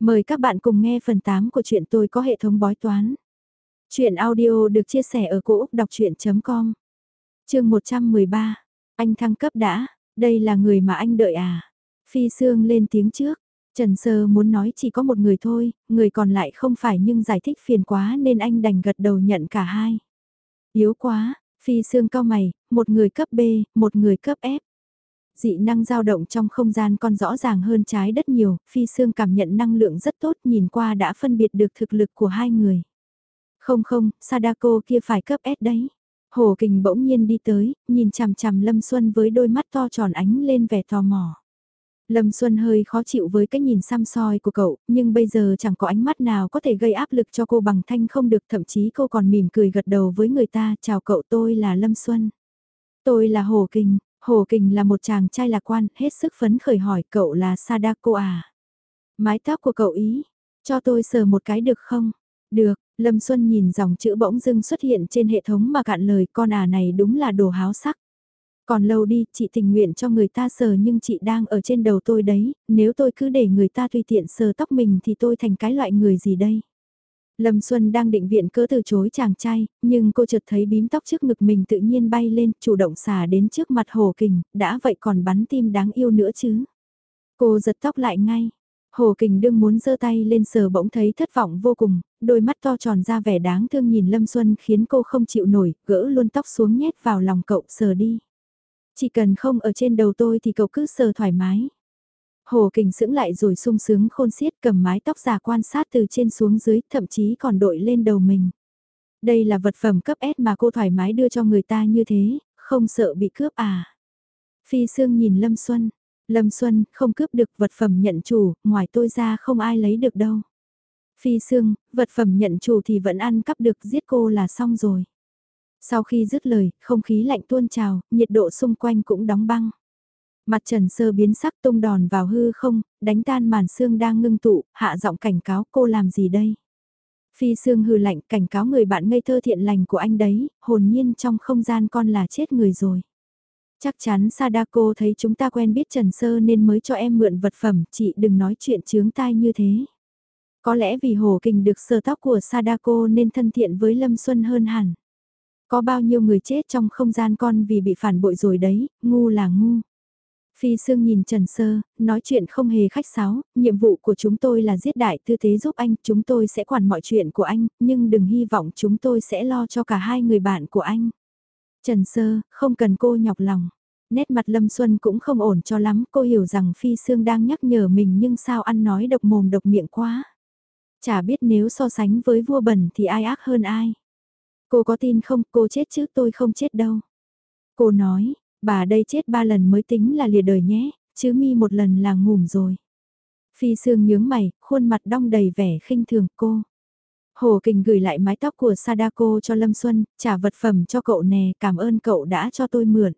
Mời các bạn cùng nghe phần 8 của chuyện tôi có hệ thống bói toán. Chuyện audio được chia sẻ ở cỗ đọc chuyện.com Chương 113, anh thăng cấp đã, đây là người mà anh đợi à? Phi Sương lên tiếng trước, Trần Sơ muốn nói chỉ có một người thôi, người còn lại không phải nhưng giải thích phiền quá nên anh đành gật đầu nhận cả hai. Yếu quá, Phi Sương cao mày, một người cấp B, một người cấp F dị năng dao động trong không gian còn rõ ràng hơn trái đất nhiều, phi xương cảm nhận năng lượng rất tốt nhìn qua đã phân biệt được thực lực của hai người. Không không, Sadako kia phải cấp S đấy. Hồ Kình bỗng nhiên đi tới, nhìn chằm chằm Lâm Xuân với đôi mắt to tròn ánh lên vẻ tò mò. Lâm Xuân hơi khó chịu với cái nhìn xăm soi của cậu, nhưng bây giờ chẳng có ánh mắt nào có thể gây áp lực cho cô bằng thanh không được, thậm chí cô còn mỉm cười gật đầu với người ta, chào cậu tôi là Lâm Xuân. Tôi là Hồ Kình, Hồ Kình là một chàng trai lạc quan, hết sức phấn khởi hỏi cậu là Sadako à? Mái tóc của cậu ý, cho tôi sờ một cái được không? Được, Lâm Xuân nhìn dòng chữ bỗng dưng xuất hiện trên hệ thống mà cạn lời con à này đúng là đồ háo sắc. Còn lâu đi, chị tình nguyện cho người ta sờ nhưng chị đang ở trên đầu tôi đấy, nếu tôi cứ để người ta tùy tiện sờ tóc mình thì tôi thành cái loại người gì đây? Lâm Xuân đang định viện cớ từ chối chàng trai, nhưng cô chợt thấy bím tóc trước ngực mình tự nhiên bay lên, chủ động xả đến trước mặt Hồ Kình, đã vậy còn bắn tim đáng yêu nữa chứ. Cô giật tóc lại ngay. Hồ Kình đương muốn giơ tay lên sờ bỗng thấy thất vọng vô cùng, đôi mắt to tròn ra vẻ đáng thương nhìn Lâm Xuân khiến cô không chịu nổi, gỡ luôn tóc xuống nhét vào lòng cậu sờ đi. Chỉ cần không ở trên đầu tôi thì cậu cứ sờ thoải mái. Hồ Kình sững lại rồi sung sướng khôn xiết cầm mái tóc già quan sát từ trên xuống dưới, thậm chí còn đội lên đầu mình. Đây là vật phẩm cấp S mà cô thoải mái đưa cho người ta như thế, không sợ bị cướp à. Phi Sương nhìn Lâm Xuân. Lâm Xuân, không cướp được vật phẩm nhận chủ, ngoài tôi ra không ai lấy được đâu. Phi Sương, vật phẩm nhận chủ thì vẫn ăn cắp được giết cô là xong rồi. Sau khi dứt lời, không khí lạnh tuôn trào, nhiệt độ xung quanh cũng đóng băng. Mặt trần sơ biến sắc tung đòn vào hư không, đánh tan màn xương đang ngưng tụ, hạ giọng cảnh cáo cô làm gì đây? Phi xương hư lạnh cảnh cáo người bạn ngây thơ thiện lành của anh đấy, hồn nhiên trong không gian con là chết người rồi. Chắc chắn Sadako thấy chúng ta quen biết Trần Sơ nên mới cho em mượn vật phẩm, chị đừng nói chuyện chướng tai như thế. Có lẽ vì Hồ Kình được sờ tóc của Sadako nên thân thiện với Lâm Xuân hơn hẳn. Có bao nhiêu người chết trong không gian con vì bị phản bội rồi đấy, ngu là ngu. Phi Sương nhìn Trần Sơ, nói chuyện không hề khách sáo, nhiệm vụ của chúng tôi là giết đại tư thế giúp anh, chúng tôi sẽ quản mọi chuyện của anh, nhưng đừng hy vọng chúng tôi sẽ lo cho cả hai người bạn của anh. Trần Sơ, không cần cô nhọc lòng. Nét mặt Lâm Xuân cũng không ổn cho lắm, cô hiểu rằng Phi Sương đang nhắc nhở mình nhưng sao ăn nói độc mồm độc miệng quá. Chả biết nếu so sánh với vua bẩn thì ai ác hơn ai. Cô có tin không, cô chết chứ tôi không chết đâu. Cô nói, Bà đây chết ba lần mới tính là lìa đời nhé, chứ mi một lần là ngủm rồi. Phi Sương nhướng mày, khuôn mặt đong đầy vẻ khinh thường cô. Hồ Kình gửi lại mái tóc của Sadako cho Lâm Xuân, trả vật phẩm cho cậu nè, cảm ơn cậu đã cho tôi mượn.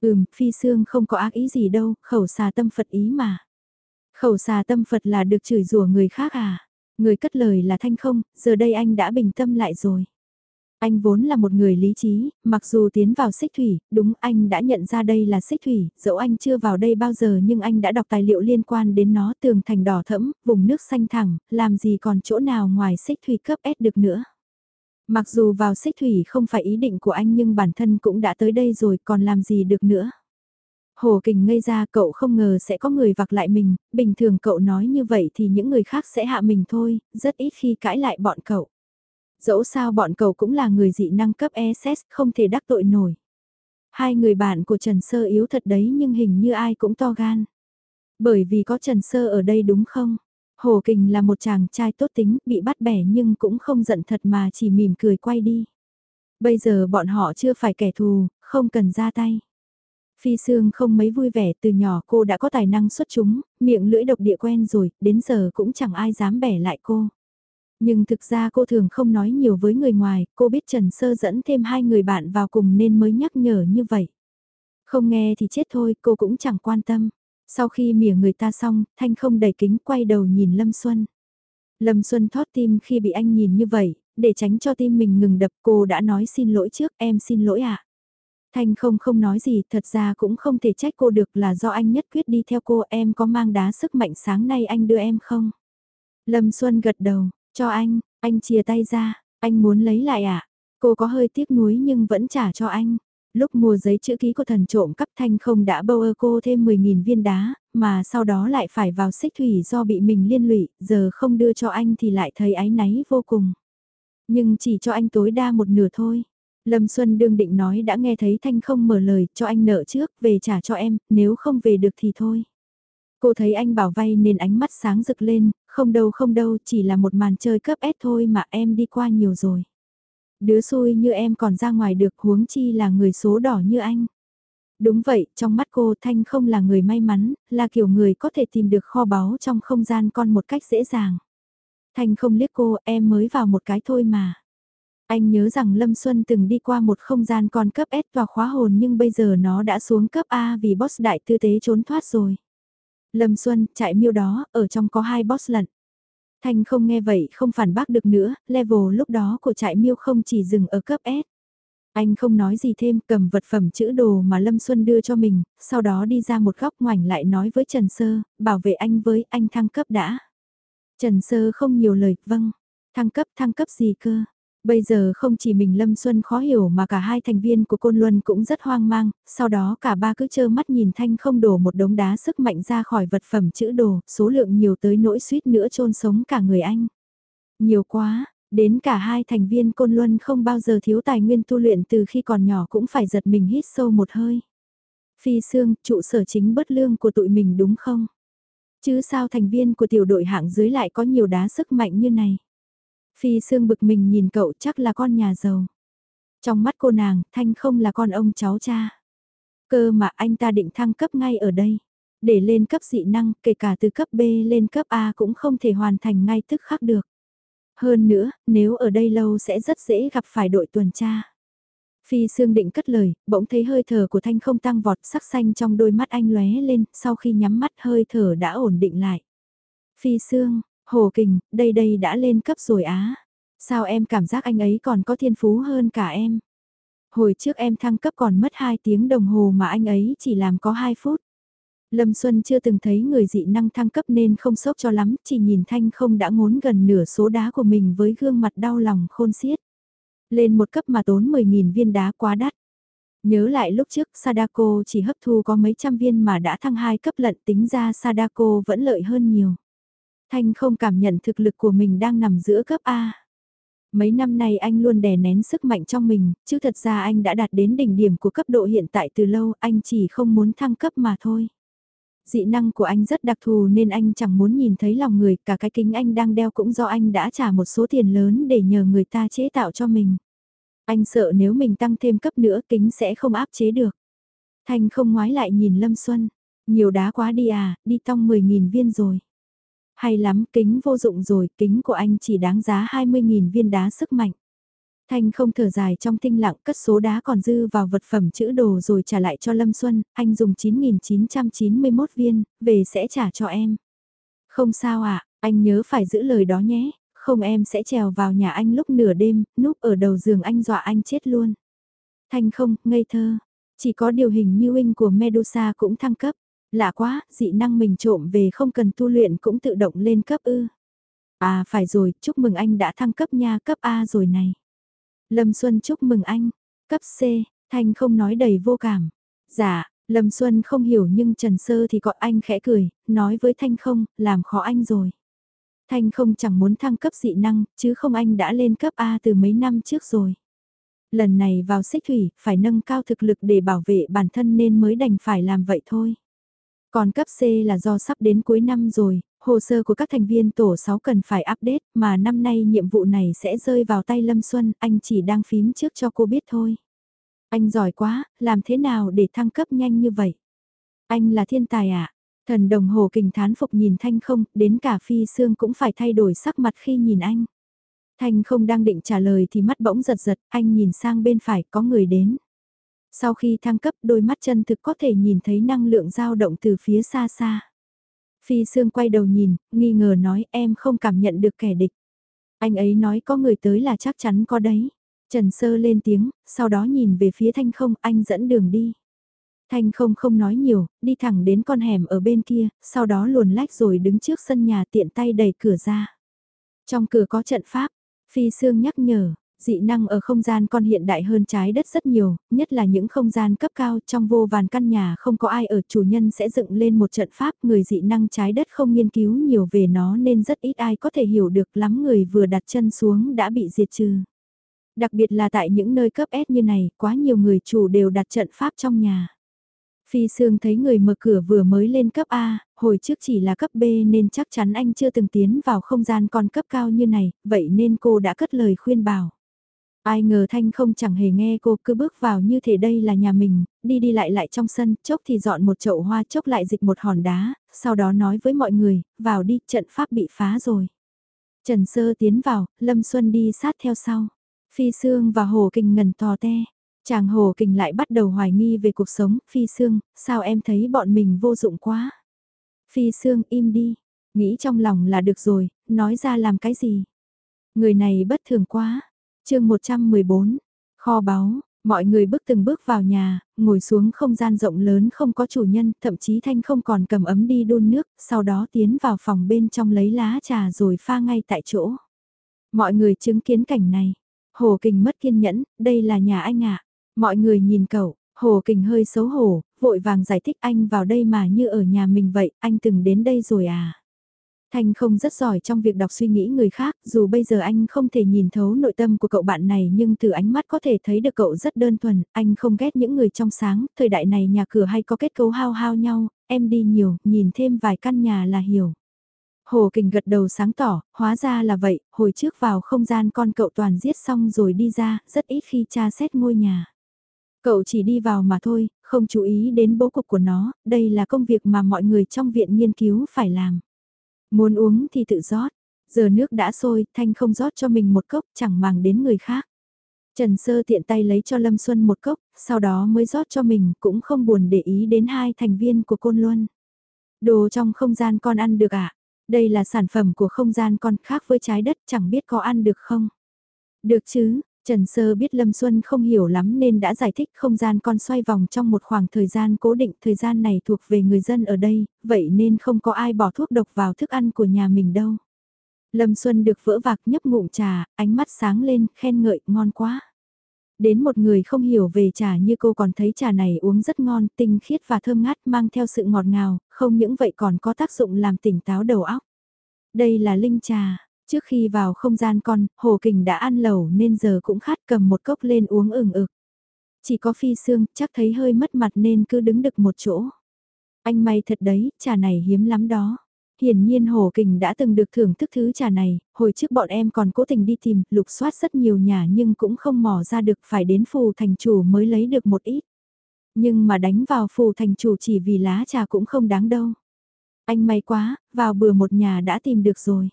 Ừm, Phi Sương không có ác ý gì đâu, khẩu xà tâm Phật ý mà. Khẩu xà tâm Phật là được chửi rủa người khác à? Người cất lời là thanh không, giờ đây anh đã bình tâm lại rồi. Anh vốn là một người lý trí, mặc dù tiến vào xích thủy, đúng anh đã nhận ra đây là xích thủy, dẫu anh chưa vào đây bao giờ nhưng anh đã đọc tài liệu liên quan đến nó tường thành đỏ thẫm, vùng nước xanh thẳng, làm gì còn chỗ nào ngoài xích thủy cấp S được nữa. Mặc dù vào xích thủy không phải ý định của anh nhưng bản thân cũng đã tới đây rồi còn làm gì được nữa. Hồ Kình ngây ra cậu không ngờ sẽ có người vặc lại mình, bình thường cậu nói như vậy thì những người khác sẽ hạ mình thôi, rất ít khi cãi lại bọn cậu. Dẫu sao bọn cậu cũng là người dị năng cấp ESS không thể đắc tội nổi. Hai người bạn của Trần Sơ yếu thật đấy nhưng hình như ai cũng to gan. Bởi vì có Trần Sơ ở đây đúng không? Hồ Kình là một chàng trai tốt tính, bị bắt bẻ nhưng cũng không giận thật mà chỉ mỉm cười quay đi. Bây giờ bọn họ chưa phải kẻ thù, không cần ra tay. Phi Sương không mấy vui vẻ từ nhỏ cô đã có tài năng xuất chúng, miệng lưỡi độc địa quen rồi, đến giờ cũng chẳng ai dám bẻ lại cô. Nhưng thực ra cô thường không nói nhiều với người ngoài, cô biết Trần Sơ dẫn thêm hai người bạn vào cùng nên mới nhắc nhở như vậy. Không nghe thì chết thôi, cô cũng chẳng quan tâm. Sau khi mỉa người ta xong, Thanh không đẩy kính quay đầu nhìn Lâm Xuân. Lâm Xuân thót tim khi bị anh nhìn như vậy, để tránh cho tim mình ngừng đập cô đã nói xin lỗi trước, em xin lỗi ạ. Thanh không không nói gì, thật ra cũng không thể trách cô được là do anh nhất quyết đi theo cô em có mang đá sức mạnh sáng nay anh đưa em không? Lâm Xuân gật đầu, cho anh, anh chia tay ra, anh muốn lấy lại. À? Cô có hơi tiếc nuối nhưng vẫn trả cho anh. Lúc mua giấy chữ ký của thần trộm cắp thanh không đã bâu ơ cô thêm 10.000 viên đá, mà sau đó lại phải vào xích thủy do bị mình liên lụy, giờ không đưa cho anh thì lại thấy áy náy vô cùng. Nhưng chỉ cho anh tối đa một nửa thôi. Lâm Xuân đương định nói đã nghe thấy Thanh không mở lời, cho anh nợ trước, về trả cho em, nếu không về được thì thôi. Cô thấy anh bảo vay nên ánh mắt sáng rực lên, không đâu không đâu, chỉ là một màn chơi cấp S thôi mà em đi qua nhiều rồi. Đứa xui như em còn ra ngoài được huống chi là người số đỏ như anh. Đúng vậy, trong mắt cô Thanh không là người may mắn, là kiểu người có thể tìm được kho báu trong không gian con một cách dễ dàng. Thanh không liếc cô, em mới vào một cái thôi mà. Anh nhớ rằng Lâm Xuân từng đi qua một không gian con cấp S và khóa hồn nhưng bây giờ nó đã xuống cấp A vì boss đại tư tế trốn thoát rồi. Lâm Xuân, chạy miêu đó, ở trong có hai boss lận. Thanh không nghe vậy không phản bác được nữa, level lúc đó của trại miêu không chỉ dừng ở cấp S. Anh không nói gì thêm, cầm vật phẩm chữ đồ mà Lâm Xuân đưa cho mình, sau đó đi ra một góc ngoảnh lại nói với Trần Sơ, bảo vệ anh với anh thăng cấp đã. Trần Sơ không nhiều lời, vâng, thăng cấp thăng cấp gì cơ? Bây giờ không chỉ mình Lâm Xuân khó hiểu mà cả hai thành viên của Côn Luân cũng rất hoang mang, sau đó cả ba cứ trơ mắt nhìn Thanh không đổ một đống đá sức mạnh ra khỏi vật phẩm chữ đồ, số lượng nhiều tới nỗi suýt nữa chôn sống cả người anh. Nhiều quá, đến cả hai thành viên Côn Luân không bao giờ thiếu tài nguyên tu luyện từ khi còn nhỏ cũng phải giật mình hít sâu một hơi. Phi Sương, trụ sở chính bất lương của tụi mình đúng không? Chứ sao thành viên của tiểu đội hạng dưới lại có nhiều đá sức mạnh như này? Phi Sương bực mình nhìn cậu chắc là con nhà giàu. Trong mắt cô nàng, Thanh không là con ông cháu cha. Cơ mà anh ta định thăng cấp ngay ở đây. Để lên cấp dị năng, kể cả từ cấp B lên cấp A cũng không thể hoàn thành ngay tức khắc được. Hơn nữa, nếu ở đây lâu sẽ rất dễ gặp phải đội tuần tra. Phi Sương định cất lời, bỗng thấy hơi thở của Thanh không tăng vọt sắc xanh trong đôi mắt anh lóe lên, sau khi nhắm mắt hơi thở đã ổn định lại. Phi Sương, Hồ Kình, đây đây đã lên cấp rồi á. Sao em cảm giác anh ấy còn có thiên phú hơn cả em? Hồi trước em thăng cấp còn mất 2 tiếng đồng hồ mà anh ấy chỉ làm có 2 phút. Lâm Xuân chưa từng thấy người dị năng thăng cấp nên không sốc cho lắm, chỉ nhìn Thanh không đã ngốn gần nửa số đá của mình với gương mặt đau lòng khôn xiết. Lên một cấp mà tốn 10.000 viên đá quá đắt. Nhớ lại lúc trước Sadako chỉ hấp thu có mấy trăm viên mà đã thăng 2 cấp lận tính ra Sadako vẫn lợi hơn nhiều. Thanh không cảm nhận thực lực của mình đang nằm giữa cấp A. Mấy năm nay anh luôn đè nén sức mạnh trong mình, chứ thật ra anh đã đạt đến đỉnh điểm của cấp độ hiện tại từ lâu, anh chỉ không muốn thăng cấp mà thôi. Dị năng của anh rất đặc thù nên anh chẳng muốn nhìn thấy lòng người, cả cái kính anh đang đeo cũng do anh đã trả một số tiền lớn để nhờ người ta chế tạo cho mình. Anh sợ nếu mình tăng thêm cấp nữa kính sẽ không áp chế được. Thanh không ngoái lại nhìn Lâm Xuân, nhiều đá quá đi à, đi tong 10.000 viên rồi. Hay lắm, kính vô dụng rồi, kính của anh chỉ đáng giá 20.000 viên đá sức mạnh. Thanh không thở dài trong tinh lặng cất số đá còn dư vào vật phẩm chữ đồ rồi trả lại cho Lâm Xuân, anh dùng 9.991 viên, về sẽ trả cho em. Không sao ạ, anh nhớ phải giữ lời đó nhé, không em sẽ trèo vào nhà anh lúc nửa đêm, núp ở đầu giường anh dọa anh chết luôn. Thanh không, ngây thơ, chỉ có điều hình như huynh của Medusa cũng thăng cấp. Lạ quá, dị năng mình trộm về không cần tu luyện cũng tự động lên cấp ư. À phải rồi, chúc mừng anh đã thăng cấp nha cấp A rồi này. Lâm Xuân chúc mừng anh, cấp C, Thanh không nói đầy vô cảm. Dạ, Lâm Xuân không hiểu nhưng Trần Sơ thì gọi anh khẽ cười, nói với Thanh không, làm khó anh rồi. Thanh không chẳng muốn thăng cấp dị năng, chứ không anh đã lên cấp A từ mấy năm trước rồi. Lần này vào xích thủy, phải nâng cao thực lực để bảo vệ bản thân nên mới đành phải làm vậy thôi. Còn cấp C là do sắp đến cuối năm rồi, hồ sơ của các thành viên tổ 6 cần phải update, mà năm nay nhiệm vụ này sẽ rơi vào tay Lâm Xuân, anh chỉ đang phím trước cho cô biết thôi. Anh giỏi quá, làm thế nào để thăng cấp nhanh như vậy? Anh là thiên tài ạ. À? Thần đồng hồ kình thán phục nhìn Thanh không, đến cả phi xương cũng phải thay đổi sắc mặt khi nhìn anh. Thanh không đang định trả lời thì mắt bỗng giật giật, anh nhìn sang bên phải có người đến. Sau khi thăng cấp đôi mắt chân thực có thể nhìn thấy năng lượng dao động từ phía xa xa. Phi Sương quay đầu nhìn, nghi ngờ nói em không cảm nhận được kẻ địch. Anh ấy nói có người tới là chắc chắn có đấy. Trần Sơ lên tiếng, sau đó nhìn về phía Thanh không, anh dẫn đường đi. Thanh không không nói nhiều, đi thẳng đến con hẻm ở bên kia, sau đó luồn lách rồi đứng trước sân nhà tiện tay đẩy cửa ra. Trong cửa có trận pháp, Phi Sương nhắc nhở, dị năng ở không gian con hiện đại hơn trái đất rất nhiều, nhất là những không gian cấp cao trong vô vàn căn nhà không có ai ở chủ nhân sẽ dựng lên một trận pháp người dị năng trái đất không nghiên cứu nhiều về nó nên rất ít ai có thể hiểu được lắm người vừa đặt chân xuống đã bị diệt trừ. Đặc biệt là tại những nơi cấp S như này, quá nhiều người chủ đều đặt trận pháp trong nhà. Phi Sương thấy người mở cửa vừa mới lên cấp A, hồi trước chỉ là cấp B nên chắc chắn anh chưa từng tiến vào không gian con cấp cao như này, vậy nên cô đã cất lời khuyên bảo. Ai ngờ Thanh không chẳng hề nghe cô cứ bước vào như thể đây là nhà mình, đi đi lại lại trong sân, chốc thì dọn một chậu hoa chốc lại dịch một hòn đá, sau đó nói với mọi người, vào đi, trận pháp bị phá rồi. Trần Sơ tiến vào, Lâm Xuân đi sát theo sau. Phi Sương và Hồ Kình ngần tò te. Chàng Hồ Kình lại bắt đầu hoài nghi về cuộc sống, Phi Sương, sao em thấy bọn mình vô dụng quá? Phi Sương im đi, nghĩ trong lòng là được rồi, nói ra làm cái gì? Người này bất thường quá chương 114, kho báu, mọi người bước từng bước vào nhà, ngồi xuống không gian rộng lớn không có chủ nhân, thậm chí Thanh không còn cầm ấm đi đun nước, sau đó tiến vào phòng bên trong lấy lá trà rồi pha ngay tại chỗ. Mọi người chứng kiến cảnh này, Hồ Kình mất kiên nhẫn, đây là nhà anh ạ. Mọi người nhìn cậu, Hồ Kình hơi xấu hổ, vội vàng giải thích anh vào đây mà như ở nhà mình vậy, anh từng đến đây rồi à. Thanh không rất giỏi trong việc đọc suy nghĩ người khác, dù bây giờ anh không thể nhìn thấu nội tâm của cậu bạn này nhưng từ ánh mắt có thể thấy được cậu rất đơn thuần, anh không ghét những người trong sáng, thời đại này nhà cửa hay có kết cấu hao hao nhau, em đi nhiều, nhìn thêm vài căn nhà là hiểu. Hồ Kình gật đầu sáng tỏ, hóa ra là vậy, hồi trước vào không gian con cậu toàn giết xong rồi đi ra, rất ít khi tra xét ngôi nhà. Cậu chỉ đi vào mà thôi, không chú ý đến bố cục của nó, đây là công việc mà mọi người trong viện nghiên cứu phải làm. Muốn uống thì tự rót, giờ nước đã sôi, Thanh không rót cho mình một cốc, chẳng màng đến người khác. Trần Sơ tiện tay lấy cho Lâm Xuân một cốc, sau đó mới rót cho mình, cũng không buồn để ý đến hai thành viên của Côn Luân. Đồ trong không gian con ăn được ạ? À? Đây là sản phẩm của không gian con khác với trái đất chẳng biết có ăn được không? Được chứ, Trần Sơ biết Lâm Xuân không hiểu lắm nên đã giải thích không gian con xoay vòng trong một khoảng thời gian cố định thời gian này thuộc về người dân ở đây, vậy nên không có ai bỏ thuốc độc vào thức ăn của nhà mình đâu. Lâm Xuân được vỡ vạc nhấp ngụm trà, ánh mắt sáng lên, khen ngợi, ngon quá. Đến một người không hiểu về trà như cô còn thấy trà này uống rất ngon, tinh khiết và thơm ngát mang theo sự ngọt ngào, không những vậy còn có tác dụng làm tỉnh táo đầu óc. Đây là linh trà, trước khi vào không gian con, Hồ Kình đã ăn lẩu nên giờ cũng khát cầm một cốc lên uống ừng ực. Chỉ có phi xương, chắc thấy hơi mất mặt nên cứ đứng đực một chỗ. Anh may thật đấy, trà này hiếm lắm đó. Hiển nhiên Hồ Kình đã từng được thưởng thức thứ trà này, hồi trước bọn em còn cố tình đi tìm, lục soát rất nhiều nhà nhưng cũng không mò ra được phải đến phù thành chủ mới lấy được một ít. Nhưng mà đánh vào phù thành chủ chỉ vì lá trà cũng không đáng đâu. Anh may quá, vào bừa một nhà đã tìm được rồi.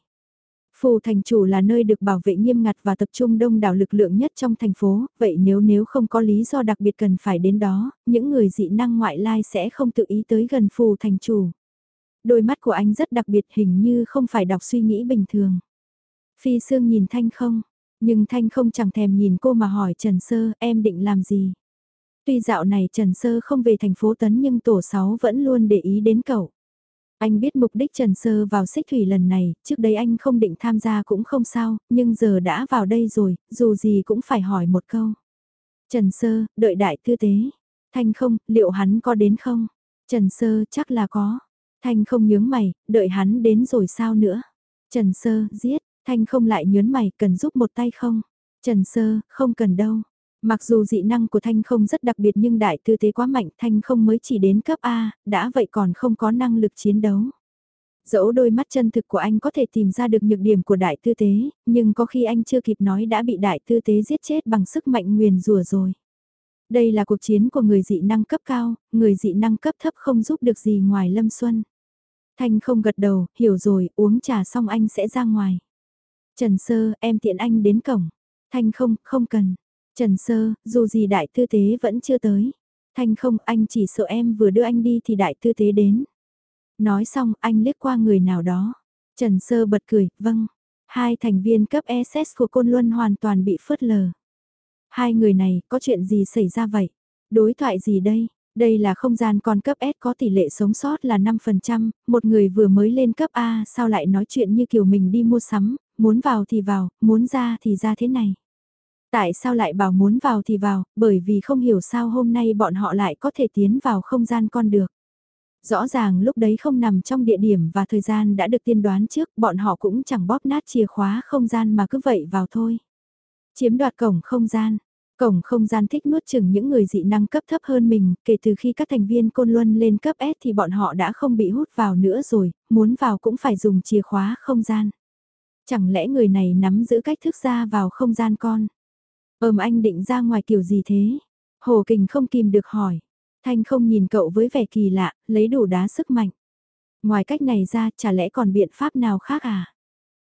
Phù thành chủ là nơi được bảo vệ nghiêm ngặt và tập trung đông đảo lực lượng nhất trong thành phố, vậy nếu nếu không có lý do đặc biệt cần phải đến đó, những người dị năng ngoại lai sẽ không tự ý tới gần phù thành chủ. Đôi mắt của anh rất đặc biệt hình như không phải đọc suy nghĩ bình thường. Phi Sương nhìn Thanh không, nhưng Thanh không chẳng thèm nhìn cô mà hỏi Trần Sơ em định làm gì. Tuy dạo này Trần Sơ không về thành phố Tấn nhưng tổ 6 vẫn luôn để ý đến cậu. Anh biết mục đích Trần Sơ vào xích thủy lần này, trước đây anh không định tham gia cũng không sao, nhưng giờ đã vào đây rồi, dù gì cũng phải hỏi một câu. Trần Sơ, đợi đại tư tế. Thanh không, liệu hắn có đến không? Trần Sơ chắc là có. Thanh không nhướng mày, đợi hắn đến rồi sao nữa? Trần Sơ, giết, Thanh không lại nhớn mày, cần giúp một tay không? Trần Sơ, không cần đâu. Mặc dù dị năng của Thanh không rất đặc biệt nhưng đại tư tế quá mạnh Thanh không mới chỉ đến cấp A, đã vậy còn không có năng lực chiến đấu. Dẫu đôi mắt chân thực của anh có thể tìm ra được nhược điểm của đại tư tế, nhưng có khi anh chưa kịp nói đã bị đại tư tế giết chết bằng sức mạnh nguyền rùa rồi. Đây là cuộc chiến của người dị năng cấp cao, người dị năng cấp thấp không giúp được gì ngoài Lâm Xuân. Thanh không gật đầu, hiểu rồi, uống trà xong anh sẽ ra ngoài. Trần Sơ, em tiện anh đến cổng. Thanh không, không cần. Trần Sơ, dù gì đại tư tế vẫn chưa tới. Thanh không, anh chỉ sợ em vừa đưa anh đi thì đại tư tế đến. Nói xong, anh liếc qua người nào đó. Trần Sơ bật cười, vâng. Hai thành viên cấp SS của Côn Luân hoàn toàn bị phớt lờ. Hai người này, có chuyện gì xảy ra vậy? Đối thoại gì đây? Đây là không gian con cấp S có tỷ lệ sống sót là 5%, một người vừa mới lên cấp A sao lại nói chuyện như kiểu mình đi mua sắm, muốn vào thì vào, muốn ra thì ra thế này. Tại sao lại bảo muốn vào thì vào, bởi vì không hiểu sao hôm nay bọn họ lại có thể tiến vào không gian con được. Rõ ràng lúc đấy không nằm trong địa điểm và thời gian đã được tiên đoán trước, bọn họ cũng chẳng bóp nát chìa khóa không gian mà cứ vậy vào thôi. Chiếm đoạt cổng không gian, Cổng không gian thích nuốt chừng những người dị năng cấp thấp hơn mình, kể từ khi các thành viên côn luân lên cấp S thì bọn họ đã không bị hút vào nữa rồi, muốn vào cũng phải dùng chìa khóa không gian. Chẳng lẽ người này nắm giữ cách thức ra vào không gian con? Ờm anh định ra ngoài kiểu gì thế? Hồ Kình không kìm được hỏi. Thanh không nhìn cậu với vẻ kỳ lạ, lấy đủ đá sức mạnh. Ngoài cách này ra, chả lẽ còn biện pháp nào khác à?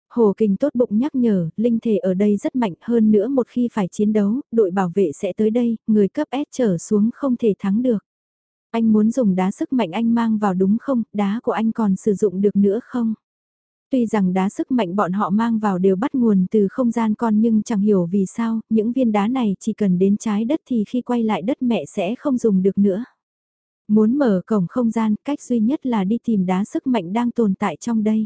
Hồ Kình tốt bụng nhắc nhở, linh thể ở đây rất mạnh hơn nữa một khi phải chiến đấu, đội bảo vệ sẽ tới đây, người cấp S trở xuống không thể thắng được. Anh muốn dùng đá sức mạnh anh mang vào đúng không, đá của anh còn sử dụng được nữa không? Tuy rằng đá sức mạnh bọn họ mang vào đều bắt nguồn từ không gian con nhưng chẳng hiểu vì sao, những viên đá này chỉ cần đến trái đất thì khi quay lại đất mẹ sẽ không dùng được nữa. Muốn mở cổng không gian, cách duy nhất là đi tìm đá sức mạnh đang tồn tại trong đây.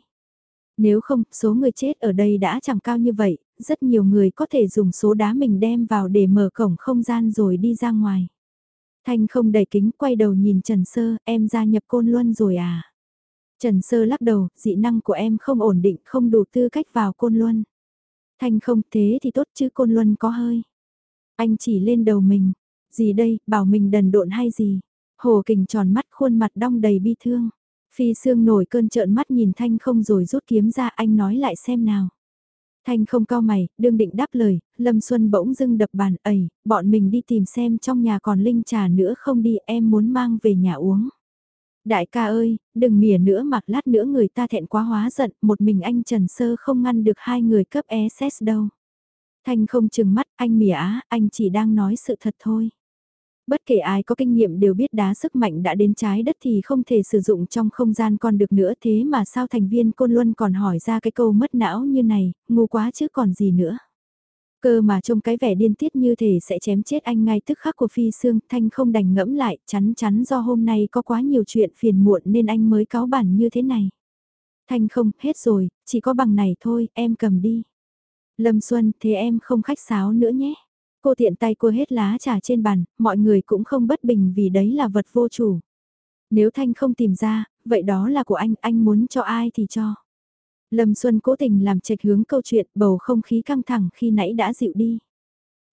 Nếu không, số người chết ở đây đã chẳng cao như vậy, rất nhiều người có thể dùng số đá mình đem vào để mở cổng không gian rồi đi ra ngoài. Thanh không đầy kính quay đầu nhìn Trần Sơ, em gia nhập côn luân rồi à? Trần Sơ lắc đầu, dị năng của em không ổn định, không đủ tư cách vào côn luân. Thanh không thế thì tốt chứ côn luân có hơi. Anh chỉ lên đầu mình, gì đây, bảo mình đần độn hay gì? Hồ kình tròn mắt khuôn mặt đong đầy bi thương. Phi Sương nổi cơn trợn mắt nhìn Thanh không rồi rút kiếm ra anh nói lại xem nào. Thanh không cao mày, đương định đáp lời, Lâm Xuân bỗng dưng đập bàn, ẩy, bọn mình đi tìm xem trong nhà còn linh trà nữa không đi, em muốn mang về nhà uống. Đại ca ơi, đừng mỉa nữa mặc lát nữa người ta thẹn quá hóa giận, một mình anh Trần Sơ không ngăn được hai người cấp SS đâu. Thanh không chừng mắt, anh mỉa á, anh chỉ đang nói sự thật thôi. Bất kể ai có kinh nghiệm đều biết đá sức mạnh đã đến trái đất thì không thể sử dụng trong không gian còn được nữa thế mà sao thành viên Côn Luân còn hỏi ra cái câu mất não như này, ngu quá chứ còn gì nữa. Cơ mà trông cái vẻ điên tiết như thể sẽ chém chết anh ngay tức khắc của phi xương, thanh không đành ngẫm lại, chắn chắn do hôm nay có quá nhiều chuyện phiền muộn nên anh mới cáo bản như thế này. Thanh không, hết rồi, chỉ có bằng này thôi, em cầm đi. Lâm Xuân, thế em không khách sáo nữa nhé. Cô tiện tay cô hết lá trà trên bàn, mọi người cũng không bất bình vì đấy là vật vô chủ. Nếu Thanh không tìm ra, vậy đó là của anh, anh muốn cho ai thì cho. Lâm Xuân cố tình làm trạch hướng câu chuyện, bầu không khí căng thẳng khi nãy đã dịu đi.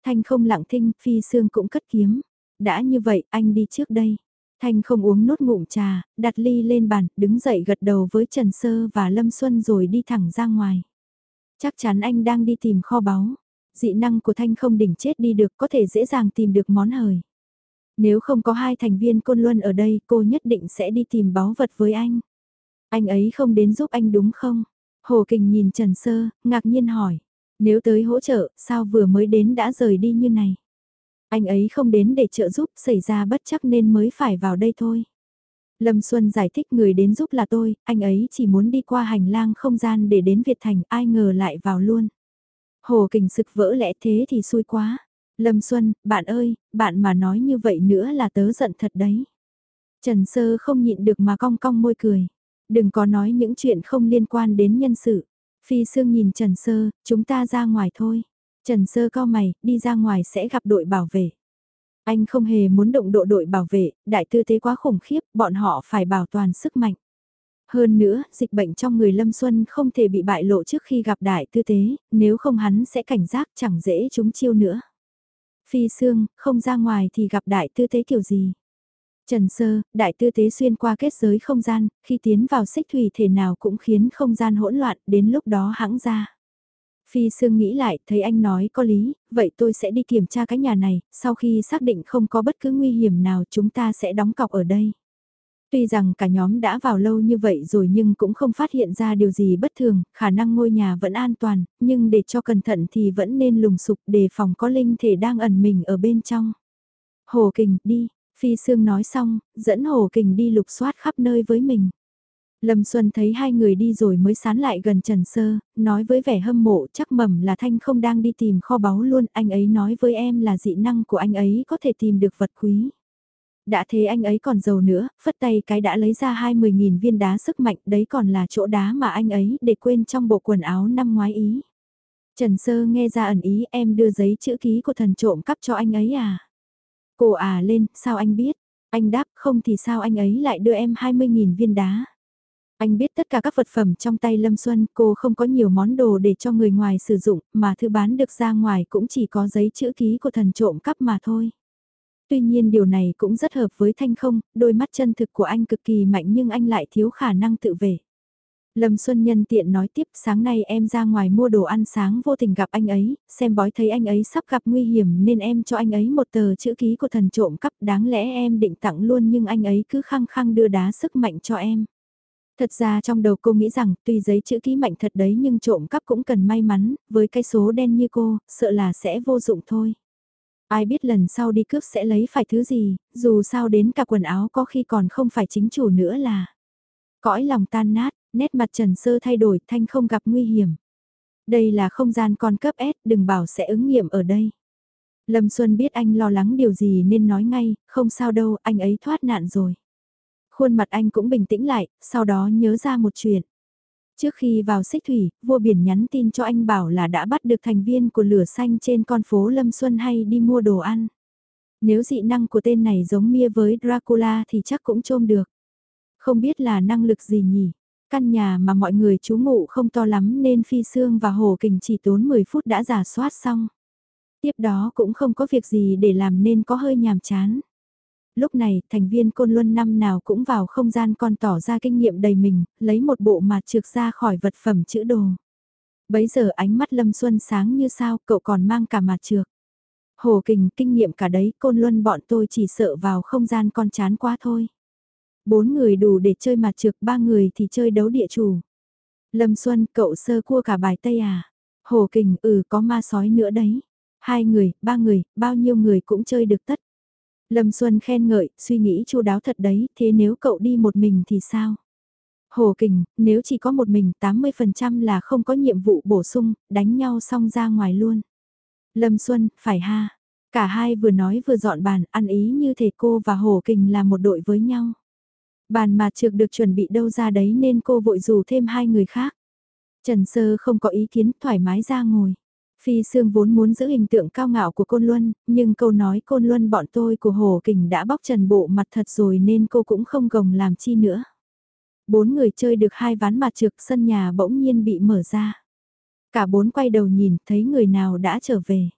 Thanh không lặng thinh, phi xương cũng cất kiếm. Đã như vậy, anh đi trước đây. Thanh không uống nốt ngụm trà, đặt ly lên bàn, đứng dậy gật đầu với Trần Sơ và Lâm Xuân rồi đi thẳng ra ngoài. Chắc chắn anh đang đi tìm kho báu dị năng của Thanh không đỉnh chết đi được có thể dễ dàng tìm được món hời. Nếu không có hai thành viên côn luân ở đây cô nhất định sẽ đi tìm báu vật với anh. Anh ấy không đến giúp anh đúng không? Hồ Kình nhìn Trần Sơ, ngạc nhiên hỏi. Nếu tới hỗ trợ, sao vừa mới đến đã rời đi như này? Anh ấy không đến để trợ giúp, xảy ra bất chắc nên mới phải vào đây thôi. Lâm Xuân giải thích người đến giúp là tôi, anh ấy chỉ muốn đi qua hành lang không gian để đến Việt Thành, ai ngờ lại vào luôn. Hồ kình sực vỡ lẽ thế thì xui quá. Lâm Xuân, bạn ơi, bạn mà nói như vậy nữa là tớ giận thật đấy. Trần Sơ không nhịn được mà cong cong môi cười. Đừng có nói những chuyện không liên quan đến nhân sự. Phi Sương nhìn Trần Sơ, chúng ta ra ngoài thôi. Trần Sơ cao mày, đi ra ngoài sẽ gặp đội bảo vệ. Anh không hề muốn động độ đội bảo vệ, đại tư thế quá khủng khiếp, bọn họ phải bảo toàn sức mạnh. Hơn nữa, dịch bệnh trong người Lâm Xuân không thể bị bại lộ trước khi gặp đại tư tế, nếu không hắn sẽ cảnh giác chẳng dễ chúng chiêu nữa. Phi Sương, không ra ngoài thì gặp đại tư tế kiểu gì? Trần Sơ, đại tư tế xuyên qua kết giới không gian, khi tiến vào xích thủy thể nào cũng khiến không gian hỗn loạn, đến lúc đó hãng ra. Phi Sương nghĩ lại, thấy anh nói có lý, vậy tôi sẽ đi kiểm tra cái nhà này, sau khi xác định không có bất cứ nguy hiểm nào chúng ta sẽ đóng cọc ở đây. Tuy rằng cả nhóm đã vào lâu như vậy rồi nhưng cũng không phát hiện ra điều gì bất thường, khả năng ngôi nhà vẫn an toàn, nhưng để cho cẩn thận thì vẫn nên lùng sục đề phòng có linh thể đang ẩn mình ở bên trong. Hồ Kình, đi, Phi Sương nói xong, dẫn Hồ Kình đi lục soát khắp nơi với mình. Lâm Xuân thấy hai người đi rồi mới sán lại gần Trần Sơ, nói với vẻ hâm mộ chắc mầm là Thanh không đang đi tìm kho báu luôn, anh ấy nói với em là dị năng của anh ấy có thể tìm được vật quý. Đã thế anh ấy còn giàu nữa, phất tay cái đã lấy ra 20.000 viên đá sức mạnh, đấy còn là chỗ đá mà anh ấy để quên trong bộ quần áo năm ngoái ý. Trần Sơ nghe ra ẩn ý em đưa giấy chữ ký của thần trộm cắp cho anh ấy à? Cô à lên, sao anh biết? Anh đáp không thì sao anh ấy lại đưa em 20.000 viên đá? Anh biết tất cả các vật phẩm trong tay Lâm Xuân, cô không có nhiều món đồ để cho người ngoài sử dụng, mà thứ bán được ra ngoài cũng chỉ có giấy chữ ký của thần trộm cắp mà thôi. Tuy nhiên điều này cũng rất hợp với Thanh không, đôi mắt chân thực của anh cực kỳ mạnh nhưng anh lại thiếu khả năng tự vệ. Lâm Xuân Nhân tiện nói tiếp sáng nay em ra ngoài mua đồ ăn sáng vô tình gặp anh ấy, xem bói thấy anh ấy sắp gặp nguy hiểm nên em cho anh ấy một tờ chữ ký của thần trộm cắp đáng lẽ em định tặng luôn nhưng anh ấy cứ khăng khăng đưa đá sức mạnh cho em. Thật ra trong đầu cô nghĩ rằng tuy giấy chữ ký mạnh thật đấy nhưng trộm cắp cũng cần may mắn, với cái số đen như cô, sợ là sẽ vô dụng thôi. Ai biết lần sau đi cướp sẽ lấy phải thứ gì, dù sao đến cả quần áo có khi còn không phải chính chủ nữa là. Cõi lòng tan nát, nét mặt Trần Sơ thay đổi thanh không gặp nguy hiểm. Đây là không gian con cấp S, đừng bảo sẽ ứng nghiệm ở đây. Lâm Xuân biết anh lo lắng điều gì nên nói ngay, không sao đâu, anh ấy thoát nạn rồi. Khuôn mặt anh cũng bình tĩnh lại, sau đó nhớ ra một chuyện. Trước khi vào xích thủy, vua biển nhắn tin cho anh bảo là đã bắt được thành viên của lửa xanh trên con phố Lâm Xuân hay đi mua đồ ăn. Nếu dị năng của tên này giống Mia với Dracula thì chắc cũng trôm được. Không biết là năng lực gì nhỉ? Căn nhà mà mọi người trú ngụ không to lắm nên Phi Sương và Hồ Kình chỉ tốn 10 phút đã giả soát xong. Tiếp đó cũng không có việc gì để làm nên có hơi nhàm chán. Lúc này, thành viên Côn Luân năm nào cũng vào không gian con tỏ ra kinh nghiệm đầy mình, lấy một bộ mà trượt ra khỏi vật phẩm chữ đồ. Bấy giờ ánh mắt Lâm Xuân sáng như sao, cậu còn mang cả mặt trược. Hồ Kình, kinh nghiệm cả đấy, Côn Luân bọn tôi chỉ sợ vào không gian con chán quá thôi. Bốn người đủ để chơi mặt trược, ba người thì chơi đấu địa chủ. Lâm Xuân, cậu sơ cua cả bài Tây à? Hồ Kình, ừ có ma sói nữa đấy. Hai người, ba người, bao nhiêu người cũng chơi được tất. Lâm Xuân khen ngợi, suy nghĩ chu đáo thật đấy, thế nếu cậu đi một mình thì sao? Hồ Kình, nếu chỉ có một mình 80% là không có nhiệm vụ bổ sung, đánh nhau xong ra ngoài luôn. Lâm Xuân, phải ha. Cả hai vừa nói vừa dọn bàn, ăn ý như thể cô và Hồ Kình là một đội với nhau. Bàn mà trượt được chuẩn bị đâu ra đấy nên cô vội rủ thêm hai người khác. Trần Sơ không có ý kiến thoải mái ra ngồi. Phi Sương vốn muốn giữ hình tượng cao ngạo của Côn Luân, nhưng câu nói Côn Luân bọn tôi của Hồ Kình đã bóc trần bộ mặt thật rồi nên cô cũng không gồng làm chi nữa. Bốn người chơi được hai ván mặt trực sân nhà bỗng nhiên bị mở ra. Cả bốn quay đầu nhìn thấy người nào đã trở về.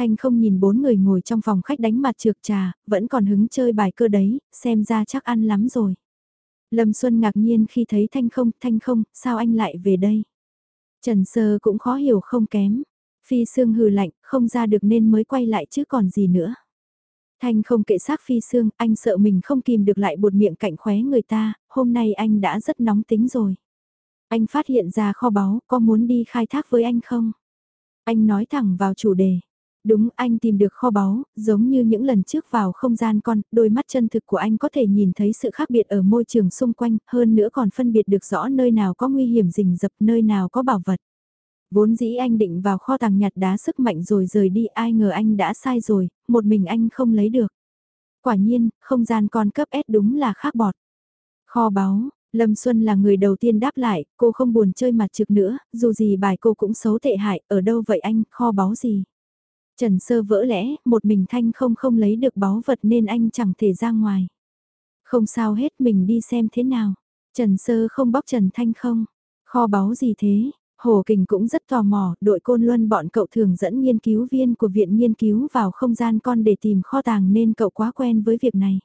Thanh không nhìn bốn người ngồi trong phòng khách đánh mặt trược trà, vẫn còn hứng chơi bài cơ đấy, xem ra chắc ăn lắm rồi. Lâm Xuân ngạc nhiên khi thấy Thanh không, Thanh không, sao anh lại về đây? Trần Sơ cũng khó hiểu không kém. Phi Sương hừ lạnh, không ra được nên mới quay lại chứ còn gì nữa. Thanh không kệ xác Phi Sương, anh sợ mình không kìm được lại buột miệng cạnh khóe người ta, hôm nay anh đã rất nóng tính rồi. Anh phát hiện ra kho báu, có muốn đi khai thác với anh không? Anh nói thẳng vào chủ đề. Đúng anh tìm được kho báu, giống như những lần trước vào không gian con, đôi mắt chân thực của anh có thể nhìn thấy sự khác biệt ở môi trường xung quanh, hơn nữa còn phân biệt được rõ nơi nào có nguy hiểm rình rập, nơi nào có bảo vật. Vốn dĩ anh định vào kho tàng nhặt đá sức mạnh rồi rời đi ai ngờ anh đã sai rồi, một mình anh không lấy được. Quả nhiên, không gian con cấp S đúng là khác bọt. Kho báu, Lâm Xuân là người đầu tiên đáp lại, cô không buồn chơi mặt trực nữa, dù gì bài cô cũng xấu tệ hại, ở đâu vậy anh, kho báu gì. Trần Sơ vỡ lẽ, một mình Thanh không không lấy được báu vật nên anh chẳng thể ra ngoài. Không sao hết mình đi xem thế nào. Trần Sơ không bóc Trần Thanh không. Kho báu gì thế? Hồ Kình cũng rất tò mò, đội côn luân bọn cậu thường dẫn nghiên cứu viên của viện nghiên cứu vào không gian con để tìm kho tàng nên cậu quá quen với việc này.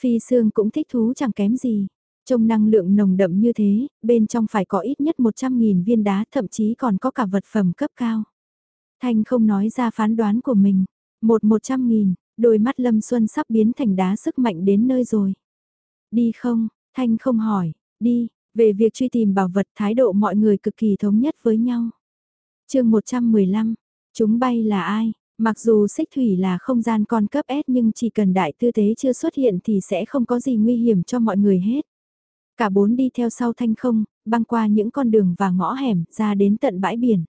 Phi Sương cũng thích thú chẳng kém gì. Trong năng lượng nồng đậm như thế, bên trong phải có ít nhất 100.000 viên đá thậm chí còn có cả vật phẩm cấp cao. Thanh không nói ra phán đoán của mình. Một một trăm nghìn, đôi mắt Lâm Xuân sắp biến thành đá sức mạnh đến nơi rồi. Đi không? Thanh không hỏi. Đi, về việc truy tìm bảo vật thái độ mọi người cực kỳ thống nhất với nhau. chương 115, chúng bay là ai? Mặc dù xích thủy là không gian con cấp S nhưng chỉ cần đại tư tế chưa xuất hiện thì sẽ không có gì nguy hiểm cho mọi người hết. Cả bốn đi theo sau thanh không, băng qua những con đường và ngõ hẻm ra đến tận bãi biển.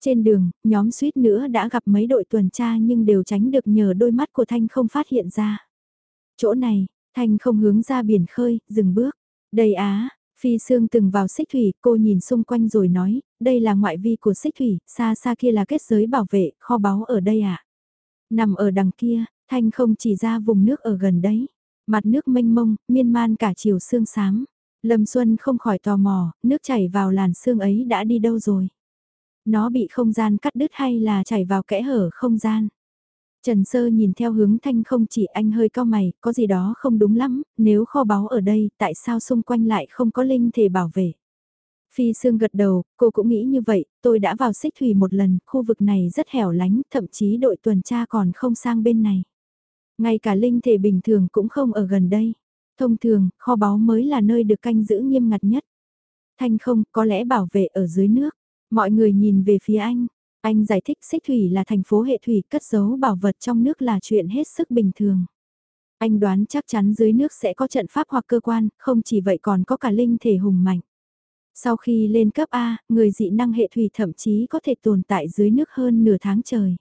Trên đường, nhóm suýt nữa đã gặp mấy đội tuần tra nhưng đều tránh được nhờ đôi mắt của Thanh không phát hiện ra. chỗ này, Thanh không hướng ra biển khơi, dừng bước. Đây á, Phi Sương từng vào xích thủy, cô nhìn xung quanh rồi nói, đây là ngoại vi của xích thủy, xa xa kia là kết giới bảo vệ, kho báu ở đây ạ. À? Nằm ở đằng kia, Thanh không chỉ ra vùng nước ở gần đấy. Mặt nước mênh mông, miên man cả chiều sương sám. Lâm Xuân không khỏi tò mò, nước chảy vào làn sương ấy đã đi đâu rồi. Nó bị không gian cắt đứt hay là chảy vào kẽ hở không gian. Trần Sơ nhìn theo hướng thanh không chỉ anh hơi cao mày, có gì đó không đúng lắm, nếu kho báu ở đây, tại sao xung quanh lại không có linh thể bảo vệ. Phi Sương gật đầu, cô cũng nghĩ như vậy, tôi đã vào xích thủy một lần, khu vực này rất hẻo lánh, thậm chí đội tuần tra còn không sang bên này. Ngay cả linh thể bình thường cũng không ở gần đây. Thông thường, kho báu mới là nơi được canh giữ nghiêm ngặt nhất. Thanh không, có lẽ bảo vệ ở dưới nước. Mọi người nhìn về phía anh. Anh giải thích xích thủy là thành phố hệ thủy, cất giấu bảo vật trong nước là chuyện hết sức bình thường. Anh đoán chắc chắn dưới nước sẽ có trận pháp hoặc cơ quan, không chỉ vậy còn có cả linh thể hùng mạnh. Sau khi lên cấp A, người dị năng hệ thủy thậm chí có thể tồn tại dưới nước hơn nửa tháng trời.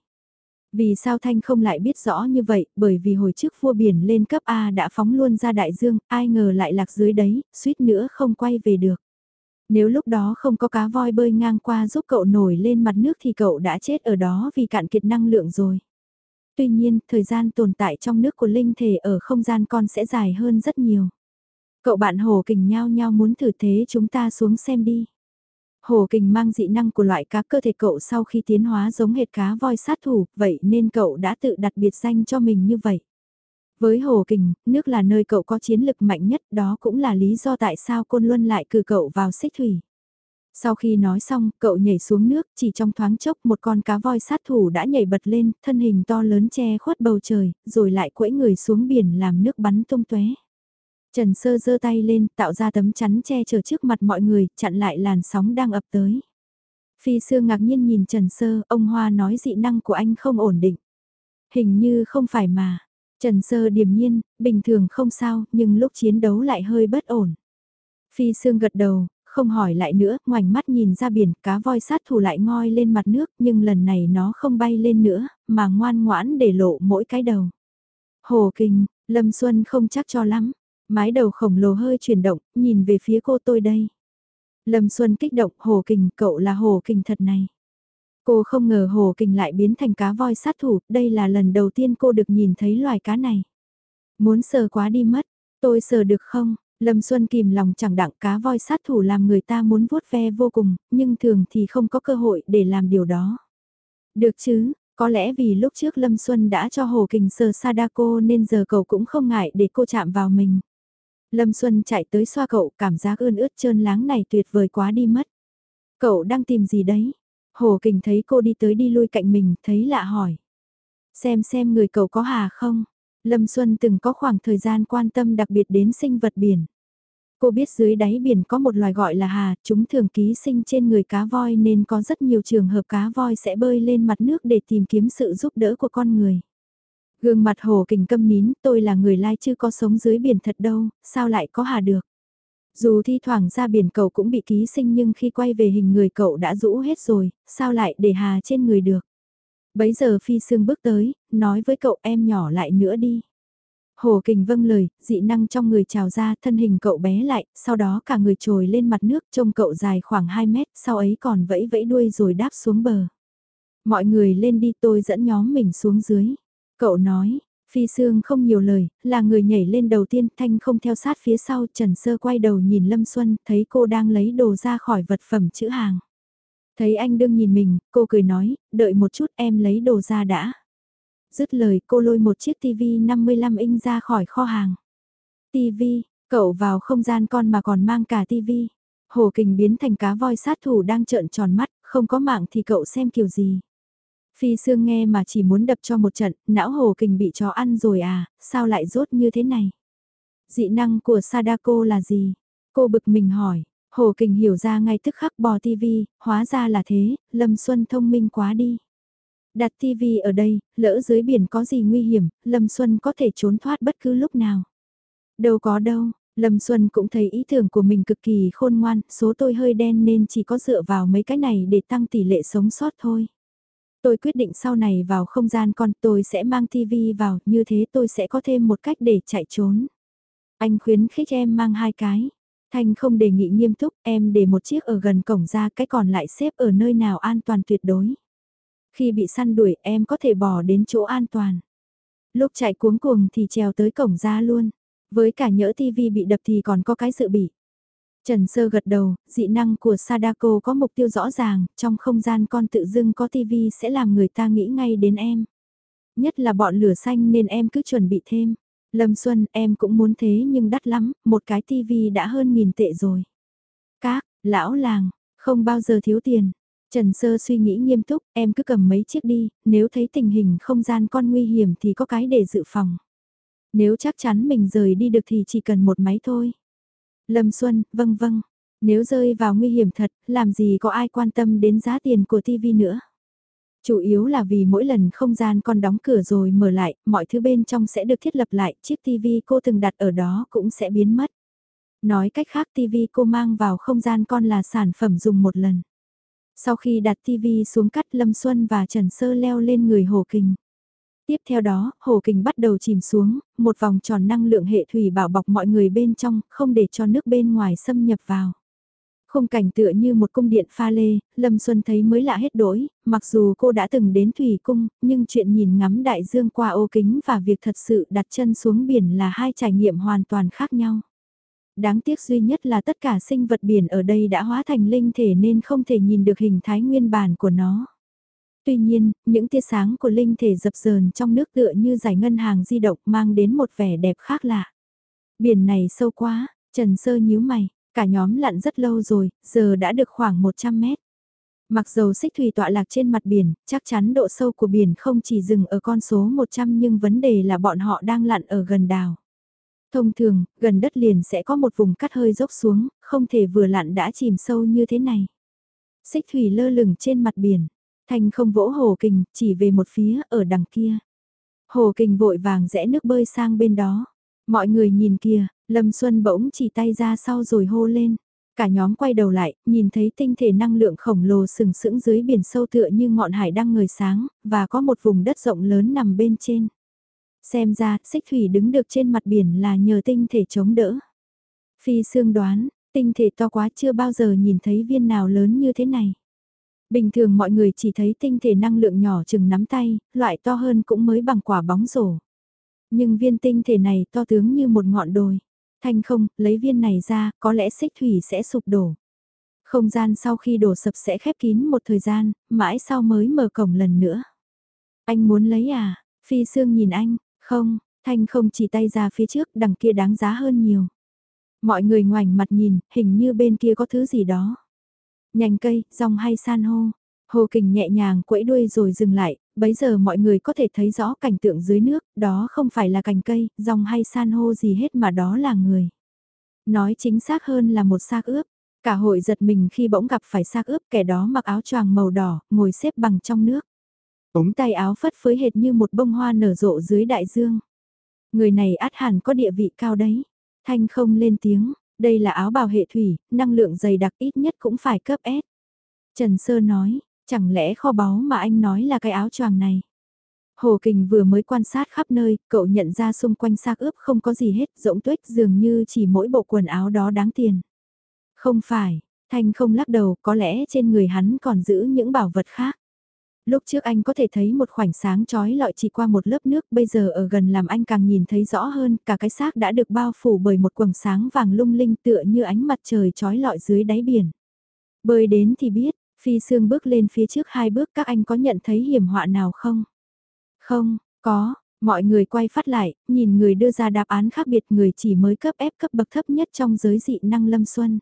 Vì sao Thanh không lại biết rõ như vậy, bởi vì hồi trước vua biển lên cấp A đã phóng luôn ra đại dương, ai ngờ lại lạc dưới đấy, suýt nữa không quay về được. Nếu lúc đó không có cá voi bơi ngang qua giúp cậu nổi lên mặt nước thì cậu đã chết ở đó vì cạn kiệt năng lượng rồi. Tuy nhiên, thời gian tồn tại trong nước của linh thể ở không gian con sẽ dài hơn rất nhiều. Cậu bạn hồ kình nhao nhao muốn thử thế chúng ta xuống xem đi. Hồ kình mang dị năng của loại cá cơ thể cậu sau khi tiến hóa giống hệt cá voi sát thủ, vậy nên cậu đã tự đặt biệt danh cho mình như vậy. Với Hồ Kình, nước là nơi cậu có chiến lực mạnh nhất, đó cũng là lý do tại sao Côn Luân lại cử cậu vào xích thủy. Sau khi nói xong, cậu nhảy xuống nước, chỉ trong thoáng chốc một con cá voi sát thủ đã nhảy bật lên, thân hình to lớn che khuất bầu trời, rồi lại quẫy người xuống biển làm nước bắn tung tóe. Trần Sơ giơ tay lên, tạo ra tấm chắn che chở trước mặt mọi người, chặn lại làn sóng đang ập tới. Phi Sương ngạc nhiên nhìn Trần Sơ, ông Hoa nói dị năng của anh không ổn định. Hình như không phải mà. Trần Sơ điềm nhiên, bình thường không sao, nhưng lúc chiến đấu lại hơi bất ổn. Phi Sương gật đầu, không hỏi lại nữa, ngoảnh mắt nhìn ra biển, cá voi sát thủ lại ngoi lên mặt nước, nhưng lần này nó không bay lên nữa, mà ngoan ngoãn để lộ mỗi cái đầu. Hồ Kinh, Lâm Xuân không chắc cho lắm, mái đầu khổng lồ hơi chuyển động, nhìn về phía cô tôi đây. Lâm Xuân kích động, Hồ Kình, cậu là Hồ Kình thật này. Cô không ngờ Hồ Kình lại biến thành cá voi sát thủ, đây là lần đầu tiên cô được nhìn thấy loài cá này. Muốn sờ quá đi mất, tôi sờ được không? Lâm Xuân kìm lòng chẳng đặng cá voi sát thủ làm người ta muốn vuốt ve vô cùng, nhưng thường thì không có cơ hội để làm điều đó. Được chứ, có lẽ vì lúc trước Lâm Xuân đã cho Hồ Kình sờ Sadako nên giờ cậu cũng không ngại để cô chạm vào mình. Lâm Xuân chạy tới xoa cậu, cảm giác ươn ướt trơn láng này tuyệt vời quá đi mất. Cậu đang tìm gì đấy? Hồ Kình thấy cô đi tới đi lui cạnh mình, thấy lạ hỏi. Xem xem người cậu có hà không? Lâm Xuân từng có khoảng thời gian quan tâm đặc biệt đến sinh vật biển. Cô biết dưới đáy biển có một loài gọi là hà, chúng thường ký sinh trên người cá voi nên có rất nhiều trường hợp cá voi sẽ bơi lên mặt nước để tìm kiếm sự giúp đỡ của con người. Gương mặt hồ kình câm nín, tôi là người lai chứ có sống dưới biển thật đâu, sao lại có hà được. Dù thi thoảng ra biển cậu cũng bị ký sinh nhưng khi quay về hình người cậu đã rũ hết rồi, sao lại để hà trên người được. Bấy giờ Phi Sương bước tới, nói với cậu em nhỏ lại nữa đi. Hồ Kình vâng lời, dị năng trong người trào ra, thân hình cậu bé lại, sau đó cả người trồi lên mặt nước trông cậu dài khoảng 2 mét, sau ấy còn vẫy vẫy đuôi rồi đáp xuống bờ. Mọi người lên đi tôi dẫn nhóm mình xuống dưới. Cậu nói, Phi Sương không nhiều lời, là người nhảy lên đầu tiên, Thanh không theo sát phía sau, Trần Sơ quay đầu nhìn Lâm Xuân, thấy cô đang lấy đồ ra khỏi vật phẩm chữ hàng. Thấy anh đương nhìn mình, cô cười nói, đợi một chút em lấy đồ ra đã. Dứt lời cô lôi một chiếc TV 55 inch ra khỏi kho hàng. TV, cậu vào không gian con mà còn mang cả TV. Hồ Kình biến thành cá voi sát thủ đang trợn tròn mắt, không có mạng thì cậu xem kiểu gì. Phi Sương nghe mà chỉ muốn đập cho một trận, não hồ kình bị chó ăn rồi à, sao lại rốt như thế này? Dị năng của Sadako là gì? Cô bực mình hỏi, hồ kình hiểu ra ngay tức khắc bò tivi, hóa ra là thế, Lâm Xuân thông minh quá đi. Đặt tivi ở đây, lỡ dưới biển có gì nguy hiểm, Lâm Xuân có thể trốn thoát bất cứ lúc nào. Đâu có đâu, Lâm Xuân cũng thấy ý tưởng của mình cực kỳ khôn ngoan, số tôi hơi đen nên chỉ có dựa vào mấy cái này để tăng tỷ lệ sống sót thôi. Tôi quyết định sau này vào không gian con tôi sẽ mang TV vào, như thế tôi sẽ có thêm một cách để chạy trốn. Anh khuyến khích em mang hai cái. Thanh không đề nghị nghiêm túc, em để một chiếc ở gần cổng ra cái còn lại xếp ở nơi nào an toàn tuyệt đối. Khi bị săn đuổi em có thể bỏ đến chỗ an toàn. Lúc chạy cuống cuồng thì trèo tới cổng ra luôn. Với cả nhỡ tivi bị đập thì còn có cái dự bị. Trần Sơ gật đầu, dị năng của Sadako có mục tiêu rõ ràng, trong không gian con tự dưng có tivi sẽ làm người ta nghĩ ngay đến em. Nhất là bọn lửa xanh nên em cứ chuẩn bị thêm. Lâm Xuân em cũng muốn thế nhưng đắt lắm, một cái tivi đã hơn nghìn tệ rồi. Các, lão làng, không bao giờ thiếu tiền. Trần Sơ suy nghĩ nghiêm túc, em cứ cầm mấy chiếc đi, nếu thấy tình hình không gian con nguy hiểm thì có cái để dự phòng. Nếu chắc chắn mình rời đi được thì chỉ cần một máy thôi. Lâm Xuân, vâng vâng. Nếu rơi vào nguy hiểm thật, làm gì có ai quan tâm đến giá tiền của TV nữa. Chủ yếu là vì mỗi lần không gian con đóng cửa rồi mở lại, mọi thứ bên trong sẽ được thiết lập lại, chiếc TV cô từng đặt ở đó cũng sẽ biến mất. Nói cách khác TV cô mang vào không gian con là sản phẩm dùng một lần. Sau khi đặt TV xuống cắt Lâm Xuân và Trần Sơ leo lên người Hồ Kình. Tiếp theo đó, Hồ Kình bắt đầu chìm xuống, một vòng tròn năng lượng hệ thủy bảo bọc mọi người bên trong, không để cho nước bên ngoài xâm nhập vào. Khung cảnh tựa như một cung điện pha lê, Lâm Xuân thấy mới lạ hết đổi, mặc dù cô đã từng đến thủy cung, nhưng chuyện nhìn ngắm đại dương qua ô kính và việc thật sự đặt chân xuống biển là hai trải nghiệm hoàn toàn khác nhau. Đáng tiếc duy nhất là tất cả sinh vật biển ở đây đã hóa thành linh thể nên không thể nhìn được hình thái nguyên bản của nó. Tuy nhiên, những tia sáng của linh thể dập dờn trong nước tựa như giải ngân hàng di động mang đến một vẻ đẹp khác lạ. Biển này sâu quá, Trần Sơ nhíu mày, cả nhóm lặn rất lâu rồi, giờ đã được khoảng 100 mét. Mặc dầu xích thủy tọa lạc trên mặt biển, chắc chắn độ sâu của biển không chỉ dừng ở con số 100 nhưng vấn đề là bọn họ đang lặn ở gần đảo. Thông thường, gần đất liền sẽ có một vùng cắt hơi dốc xuống, không thể vừa lặn đã chìm sâu như thế này. Xích thủy lơ lửng trên mặt biển, Thanh không vỗ hồ kình, chỉ về một phía ở đằng kia. Hồ kình vội vàng rẽ nước bơi sang bên đó. Mọi người nhìn kìa, Lâm Xuân bỗng chỉ tay ra sau rồi hô lên. Cả nhóm quay đầu lại, nhìn thấy tinh thể năng lượng khổng lồ sừng sững dưới biển sâu tựa như ngọn hải đang ngời sáng, và có một vùng đất rộng lớn nằm bên trên. Xem ra, xích thủy đứng được trên mặt biển là nhờ tinh thể chống đỡ. Phi xương đoán, tinh thể to quá chưa bao giờ nhìn thấy viên nào lớn như thế này. Bình thường mọi người chỉ thấy tinh thể năng lượng nhỏ chừng nắm tay, loại to hơn cũng mới bằng quả bóng rổ. Nhưng viên tinh thể này to tướng như một ngọn đồi. Thanh không, lấy viên này ra, có lẽ xích thủy sẽ sụp đổ. Không gian sau khi đổ sập sẽ khép kín một thời gian, mãi sau mới mở cổng lần nữa. Anh muốn lấy à? Phi Sương nhìn anh, không, Thanh không chỉ tay ra phía trước, đằng kia đáng giá hơn nhiều. Mọi người ngoảnh mặt nhìn, hình như bên kia có thứ gì đó. Nhành cây, rong hay san hô. Hồ kình nhẹ nhàng quẫy đuôi rồi dừng lại, bấy giờ mọi người có thể thấy rõ cảnh tượng dưới nước, đó không phải là cành cây, rong hay san hô gì hết mà đó là người. Nói chính xác hơn là một xác ướp. Cả hội giật mình khi bỗng gặp phải xác ướp kẻ đó mặc áo choàng màu đỏ, ngồi xếp bằng trong nước. Ống tay áo phất phới hệt như một bông hoa nở rộ dưới đại dương. Người này át hẳn có địa vị cao đấy. Thanh không lên tiếng, đây là áo bào hệ thủy, năng lượng dày đặc ít nhất cũng phải cấp S. Trần Sơ nói, chẳng lẽ kho báu mà anh nói là cái áo choàng này. Hồ Kình vừa mới quan sát khắp nơi, cậu nhận ra xung quanh xác ướp không có gì hết, rỗng tuếch dường như chỉ mỗi bộ quần áo đó đáng tiền. Không phải, Thanh không lắc đầu, có lẽ trên người hắn còn giữ những bảo vật khác. Lúc trước anh có thể thấy một khoảnh sáng chói lọi chỉ qua một lớp nước, bây giờ ở gần làm anh càng nhìn thấy rõ hơn, cả cái xác đã được bao phủ bởi một quầng sáng vàng lung linh tựa như ánh mặt trời chói lọi dưới đáy biển. Bơi đến thì biết, Phi Sương bước lên phía trước hai bước các anh có nhận thấy hiểm họa nào không? Không, có, mọi người quay phát lại, nhìn người đưa ra đáp án khác biệt người chỉ mới cấp ép cấp bậc thấp nhất trong giới dị năng Lâm Xuân.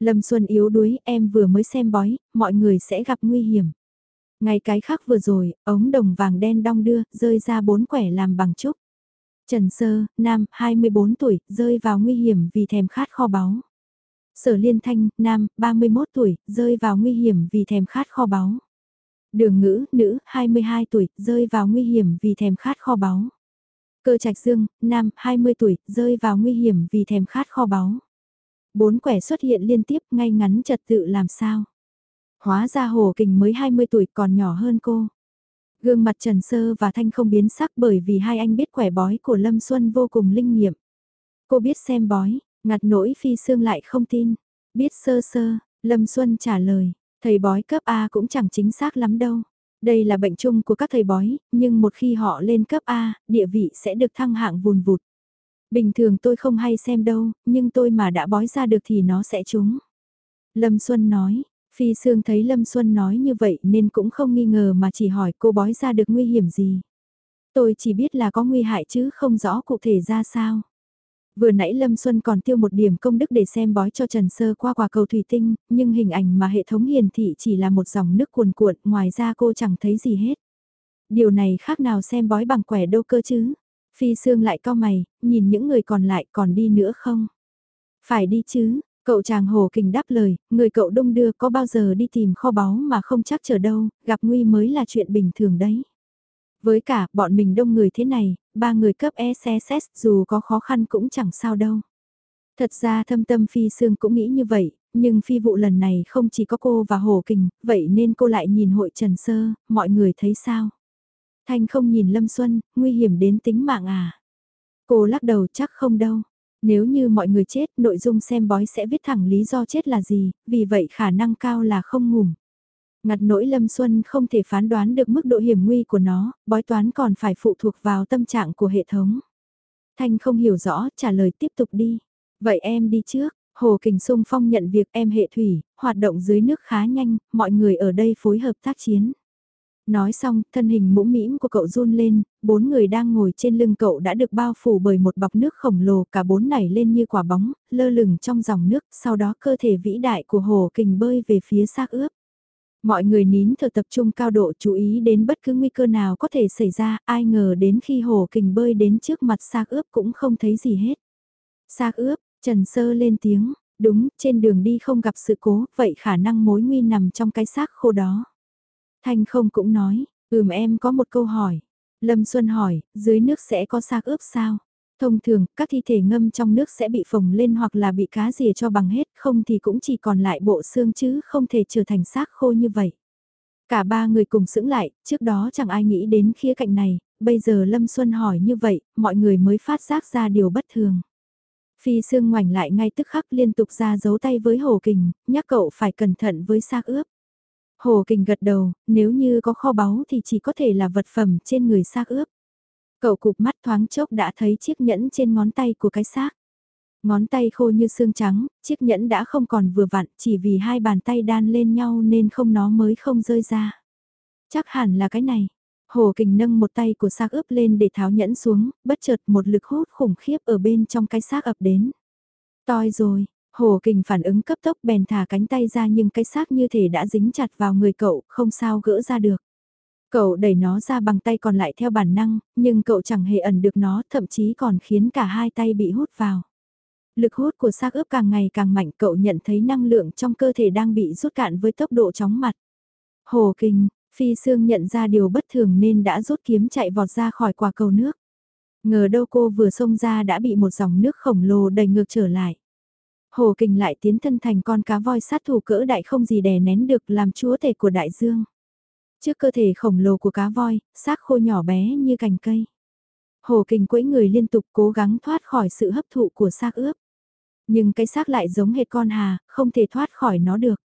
Lâm Xuân yếu đuối, em vừa mới xem bói, mọi người sẽ gặp nguy hiểm. Ngay cái khác vừa rồi, ống đồng vàng đen đong đưa, rơi ra bốn quẻ làm bằng trúc. Trần Sơ, nam, 24 tuổi, rơi vào nguy hiểm vì thèm khát kho báu. Sở Liên Thanh, nam, 31 tuổi, rơi vào nguy hiểm vì thèm khát kho báu. Đường ngữ, nữ, 22 tuổi, rơi vào nguy hiểm vì thèm khát kho báu. Cơ trạch dương, nam, 20 tuổi, rơi vào nguy hiểm vì thèm khát kho báu. Bốn quẻ xuất hiện liên tiếp ngay ngắn trật tự làm sao. Hóa ra Hồ Kình mới 20 tuổi còn nhỏ hơn cô. Gương mặt Trần Sơ và Thanh không biến sắc bởi vì hai anh biết quẻ bói của Lâm Xuân vô cùng linh nghiệm. Cô biết xem bói, ngặt nỗi phi xương lại không tin. Biết sơ sơ, Lâm Xuân trả lời, thầy bói cấp A cũng chẳng chính xác lắm đâu. Đây là bệnh chung của các thầy bói, nhưng một khi họ lên cấp A, địa vị sẽ được thăng hạng vùn vụt. Bình thường tôi không hay xem đâu, nhưng tôi mà đã bói ra được thì nó sẽ trúng. Lâm Xuân nói, Phi Sương thấy Lâm Xuân nói như vậy nên cũng không nghi ngờ mà chỉ hỏi cô bói ra được nguy hiểm gì. Tôi chỉ biết là có nguy hại chứ không rõ cụ thể ra sao. Vừa nãy Lâm Xuân còn tiêu một điểm công đức để xem bói cho Trần Sơ qua quả cầu thủy tinh, nhưng hình ảnh mà hệ thống hiển thị chỉ là một dòng nước cuồn cuộn, ngoài ra cô chẳng thấy gì hết. Điều này khác nào xem bói bằng quẻ đâu cơ chứ? Phi Sương lại cau mày, nhìn những người còn lại còn đi nữa không? Phải đi chứ, cậu chàng hồ kình đáp lời, người cậu đông đưa có bao giờ đi tìm kho báu mà không chắc chờ đâu, gặp nguy mới là chuyện bình thường đấy. Với cả, bọn mình đông người thế này, ba người cấp e, SSS dù có khó khăn cũng chẳng sao đâu. Thật ra thâm tâm Phi Sương cũng nghĩ như vậy, nhưng phi vụ lần này không chỉ có cô và Hồ Kình, vậy nên cô lại nhìn hội Trần Sơ, mọi người thấy sao? Thanh không nhìn Lâm Xuân, nguy hiểm đến tính mạng à? Cô lắc đầu chắc không đâu. Nếu như mọi người chết, nội dung xem bói sẽ viết thẳng lý do chết là gì, vì vậy khả năng cao là không ngủm. Ngặt nỗi Lâm Xuân không thể phán đoán được mức độ hiểm nguy của nó, bói toán còn phải phụ thuộc vào tâm trạng của hệ thống. Thanh không hiểu rõ, trả lời tiếp tục đi. Vậy em đi trước, Hồ Kình Sung Phong nhận việc em hệ thủy, hoạt động dưới nước khá nhanh, mọi người ở đây phối hợp tác chiến. Nói xong, thân hình mũm mĩm của cậu run lên, bốn người đang ngồi trên lưng cậu đã được bao phủ bởi một bọc nước khổng lồ, cả bốn nảy lên như quả bóng, lơ lửng trong dòng nước, sau đó cơ thể vĩ đại của hồ kình bơi về phía xác ướp. Mọi người nín thở tập trung cao độ chú ý đến bất cứ nguy cơ nào có thể xảy ra, ai ngờ đến khi hồ kình bơi đến trước mặt xác ướp cũng không thấy gì hết. Xác ướp, Trần Sơ lên tiếng, đúng, trên đường đi không gặp sự cố, vậy khả năng mối nguy nằm trong cái xác khô đó. Thanh không cũng nói, ừm em có một câu hỏi. Lâm Xuân hỏi, dưới nước sẽ có xác ướp sao? Thông thường, các thi thể ngâm trong nước sẽ bị phồng lên hoặc là bị cá rìa cho bằng hết, không thì cũng chỉ còn lại bộ xương chứ không thể trở thành xác khô như vậy. Cả ba người cùng sững lại, trước đó chẳng ai nghĩ đến khía cạnh này, bây giờ Lâm Xuân hỏi như vậy, mọi người mới phát giác ra điều bất thường. Phi xương ngoảnh lại ngay tức khắc liên tục ra giấu tay với Hồ Kình, nhắc cậu phải cẩn thận với xác ướp. Hồ Kình gật đầu, nếu như có kho báu thì chỉ có thể là vật phẩm trên người xác ướp. Cậu cụp mắt thoáng chốc đã thấy chiếc nhẫn trên ngón tay của cái xác. Ngón tay khô như xương trắng, chiếc nhẫn đã không còn vừa vặn, chỉ vì hai bàn tay đan lên nhau nên không nó mới không rơi ra. Chắc hẳn là cái này. Hồ Kình nâng một tay của xác ướp lên để tháo nhẫn xuống, bất chợt một lực hút khủng khiếp ở bên trong cái xác ập đến. Toi rồi, Hồ Kình phản ứng cấp tốc bèn thả cánh tay ra nhưng cái xác như thể đã dính chặt vào người cậu, không sao gỡ ra được. Cậu đẩy nó ra bằng tay còn lại theo bản năng, nhưng cậu chẳng hề ẩn được nó, thậm chí còn khiến cả hai tay bị hút vào. Lực hút của xác ướp càng ngày càng mạnh, cậu nhận thấy năng lượng trong cơ thể đang bị rút cạn với tốc độ chóng mặt. Hồ Kình, Phi Sương nhận ra điều bất thường nên đã rút kiếm chạy vọt ra khỏi quả cầu nước. Ngờ đâu cô vừa xông ra đã bị một dòng nước khổng lồ đẩy ngược trở lại. Hồ Kình lại tiến thân thành con cá voi sát thủ cỡ đại không gì đè nén được làm chúa tể của đại dương. Trước cơ thể khổng lồ của cá voi, xác khô nhỏ bé như cành cây. Hồ Kình quẫy người liên tục cố gắng thoát khỏi sự hấp thụ của xác ướp. Nhưng cái xác lại giống hệt con hà, không thể thoát khỏi nó được.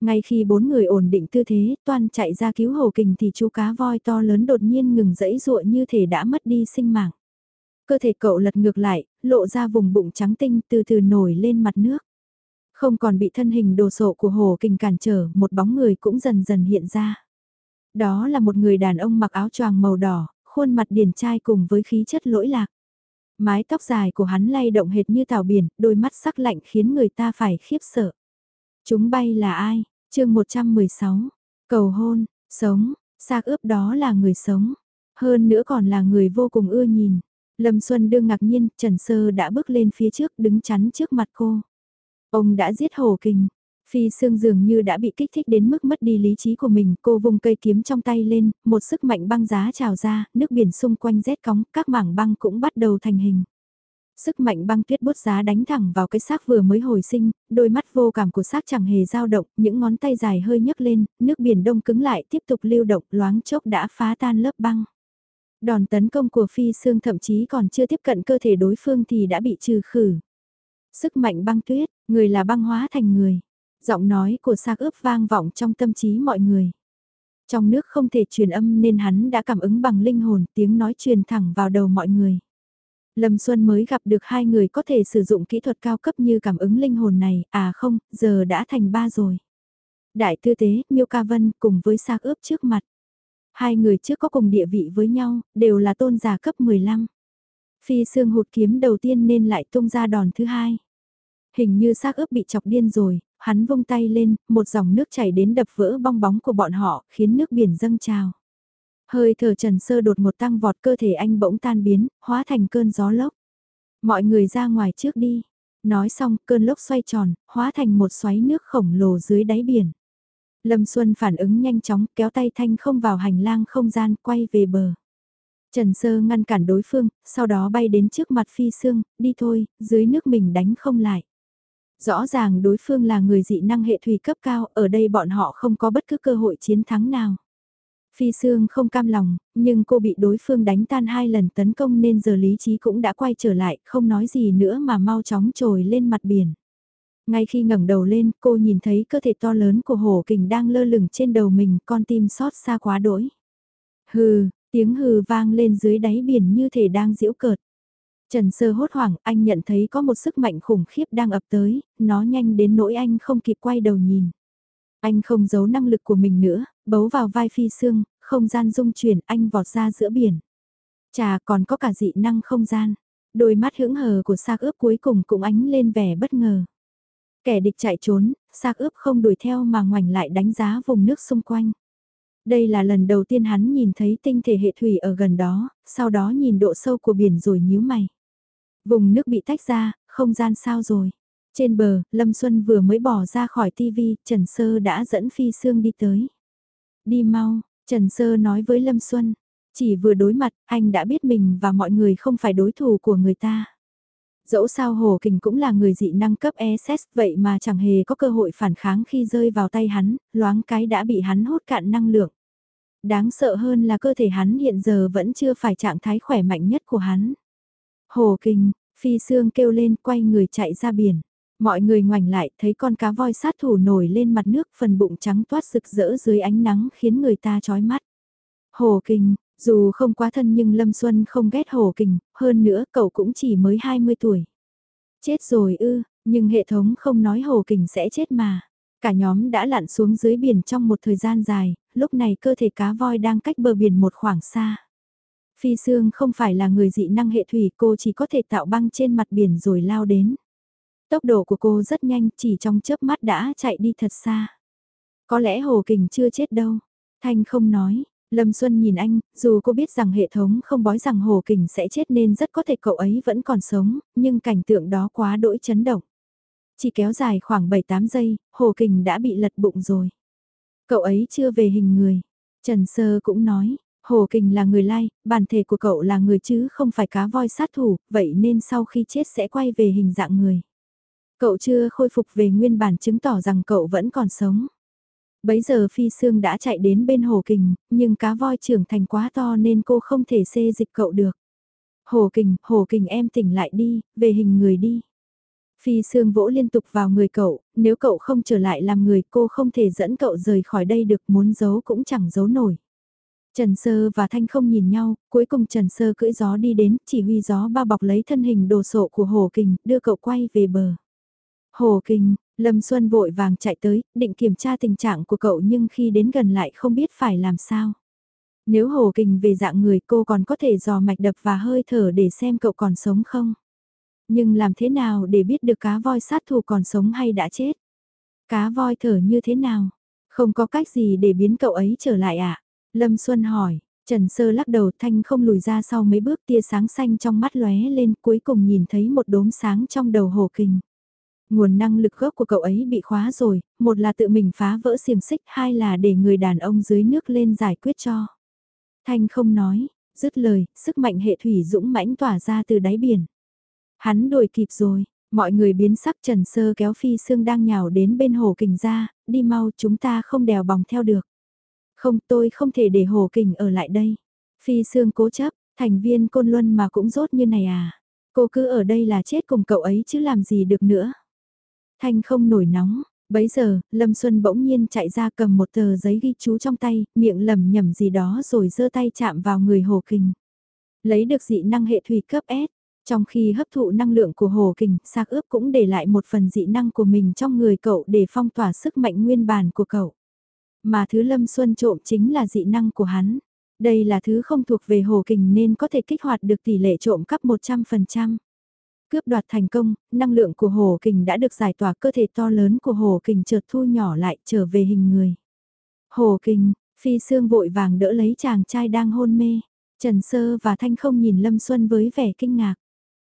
Ngay khi bốn người ổn định tư thế, toan chạy ra cứu Hồ Kình thì chú cá voi to lớn đột nhiên ngừng dẫy ruộng như thể đã mất đi sinh mạng. Cơ thể cậu lật ngược lại, lộ ra vùng bụng trắng tinh từ từ nổi lên mặt nước. Không còn bị thân hình đồ sộ của Hồ Kình cản trở, một bóng người cũng dần dần hiện ra. Đó là một người đàn ông mặc áo choàng màu đỏ, khuôn mặt điển trai cùng với khí chất lỗi lạc. Mái tóc dài của hắn lay động hệt như tàu biển, đôi mắt sắc lạnh khiến người ta phải khiếp sợ. Chúng bay là ai? chương 116. Cầu hôn, sống, xác ướp đó là người sống. Hơn nữa còn là người vô cùng ưa nhìn. Lâm Xuân đương ngạc nhiên, Trần Sơ đã bước lên phía trước đứng chắn trước mặt cô. Ông đã giết Hồ Kình. Phi Sương dường như đã bị kích thích đến mức mất đi lý trí của mình, cô vùng cây kiếm trong tay lên, một sức mạnh băng giá trào ra, nước biển xung quanh rét cóng, các mảng băng cũng bắt đầu thành hình. Sức mạnh băng tuyết bút giá đánh thẳng vào cái xác vừa mới hồi sinh, đôi mắt vô cảm của xác chẳng hề dao động, những ngón tay dài hơi nhấc lên, nước biển đông cứng lại tiếp tục lưu động loáng chốc đã phá tan lớp băng. Đòn tấn công của phi xương thậm chí còn chưa tiếp cận cơ thể đối phương thì đã bị trừ khử. Sức mạnh băng tuyết, người là băng hóa thành người. Giọng nói của sạc ướp vang vọng trong tâm trí mọi người. Trong nước không thể truyền âm nên hắn đã cảm ứng bằng linh hồn tiếng nói truyền thẳng vào đầu mọi người. Lâm Xuân mới gặp được hai người có thể sử dụng kỹ thuật cao cấp như cảm ứng linh hồn này, à không, giờ đã thành ba rồi. Đại tư tế, Miêu Ca Vân cùng với sạc ướp trước mặt. Hai người trước có cùng địa vị với nhau, đều là tôn giả cấp 15. Phi xương hụt kiếm đầu tiên nên lại tung ra đòn thứ hai. Hình như xác ướp bị chọc điên rồi, hắn vung tay lên, một dòng nước chảy đến đập vỡ bong bóng của bọn họ, khiến nước biển dâng trào. Hơi thở trần sơ đột một tăng vọt cơ thể anh bỗng tan biến, hóa thành cơn gió lốc. Mọi người ra ngoài trước đi. Nói xong, cơn lốc xoay tròn, hóa thành một xoáy nước khổng lồ dưới đáy biển. Lâm Xuân phản ứng nhanh chóng, kéo tay Thanh không vào hành lang không gian, quay về bờ. Trần Sơ ngăn cản đối phương, sau đó bay đến trước mặt Phi Sương, đi thôi, dưới nước mình đánh không lại. Rõ ràng đối phương là người dị năng hệ thủy cấp cao, ở đây bọn họ không có bất cứ cơ hội chiến thắng nào. Phi Sương không cam lòng, nhưng cô bị đối phương đánh tan hai lần tấn công nên giờ lý trí cũng đã quay trở lại, không nói gì nữa mà mau chóng trồi lên mặt biển. Ngay khi ngẩng đầu lên, cô nhìn thấy cơ thể to lớn của hổ kình đang lơ lửng trên đầu mình, con tim xót xa quá đỗi. Hừ, tiếng hừ vang lên dưới đáy biển như thể đang giễu cợt. Trần Sơ hốt hoảng, anh nhận thấy có một sức mạnh khủng khiếp đang ập tới, nó nhanh đến nỗi anh không kịp quay đầu nhìn. Anh không giấu năng lực của mình nữa, bấu vào vai phi xương, không gian dung chuyển anh vọt ra giữa biển. Chà còn có cả dị năng không gian. Đôi mắt hững hờ của xác ướp cuối cùng cũng ánh lên vẻ bất ngờ. Kẻ địch chạy trốn, xác ướp không đuổi theo mà ngoảnh lại đánh giá vùng nước xung quanh. Đây là lần đầu tiên hắn nhìn thấy tinh thể hệ thủy ở gần đó, sau đó nhìn độ sâu của biển rồi nhíu mày. Vùng nước bị tách ra, không gian sao rồi. Trên bờ, Lâm Xuân vừa mới bỏ ra khỏi tivi, Trần Sơ đã dẫn Phi Sương đi tới. Đi mau, Trần Sơ nói với Lâm Xuân. Chỉ vừa đối mặt, anh đã biết mình và mọi người không phải đối thủ của người ta. Dẫu sao Hồ Kình cũng là người dị năng cấp ESS vậy mà chẳng hề có cơ hội phản kháng khi rơi vào tay hắn, loáng cái đã bị hắn hút cạn năng lượng. Đáng sợ hơn là cơ thể hắn hiện giờ vẫn chưa phải trạng thái khỏe mạnh nhất của hắn. Hồ Kình, Phi Sương kêu lên quay người chạy ra biển. Mọi người ngoảnh lại thấy con cá voi sát thủ nổi lên mặt nước phần bụng trắng toát rực rỡ dưới ánh nắng khiến người ta chói mắt. Hồ Kình, dù không quá thân nhưng Lâm Xuân không ghét Hồ Kình, hơn nữa cậu cũng chỉ mới 20 tuổi. Chết rồi ư, nhưng hệ thống không nói Hồ Kình sẽ chết mà. Cả nhóm đã lặn xuống dưới biển trong một thời gian dài, lúc này cơ thể cá voi đang cách bờ biển một khoảng xa. Phi Sương không phải là người dị năng hệ thủy cô chỉ có thể tạo băng trên mặt biển rồi lao đến. Tốc độ của cô rất nhanh chỉ trong chớp mắt đã chạy đi thật xa. Có lẽ Hồ Kình chưa chết đâu. Thanh không nói. Lâm Xuân nhìn anh, dù cô biết rằng hệ thống không bói rằng Hồ Kình sẽ chết nên rất có thể cậu ấy vẫn còn sống, nhưng cảnh tượng đó quá đỗi chấn động. Chỉ kéo dài khoảng 7-8 giây, Hồ Kình đã bị lật bụng rồi. Cậu ấy chưa về hình người. Trần Sơ cũng nói, Hồ Kình là người lai, bản thể của cậu là người chứ không phải cá voi sát thủ, vậy nên sau khi chết sẽ quay về hình dạng người. Cậu chưa khôi phục về nguyên bản chứng tỏ rằng cậu vẫn còn sống. Bấy giờ Phi Sương đã chạy đến bên Hồ Kình, nhưng cá voi trưởng thành quá to nên cô không thể xê dịch cậu được. Hồ Kình, Hồ Kình em tỉnh lại đi, về hình người đi. Phi Sương vỗ liên tục vào người cậu, nếu cậu không trở lại làm người cô không thể dẫn cậu rời khỏi đây được muốn giấu cũng chẳng giấu nổi. Trần Sơ và Thanh không nhìn nhau, cuối cùng Trần Sơ cưỡi gió đi đến, chỉ huy gió bao bọc lấy thân hình đồ sộ của Hồ Kình, đưa cậu quay về bờ. Hồ Kình, Lâm Xuân vội vàng chạy tới, định kiểm tra tình trạng của cậu nhưng khi đến gần lại không biết phải làm sao. Nếu Hồ Kình về dạng người cô còn có thể dò mạch đập và hơi thở để xem cậu còn sống không. Nhưng làm thế nào để biết được cá voi sát thủ còn sống hay đã chết? Cá voi thở như thế nào? Không có cách gì để biến cậu ấy trở lại ạ? À? Lâm Xuân hỏi, Trần Sơ lắc đầu thanh không lùi ra sau mấy bước tia sáng xanh trong mắt lóe lên cuối cùng nhìn thấy một đốm sáng trong đầu hồ kình. Nguồn năng lực gốc của cậu ấy bị khóa rồi, một là tự mình phá vỡ xiềng xích, hai là để người đàn ông dưới nước lên giải quyết cho. Thanh không nói, dứt lời, sức mạnh hệ thủy dũng mãnh tỏa ra từ đáy biển. Hắn đuổi kịp rồi, mọi người biến sắc Trần Sơ kéo Phi xương đang nhào đến bên hồ kình ra, đi mau chúng ta không đèo bòng theo được. Không tôi không thể để hồ kình ở lại đây. Phi xương cố chấp, thành viên côn luân mà cũng rốt như này à. Cô cứ ở đây là chết cùng cậu ấy chứ làm gì được nữa. Thanh không nổi nóng, Bấy giờ, Lâm Xuân bỗng nhiên chạy ra cầm một tờ giấy ghi chú trong tay, miệng lầm nhầm gì đó rồi giơ tay chạm vào người Hồ Kình. Lấy được dị năng hệ thủy cấp S, trong khi hấp thụ năng lượng của Hồ Kình, Sạc ướp cũng để lại một phần dị năng của mình trong người cậu để phong tỏa sức mạnh nguyên bản của cậu. Mà thứ Lâm Xuân trộm chính là dị năng của hắn. Đây là thứ không thuộc về Hồ Kình nên có thể kích hoạt được tỷ lệ trộm cắp 100%. Cướp đoạt thành công, năng lượng của hồ kình đã được giải tỏa cơ thể to lớn của hồ kình chợt thu nhỏ lại trở về hình người. Hồ kình, phi xương vội vàng đỡ lấy chàng trai đang hôn mê. Trần Sơ và Thanh không nhìn Lâm Xuân với vẻ kinh ngạc.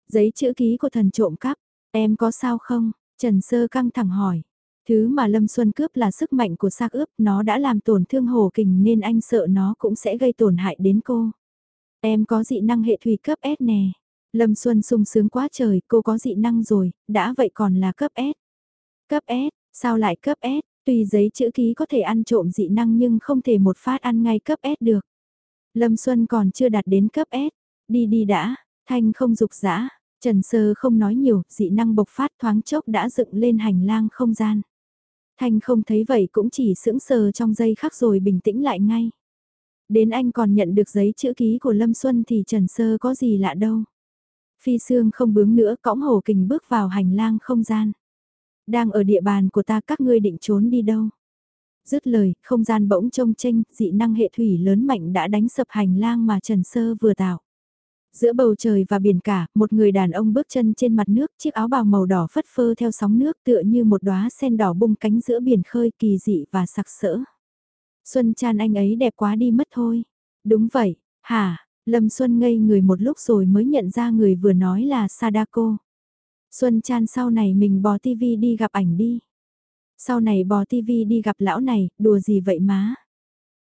Giấy chữ ký của thần trộm cắp, em có sao không? Trần Sơ căng thẳng hỏi. Thứ mà Lâm Xuân cướp là sức mạnh của xác ướp, nó đã làm tổn thương hồ kình nên anh sợ nó cũng sẽ gây tổn hại đến cô. Em có dị năng hệ thủy cấp S nè. Lâm Xuân sung sướng quá trời, cô có dị năng rồi, đã vậy còn là cấp S. Cấp S, sao lại cấp S, tùy giấy chữ ký có thể ăn trộm dị năng nhưng không thể một phát ăn ngay cấp S được. Lâm Xuân còn chưa đạt đến cấp S, đi đi đã, Thanh không dục dã Trần Sơ không nói nhiều, dị năng bộc phát thoáng chốc đã dựng lên hành lang không gian. Thanh không thấy vậy cũng chỉ sững sờ trong giây khắc rồi bình tĩnh lại ngay. Đến anh còn nhận được giấy chữ ký của Lâm Xuân thì Trần Sơ có gì lạ đâu. Phi xương không bướng nữa cõng Hồ Kình bước vào hành lang không gian. Đang ở địa bàn của ta các ngươi định trốn đi đâu? Dứt lời, không gian bỗng trông tranh, dị năng hệ thủy lớn mạnh đã đánh sập hành lang mà Trần Sơ vừa tạo. Giữa bầu trời và biển cả, một người đàn ông bước chân trên mặt nước, chiếc áo bào màu đỏ phất phơ theo sóng nước tựa như một đóa sen đỏ bung cánh giữa biển khơi kỳ dị và sặc sỡ. Xuân Chan anh ấy đẹp quá đi mất thôi. Đúng vậy, hả, Lâm Xuân ngây người một lúc rồi mới nhận ra người vừa nói là Sadako. Xuân Chan sau này mình bò tivi đi gặp ảnh đi. Sau này bò tivi đi gặp lão này, đùa gì vậy má?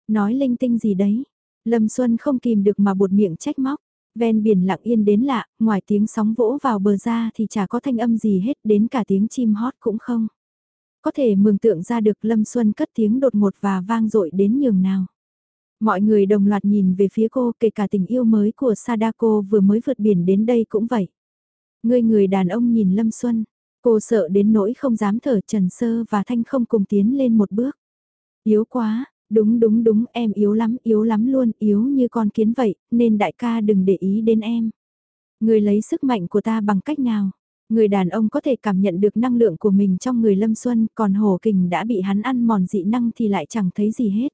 Nói linh tinh gì đấy? Lâm Xuân không kìm được mà buột miệng trách móc. Ven biển lặng yên đến lạ, ngoài tiếng sóng vỗ vào bờ ra thì chả có thanh âm gì hết, đến cả tiếng chim hót cũng không. Có thể mường tượng ra được Lâm Xuân cất tiếng đột ngột và vang dội đến nhường nào. Mọi người đồng loạt nhìn về phía cô kể cả tình yêu mới của Sadako vừa mới vượt biển đến đây cũng vậy. Người người đàn ông nhìn Lâm Xuân, cô sợ đến nỗi không dám thở Trần Sơ và Thanh không cùng tiến lên một bước. Yếu quá, đúng đúng đúng em yếu lắm, yếu lắm luôn, yếu như con kiến vậy, nên đại ca đừng để ý đến em. Người lấy sức mạnh của ta bằng cách nào? Người đàn ông có thể cảm nhận được năng lượng của mình trong người Lâm Xuân, còn Hồ Kình đã bị hắn ăn mòn dị năng thì lại chẳng thấy gì hết.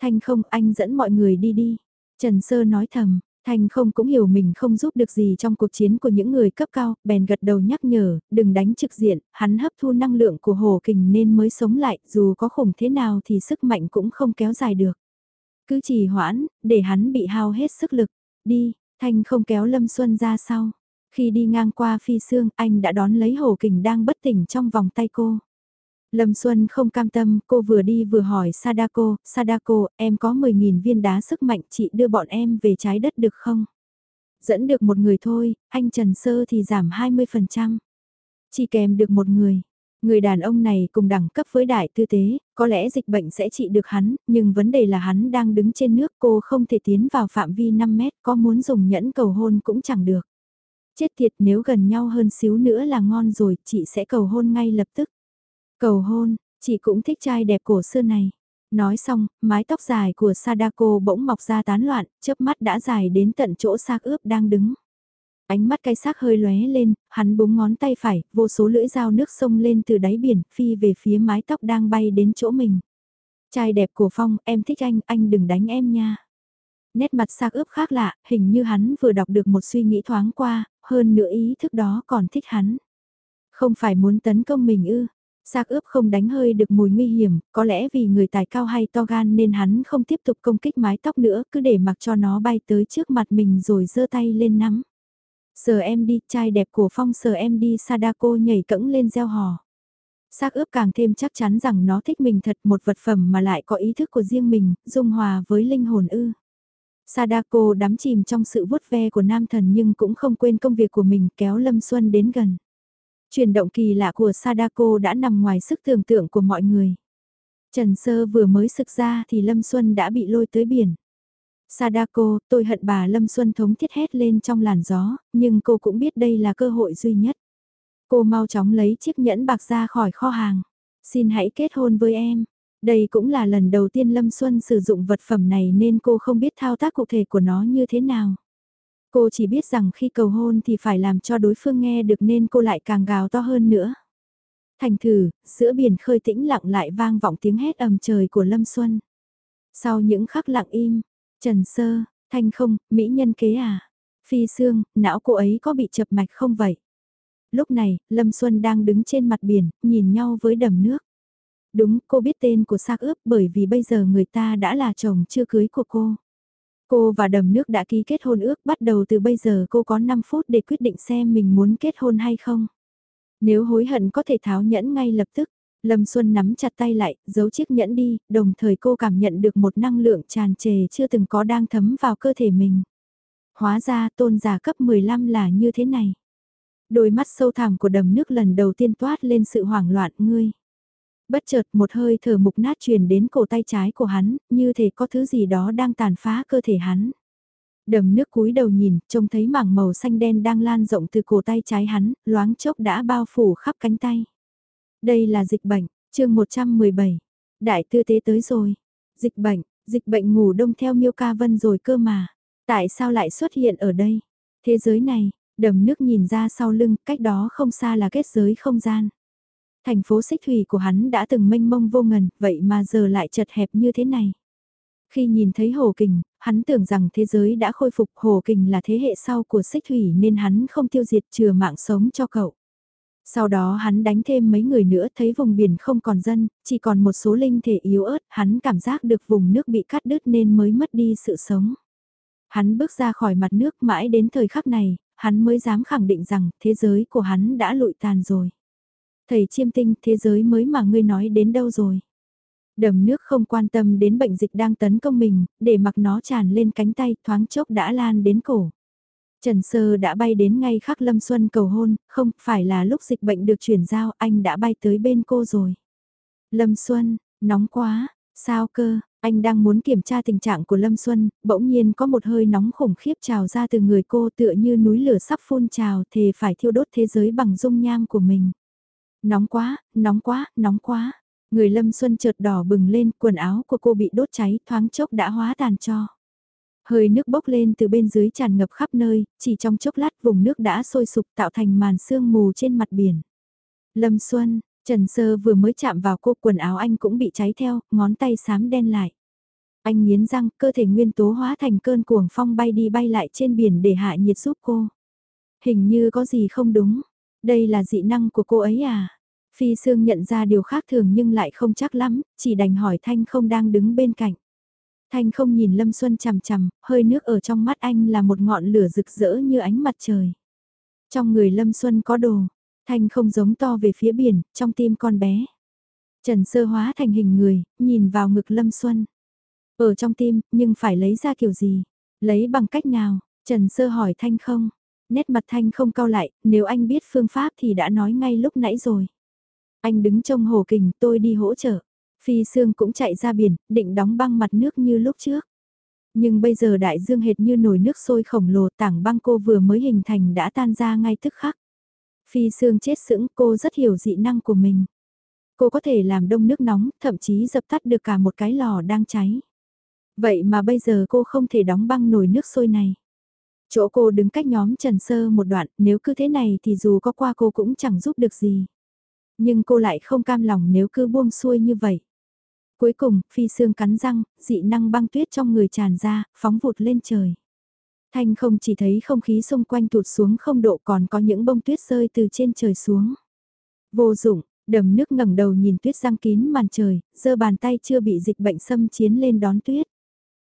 Thanh không anh dẫn mọi người đi đi. Trần Sơ nói thầm, Thanh không cũng hiểu mình không giúp được gì trong cuộc chiến của những người cấp cao, bèn gật đầu nhắc nhở, đừng đánh trực diện, hắn hấp thu năng lượng của Hồ Kình nên mới sống lại, dù có khủng thế nào thì sức mạnh cũng không kéo dài được. Cứ trì hoãn, để hắn bị hao hết sức lực, đi, Thanh không kéo Lâm Xuân ra sau. Khi đi ngang qua phi xương, anh đã đón lấy Hồ Kình đang bất tỉnh trong vòng tay cô. Lâm Xuân không cam tâm, cô vừa đi vừa hỏi Sadako, Sadako, em có 10.000 viên đá sức mạnh chị đưa bọn em về trái đất được không? Dẫn được một người thôi, anh Trần Sơ thì giảm 20%. Chỉ kèm được một người. Người đàn ông này cùng đẳng cấp với đại tư tế, có lẽ dịch bệnh sẽ trị được hắn, nhưng vấn đề là hắn đang đứng trên nước cô không thể tiến vào phạm vi 5 mét, có muốn dùng nhẫn cầu hôn cũng chẳng được. Chết tiệt nếu gần nhau hơn xíu nữa là ngon rồi, chị sẽ cầu hôn ngay lập tức. Cầu hôn, chị cũng thích trai đẹp cổ xưa này. Nói xong, mái tóc dài của Sadako bỗng mọc ra tán loạn, chớp mắt đã dài đến tận chỗ xác ướp đang đứng. Ánh mắt cái xác hơi lóe lên, hắn búng ngón tay phải, vô số lưỡi dao nước sông lên từ đáy biển, phi về phía mái tóc đang bay đến chỗ mình. Trai đẹp của Phong, em thích anh, anh đừng đánh em nha. Nét mặt xác ướp khác lạ, hình như hắn vừa đọc được một suy nghĩ thoáng qua, hơn nữa ý thức đó còn thích hắn. Không phải muốn tấn công mình ư, Xác ướp không đánh hơi được mùi nguy hiểm, có lẽ vì người tài cao hay to gan nên hắn không tiếp tục công kích mái tóc nữa, cứ để mặc cho nó bay tới trước mặt mình rồi giơ tay lên nắm. Sờ em đi, trai đẹp của phong sờ em đi Sadako nhảy cẫng lên gieo hò. Xác ướp càng thêm chắc chắn rằng nó thích mình thật một vật phẩm mà lại có ý thức của riêng mình, dung hòa với linh hồn ư. Sadako đắm chìm trong sự vuốt ve của nam thần nhưng cũng không quên công việc của mình kéo Lâm Xuân đến gần. Chuyển động kỳ lạ của Sadako đã nằm ngoài sức tưởng tượng của mọi người. Trần Sơ vừa mới sực ra thì Lâm Xuân đã bị lôi tới biển. Sadako, tôi hận bà Lâm Xuân thống thiết hét lên trong làn gió, nhưng cô cũng biết đây là cơ hội duy nhất. Cô mau chóng lấy chiếc nhẫn bạc ra khỏi kho hàng. Xin hãy kết hôn với em. Đây cũng là lần đầu tiên Lâm Xuân sử dụng vật phẩm này nên cô không biết thao tác cụ thể của nó như thế nào. Cô chỉ biết rằng khi cầu hôn thì phải làm cho đối phương nghe được nên cô lại càng gào to hơn nữa. Thành thử, giữa biển khơi tĩnh lặng lại vang vọng tiếng hét ầm trời của Lâm Xuân. Sau những khắc lặng im, Trần Sơ, Thanh không, Mỹ nhân kế à? Phi Sương, não cô ấy có bị chập mạch không vậy? Lúc này, Lâm Xuân đang đứng trên mặt biển, nhìn nhau với đầm nước. Đúng, cô biết tên của xác ướp bởi vì bây giờ người ta đã là chồng chưa cưới của cô. Cô và đầm nước đã ký kết hôn ước bắt đầu từ bây giờ cô có 5 phút để quyết định xem mình muốn kết hôn hay không. Nếu hối hận có thể tháo nhẫn ngay lập tức. Lâm Xuân nắm chặt tay lại, giấu chiếc nhẫn đi, đồng thời cô cảm nhận được một năng lượng tràn trề chưa từng có đang thấm vào cơ thể mình. Hóa ra tôn giả cấp 15 là như thế này. Đôi mắt sâu thẳm của đầm nước lần đầu tiên toát lên sự hoảng loạn ngươi. Bất chợt một hơi thở mục nát truyền đến cổ tay trái của hắn, như thể có thứ gì đó đang tàn phá cơ thể hắn. Đầm nước cúi đầu nhìn, trông thấy mảng màu xanh đen đang lan rộng từ cổ tay trái hắn, loáng chốc đã bao phủ khắp cánh tay. Đây là dịch bệnh, chương 117. Đại tư tế tới rồi. Dịch bệnh, dịch bệnh ngủ đông theo miêu ca vân rồi cơ mà. Tại sao lại xuất hiện ở đây? Thế giới này, đầm nước nhìn ra sau lưng, cách đó không xa là kết giới không gian. Thành phố xích thủy của hắn đã từng mênh mông vô ngần, vậy mà giờ lại chật hẹp như thế này. Khi nhìn thấy Hồ Kình, hắn tưởng rằng thế giới đã khôi phục Hồ Kình là thế hệ sau của xích thủy nên hắn không tiêu diệt chừa mạng sống cho cậu. Sau đó hắn đánh thêm mấy người nữa thấy vùng biển không còn dân, chỉ còn một số linh thể yếu ớt, hắn cảm giác được vùng nước bị cắt đứt nên mới mất đi sự sống. Hắn bước ra khỏi mặt nước mãi đến thời khắc này, hắn mới dám khẳng định rằng thế giới của hắn đã lụi tàn rồi. Thầy chiêm tinh thế giới mới mà ngươi nói đến đâu rồi? Đầm nước không quan tâm đến bệnh dịch đang tấn công mình, để mặc nó tràn lên cánh tay thoáng chốc đã lan đến cổ. Trần Sơ đã bay đến ngay khắc Lâm Xuân cầu hôn, không phải là lúc dịch bệnh được chuyển giao anh đã bay tới bên cô rồi. Lâm Xuân, nóng quá, sao cơ, anh đang muốn kiểm tra tình trạng của Lâm Xuân, bỗng nhiên có một hơi nóng khủng khiếp trào ra từ người cô tựa như núi lửa sắp phun trào thề phải thiêu đốt thế giới bằng dung nham của mình. Nóng quá, nóng quá, nóng quá. Người Lâm Xuân chợt đỏ bừng lên, quần áo của cô bị đốt cháy thoáng chốc đã hóa tàn cho. Hơi nước bốc lên từ bên dưới tràn ngập khắp nơi, chỉ trong chốc lát vùng nước đã sôi sục tạo thành màn sương mù trên mặt biển. Lâm Xuân, Trần Sơ vừa mới chạm vào cô quần áo anh cũng bị cháy theo, ngón tay xám đen lại. Anh nghiến răng, cơ thể nguyên tố hóa thành cơn cuồng phong bay đi bay lại trên biển để hạ nhiệt giúp cô. Hình như có gì không đúng. Đây là dị năng của cô ấy à? Phi Sương nhận ra điều khác thường nhưng lại không chắc lắm, chỉ đành hỏi Thanh không đang đứng bên cạnh. Thanh không nhìn Lâm Xuân chằm chằm, hơi nước ở trong mắt anh là một ngọn lửa rực rỡ như ánh mặt trời. Trong người Lâm Xuân có đồ, Thanh không giống to về phía biển, trong tim con bé. Trần sơ hóa thành hình người, nhìn vào ngực Lâm Xuân. Ở trong tim, nhưng phải lấy ra kiểu gì? Lấy bằng cách nào? Trần sơ hỏi Thanh không? Nét mặt Thanh không cau lại, nếu anh biết phương pháp thì đã nói ngay lúc nãy rồi. Anh đứng trong hồ kình, tôi đi hỗ trợ. Phi Sương cũng chạy ra biển, định đóng băng mặt nước như lúc trước. Nhưng bây giờ đại dương hệt như nồi nước sôi khổng lồ tảng băng cô vừa mới hình thành đã tan ra ngay tức khắc. Phi Sương chết sững cô rất hiểu dị năng của mình. Cô có thể làm đông nước nóng, thậm chí dập tắt được cả một cái lò đang cháy. Vậy mà bây giờ cô không thể đóng băng nồi nước sôi này. Chỗ cô đứng cách nhóm Trần Sơ một đoạn, nếu cứ thế này thì dù có qua cô cũng chẳng giúp được gì. Nhưng cô lại không cam lòng nếu cứ buông xuôi như vậy. Cuối cùng, phi xương cắn răng, dị năng băng tuyết trong người tràn ra, phóng vụt lên trời. Thanh không chỉ thấy không khí xung quanh tụt xuống không độ còn có những bông tuyết rơi từ trên trời xuống. Vô dụng, đầm nước ngẩng đầu nhìn tuyết răng kín màn trời, giơ bàn tay chưa bị dịch bệnh xâm chiến lên đón tuyết.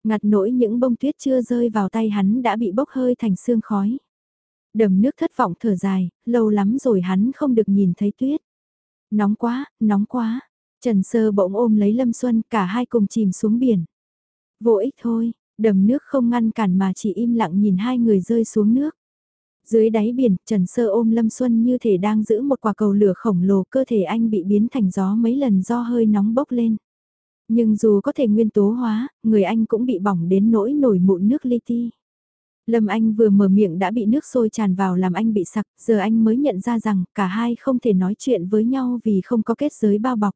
Ngặt nỗi những bông tuyết chưa rơi vào tay hắn đã bị bốc hơi thành sương khói. Đầm nước thất vọng thở dài, lâu lắm rồi hắn không được nhìn thấy tuyết. Nóng quá, nóng quá. Trần Sơ bỗng ôm lấy Lâm Xuân cả hai cùng chìm xuống biển. Vô ích thôi, Đầm nước không ngăn cản mà chỉ im lặng nhìn hai người rơi xuống nước. Dưới đáy biển, Trần Sơ ôm Lâm Xuân như thể đang giữ một quả cầu lửa khổng lồ, cơ thể anh bị biến thành gió mấy lần do hơi nóng bốc lên. Nhưng dù có thể nguyên tố hóa, người anh cũng bị bỏng đến nỗi nổi mụn nước li ti. Lâm Anh vừa mở miệng đã bị nước sôi tràn vào làm anh bị sặc, giờ anh mới nhận ra rằng cả hai không thể nói chuyện với nhau vì không có kết giới bao bọc.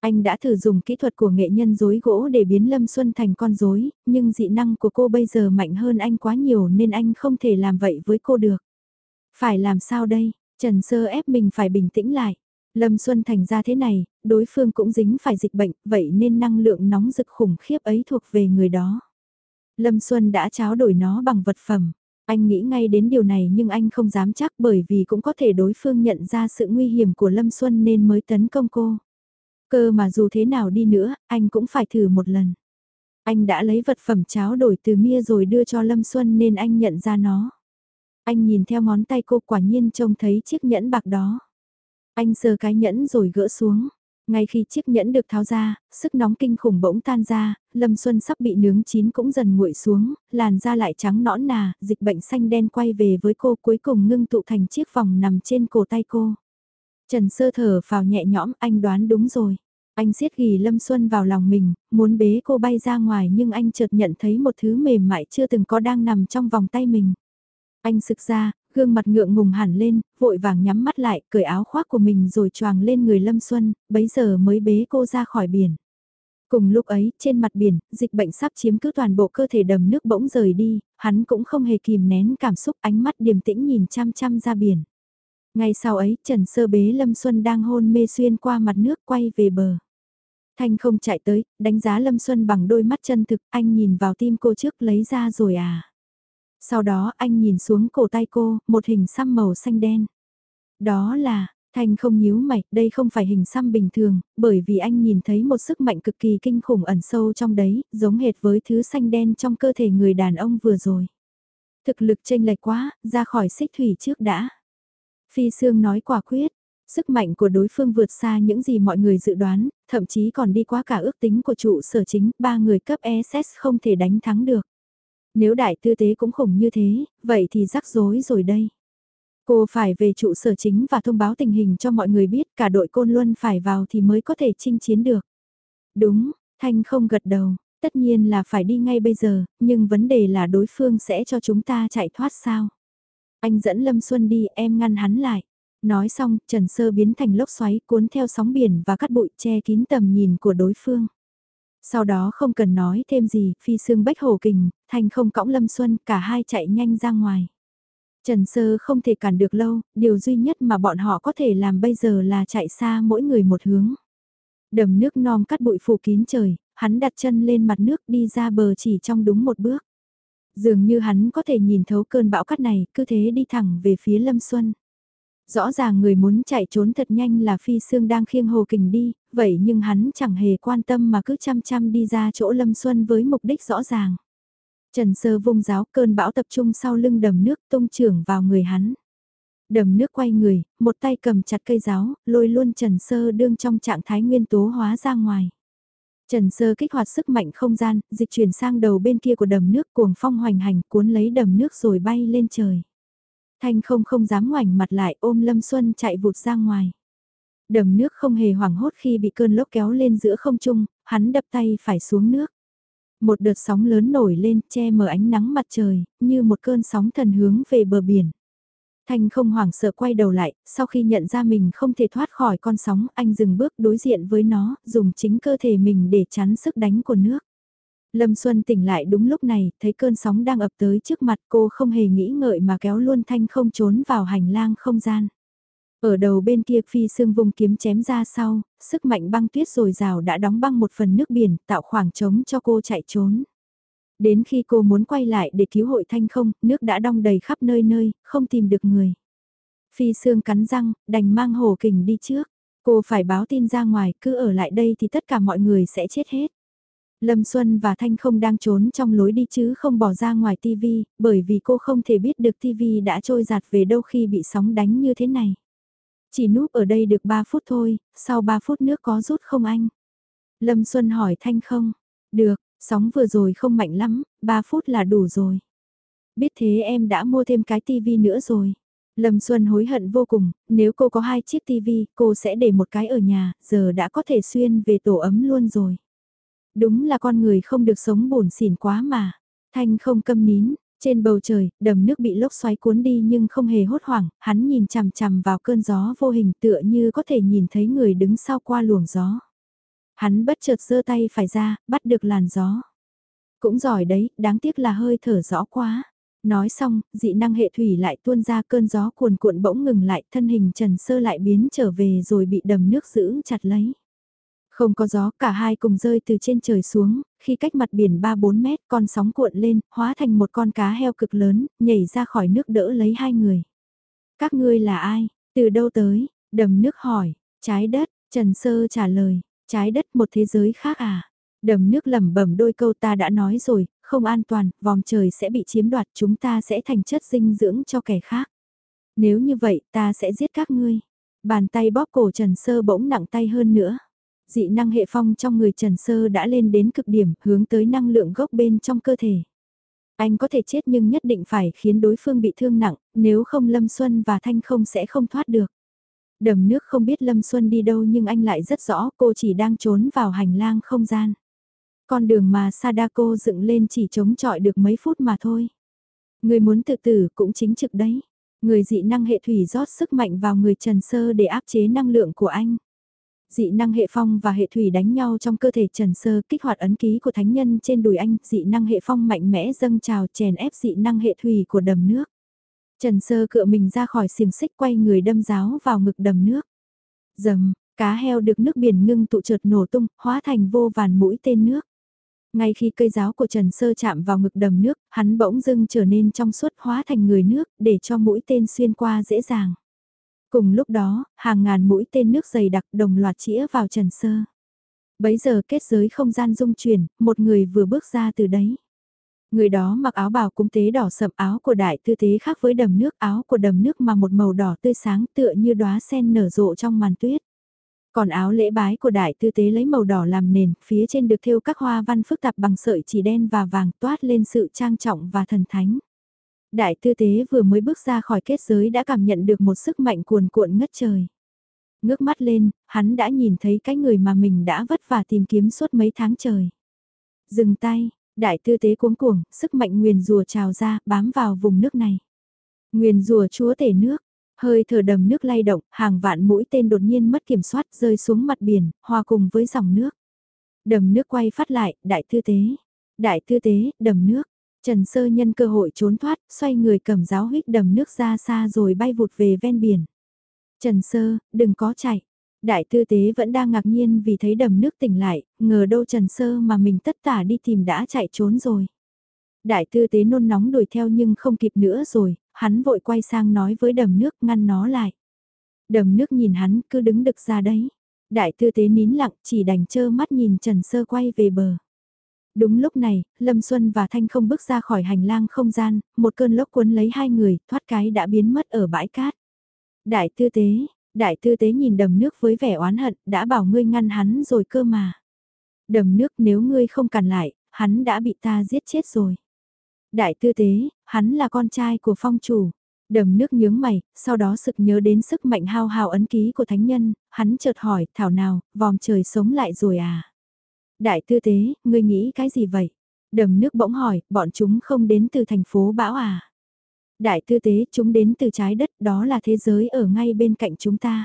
Anh đã thử dùng kỹ thuật của nghệ nhân dối gỗ để biến Lâm Xuân thành con rối, nhưng dị năng của cô bây giờ mạnh hơn anh quá nhiều nên anh không thể làm vậy với cô được. Phải làm sao đây? Trần Sơ ép mình phải bình tĩnh lại. Lâm Xuân thành ra thế này, đối phương cũng dính phải dịch bệnh, vậy nên năng lượng nóng rực khủng khiếp ấy thuộc về người đó. Lâm Xuân đã tráo đổi nó bằng vật phẩm. Anh nghĩ ngay đến điều này nhưng anh không dám chắc bởi vì cũng có thể đối phương nhận ra sự nguy hiểm của Lâm Xuân nên mới tấn công cô. Cơ mà dù thế nào đi nữa, anh cũng phải thử một lần. Anh đã lấy vật phẩm cháo đổi từ Mia rồi đưa cho Lâm Xuân nên anh nhận ra nó. Anh nhìn theo ngón tay cô quả nhiên trông thấy chiếc nhẫn bạc đó. Anh sờ cái nhẫn rồi gỡ xuống. Ngay khi chiếc nhẫn được tháo ra, sức nóng kinh khủng bỗng tan ra, Lâm Xuân sắp bị nướng chín cũng dần nguội xuống, làn da lại trắng nõn nà, dịch bệnh xanh đen quay về với cô cuối cùng ngưng tụ thành chiếc vòng nằm trên cổ tay cô. Trần Sơ thở vào nhẹ nhõm, anh đoán đúng rồi. Anh siết ghi Lâm Xuân vào lòng mình, muốn bế cô bay ra ngoài nhưng anh chợt nhận thấy một thứ mềm mại chưa từng có đang nằm trong vòng tay mình. Anh sực ra, gương mặt ngượng ngùng hẳn lên, vội vàng nhắm mắt lại, cởi áo khoác của mình rồi choàng lên người Lâm Xuân, bấy giờ mới bế cô ra khỏi biển. Cùng lúc ấy, trên mặt biển, dịch bệnh sắp chiếm cứ toàn bộ cơ thể đầm nước bỗng rời đi, hắn cũng không hề kìm nén cảm xúc ánh mắt điềm tĩnh nhìn chăm chăm ra biển. Ngay sau ấy, Trần Sơ bế Lâm Xuân đang hôn mê xuyên qua mặt nước quay về bờ. Thanh không chạy tới, đánh giá Lâm Xuân bằng đôi mắt chân thực, anh nhìn vào tim cô trước lấy ra rồi à. Sau đó anh nhìn xuống cổ tay cô, một hình xăm màu xanh đen. Đó là, Thanh không nhíu mày, đây không phải hình xăm bình thường, bởi vì anh nhìn thấy một sức mạnh cực kỳ kinh khủng ẩn sâu trong đấy, giống hệt với thứ xanh đen trong cơ thể người đàn ông vừa rồi. Thực lực chênh lệch quá, ra khỏi xích thủy trước đã. Phi Sương nói quả quyết, sức mạnh của đối phương vượt xa những gì mọi người dự đoán, thậm chí còn đi qua cả ước tính của trụ sở chính, ba người cấp SS không thể đánh thắng được. Nếu đại tư tế cũng khủng như thế, vậy thì rắc rối rồi đây. Cô phải về trụ sở chính và thông báo tình hình cho mọi người biết cả đội côn luân phải vào thì mới có thể chinh chiến được. Đúng, Thanh không gật đầu, tất nhiên là phải đi ngay bây giờ, nhưng vấn đề là đối phương sẽ cho chúng ta chạy thoát sao. Anh dẫn Lâm Xuân đi, em ngăn hắn lại. Nói xong, Trần Sơ biến thành lốc xoáy cuốn theo sóng biển và cắt bụi che kín tầm nhìn của đối phương. Sau đó không cần nói thêm gì, phi xương bách hồ kình, thành không cõng Lâm Xuân, cả hai chạy nhanh ra ngoài. Trần Sơ không thể cản được lâu, điều duy nhất mà bọn họ có thể làm bây giờ là chạy xa mỗi người một hướng. Đầm nước non cắt bụi phủ kín trời, hắn đặt chân lên mặt nước đi ra bờ chỉ trong đúng một bước. Dường như hắn có thể nhìn thấu cơn bão cắt này, cứ thế đi thẳng về phía Lâm Xuân. Rõ ràng người muốn chạy trốn thật nhanh là phi xương đang khiêng hồ kình đi, vậy nhưng hắn chẳng hề quan tâm mà cứ chăm chăm đi ra chỗ Lâm Xuân với mục đích rõ ràng. Trần sơ vung giáo cơn bão tập trung sau lưng đầm nước tung trưởng vào người hắn. Đầm nước quay người, một tay cầm chặt cây giáo, lôi luôn Trần Sơ đương trong trạng thái nguyên tố hóa ra ngoài. Trần Sơ kích hoạt sức mạnh không gian, dịch chuyển sang đầu bên kia của đầm nước cuồng phong hoành hành cuốn lấy đầm nước rồi bay lên trời. Thanh không không dám ngoảnh mặt lại ôm Lâm Xuân chạy vụt ra ngoài. Đầm nước không hề hoảng hốt khi bị cơn lốc kéo lên giữa không trung, hắn đập tay phải xuống nước. Một đợt sóng lớn nổi lên che mờ ánh nắng mặt trời, như một cơn sóng thần hướng về bờ biển. Thanh không hoảng sợ quay đầu lại, sau khi nhận ra mình không thể thoát khỏi con sóng, anh dừng bước đối diện với nó, dùng chính cơ thể mình để chắn sức đánh của nước. Lâm Xuân tỉnh lại đúng lúc này, thấy cơn sóng đang ập tới trước mặt cô không hề nghĩ ngợi mà kéo luôn Thanh không trốn vào hành lang không gian. Ở đầu bên kia phi sương vùng kiếm chém ra sau, sức mạnh băng tuyết rồi rào đã đóng băng một phần nước biển, tạo khoảng trống cho cô chạy trốn. Đến khi cô muốn quay lại để cứu hội thanh không, nước đã đong đầy khắp nơi nơi, không tìm được người. Phi sương cắn răng, đành mang hồ kình đi trước. Cô phải báo tin ra ngoài, cứ ở lại đây thì tất cả mọi người sẽ chết hết. Lâm Xuân và Thanh không đang trốn trong lối đi chứ không bỏ ra ngoài TV, bởi vì cô không thể biết được TV đã trôi giạt về đâu khi bị sóng đánh như thế này. Chỉ núp ở đây được 3 phút thôi, sau 3 phút nước có rút không anh? Lâm Xuân hỏi Thanh không? Được, Sóng vừa rồi không mạnh lắm, 3 phút là đủ rồi. Biết thế em đã mua thêm cái TV nữa rồi. Lâm Xuân hối hận vô cùng, nếu cô có hai chiếc TV, cô sẽ để một cái ở nhà, giờ đã có thể xuyên về tổ ấm luôn rồi. Đúng là con người không được sống bổn xỉn quá mà. Thanh không câm nín, trên bầu trời, đầm nước bị lốc xoáy cuốn đi nhưng không hề hốt hoảng, hắn nhìn chằm chằm vào cơn gió vô hình tựa như có thể nhìn thấy người đứng sau qua luồng gió. Hắn bất chợt giơ tay phải ra, bắt được làn gió. Cũng giỏi đấy, đáng tiếc là hơi thở rõ quá. Nói xong, dị năng hệ thủy lại tuôn ra cơn gió cuồn cuộn bỗng ngừng lại, thân hình Trần Sơ lại biến trở về rồi bị đầm nước giữ chặt lấy. Không có gió, cả hai cùng rơi từ trên trời xuống, khi cách mặt biển 3-4 mét, con sóng cuộn lên, hóa thành một con cá heo cực lớn, nhảy ra khỏi nước đỡ lấy hai người. Các ngươi là ai? Từ đâu tới? Đầm nước hỏi, trái đất, Trần Sơ trả lời, trái đất một thế giới khác à? Đầm nước lẩm bẩm đôi câu ta đã nói rồi, không an toàn, vòng trời sẽ bị chiếm đoạt chúng ta sẽ thành chất dinh dưỡng cho kẻ khác. Nếu như vậy ta sẽ giết các ngươi. Bàn tay bóp cổ Trần Sơ bỗng nặng tay hơn nữa. Dị năng hệ phong trong người Trần Sơ đã lên đến cực điểm hướng tới năng lượng gốc bên trong cơ thể. Anh có thể chết nhưng nhất định phải khiến đối phương bị thương nặng, nếu không Lâm Xuân và Thanh không sẽ không thoát được. Đầm nước không biết Lâm Xuân đi đâu nhưng anh lại rất rõ cô chỉ đang trốn vào hành lang không gian. Con đường mà Sadako dựng lên chỉ chống chọi được mấy phút mà thôi. Người muốn tự tử cũng chính trực đấy. Người dị năng hệ thủy rót sức mạnh vào người Trần Sơ để áp chế năng lượng của anh. Dị năng hệ phong và hệ thủy đánh nhau trong cơ thể Trần Sơ kích hoạt ấn ký của thánh nhân trên đùi anh, dị năng hệ phong mạnh mẽ dâng trào chèn ép dị năng hệ thủy của đầm nước. Trần Sơ cựa mình ra khỏi xiềng xích quay người đâm giáo vào ngực đầm nước. Dầm, cá heo được nước biển ngưng tụ trượt nổ tung, hóa thành vô vàn mũi tên nước. Ngay khi cây giáo của Trần Sơ chạm vào ngực đầm nước, hắn bỗng dưng trở nên trong suốt hóa thành người nước, để cho mũi tên xuyên qua dễ dàng. Cùng lúc đó, hàng ngàn mũi tên nước dày đặc đồng loạt chĩa vào Trần Sơ. Bấy giờ kết giới không gian dung chuyển, một người vừa bước ra từ đấy. Người đó mặc áo bào cung tế đỏ sậm áo của đại tư tế khác với đầm nước áo của đầm nước mà một màu đỏ tươi sáng tựa như đóa sen nở rộ trong màn tuyết. Còn áo lễ bái của đại tư tế lấy màu đỏ làm nền, phía trên được thêu các hoa văn phức tạp bằng sợi chỉ đen và vàng toát lên sự trang trọng và thần thánh. Đại tư tế vừa mới bước ra khỏi kết giới đã cảm nhận được một sức mạnh cuồn cuộn ngất trời. Ngước mắt lên, hắn đã nhìn thấy cái người mà mình đã vất vả tìm kiếm suốt mấy tháng trời. Dừng tay, đại tư tế cuống cuồng, sức mạnh nguyền rùa trào ra, bám vào vùng nước này. Nguyền rùa chúa tể nước, hơi thở đầm nước lay động, hàng vạn mũi tên đột nhiên mất kiểm soát rơi xuống mặt biển, hòa cùng với dòng nước. Đầm nước quay phát lại, đại tư tế. Đại tư tế, đầm nước. Trần Sơ nhân cơ hội trốn thoát, xoay người cầm giáo huyết đầm nước ra xa rồi bay vụt về ven biển. Trần Sơ, đừng có chạy. Đại tư tế vẫn đang ngạc nhiên vì thấy đầm nước tỉnh lại, ngờ đâu Trần Sơ mà mình tất tả đi tìm đã chạy trốn rồi. Đại tư tế nôn nóng đuổi theo nhưng không kịp nữa rồi, hắn vội quay sang nói với đầm nước ngăn nó lại. Đầm nước nhìn hắn cứ đứng đực ra đấy. Đại tư tế nín lặng chỉ đành chơ mắt nhìn Trần Sơ quay về bờ. Đúng lúc này, Lâm Xuân và Thanh không bước ra khỏi hành lang không gian, một cơn lốc cuốn lấy hai người, thoát cái đã biến mất ở bãi cát. Đại tư tế, đại tư tế nhìn đầm nước với vẻ oán hận, đã bảo ngươi ngăn hắn rồi cơ mà. Đầm nước nếu ngươi không cản lại, hắn đã bị ta giết chết rồi. Đại tư tế, hắn là con trai của phong chủ. Đầm nước nhướng mày, sau đó sực nhớ đến sức mạnh hao hào ấn ký của thánh nhân, hắn chợt hỏi, thảo nào, vòm trời sống lại rồi à? Đại tư tế, ngươi nghĩ cái gì vậy? Đầm nước bỗng hỏi, bọn chúng không đến từ thành phố bão à? Đại tư tế, chúng đến từ trái đất, đó là thế giới ở ngay bên cạnh chúng ta.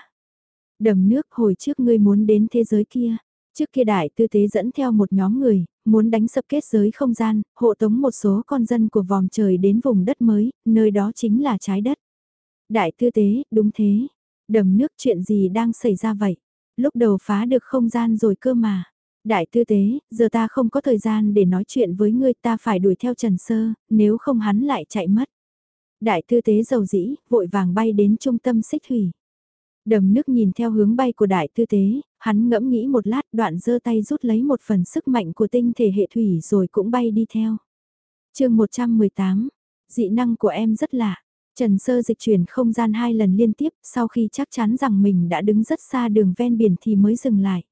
Đầm nước hồi trước ngươi muốn đến thế giới kia. Trước kia đại tư tế dẫn theo một nhóm người, muốn đánh sập kết giới không gian, hộ tống một số con dân của vòng trời đến vùng đất mới, nơi đó chính là trái đất. Đại tư tế, đúng thế. Đầm nước chuyện gì đang xảy ra vậy? Lúc đầu phá được không gian rồi cơ mà. Đại tư tế, giờ ta không có thời gian để nói chuyện với ngươi ta phải đuổi theo Trần Sơ, nếu không hắn lại chạy mất. Đại tư tế giàu dĩ, vội vàng bay đến trung tâm xích thủy. Đầm nước nhìn theo hướng bay của đại tư tế, hắn ngẫm nghĩ một lát đoạn giơ tay rút lấy một phần sức mạnh của tinh thể hệ thủy rồi cũng bay đi theo. chương 118, dị năng của em rất lạ. Trần Sơ dịch chuyển không gian hai lần liên tiếp sau khi chắc chắn rằng mình đã đứng rất xa đường ven biển thì mới dừng lại.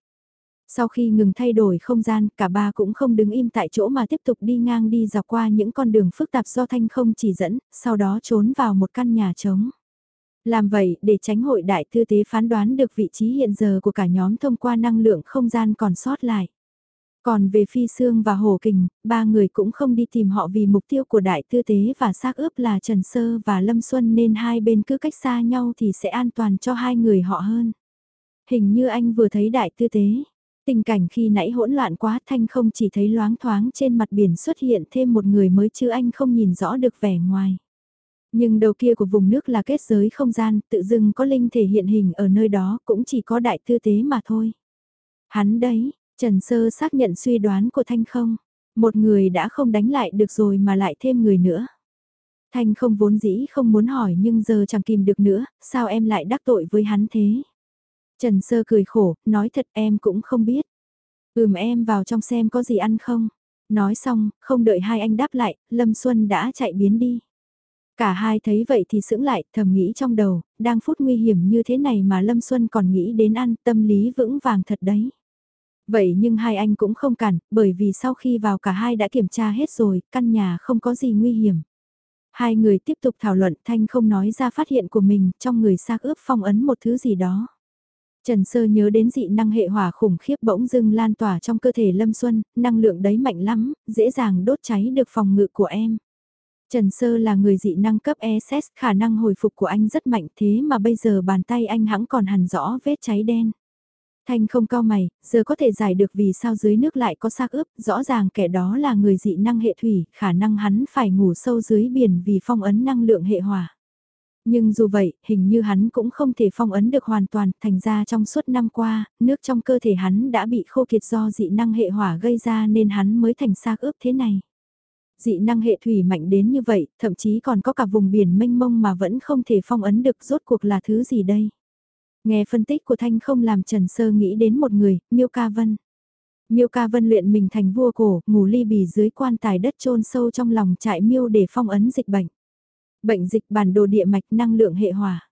Sau khi ngừng thay đổi không gian, cả ba cũng không đứng im tại chỗ mà tiếp tục đi ngang đi dọc qua những con đường phức tạp do Thanh không chỉ dẫn, sau đó trốn vào một căn nhà trống. Làm vậy để tránh hội đại tư tế phán đoán được vị trí hiện giờ của cả nhóm thông qua năng lượng không gian còn sót lại. Còn về Phi Sương và Hồ Kình, ba người cũng không đi tìm họ vì mục tiêu của đại tư tế và xác ướp là Trần Sơ và Lâm Xuân nên hai bên cứ cách xa nhau thì sẽ an toàn cho hai người họ hơn. Hình như anh vừa thấy đại tư tế. Tình cảnh khi nãy hỗn loạn quá Thanh không chỉ thấy loáng thoáng trên mặt biển xuất hiện thêm một người mới chứ anh không nhìn rõ được vẻ ngoài. Nhưng đầu kia của vùng nước là kết giới không gian, tự dưng có linh thể hiện hình ở nơi đó cũng chỉ có đại tư tế mà thôi. Hắn đấy, Trần Sơ xác nhận suy đoán của Thanh không. Một người đã không đánh lại được rồi mà lại thêm người nữa. Thanh không vốn dĩ không muốn hỏi nhưng giờ chẳng kìm được nữa, sao em lại đắc tội với hắn thế? Trần Sơ cười khổ, nói thật em cũng không biết. Ừm em vào trong xem có gì ăn không? Nói xong, không đợi hai anh đáp lại, Lâm Xuân đã chạy biến đi. Cả hai thấy vậy thì sững lại, thầm nghĩ trong đầu, đang phút nguy hiểm như thế này mà Lâm Xuân còn nghĩ đến ăn, tâm lý vững vàng thật đấy. Vậy nhưng hai anh cũng không cản, bởi vì sau khi vào cả hai đã kiểm tra hết rồi, căn nhà không có gì nguy hiểm. Hai người tiếp tục thảo luận Thanh không nói ra phát hiện của mình, trong người xác ướp phong ấn một thứ gì đó. Trần Sơ nhớ đến dị năng hệ hỏa khủng khiếp bỗng dưng lan tỏa trong cơ thể Lâm Xuân, năng lượng đấy mạnh lắm, dễ dàng đốt cháy được phòng ngự của em. Trần Sơ là người dị năng cấp ESS, khả năng hồi phục của anh rất mạnh thế mà bây giờ bàn tay anh hãng còn hẳn rõ vết cháy đen. Thanh không cao mày, giờ có thể giải được vì sao dưới nước lại có xác ướp, rõ ràng kẻ đó là người dị năng hệ thủy, khả năng hắn phải ngủ sâu dưới biển vì phong ấn năng lượng hệ hỏa. Nhưng dù vậy, hình như hắn cũng không thể phong ấn được hoàn toàn, thành ra trong suốt năm qua, nước trong cơ thể hắn đã bị khô kiệt do dị năng hệ hỏa gây ra nên hắn mới thành xác ướp thế này. Dị năng hệ thủy mạnh đến như vậy, thậm chí còn có cả vùng biển mênh mông mà vẫn không thể phong ấn được rốt cuộc là thứ gì đây. Nghe phân tích của Thanh không làm Trần Sơ nghĩ đến một người, Miêu Ca Vân. Miêu Ca Vân luyện mình thành vua cổ, ngủ ly bì dưới quan tài đất chôn sâu trong lòng trại miêu để phong ấn dịch bệnh. Bệnh dịch bản đồ địa mạch năng lượng hệ hỏa.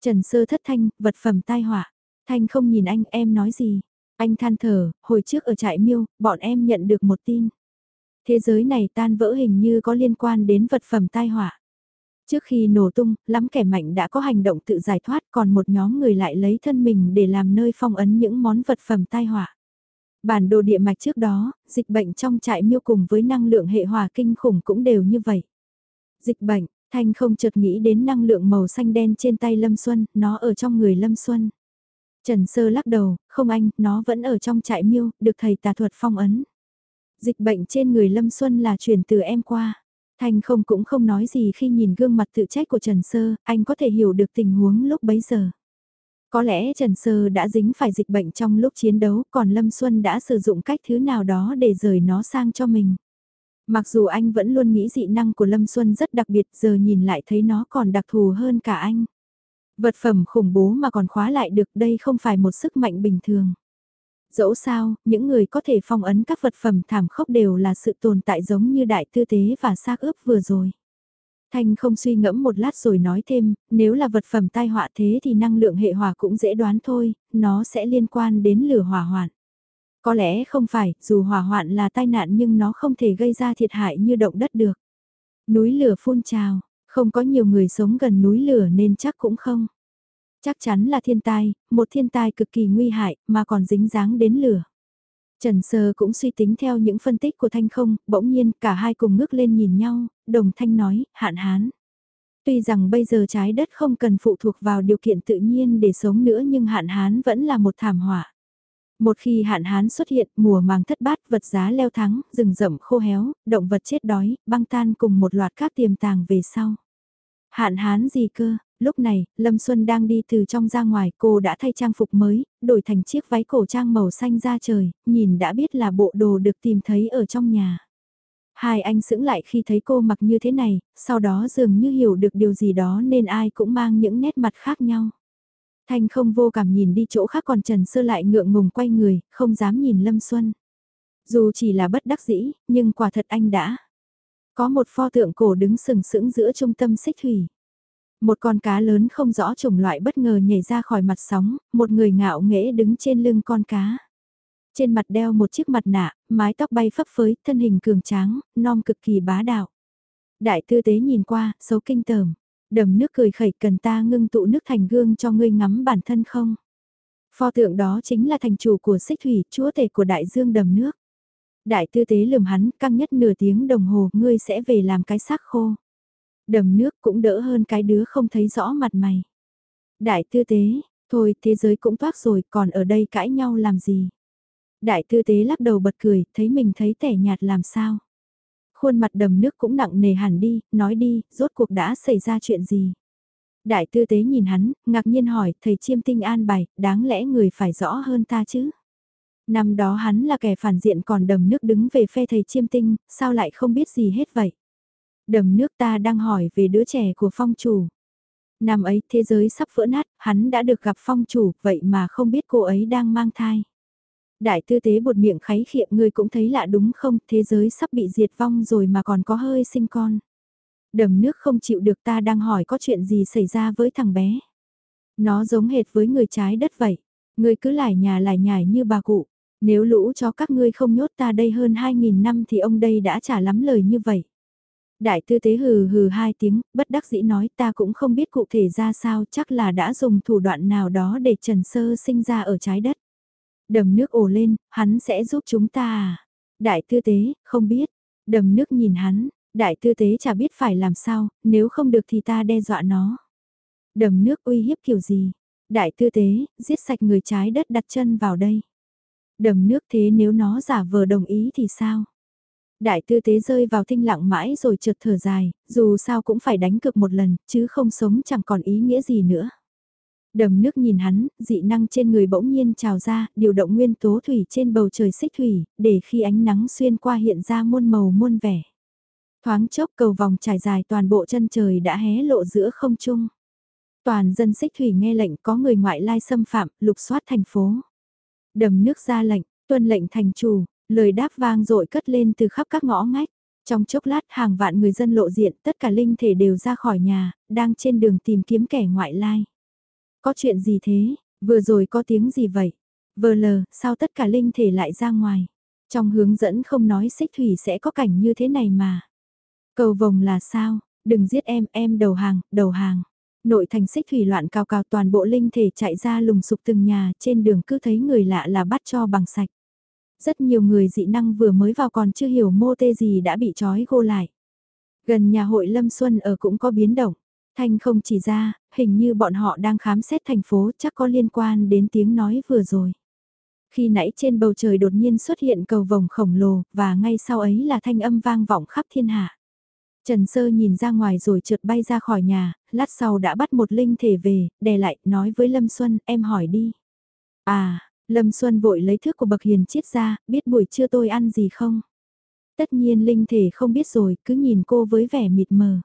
Trần Sơ thất thanh, vật phẩm tai hỏa Thanh không nhìn anh, em nói gì? Anh than thở, hồi trước ở trại miêu, bọn em nhận được một tin. Thế giới này tan vỡ hình như có liên quan đến vật phẩm tai họa. Trước khi nổ tung, lắm kẻ mạnh đã có hành động tự giải thoát còn một nhóm người lại lấy thân mình để làm nơi phong ấn những món vật phẩm tai họa. Bản đồ địa mạch trước đó, dịch bệnh trong trại miêu cùng với năng lượng hệ hòa kinh khủng cũng đều như vậy. Dịch bệnh, Thanh không chợt nghĩ đến năng lượng màu xanh đen trên tay Lâm Xuân, nó ở trong người Lâm Xuân. Trần Sơ lắc đầu, không anh, nó vẫn ở trong trại miêu, được thầy tà thuật phong ấn. Dịch bệnh trên người Lâm Xuân là chuyển từ em qua. Thanh không cũng không nói gì khi nhìn gương mặt tự trách của Trần Sơ, anh có thể hiểu được tình huống lúc bấy giờ. Có lẽ Trần Sơ đã dính phải dịch bệnh trong lúc chiến đấu, còn Lâm Xuân đã sử dụng cách thứ nào đó để rời nó sang cho mình. Mặc dù anh vẫn luôn nghĩ dị năng của Lâm Xuân rất đặc biệt, giờ nhìn lại thấy nó còn đặc thù hơn cả anh. Vật phẩm khủng bố mà còn khóa lại được đây không phải một sức mạnh bình thường. Dẫu sao, những người có thể phong ấn các vật phẩm thảm khốc đều là sự tồn tại giống như đại tư tế và xác ướp vừa rồi. Thanh không suy ngẫm một lát rồi nói thêm, nếu là vật phẩm tai họa thế thì năng lượng hệ hỏa cũng dễ đoán thôi, nó sẽ liên quan đến lửa hỏa hoạn. Có lẽ không phải, dù hỏa hoạn là tai nạn nhưng nó không thể gây ra thiệt hại như động đất được. Núi lửa phun trào, không có nhiều người sống gần núi lửa nên chắc cũng không. Chắc chắn là thiên tai, một thiên tai cực kỳ nguy hại mà còn dính dáng đến lửa. Trần Sơ cũng suy tính theo những phân tích của Thanh không, bỗng nhiên cả hai cùng ngước lên nhìn nhau, đồng Thanh nói, hạn hán. Tuy rằng bây giờ trái đất không cần phụ thuộc vào điều kiện tự nhiên để sống nữa nhưng hạn hán vẫn là một thảm họa. Một khi hạn hán xuất hiện, mùa màng thất bát, vật giá leo thắng, rừng rậm khô héo, động vật chết đói, băng tan cùng một loạt các tiềm tàng về sau. Hạn hán gì cơ? Lúc này, Lâm Xuân đang đi từ trong ra ngoài, cô đã thay trang phục mới, đổi thành chiếc váy cổ trang màu xanh ra trời, nhìn đã biết là bộ đồ được tìm thấy ở trong nhà. Hai anh sững lại khi thấy cô mặc như thế này, sau đó dường như hiểu được điều gì đó nên ai cũng mang những nét mặt khác nhau. Thanh không vô cảm nhìn đi chỗ khác còn Trần Sơ lại ngượng ngùng quay người, không dám nhìn Lâm Xuân. Dù chỉ là bất đắc dĩ, nhưng quả thật anh đã. Có một pho tượng cổ đứng sừng sững giữa trung tâm xích thủy. Một con cá lớn không rõ chủng loại bất ngờ nhảy ra khỏi mặt sóng, một người ngạo nghễ đứng trên lưng con cá. Trên mặt đeo một chiếc mặt nạ, mái tóc bay phấp phới, thân hình cường tráng, non cực kỳ bá đạo. Đại tư tế nhìn qua, xấu kinh tởm. Đầm nước cười khẩy cần ta ngưng tụ nước thành gương cho ngươi ngắm bản thân không? Pho tượng đó chính là thành chủ của xích thủy, chúa tể của đại dương đầm nước. Đại tư tế lườm hắn, căng nhất nửa tiếng đồng hồ, ngươi sẽ về làm cái xác khô. Đầm nước cũng đỡ hơn cái đứa không thấy rõ mặt mày. Đại tư tế, thôi thế giới cũng toác rồi, còn ở đây cãi nhau làm gì? Đại tư tế lắc đầu bật cười, thấy mình thấy tẻ nhạt làm sao? Khuôn mặt đầm nước cũng nặng nề hẳn đi, nói đi, rốt cuộc đã xảy ra chuyện gì? Đại tư tế nhìn hắn, ngạc nhiên hỏi, thầy chiêm tinh an bài, đáng lẽ người phải rõ hơn ta chứ? Năm đó hắn là kẻ phản diện còn đầm nước đứng về phe thầy chiêm tinh, sao lại không biết gì hết vậy? Đầm nước ta đang hỏi về đứa trẻ của phong chủ. Năm ấy thế giới sắp vỡ nát, hắn đã được gặp phong chủ, vậy mà không biết cô ấy đang mang thai. Đại tư tế bột miệng kháy khiệm người cũng thấy lạ đúng không, thế giới sắp bị diệt vong rồi mà còn có hơi sinh con. Đầm nước không chịu được ta đang hỏi có chuyện gì xảy ra với thằng bé. Nó giống hệt với người trái đất vậy, người cứ lải nhà lải nhải như bà cụ. Nếu lũ cho các ngươi không nhốt ta đây hơn 2.000 năm thì ông đây đã trả lắm lời như vậy. Đại tư tế hừ hừ hai tiếng, bất đắc dĩ nói ta cũng không biết cụ thể ra sao chắc là đã dùng thủ đoạn nào đó để Trần Sơ sinh ra ở trái đất. Đầm nước ồ lên, hắn sẽ giúp chúng ta à? Đại tư tế, không biết. Đầm nước nhìn hắn, đại tư tế chả biết phải làm sao, nếu không được thì ta đe dọa nó. Đầm nước uy hiếp kiểu gì? Đại tư tế, giết sạch người trái đất đặt chân vào đây. Đầm nước thế nếu nó giả vờ đồng ý thì sao? Đại tư tế rơi vào thinh lặng mãi rồi chợt thở dài, dù sao cũng phải đánh cược một lần, chứ không sống chẳng còn ý nghĩa gì nữa. Đầm nước nhìn hắn, dị năng trên người bỗng nhiên trào ra, điều động nguyên tố thủy trên bầu trời xích thủy, để khi ánh nắng xuyên qua hiện ra muôn màu muôn vẻ. Thoáng chốc cầu vòng trải dài toàn bộ chân trời đã hé lộ giữa không trung. Toàn dân xích thủy nghe lệnh có người ngoại lai xâm phạm, lục soát thành phố. Đầm nước ra lệnh, tuân lệnh thành chủ, lời đáp vang dội cất lên từ khắp các ngõ ngách. Trong chốc lát hàng vạn người dân lộ diện tất cả linh thể đều ra khỏi nhà, đang trên đường tìm kiếm kẻ ngoại lai. Có chuyện gì thế? Vừa rồi có tiếng gì vậy? Vờ lờ, sao tất cả linh thể lại ra ngoài? Trong hướng dẫn không nói xích thủy sẽ có cảnh như thế này mà. Cầu vồng là sao? Đừng giết em, em đầu hàng, đầu hàng. Nội thành xích thủy loạn cao cao toàn bộ linh thể chạy ra lùng sục từng nhà trên đường cứ thấy người lạ là bắt cho bằng sạch. Rất nhiều người dị năng vừa mới vào còn chưa hiểu mô tê gì đã bị trói gô lại. Gần nhà hội Lâm Xuân ở cũng có biến động. Thanh không chỉ ra, hình như bọn họ đang khám xét thành phố chắc có liên quan đến tiếng nói vừa rồi. Khi nãy trên bầu trời đột nhiên xuất hiện cầu vồng khổng lồ, và ngay sau ấy là thanh âm vang vọng khắp thiên hạ. Trần Sơ nhìn ra ngoài rồi trượt bay ra khỏi nhà, lát sau đã bắt một linh thể về, đè lại, nói với Lâm Xuân, em hỏi đi. À, Lâm Xuân vội lấy thước của bậc hiền chiết ra, biết buổi trưa tôi ăn gì không? Tất nhiên linh thể không biết rồi, cứ nhìn cô với vẻ mịt mờ.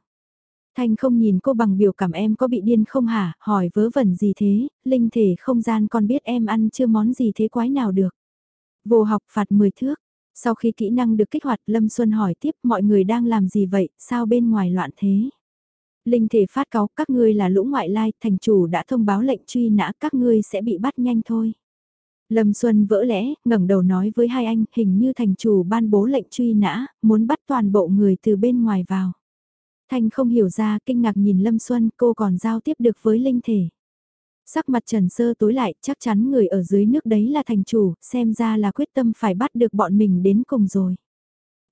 Thanh không nhìn cô bằng biểu cảm em có bị điên không hả, hỏi vớ vẩn gì thế, linh thể không gian con biết em ăn chưa món gì thế quái nào được. Vô học phạt 10 thước, sau khi kỹ năng được kích hoạt Lâm Xuân hỏi tiếp mọi người đang làm gì vậy, sao bên ngoài loạn thế. Linh thể phát cáo các ngươi là lũ ngoại lai, thành chủ đã thông báo lệnh truy nã các ngươi sẽ bị bắt nhanh thôi. Lâm Xuân vỡ lẽ, ngẩng đầu nói với hai anh, hình như thành chủ ban bố lệnh truy nã, muốn bắt toàn bộ người từ bên ngoài vào. Thanh không hiểu ra, kinh ngạc nhìn Lâm Xuân, cô còn giao tiếp được với linh thể. Sắc mặt Trần Sơ tối lại, chắc chắn người ở dưới nước đấy là thành chủ, xem ra là quyết tâm phải bắt được bọn mình đến cùng rồi.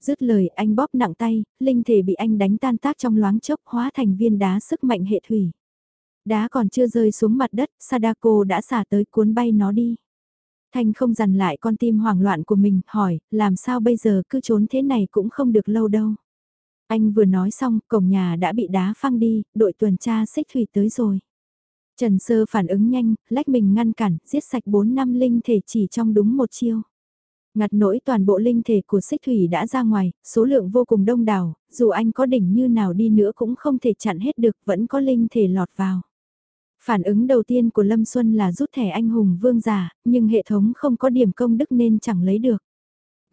Dứt lời anh bóp nặng tay, linh thể bị anh đánh tan tác trong loáng chốc hóa thành viên đá sức mạnh hệ thủy. Đá còn chưa rơi xuống mặt đất, Sadako đã xả tới cuốn bay nó đi. Thanh không dằn lại con tim hoảng loạn của mình, hỏi, làm sao bây giờ cứ trốn thế này cũng không được lâu đâu. Anh vừa nói xong, cổng nhà đã bị đá phăng đi, đội tuần tra xích thủy tới rồi. Trần Sơ phản ứng nhanh, lách mình ngăn cản, giết sạch 4 năm linh thể chỉ trong đúng một chiêu. Ngặt nỗi toàn bộ linh thể của xích thủy đã ra ngoài, số lượng vô cùng đông đảo, dù anh có đỉnh như nào đi nữa cũng không thể chặn hết được, vẫn có linh thể lọt vào. Phản ứng đầu tiên của Lâm Xuân là rút thẻ anh hùng vương giả, nhưng hệ thống không có điểm công đức nên chẳng lấy được.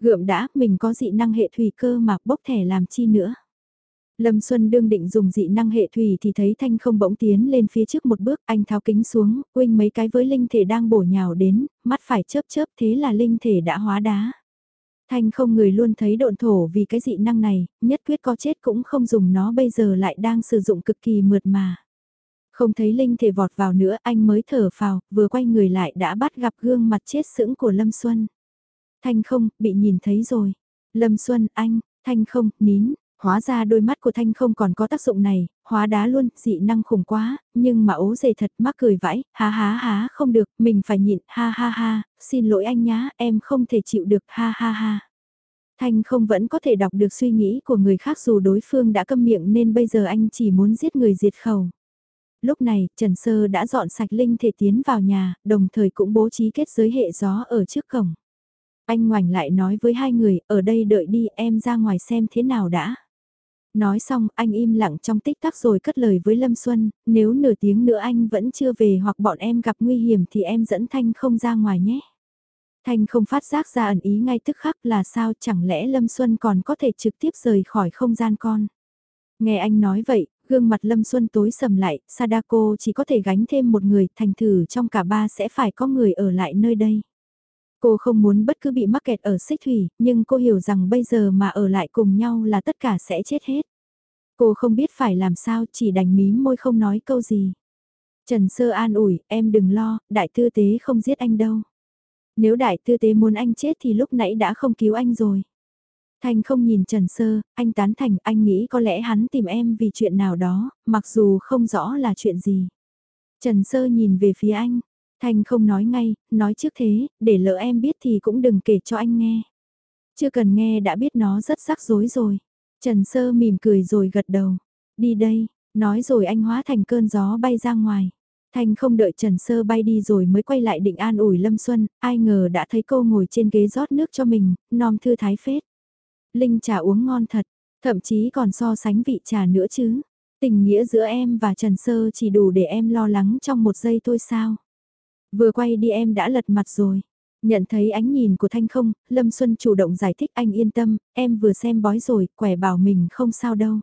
Gượm đã, mình có dị năng hệ thủy cơ mà bốc thẻ làm chi nữa. Lâm Xuân đương định dùng dị năng hệ thủy thì thấy Thanh không bỗng tiến lên phía trước một bước, anh tháo kính xuống, quinh mấy cái với linh thể đang bổ nhào đến, mắt phải chớp chớp thế là linh thể đã hóa đá. Thanh không người luôn thấy độn thổ vì cái dị năng này, nhất quyết có chết cũng không dùng nó bây giờ lại đang sử dụng cực kỳ mượt mà. Không thấy Linh thể vọt vào nữa anh mới thở phào, vừa quay người lại đã bắt gặp gương mặt chết sững của Lâm Xuân. Thanh không, bị nhìn thấy rồi. Lâm Xuân, anh, Thanh không, nín, hóa ra đôi mắt của Thanh không còn có tác dụng này, hóa đá luôn, dị năng khủng quá, nhưng mà ố dề thật mắc cười vãi, há há há không được, mình phải nhịn, ha ha ha, xin lỗi anh nhá, em không thể chịu được, ha ha ha. Thanh không vẫn có thể đọc được suy nghĩ của người khác dù đối phương đã câm miệng nên bây giờ anh chỉ muốn giết người diệt khẩu. Lúc này, Trần Sơ đã dọn sạch linh thể tiến vào nhà, đồng thời cũng bố trí kết giới hệ gió ở trước cổng. Anh ngoảnh lại nói với hai người, ở đây đợi đi em ra ngoài xem thế nào đã. Nói xong, anh im lặng trong tích tắc rồi cất lời với Lâm Xuân, nếu nửa tiếng nữa anh vẫn chưa về hoặc bọn em gặp nguy hiểm thì em dẫn Thanh không ra ngoài nhé. Thanh không phát giác ra ẩn ý ngay tức khắc là sao chẳng lẽ Lâm Xuân còn có thể trực tiếp rời khỏi không gian con. Nghe anh nói vậy, gương mặt Lâm Xuân tối sầm lại, Sadako chỉ có thể gánh thêm một người, thành thử trong cả ba sẽ phải có người ở lại nơi đây. Cô không muốn bất cứ bị mắc kẹt ở xích thủy, nhưng cô hiểu rằng bây giờ mà ở lại cùng nhau là tất cả sẽ chết hết. Cô không biết phải làm sao, chỉ đành mím môi không nói câu gì. Trần Sơ an ủi, em đừng lo, đại tư tế không giết anh đâu. Nếu đại tư tế muốn anh chết thì lúc nãy đã không cứu anh rồi. Thanh không nhìn Trần Sơ, anh tán thành, anh nghĩ có lẽ hắn tìm em vì chuyện nào đó, mặc dù không rõ là chuyện gì. Trần Sơ nhìn về phía anh, Thanh không nói ngay, nói trước thế, để lỡ em biết thì cũng đừng kể cho anh nghe. Chưa cần nghe đã biết nó rất rắc rối rồi. Trần Sơ mỉm cười rồi gật đầu. Đi đây, nói rồi anh hóa thành cơn gió bay ra ngoài. Thanh không đợi Trần Sơ bay đi rồi mới quay lại định an ủi Lâm Xuân, ai ngờ đã thấy cô ngồi trên ghế rót nước cho mình, non thư thái phết. Linh trà uống ngon thật, thậm chí còn so sánh vị trà nữa chứ. Tình nghĩa giữa em và Trần Sơ chỉ đủ để em lo lắng trong một giây thôi sao. Vừa quay đi em đã lật mặt rồi. Nhận thấy ánh nhìn của Thanh không, Lâm Xuân chủ động giải thích anh yên tâm, em vừa xem bói rồi, quẻ bảo mình không sao đâu.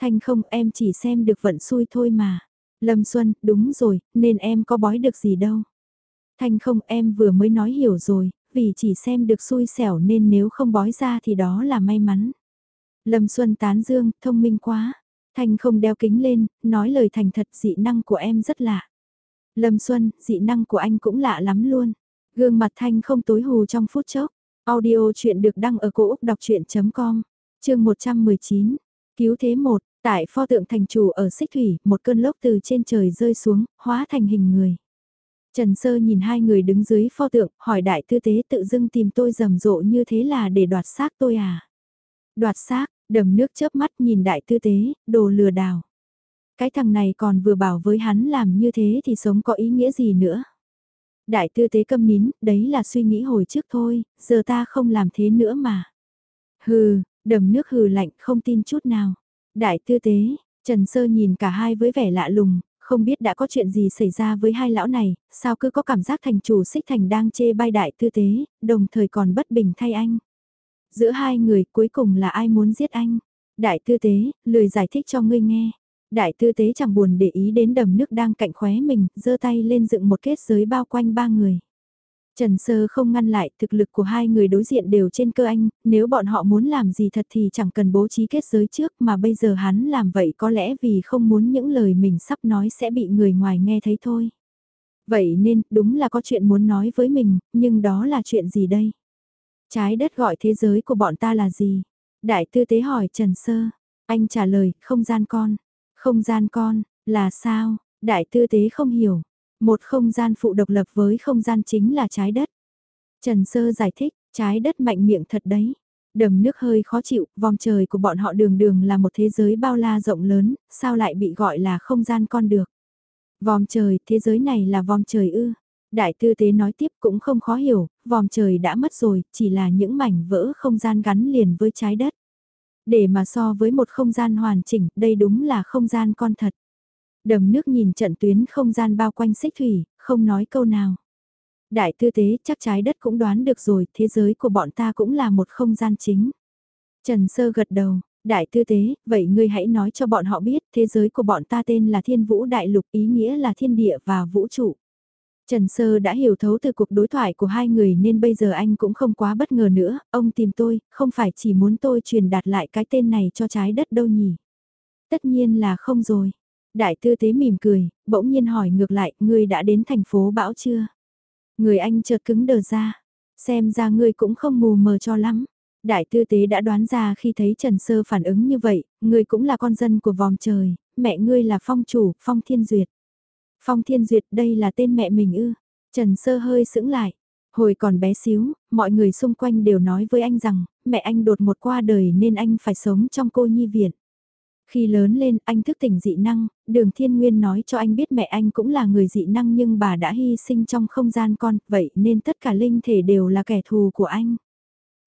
Thanh không, em chỉ xem được vận xui thôi mà. Lâm Xuân, đúng rồi, nên em có bói được gì đâu. Thanh không, em vừa mới nói hiểu rồi, vì chỉ xem được xui xẻo nên nếu không bói ra thì đó là may mắn. Lâm Xuân tán dương, thông minh quá. Thanh không đeo kính lên, nói lời thành thật dị năng của em rất lạ. Lâm Xuân, dị năng của anh cũng lạ lắm luôn. Gương mặt Thanh không tối hù trong phút chốc. Audio chuyện được đăng ở cổ Úc đọc chuyện.com, chương 119, cứu thế 1, tại pho tượng thành chủ ở xích thủy, một cơn lốc từ trên trời rơi xuống, hóa thành hình người. Trần Sơ nhìn hai người đứng dưới pho tượng, hỏi đại tư tế tự dưng tìm tôi rầm rộ như thế là để đoạt xác tôi à? Đoạt xác, đầm nước chớp mắt nhìn đại tư tế, đồ lừa đảo. Cái thằng này còn vừa bảo với hắn làm như thế thì sống có ý nghĩa gì nữa? Đại tư tế câm nín, đấy là suy nghĩ hồi trước thôi, giờ ta không làm thế nữa mà. Hừ, đầm nước hừ lạnh không tin chút nào. Đại tư tế, Trần Sơ nhìn cả hai với vẻ lạ lùng, không biết đã có chuyện gì xảy ra với hai lão này, sao cứ có cảm giác thành chủ xích thành đang chê bai đại tư tế, đồng thời còn bất bình thay anh. Giữa hai người cuối cùng là ai muốn giết anh? Đại tư tế, lười giải thích cho ngươi nghe. Đại tư tế chẳng buồn để ý đến đầm nước đang cạnh khóe mình, giơ tay lên dựng một kết giới bao quanh ba người. Trần Sơ không ngăn lại, thực lực của hai người đối diện đều trên cơ anh, nếu bọn họ muốn làm gì thật thì chẳng cần bố trí kết giới trước mà bây giờ hắn làm vậy có lẽ vì không muốn những lời mình sắp nói sẽ bị người ngoài nghe thấy thôi. Vậy nên, đúng là có chuyện muốn nói với mình, nhưng đó là chuyện gì đây? Trái đất gọi thế giới của bọn ta là gì? Đại tư tế hỏi Trần Sơ. Anh trả lời, không gian con. Không gian con, là sao? Đại tư tế không hiểu. Một không gian phụ độc lập với không gian chính là trái đất. Trần Sơ giải thích, trái đất mạnh miệng thật đấy. Đầm nước hơi khó chịu, vòng trời của bọn họ đường đường là một thế giới bao la rộng lớn, sao lại bị gọi là không gian con được. Vòng trời, thế giới này là vòng trời ư. Đại tư tế nói tiếp cũng không khó hiểu, vòng trời đã mất rồi, chỉ là những mảnh vỡ không gian gắn liền với trái đất. Để mà so với một không gian hoàn chỉnh, đây đúng là không gian con thật. Đầm nước nhìn trận tuyến không gian bao quanh xích thủy, không nói câu nào. Đại tư tế chắc trái đất cũng đoán được rồi, thế giới của bọn ta cũng là một không gian chính. Trần Sơ gật đầu, Đại tư tế, vậy ngươi hãy nói cho bọn họ biết thế giới của bọn ta tên là Thiên Vũ Đại Lục ý nghĩa là thiên địa và vũ trụ. Trần Sơ đã hiểu thấu từ cuộc đối thoại của hai người nên bây giờ anh cũng không quá bất ngờ nữa, ông tìm tôi, không phải chỉ muốn tôi truyền đạt lại cái tên này cho trái đất đâu nhỉ. Tất nhiên là không rồi. Đại tư tế mỉm cười, bỗng nhiên hỏi ngược lại, ngươi đã đến thành phố bão chưa? Người anh chợt cứng đờ ra, xem ra ngươi cũng không mù mờ cho lắm. Đại tư tế đã đoán ra khi thấy Trần Sơ phản ứng như vậy, ngươi cũng là con dân của vòng trời, mẹ ngươi là phong chủ, phong thiên duyệt. Phong thiên duyệt đây là tên mẹ mình ư. Trần Sơ hơi sững lại. Hồi còn bé xíu, mọi người xung quanh đều nói với anh rằng, mẹ anh đột một qua đời nên anh phải sống trong cô nhi viện. Khi lớn lên, anh thức tỉnh dị năng, đường thiên nguyên nói cho anh biết mẹ anh cũng là người dị năng nhưng bà đã hy sinh trong không gian con, vậy nên tất cả linh thể đều là kẻ thù của anh.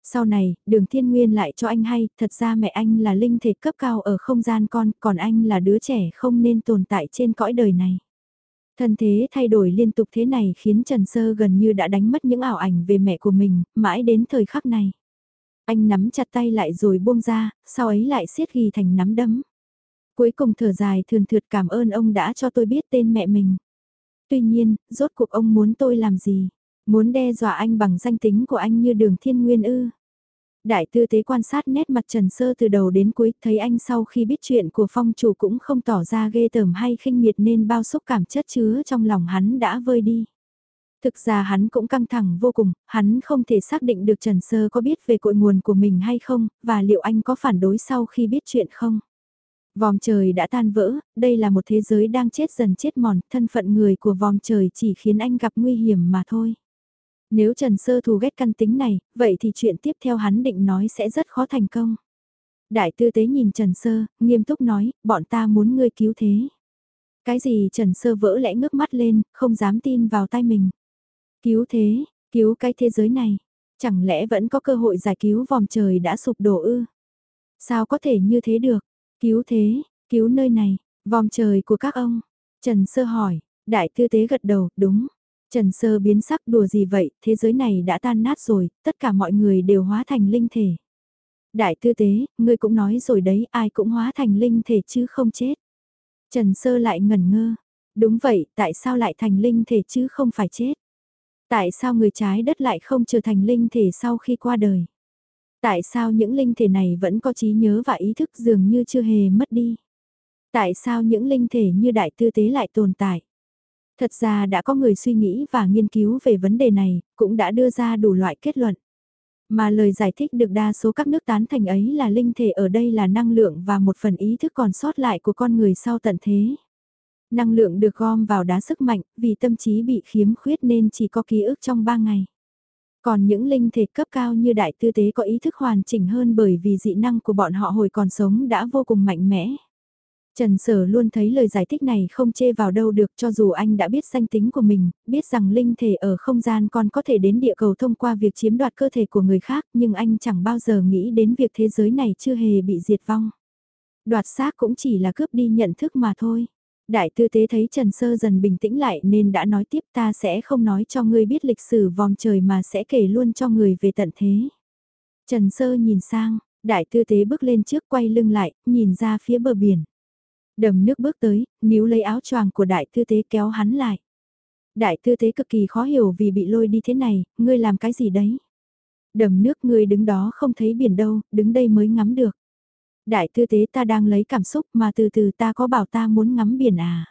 Sau này, đường thiên nguyên lại cho anh hay, thật ra mẹ anh là linh thể cấp cao ở không gian con, còn anh là đứa trẻ không nên tồn tại trên cõi đời này. Thân thế thay đổi liên tục thế này khiến Trần Sơ gần như đã đánh mất những ảo ảnh về mẹ của mình, mãi đến thời khắc này. Anh nắm chặt tay lại rồi buông ra, sau ấy lại siết ghi thành nắm đấm. Cuối cùng thở dài thường thượt cảm ơn ông đã cho tôi biết tên mẹ mình. Tuy nhiên, rốt cuộc ông muốn tôi làm gì? Muốn đe dọa anh bằng danh tính của anh như đường thiên nguyên ư? Đại tư tế quan sát nét mặt Trần Sơ từ đầu đến cuối, thấy anh sau khi biết chuyện của phong chủ cũng không tỏ ra ghê tởm hay khinh miệt nên bao xúc cảm chất chứa trong lòng hắn đã vơi đi. Thực ra hắn cũng căng thẳng vô cùng, hắn không thể xác định được Trần Sơ có biết về cội nguồn của mình hay không, và liệu anh có phản đối sau khi biết chuyện không. Vòng trời đã tan vỡ, đây là một thế giới đang chết dần chết mòn, thân phận người của vòng trời chỉ khiến anh gặp nguy hiểm mà thôi. Nếu Trần Sơ thù ghét căn tính này, vậy thì chuyện tiếp theo hắn định nói sẽ rất khó thành công. Đại tư tế nhìn Trần Sơ, nghiêm túc nói, bọn ta muốn ngươi cứu thế. Cái gì Trần Sơ vỡ lẽ ngước mắt lên, không dám tin vào tay mình. Cứu thế, cứu cái thế giới này, chẳng lẽ vẫn có cơ hội giải cứu vòng trời đã sụp đổ ư? Sao có thể như thế được? Cứu thế, cứu nơi này, vòng trời của các ông. Trần Sơ hỏi, đại tư tế gật đầu, đúng. Trần Sơ biến sắc đùa gì vậy, thế giới này đã tan nát rồi, tất cả mọi người đều hóa thành linh thể. Đại tư tế, ngươi cũng nói rồi đấy, ai cũng hóa thành linh thể chứ không chết. Trần Sơ lại ngẩn ngơ. Đúng vậy, tại sao lại thành linh thể chứ không phải chết? Tại sao người trái đất lại không trở thành linh thể sau khi qua đời? Tại sao những linh thể này vẫn có trí nhớ và ý thức dường như chưa hề mất đi? Tại sao những linh thể như đại tư tế lại tồn tại? Thật ra đã có người suy nghĩ và nghiên cứu về vấn đề này, cũng đã đưa ra đủ loại kết luận. Mà lời giải thích được đa số các nước tán thành ấy là linh thể ở đây là năng lượng và một phần ý thức còn sót lại của con người sau tận thế. Năng lượng được gom vào đá sức mạnh, vì tâm trí bị khiếm khuyết nên chỉ có ký ức trong 3 ngày. Còn những linh thể cấp cao như đại tư tế có ý thức hoàn chỉnh hơn bởi vì dị năng của bọn họ hồi còn sống đã vô cùng mạnh mẽ. Trần Sở luôn thấy lời giải thích này không chê vào đâu được cho dù anh đã biết danh tính của mình, biết rằng linh thể ở không gian còn có thể đến địa cầu thông qua việc chiếm đoạt cơ thể của người khác nhưng anh chẳng bao giờ nghĩ đến việc thế giới này chưa hề bị diệt vong. Đoạt xác cũng chỉ là cướp đi nhận thức mà thôi. Đại tư tế thấy Trần Sơ dần bình tĩnh lại nên đã nói tiếp ta sẽ không nói cho ngươi biết lịch sử vòng trời mà sẽ kể luôn cho người về tận thế. Trần Sơ nhìn sang, đại tư tế bước lên trước quay lưng lại, nhìn ra phía bờ biển. Đầm nước bước tới, níu lấy áo choàng của đại tư tế kéo hắn lại. Đại tư tế cực kỳ khó hiểu vì bị lôi đi thế này, ngươi làm cái gì đấy? Đầm nước ngươi đứng đó không thấy biển đâu, đứng đây mới ngắm được. Đại tư tế ta đang lấy cảm xúc mà từ từ ta có bảo ta muốn ngắm biển à?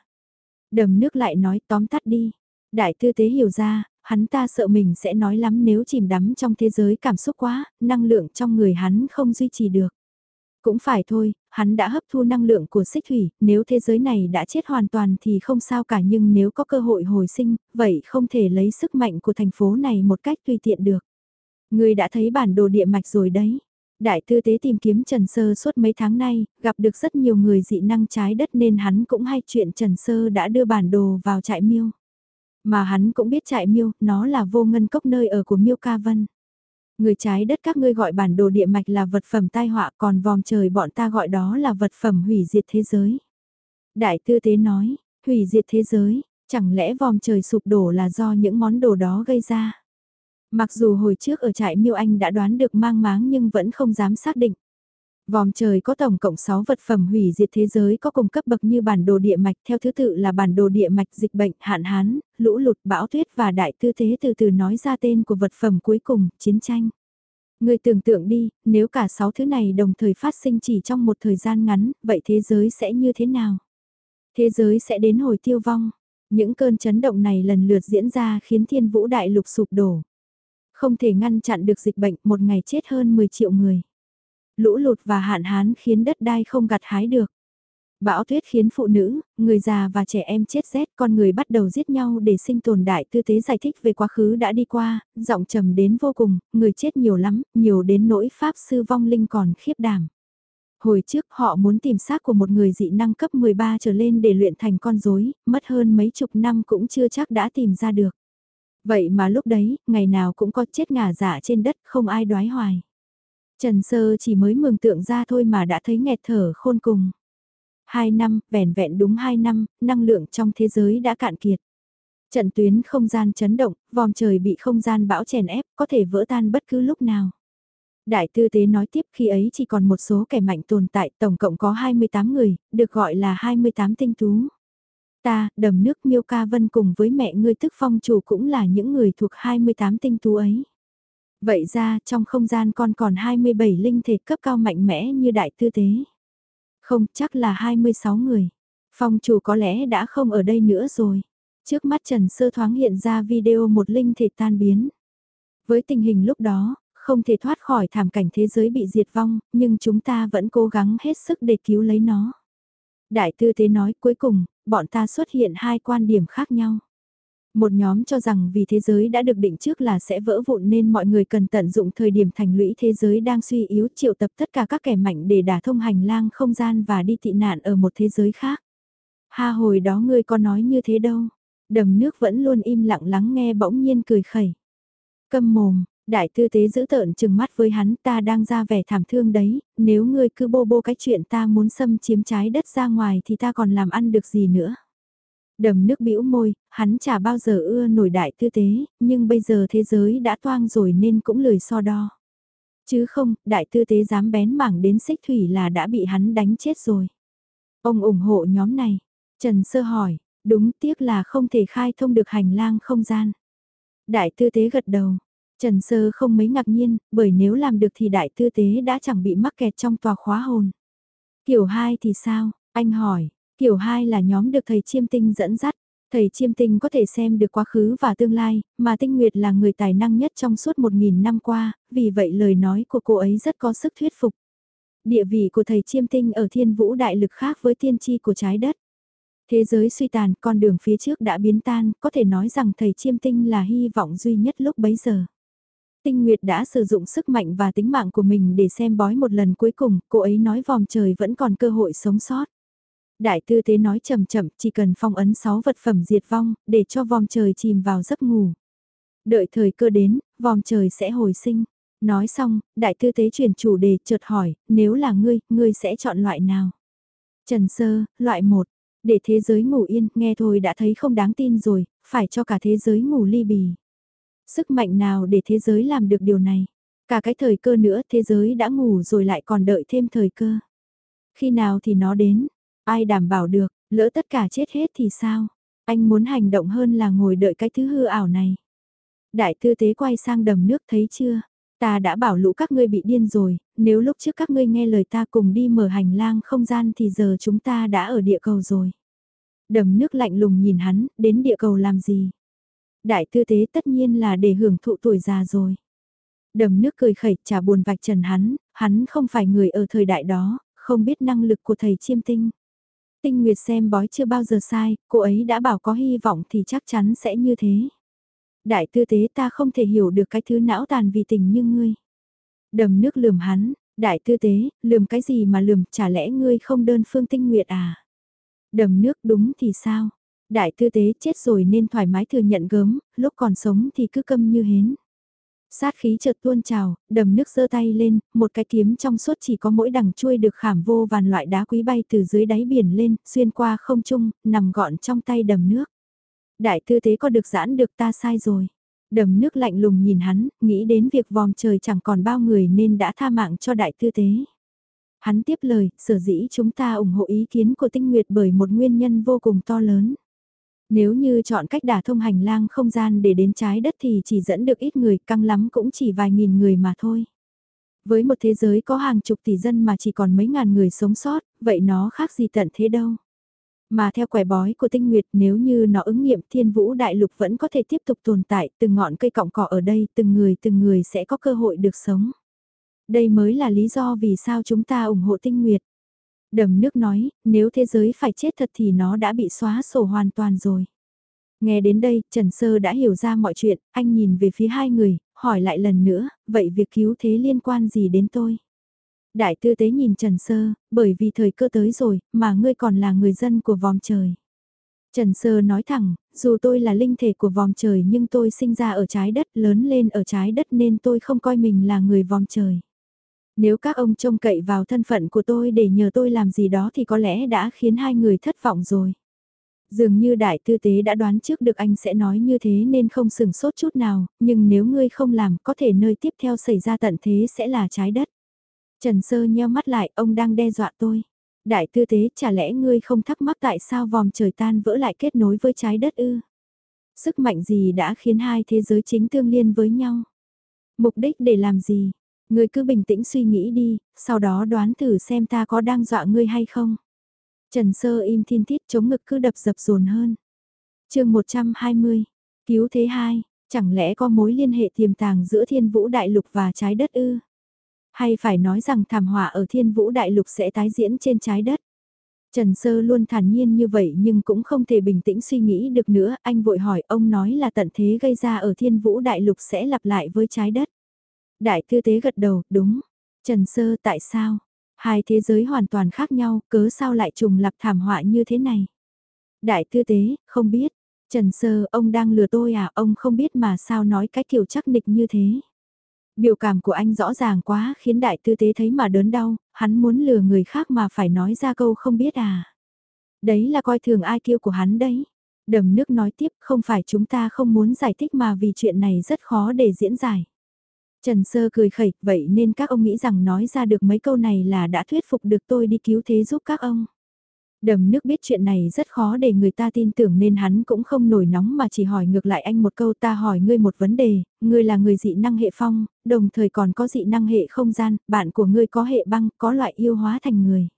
Đầm nước lại nói tóm tắt đi. Đại tư tế hiểu ra, hắn ta sợ mình sẽ nói lắm nếu chìm đắm trong thế giới cảm xúc quá, năng lượng trong người hắn không duy trì được. Cũng phải thôi, hắn đã hấp thu năng lượng của xích thủy, nếu thế giới này đã chết hoàn toàn thì không sao cả nhưng nếu có cơ hội hồi sinh, vậy không thể lấy sức mạnh của thành phố này một cách tùy tiện được. Người đã thấy bản đồ địa mạch rồi đấy. Đại tư tế tìm kiếm Trần Sơ suốt mấy tháng nay, gặp được rất nhiều người dị năng trái đất nên hắn cũng hay chuyện Trần Sơ đã đưa bản đồ vào trại miêu. Mà hắn cũng biết trại miêu, nó là vô ngân cốc nơi ở của miêu ca vân. Người trái đất các ngươi gọi bản đồ địa mạch là vật phẩm tai họa còn vòm trời bọn ta gọi đó là vật phẩm hủy diệt thế giới. Đại tư tế nói, hủy diệt thế giới, chẳng lẽ vòm trời sụp đổ là do những món đồ đó gây ra? Mặc dù hồi trước ở trại miêu anh đã đoán được mang máng nhưng vẫn không dám xác định. Vòm trời có tổng cộng 6 vật phẩm hủy diệt thế giới có cùng cấp bậc như bản đồ địa mạch theo thứ tự là bản đồ địa mạch dịch bệnh, hạn hán, lũ lụt, bão tuyết và đại tư thế từ từ nói ra tên của vật phẩm cuối cùng, chiến tranh. Người tưởng tượng đi, nếu cả 6 thứ này đồng thời phát sinh chỉ trong một thời gian ngắn, vậy thế giới sẽ như thế nào? Thế giới sẽ đến hồi tiêu vong. Những cơn chấn động này lần lượt diễn ra khiến thiên vũ đại lục sụp đổ. Không thể ngăn chặn được dịch bệnh một ngày chết hơn 10 triệu người. Lũ lụt và hạn hán khiến đất đai không gặt hái được. Bão tuyết khiến phụ nữ, người già và trẻ em chết rét, con người bắt đầu giết nhau để sinh tồn đại tư tế giải thích về quá khứ đã đi qua, giọng trầm đến vô cùng, người chết nhiều lắm, nhiều đến nỗi pháp sư vong linh còn khiếp đảm. Hồi trước họ muốn tìm xác của một người dị năng cấp 13 trở lên để luyện thành con rối, mất hơn mấy chục năm cũng chưa chắc đã tìm ra được. Vậy mà lúc đấy, ngày nào cũng có chết ngả dạ trên đất không ai đoái hoài. Trần Sơ chỉ mới mường tượng ra thôi mà đã thấy nghẹt thở khôn cùng. Hai năm, vẻn vẹn đúng hai năm, năng lượng trong thế giới đã cạn kiệt. Trận tuyến không gian chấn động, vòm trời bị không gian bão chèn ép, có thể vỡ tan bất cứ lúc nào. Đại tư tế nói tiếp khi ấy chỉ còn một số kẻ mạnh tồn tại, tổng cộng có 28 người, được gọi là 28 tinh tú. Ta, đầm nước miêu ca vân cùng với mẹ ngươi tức phong chủ cũng là những người thuộc 28 tinh tú ấy. Vậy ra trong không gian con còn 27 linh thể cấp cao mạnh mẽ như đại tư tế. Không chắc là 26 người. Phong chủ có lẽ đã không ở đây nữa rồi. Trước mắt Trần Sơ thoáng hiện ra video một linh thể tan biến. Với tình hình lúc đó, không thể thoát khỏi thảm cảnh thế giới bị diệt vong, nhưng chúng ta vẫn cố gắng hết sức để cứu lấy nó. Đại tư tế nói cuối cùng, bọn ta xuất hiện hai quan điểm khác nhau. Một nhóm cho rằng vì thế giới đã được định trước là sẽ vỡ vụn nên mọi người cần tận dụng thời điểm thành lũy thế giới đang suy yếu triệu tập tất cả các kẻ mạnh để đả thông hành lang không gian và đi tị nạn ở một thế giới khác. Ha hồi đó ngươi có nói như thế đâu. Đầm nước vẫn luôn im lặng lắng nghe bỗng nhiên cười khẩy. Câm mồm, đại tư tế giữ tợn chừng mắt với hắn ta đang ra vẻ thảm thương đấy, nếu ngươi cứ bô bô cái chuyện ta muốn xâm chiếm trái đất ra ngoài thì ta còn làm ăn được gì nữa. Đầm nước bĩu môi, hắn chả bao giờ ưa nổi đại tư tế, nhưng bây giờ thế giới đã toang rồi nên cũng lười so đo. Chứ không, đại tư tế dám bén mảng đến xích thủy là đã bị hắn đánh chết rồi. Ông ủng hộ nhóm này. Trần Sơ hỏi, đúng tiếc là không thể khai thông được hành lang không gian. Đại tư tế gật đầu. Trần Sơ không mấy ngạc nhiên, bởi nếu làm được thì đại tư tế đã chẳng bị mắc kẹt trong tòa khóa hồn. Kiểu 2 thì sao? Anh hỏi, Kiểu 2 là nhóm được thầy chiêm tinh dẫn dắt. Thầy chiêm tinh có thể xem được quá khứ và tương lai, mà tinh nguyệt là người tài năng nhất trong suốt 1.000 năm qua, vì vậy lời nói của cô ấy rất có sức thuyết phục. Địa vị của thầy chiêm tinh ở thiên vũ đại lực khác với tiên tri của trái đất. Thế giới suy tàn, con đường phía trước đã biến tan, có thể nói rằng thầy chiêm tinh là hy vọng duy nhất lúc bấy giờ. Tinh Nguyệt đã sử dụng sức mạnh và tính mạng của mình để xem bói một lần cuối cùng, cô ấy nói vòm trời vẫn còn cơ hội sống sót. Đại tư tế nói chậm chậm chỉ cần phong ấn 6 vật phẩm diệt vong, để cho vòm trời chìm vào giấc ngủ. Đợi thời cơ đến, vòm trời sẽ hồi sinh. Nói xong, đại tư tế chuyển chủ đề chợt hỏi, nếu là ngươi, ngươi sẽ chọn loại nào? Trần Sơ, loại 1. Để thế giới ngủ yên, nghe thôi đã thấy không đáng tin rồi, phải cho cả thế giới ngủ ly bì. Sức mạnh nào để thế giới làm được điều này? Cả cái thời cơ nữa thế giới đã ngủ rồi lại còn đợi thêm thời cơ. Khi nào thì nó đến, Ai đảm bảo được, lỡ tất cả chết hết thì sao? Anh muốn hành động hơn là ngồi đợi cái thứ hư ảo này. Đại tư tế quay sang đầm nước thấy chưa? Ta đã bảo lũ các ngươi bị điên rồi, nếu lúc trước các ngươi nghe lời ta cùng đi mở hành lang không gian thì giờ chúng ta đã ở địa cầu rồi. Đầm nước lạnh lùng nhìn hắn, đến địa cầu làm gì? Đại tư tế tất nhiên là để hưởng thụ tuổi già rồi. Đầm nước cười khẩy trả buồn vạch trần hắn, hắn không phải người ở thời đại đó, không biết năng lực của thầy chiêm tinh. Tinh Nguyệt xem bói chưa bao giờ sai, cô ấy đã bảo có hy vọng thì chắc chắn sẽ như thế. Đại tư tế ta không thể hiểu được cái thứ não tàn vì tình như ngươi. Đầm nước lườm hắn, đại tư tế, lườm cái gì mà lườm, chả lẽ ngươi không đơn phương tinh nguyệt à? Đầm nước đúng thì sao? Đại tư tế chết rồi nên thoải mái thừa nhận gớm, lúc còn sống thì cứ câm như hến. Sát khí chợt tuôn trào, đầm nước giơ tay lên, một cái kiếm trong suốt chỉ có mỗi đằng chuôi được khảm vô vàn loại đá quý bay từ dưới đáy biển lên, xuyên qua không trung, nằm gọn trong tay đầm nước. Đại tư thế có được giãn được ta sai rồi. Đầm nước lạnh lùng nhìn hắn, nghĩ đến việc vòm trời chẳng còn bao người nên đã tha mạng cho đại tư tế. Hắn tiếp lời, sở dĩ chúng ta ủng hộ ý kiến của tinh nguyệt bởi một nguyên nhân vô cùng to lớn. Nếu như chọn cách đả thông hành lang không gian để đến trái đất thì chỉ dẫn được ít người, căng lắm cũng chỉ vài nghìn người mà thôi. Với một thế giới có hàng chục tỷ dân mà chỉ còn mấy ngàn người sống sót, vậy nó khác gì tận thế đâu. Mà theo quẻ bói của tinh nguyệt nếu như nó ứng nghiệm thiên vũ đại lục vẫn có thể tiếp tục tồn tại, từng ngọn cây cọng cỏ ở đây, từng người từng người sẽ có cơ hội được sống. Đây mới là lý do vì sao chúng ta ủng hộ tinh nguyệt. Đầm nước nói, nếu thế giới phải chết thật thì nó đã bị xóa sổ hoàn toàn rồi. Nghe đến đây, Trần Sơ đã hiểu ra mọi chuyện, anh nhìn về phía hai người, hỏi lại lần nữa, vậy việc cứu thế liên quan gì đến tôi? Đại tư tế nhìn Trần Sơ, bởi vì thời cơ tới rồi, mà ngươi còn là người dân của vòng trời. Trần Sơ nói thẳng, dù tôi là linh thể của vòng trời nhưng tôi sinh ra ở trái đất, lớn lên ở trái đất nên tôi không coi mình là người vòng trời. Nếu các ông trông cậy vào thân phận của tôi để nhờ tôi làm gì đó thì có lẽ đã khiến hai người thất vọng rồi. Dường như đại tư tế đã đoán trước được anh sẽ nói như thế nên không sừng sốt chút nào, nhưng nếu ngươi không làm có thể nơi tiếp theo xảy ra tận thế sẽ là trái đất. Trần Sơ nheo mắt lại, ông đang đe dọa tôi. Đại tư tế, chả lẽ ngươi không thắc mắc tại sao vòng trời tan vỡ lại kết nối với trái đất ư? Sức mạnh gì đã khiến hai thế giới chính tương liên với nhau? Mục đích để làm gì? Ngươi cứ bình tĩnh suy nghĩ đi, sau đó đoán thử xem ta có đang dọa ngươi hay không. Trần Sơ im thiên thiết chống ngực cứ đập dập dồn hơn. chương 120, cứu thế hai, chẳng lẽ có mối liên hệ tiềm tàng giữa thiên vũ đại lục và trái đất ư? Hay phải nói rằng thảm họa ở thiên vũ đại lục sẽ tái diễn trên trái đất? Trần Sơ luôn thản nhiên như vậy nhưng cũng không thể bình tĩnh suy nghĩ được nữa, anh vội hỏi ông nói là tận thế gây ra ở thiên vũ đại lục sẽ lặp lại với trái đất. Đại tư tế gật đầu, đúng. Trần Sơ tại sao? Hai thế giới hoàn toàn khác nhau, cớ sao lại trùng lập thảm họa như thế này? Đại tư tế, không biết. Trần Sơ, ông đang lừa tôi à, ông không biết mà sao nói cái kiểu chắc nịch như thế. Biểu cảm của anh rõ ràng quá khiến đại tư tế thấy mà đớn đau, hắn muốn lừa người khác mà phải nói ra câu không biết à. Đấy là coi thường ai kêu của hắn đấy. Đầm nước nói tiếp không phải chúng ta không muốn giải thích mà vì chuyện này rất khó để diễn giải. Trần Sơ cười khẩy, vậy nên các ông nghĩ rằng nói ra được mấy câu này là đã thuyết phục được tôi đi cứu thế giúp các ông. Đầm nước biết chuyện này rất khó để người ta tin tưởng nên hắn cũng không nổi nóng mà chỉ hỏi ngược lại anh một câu ta hỏi ngươi một vấn đề, ngươi là người dị năng hệ phong, đồng thời còn có dị năng hệ không gian, bạn của ngươi có hệ băng, có loại yêu hóa thành người.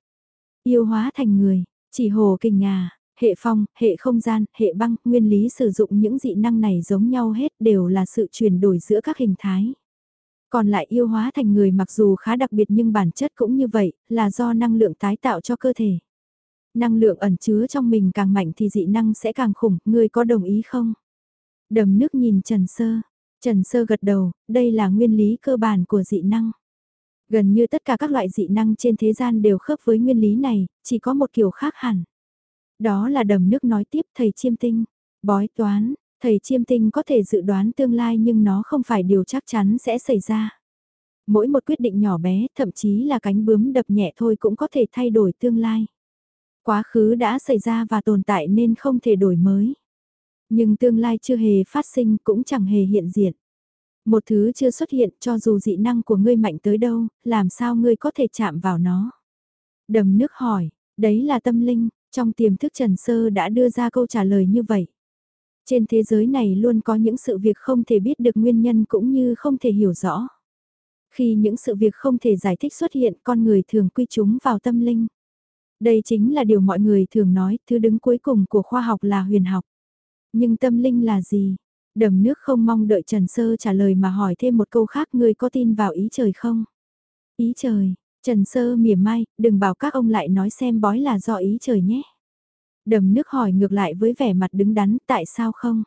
Yêu hóa thành người, chỉ hồ kình à, hệ phong, hệ không gian, hệ băng, nguyên lý sử dụng những dị năng này giống nhau hết đều là sự chuyển đổi giữa các hình thái. Còn lại yêu hóa thành người mặc dù khá đặc biệt nhưng bản chất cũng như vậy, là do năng lượng tái tạo cho cơ thể. Năng lượng ẩn chứa trong mình càng mạnh thì dị năng sẽ càng khủng, người có đồng ý không? Đầm nước nhìn Trần Sơ. Trần Sơ gật đầu, đây là nguyên lý cơ bản của dị năng. Gần như tất cả các loại dị năng trên thế gian đều khớp với nguyên lý này, chỉ có một kiểu khác hẳn. Đó là đầm nước nói tiếp thầy chiêm tinh, bói toán, thầy chiêm tinh có thể dự đoán tương lai nhưng nó không phải điều chắc chắn sẽ xảy ra. Mỗi một quyết định nhỏ bé, thậm chí là cánh bướm đập nhẹ thôi cũng có thể thay đổi tương lai. Quá khứ đã xảy ra và tồn tại nên không thể đổi mới. Nhưng tương lai chưa hề phát sinh cũng chẳng hề hiện diện. Một thứ chưa xuất hiện cho dù dị năng của ngươi mạnh tới đâu, làm sao ngươi có thể chạm vào nó. Đầm nước hỏi, đấy là tâm linh, trong tiềm thức Trần Sơ đã đưa ra câu trả lời như vậy. Trên thế giới này luôn có những sự việc không thể biết được nguyên nhân cũng như không thể hiểu rõ. Khi những sự việc không thể giải thích xuất hiện con người thường quy chúng vào tâm linh. Đây chính là điều mọi người thường nói, thứ đứng cuối cùng của khoa học là huyền học. Nhưng tâm linh là gì? Đầm nước không mong đợi Trần Sơ trả lời mà hỏi thêm một câu khác ngươi có tin vào ý trời không? Ý trời, Trần Sơ mỉa mai, đừng bảo các ông lại nói xem bói là do ý trời nhé. Đầm nước hỏi ngược lại với vẻ mặt đứng đắn tại sao không?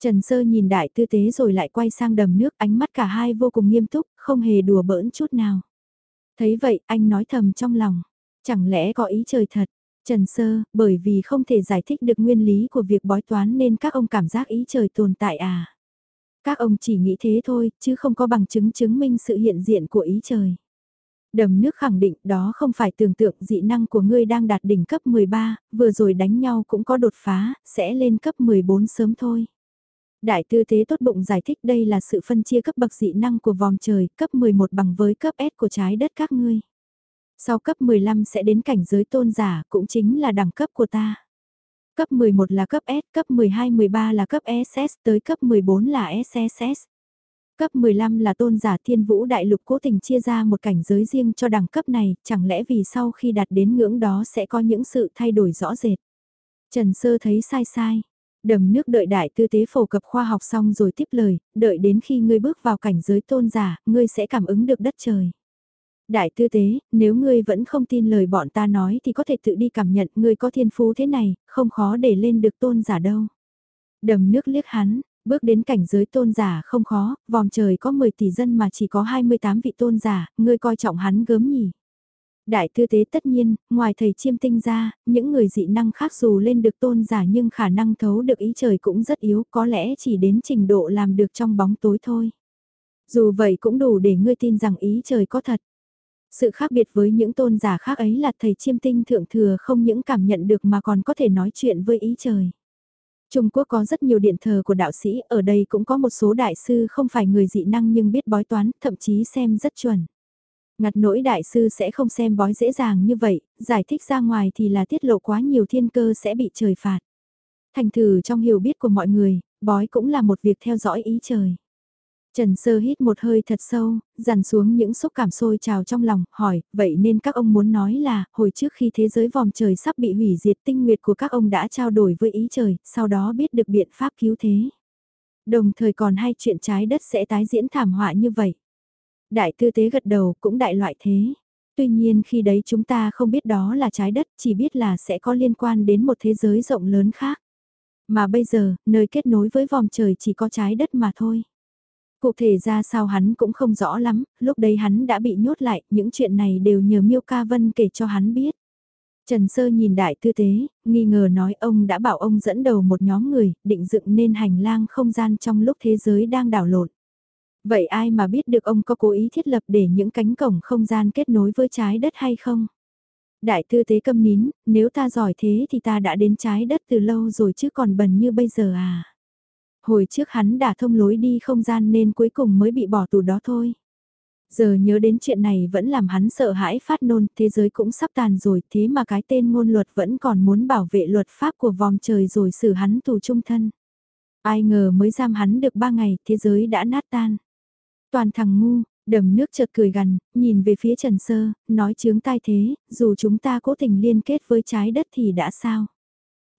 Trần Sơ nhìn đại tư tế rồi lại quay sang đầm nước ánh mắt cả hai vô cùng nghiêm túc, không hề đùa bỡn chút nào. Thấy vậy anh nói thầm trong lòng. Chẳng lẽ có ý trời thật? Trần Sơ, bởi vì không thể giải thích được nguyên lý của việc bói toán nên các ông cảm giác ý trời tồn tại à? Các ông chỉ nghĩ thế thôi, chứ không có bằng chứng chứng minh sự hiện diện của ý trời. Đầm nước khẳng định đó không phải tưởng tượng dị năng của ngươi đang đạt đỉnh cấp 13, vừa rồi đánh nhau cũng có đột phá, sẽ lên cấp 14 sớm thôi. Đại tư thế tốt bụng giải thích đây là sự phân chia cấp bậc dị năng của vòng trời, cấp 11 bằng với cấp S của trái đất các ngươi. Sau cấp 15 sẽ đến cảnh giới tôn giả, cũng chính là đẳng cấp của ta. Cấp 11 là cấp S, cấp 12, 13 là cấp SS, tới cấp 14 là SSS. Cấp 15 là tôn giả thiên vũ đại lục cố tình chia ra một cảnh giới riêng cho đẳng cấp này, chẳng lẽ vì sau khi đạt đến ngưỡng đó sẽ có những sự thay đổi rõ rệt. Trần Sơ thấy sai sai. Đầm nước đợi đại tư tế phổ cập khoa học xong rồi tiếp lời, đợi đến khi ngươi bước vào cảnh giới tôn giả, ngươi sẽ cảm ứng được đất trời. Đại tư tế, nếu ngươi vẫn không tin lời bọn ta nói thì có thể tự đi cảm nhận ngươi có thiên phú thế này, không khó để lên được tôn giả đâu. Đầm nước liếc hắn, bước đến cảnh giới tôn giả không khó, vòng trời có 10 tỷ dân mà chỉ có 28 vị tôn giả, ngươi coi trọng hắn gớm nhỉ. Đại tư tế tất nhiên, ngoài thầy chiêm tinh ra, những người dị năng khác dù lên được tôn giả nhưng khả năng thấu được ý trời cũng rất yếu, có lẽ chỉ đến trình độ làm được trong bóng tối thôi. Dù vậy cũng đủ để ngươi tin rằng ý trời có thật. Sự khác biệt với những tôn giả khác ấy là thầy chiêm tinh thượng thừa không những cảm nhận được mà còn có thể nói chuyện với ý trời. Trung Quốc có rất nhiều điện thờ của đạo sĩ, ở đây cũng có một số đại sư không phải người dị năng nhưng biết bói toán, thậm chí xem rất chuẩn. Ngặt nỗi đại sư sẽ không xem bói dễ dàng như vậy, giải thích ra ngoài thì là tiết lộ quá nhiều thiên cơ sẽ bị trời phạt. Thành thử trong hiểu biết của mọi người, bói cũng là một việc theo dõi ý trời. Trần Sơ hít một hơi thật sâu, dằn xuống những xúc cảm sôi trào trong lòng, hỏi, vậy nên các ông muốn nói là, hồi trước khi thế giới vòng trời sắp bị hủy diệt tinh nguyệt của các ông đã trao đổi với ý trời, sau đó biết được biện pháp cứu thế. Đồng thời còn hai chuyện trái đất sẽ tái diễn thảm họa như vậy. Đại tư tế gật đầu cũng đại loại thế. Tuy nhiên khi đấy chúng ta không biết đó là trái đất, chỉ biết là sẽ có liên quan đến một thế giới rộng lớn khác. Mà bây giờ, nơi kết nối với vòng trời chỉ có trái đất mà thôi. Cụ thể ra sao hắn cũng không rõ lắm, lúc đấy hắn đã bị nhốt lại, những chuyện này đều nhờ Miêu Ca Vân kể cho hắn biết. Trần Sơ nhìn đại tư tế, nghi ngờ nói ông đã bảo ông dẫn đầu một nhóm người, định dựng nên hành lang không gian trong lúc thế giới đang đảo lộn. Vậy ai mà biết được ông có cố ý thiết lập để những cánh cổng không gian kết nối với trái đất hay không? Đại tư tế câm nín, nếu ta giỏi thế thì ta đã đến trái đất từ lâu rồi chứ còn bần như bây giờ à? Hồi trước hắn đã thông lối đi không gian nên cuối cùng mới bị bỏ tù đó thôi. Giờ nhớ đến chuyện này vẫn làm hắn sợ hãi phát nôn, thế giới cũng sắp tàn rồi, thế mà cái tên ngôn luật vẫn còn muốn bảo vệ luật pháp của vòng trời rồi xử hắn tù trung thân. Ai ngờ mới giam hắn được ba ngày, thế giới đã nát tan. Toàn thằng ngu, đầm nước chợt cười gần, nhìn về phía Trần Sơ, nói chướng tai thế, dù chúng ta cố tình liên kết với trái đất thì đã sao?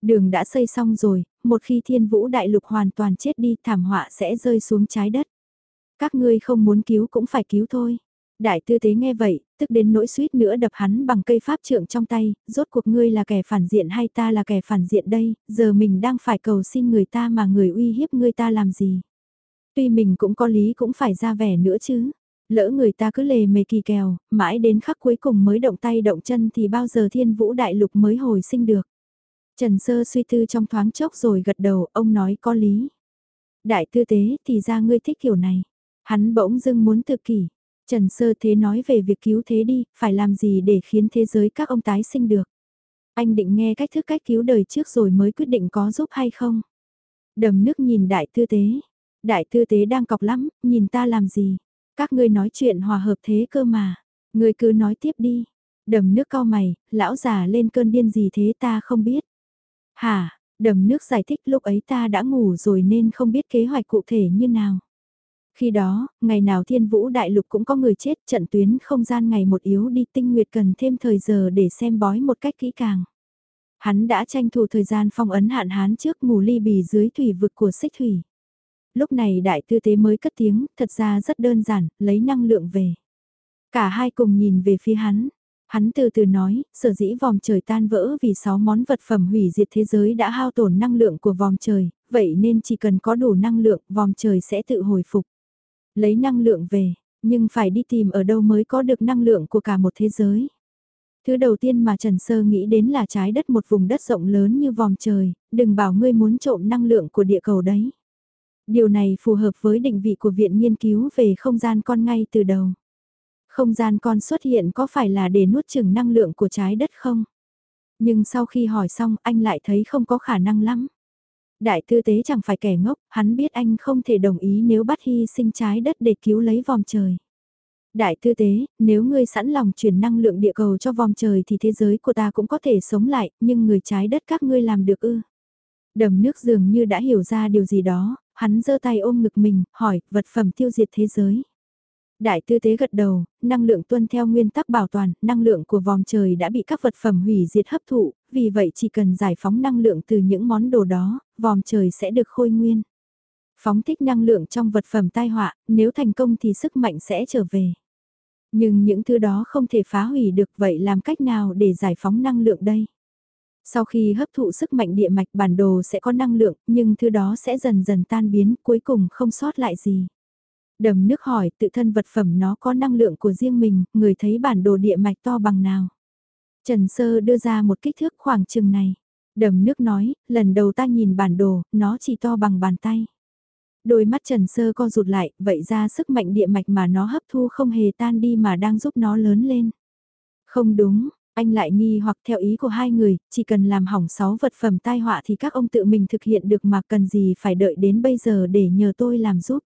Đường đã xây xong rồi, một khi thiên vũ đại lục hoàn toàn chết đi thảm họa sẽ rơi xuống trái đất. Các ngươi không muốn cứu cũng phải cứu thôi. Đại tư tế nghe vậy, tức đến nỗi suýt nữa đập hắn bằng cây pháp trượng trong tay, rốt cuộc ngươi là kẻ phản diện hay ta là kẻ phản diện đây, giờ mình đang phải cầu xin người ta mà người uy hiếp ngươi ta làm gì. Tuy mình cũng có lý cũng phải ra vẻ nữa chứ. Lỡ người ta cứ lề mề kỳ kèo, mãi đến khắc cuối cùng mới động tay động chân thì bao giờ thiên vũ đại lục mới hồi sinh được. Trần Sơ suy tư trong thoáng chốc rồi gật đầu, ông nói có lý. Đại tư tế thì ra ngươi thích kiểu này. Hắn bỗng dưng muốn tự kỷ. Trần Sơ thế nói về việc cứu thế đi, phải làm gì để khiến thế giới các ông tái sinh được. Anh định nghe cách thức cách cứu đời trước rồi mới quyết định có giúp hay không. Đầm nước nhìn đại tư tế. Đại tư tế đang cọc lắm, nhìn ta làm gì. Các ngươi nói chuyện hòa hợp thế cơ mà. Ngươi cứ nói tiếp đi. Đầm nước cao mày, lão già lên cơn điên gì thế ta không biết. Hả, đầm nước giải thích lúc ấy ta đã ngủ rồi nên không biết kế hoạch cụ thể như nào. Khi đó, ngày nào thiên vũ đại lục cũng có người chết trận tuyến không gian ngày một yếu đi tinh nguyệt cần thêm thời giờ để xem bói một cách kỹ càng. Hắn đã tranh thủ thời gian phong ấn hạn hán trước ngủ ly bì dưới thủy vực của xích thủy. Lúc này đại tư tế mới cất tiếng, thật ra rất đơn giản, lấy năng lượng về. Cả hai cùng nhìn về phía hắn, Hắn từ từ nói, sở dĩ vòng trời tan vỡ vì 6 món vật phẩm hủy diệt thế giới đã hao tổn năng lượng của vòng trời, vậy nên chỉ cần có đủ năng lượng, vòng trời sẽ tự hồi phục. Lấy năng lượng về, nhưng phải đi tìm ở đâu mới có được năng lượng của cả một thế giới. Thứ đầu tiên mà Trần Sơ nghĩ đến là trái đất một vùng đất rộng lớn như vòng trời, đừng bảo ngươi muốn trộm năng lượng của địa cầu đấy. Điều này phù hợp với định vị của Viện Nghiên cứu về không gian con ngay từ đầu. Không gian con xuất hiện có phải là để nuốt chừng năng lượng của trái đất không? Nhưng sau khi hỏi xong anh lại thấy không có khả năng lắm. Đại tư tế chẳng phải kẻ ngốc, hắn biết anh không thể đồng ý nếu bắt hy sinh trái đất để cứu lấy vòng trời. Đại tư tế, nếu ngươi sẵn lòng chuyển năng lượng địa cầu cho vòng trời thì thế giới của ta cũng có thể sống lại, nhưng người trái đất các ngươi làm được ư. Đầm nước dường như đã hiểu ra điều gì đó, hắn giơ tay ôm ngực mình, hỏi, vật phẩm tiêu diệt thế giới. Đại tư tế gật đầu, năng lượng tuân theo nguyên tắc bảo toàn, năng lượng của vòng trời đã bị các vật phẩm hủy diệt hấp thụ, vì vậy chỉ cần giải phóng năng lượng từ những món đồ đó, vòng trời sẽ được khôi nguyên. Phóng thích năng lượng trong vật phẩm tai họa, nếu thành công thì sức mạnh sẽ trở về. Nhưng những thứ đó không thể phá hủy được vậy làm cách nào để giải phóng năng lượng đây? Sau khi hấp thụ sức mạnh địa mạch bản đồ sẽ có năng lượng, nhưng thứ đó sẽ dần dần tan biến, cuối cùng không sót lại gì. Đầm nước hỏi tự thân vật phẩm nó có năng lượng của riêng mình, người thấy bản đồ địa mạch to bằng nào. Trần Sơ đưa ra một kích thước khoảng chừng này. Đầm nước nói, lần đầu ta nhìn bản đồ, nó chỉ to bằng bàn tay. Đôi mắt Trần Sơ co rụt lại, vậy ra sức mạnh địa mạch mà nó hấp thu không hề tan đi mà đang giúp nó lớn lên. Không đúng, anh lại nghi hoặc theo ý của hai người, chỉ cần làm hỏng sáu vật phẩm tai họa thì các ông tự mình thực hiện được mà cần gì phải đợi đến bây giờ để nhờ tôi làm giúp.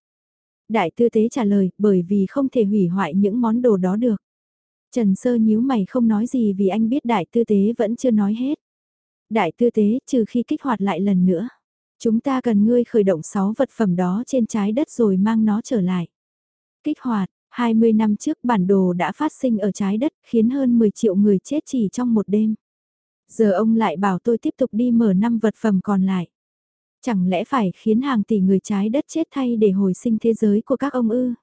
Đại tư tế trả lời, bởi vì không thể hủy hoại những món đồ đó được. Trần Sơ nhíu mày không nói gì vì anh biết đại tư tế vẫn chưa nói hết. Đại tư tế, trừ khi kích hoạt lại lần nữa. Chúng ta cần ngươi khởi động 6 vật phẩm đó trên trái đất rồi mang nó trở lại. Kích hoạt, 20 năm trước bản đồ đã phát sinh ở trái đất khiến hơn 10 triệu người chết chỉ trong một đêm. Giờ ông lại bảo tôi tiếp tục đi mở 5 vật phẩm còn lại. Chẳng lẽ phải khiến hàng tỷ người trái đất chết thay để hồi sinh thế giới của các ông ư?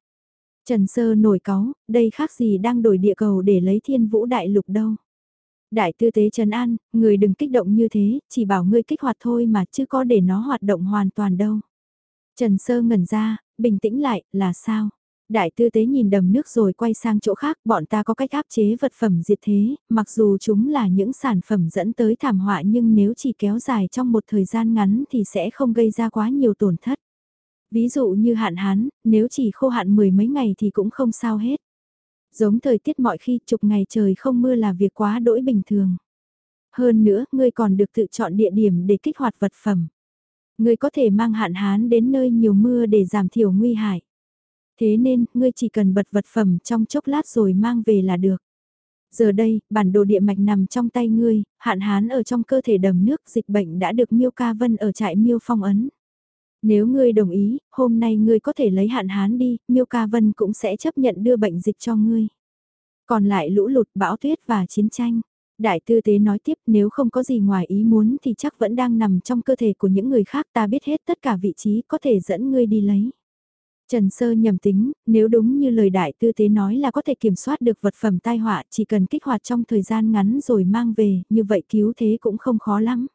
Trần Sơ nổi cáu, đây khác gì đang đổi địa cầu để lấy thiên vũ đại lục đâu. Đại tư tế Trần An, người đừng kích động như thế, chỉ bảo ngươi kích hoạt thôi mà chứ có để nó hoạt động hoàn toàn đâu. Trần Sơ ngẩn ra, bình tĩnh lại, là sao? Đại tư tế nhìn đầm nước rồi quay sang chỗ khác, bọn ta có cách áp chế vật phẩm diệt thế, mặc dù chúng là những sản phẩm dẫn tới thảm họa nhưng nếu chỉ kéo dài trong một thời gian ngắn thì sẽ không gây ra quá nhiều tổn thất. Ví dụ như hạn hán, nếu chỉ khô hạn mười mấy ngày thì cũng không sao hết. Giống thời tiết mọi khi chục ngày trời không mưa là việc quá đỗi bình thường. Hơn nữa, ngươi còn được tự chọn địa điểm để kích hoạt vật phẩm. Ngươi có thể mang hạn hán đến nơi nhiều mưa để giảm thiểu nguy hại. Thế nên, ngươi chỉ cần bật vật phẩm trong chốc lát rồi mang về là được. Giờ đây, bản đồ địa mạch nằm trong tay ngươi, hạn hán ở trong cơ thể đầm nước, dịch bệnh đã được Miêu Ca Vân ở trại Miêu Phong ấn. Nếu ngươi đồng ý, hôm nay ngươi có thể lấy hạn hán đi, Miêu Ca Vân cũng sẽ chấp nhận đưa bệnh dịch cho ngươi. Còn lại lũ lụt, bão tuyết và chiến tranh. Đại tư tế nói tiếp nếu không có gì ngoài ý muốn thì chắc vẫn đang nằm trong cơ thể của những người khác ta biết hết tất cả vị trí có thể dẫn ngươi đi lấy. Trần Sơ nhầm tính, nếu đúng như lời đại tư tế nói là có thể kiểm soát được vật phẩm tai họa chỉ cần kích hoạt trong thời gian ngắn rồi mang về, như vậy cứu thế cũng không khó lắm.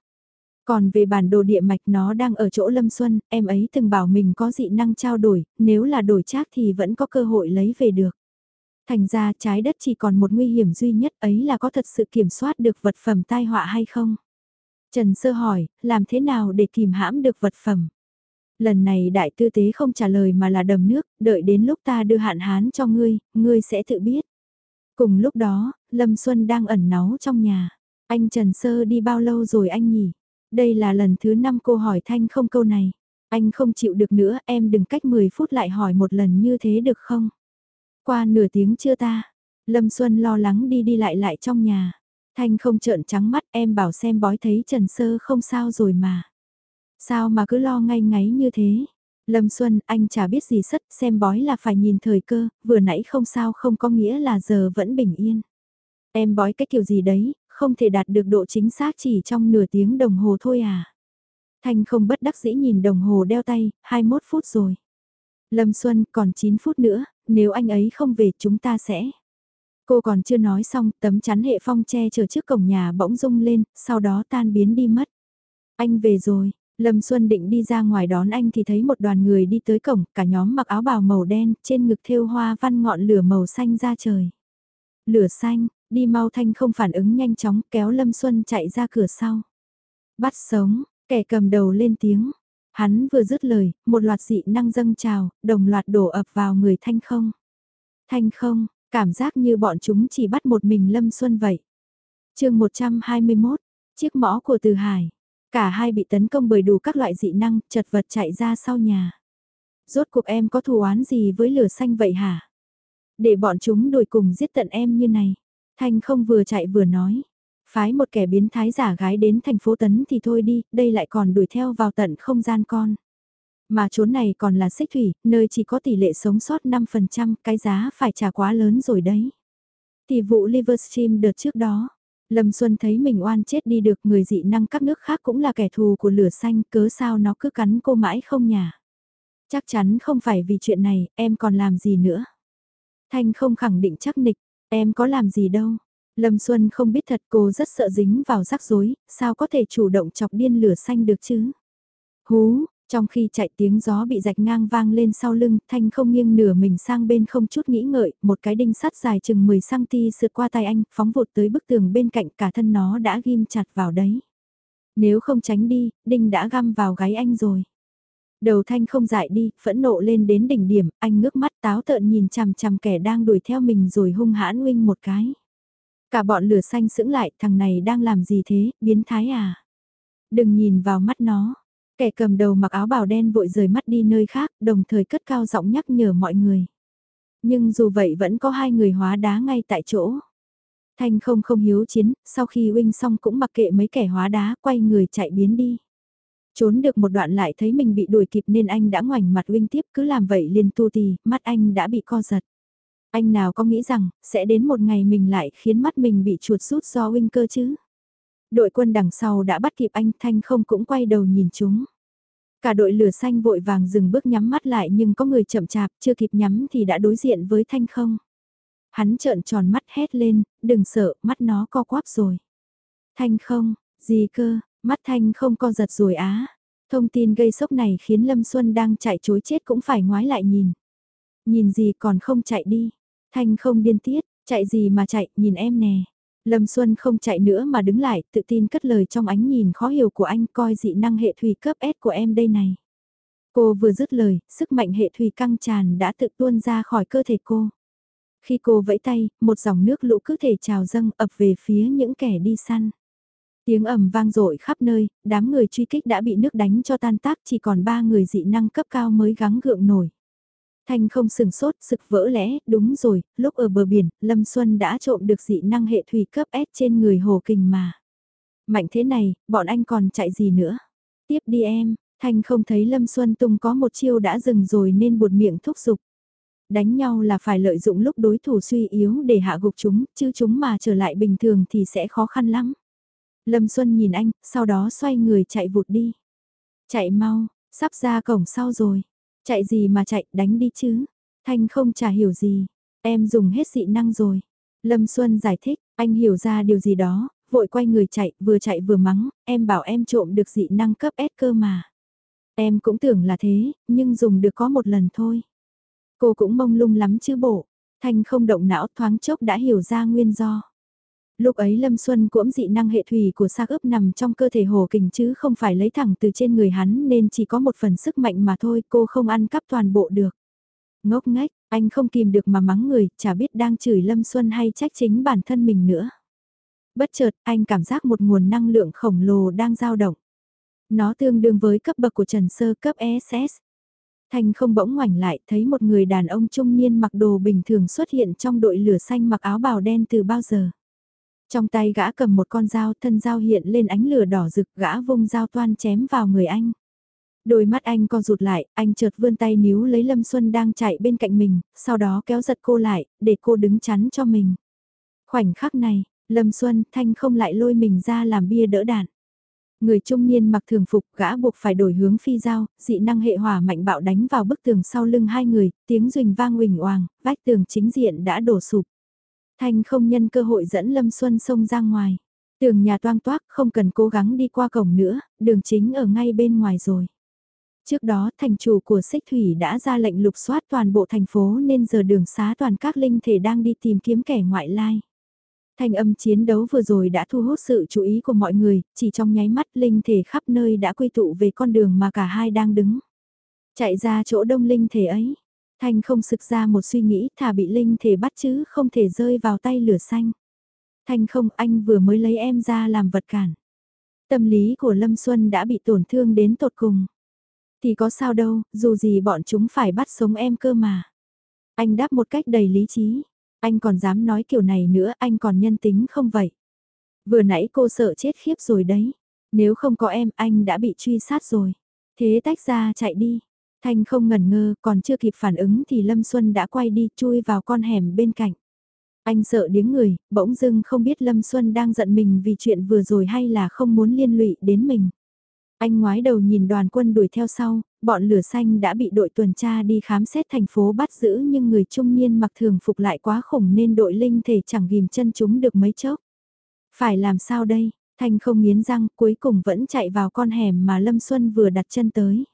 Còn về bản đồ địa mạch nó đang ở chỗ Lâm Xuân, em ấy từng bảo mình có dị năng trao đổi, nếu là đổi chác thì vẫn có cơ hội lấy về được. Thành ra trái đất chỉ còn một nguy hiểm duy nhất ấy là có thật sự kiểm soát được vật phẩm tai họa hay không? Trần Sơ hỏi, làm thế nào để kìm hãm được vật phẩm? Lần này đại tư tế không trả lời mà là đầm nước, đợi đến lúc ta đưa hạn hán cho ngươi, ngươi sẽ tự biết. Cùng lúc đó, Lâm Xuân đang ẩn náu trong nhà. Anh Trần Sơ đi bao lâu rồi anh nhỉ? Đây là lần thứ năm cô hỏi Thanh không câu này. Anh không chịu được nữa, em đừng cách 10 phút lại hỏi một lần như thế được không? Qua nửa tiếng chưa ta? Lâm Xuân lo lắng đi đi lại lại trong nhà. Thanh không trợn trắng mắt em bảo xem bói thấy Trần Sơ không sao rồi mà. Sao mà cứ lo ngay ngáy như thế? Lâm Xuân, anh chả biết gì sất, xem bói là phải nhìn thời cơ, vừa nãy không sao không có nghĩa là giờ vẫn bình yên. Em bói cái kiểu gì đấy, không thể đạt được độ chính xác chỉ trong nửa tiếng đồng hồ thôi à. Thanh không bất đắc dĩ nhìn đồng hồ đeo tay, 21 phút rồi. Lâm Xuân, còn 9 phút nữa, nếu anh ấy không về chúng ta sẽ... Cô còn chưa nói xong, tấm chắn hệ phong che chờ trước cổng nhà bỗng rung lên, sau đó tan biến đi mất. Anh về rồi, Lâm Xuân định đi ra ngoài đón anh thì thấy một đoàn người đi tới cổng, cả nhóm mặc áo bào màu đen, trên ngực thêu hoa văn ngọn lửa màu xanh ra trời. Lửa xanh, đi mau thanh không phản ứng nhanh chóng kéo Lâm Xuân chạy ra cửa sau. Bắt sống, kẻ cầm đầu lên tiếng. Hắn vừa dứt lời, một loạt dị năng dâng trào, đồng loạt đổ ập vào người thanh không. Thanh không, cảm giác như bọn chúng chỉ bắt một mình Lâm Xuân vậy. chương 121, chiếc mõ của Từ Hải. Cả hai bị tấn công bởi đủ các loại dị năng, chật vật chạy ra sau nhà. Rốt cuộc em có thù oán gì với lửa xanh vậy hả? Để bọn chúng đuổi cùng giết tận em như này. Thanh không vừa chạy vừa nói. Phái một kẻ biến thái giả gái đến thành phố Tấn thì thôi đi, đây lại còn đuổi theo vào tận không gian con. Mà chốn này còn là xích thủy, nơi chỉ có tỷ lệ sống sót 5%, cái giá phải trả quá lớn rồi đấy. Thì vụ Livestream đợt trước đó, Lâm Xuân thấy mình oan chết đi được người dị năng các nước khác cũng là kẻ thù của lửa xanh, cớ sao nó cứ cắn cô mãi không nhả. Chắc chắn không phải vì chuyện này, em còn làm gì nữa. Thanh không khẳng định chắc nịch, em có làm gì đâu. Lâm Xuân không biết thật cô rất sợ dính vào rắc rối, sao có thể chủ động chọc điên lửa xanh được chứ. Hú, trong khi chạy tiếng gió bị rạch ngang vang lên sau lưng, Thanh không nghiêng nửa mình sang bên không chút nghĩ ngợi, một cái đinh sắt dài chừng 10cm sượt qua tay anh, phóng vụt tới bức tường bên cạnh cả thân nó đã ghim chặt vào đấy. Nếu không tránh đi, đinh đã găm vào gáy anh rồi. Đầu Thanh không dại đi, phẫn nộ lên đến đỉnh điểm, anh ngước mắt táo tợn nhìn chằm chằm kẻ đang đuổi theo mình rồi hung hãn huynh một cái. Cả bọn lửa xanh sững lại, thằng này đang làm gì thế, biến thái à? Đừng nhìn vào mắt nó, Kẻ cầm đầu mặc áo bào đen vội rời mắt đi nơi khác, đồng thời cất cao giọng nhắc nhở mọi người. Nhưng dù vậy vẫn có hai người hóa đá ngay tại chỗ. Thanh không không hiếu chiến, sau khi huynh xong cũng mặc kệ mấy kẻ hóa đá, quay người chạy biến đi. Trốn được một đoạn lại thấy mình bị đuổi kịp nên anh đã ngoảnh mặt huynh tiếp cứ làm vậy liền tu tì, mắt anh đã bị co giật. Anh nào có nghĩ rằng, sẽ đến một ngày mình lại khiến mắt mình bị chuột rút do huynh cơ chứ? Đội quân đằng sau đã bắt kịp anh Thanh không cũng quay đầu nhìn chúng. Cả đội lửa xanh vội vàng dừng bước nhắm mắt lại nhưng có người chậm chạp chưa kịp nhắm thì đã đối diện với Thanh không. Hắn trợn tròn mắt hét lên, đừng sợ, mắt nó co quắp rồi. Thanh không, gì cơ, mắt Thanh không co giật rồi á. Thông tin gây sốc này khiến Lâm Xuân đang chạy chối chết cũng phải ngoái lại nhìn. Nhìn gì còn không chạy đi. Thanh không điên tiết, chạy gì mà chạy, nhìn em nè. Lâm Xuân không chạy nữa mà đứng lại, tự tin cất lời trong ánh nhìn khó hiểu của anh coi dị năng hệ thủy cấp S của em đây này. Cô vừa dứt lời, sức mạnh hệ thủy căng tràn đã tự tuôn ra khỏi cơ thể cô. Khi cô vẫy tay, một dòng nước lũ cứ thể trào dâng ập về phía những kẻ đi săn. Tiếng ầm vang dội khắp nơi, đám người truy kích đã bị nước đánh cho tan tác chỉ còn ba người dị năng cấp cao mới gắng gượng nổi. Thanh không sừng sốt, sực vỡ lẽ, đúng rồi, lúc ở bờ biển, Lâm Xuân đã trộm được dị năng hệ thủy cấp S trên người hồ kình mà. Mạnh thế này, bọn anh còn chạy gì nữa? Tiếp đi em, Thanh không thấy Lâm Xuân Tung có một chiêu đã dừng rồi nên buột miệng thúc giục. Đánh nhau là phải lợi dụng lúc đối thủ suy yếu để hạ gục chúng, chứ chúng mà trở lại bình thường thì sẽ khó khăn lắm. Lâm Xuân nhìn anh, sau đó xoay người chạy vụt đi. Chạy mau, sắp ra cổng sau rồi. Chạy gì mà chạy, đánh đi chứ. Thanh không chả hiểu gì. Em dùng hết dị năng rồi. Lâm Xuân giải thích, anh hiểu ra điều gì đó, vội quay người chạy, vừa chạy vừa mắng, em bảo em trộm được dị năng cấp S cơ mà. Em cũng tưởng là thế, nhưng dùng được có một lần thôi. Cô cũng mông lung lắm chứ bộ. Thanh không động não thoáng chốc đã hiểu ra nguyên do. Lúc ấy Lâm Xuân cũng dị năng hệ thủy của xác ướp nằm trong cơ thể hồ kình chứ không phải lấy thẳng từ trên người hắn nên chỉ có một phần sức mạnh mà thôi cô không ăn cắp toàn bộ được. Ngốc nghếch, anh không kìm được mà mắng người, chả biết đang chửi Lâm Xuân hay trách chính bản thân mình nữa. Bất chợt, anh cảm giác một nguồn năng lượng khổng lồ đang dao động. Nó tương đương với cấp bậc của Trần Sơ cấp SS. thành không bỗng ngoảnh lại thấy một người đàn ông trung niên mặc đồ bình thường xuất hiện trong đội lửa xanh mặc áo bào đen từ bao giờ. Trong tay gã cầm một con dao thân dao hiện lên ánh lửa đỏ rực gã vung dao toan chém vào người anh. Đôi mắt anh co rụt lại, anh chợt vươn tay níu lấy Lâm Xuân đang chạy bên cạnh mình, sau đó kéo giật cô lại, để cô đứng chắn cho mình. Khoảnh khắc này, Lâm Xuân Thanh không lại lôi mình ra làm bia đỡ đạn. Người trung niên mặc thường phục gã buộc phải đổi hướng phi dao, dị năng hệ hỏa mạnh bạo đánh vào bức tường sau lưng hai người, tiếng rình vang huỳnh oàng, vách tường chính diện đã đổ sụp. Thanh không nhân cơ hội dẫn Lâm Xuân xông ra ngoài. Tường nhà toang toác không cần cố gắng đi qua cổng nữa, đường chính ở ngay bên ngoài rồi. Trước đó thành chủ của xích thủy đã ra lệnh lục soát toàn bộ thành phố nên giờ đường xá toàn các linh thể đang đi tìm kiếm kẻ ngoại lai. Thành âm chiến đấu vừa rồi đã thu hút sự chú ý của mọi người, chỉ trong nháy mắt linh thể khắp nơi đã quy tụ về con đường mà cả hai đang đứng. Chạy ra chỗ đông linh thể ấy, Thanh không sực ra một suy nghĩ thà bị linh thể bắt chứ không thể rơi vào tay lửa xanh. Thanh không anh vừa mới lấy em ra làm vật cản. Tâm lý của Lâm Xuân đã bị tổn thương đến tột cùng. Thì có sao đâu, dù gì bọn chúng phải bắt sống em cơ mà. Anh đáp một cách đầy lý trí. Anh còn dám nói kiểu này nữa, anh còn nhân tính không vậy? Vừa nãy cô sợ chết khiếp rồi đấy. Nếu không có em, anh đã bị truy sát rồi. Thế tách ra chạy đi. Thanh không ngần ngơ, còn chưa kịp phản ứng thì Lâm Xuân đã quay đi chui vào con hẻm bên cạnh. Anh sợ điếng người, bỗng dưng không biết Lâm Xuân đang giận mình vì chuyện vừa rồi hay là không muốn liên lụy đến mình. Anh ngoái đầu nhìn đoàn quân đuổi theo sau, bọn lửa xanh đã bị đội tuần tra đi khám xét thành phố bắt giữ nhưng người trung niên mặc thường phục lại quá khủng nên đội linh thể chẳng ghim chân chúng được mấy chốc. Phải làm sao đây? Thanh không nghiến răng cuối cùng vẫn chạy vào con hẻm mà Lâm Xuân vừa đặt chân tới.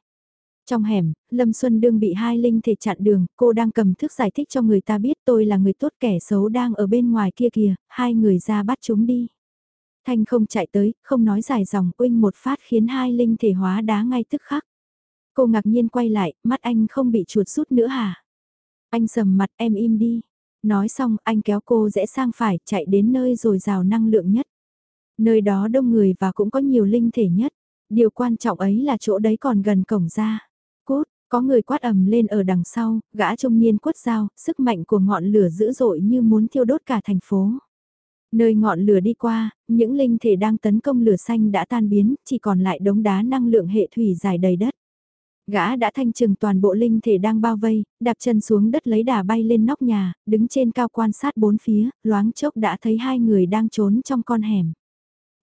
Trong hẻm, Lâm Xuân đương bị hai linh thể chặn đường, cô đang cầm thước giải thích cho người ta biết tôi là người tốt kẻ xấu đang ở bên ngoài kia kìa, hai người ra bắt chúng đi. Thanh không chạy tới, không nói dài dòng, uynh một phát khiến hai linh thể hóa đá ngay tức khắc. Cô ngạc nhiên quay lại, mắt anh không bị chuột rút nữa hả? Anh sầm mặt em im đi. Nói xong anh kéo cô rẽ sang phải chạy đến nơi rồi rào năng lượng nhất. Nơi đó đông người và cũng có nhiều linh thể nhất. Điều quan trọng ấy là chỗ đấy còn gần cổng ra. Có người quát ầm lên ở đằng sau, gã trung niên quất dao, sức mạnh của ngọn lửa dữ dội như muốn thiêu đốt cả thành phố. Nơi ngọn lửa đi qua, những linh thể đang tấn công lửa xanh đã tan biến, chỉ còn lại đống đá năng lượng hệ thủy dài đầy đất. Gã đã thanh trừng toàn bộ linh thể đang bao vây, đạp chân xuống đất lấy đà bay lên nóc nhà, đứng trên cao quan sát bốn phía, loáng chốc đã thấy hai người đang trốn trong con hẻm.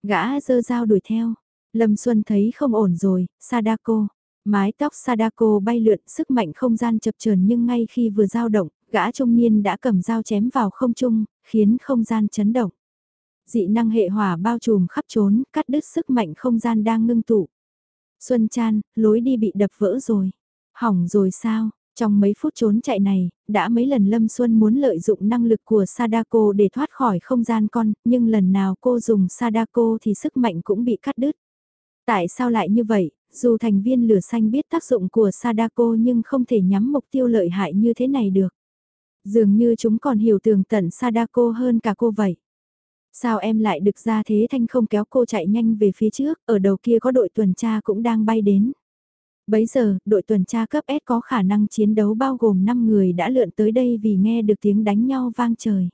Gã dơ dao đuổi theo. Lâm Xuân thấy không ổn rồi, Sadako. Mái tóc Sadako bay lượn sức mạnh không gian chập chờn nhưng ngay khi vừa dao động, gã trung niên đã cầm dao chém vào không trung, khiến không gian chấn động. Dị năng hệ hỏa bao trùm khắp trốn, cắt đứt sức mạnh không gian đang ngưng tụ. Xuân Chan, lối đi bị đập vỡ rồi. Hỏng rồi sao? Trong mấy phút trốn chạy này, đã mấy lần Lâm Xuân muốn lợi dụng năng lực của Sadako để thoát khỏi không gian con, nhưng lần nào cô dùng Sadako thì sức mạnh cũng bị cắt đứt. Tại sao lại như vậy, dù thành viên lửa xanh biết tác dụng của Sadako nhưng không thể nhắm mục tiêu lợi hại như thế này được. Dường như chúng còn hiểu tường tận Sadako hơn cả cô vậy. Sao em lại được ra thế thanh không kéo cô chạy nhanh về phía trước, ở đầu kia có đội tuần tra cũng đang bay đến. Bấy giờ, đội tuần tra cấp S có khả năng chiến đấu bao gồm 5 người đã lượn tới đây vì nghe được tiếng đánh nhau vang trời.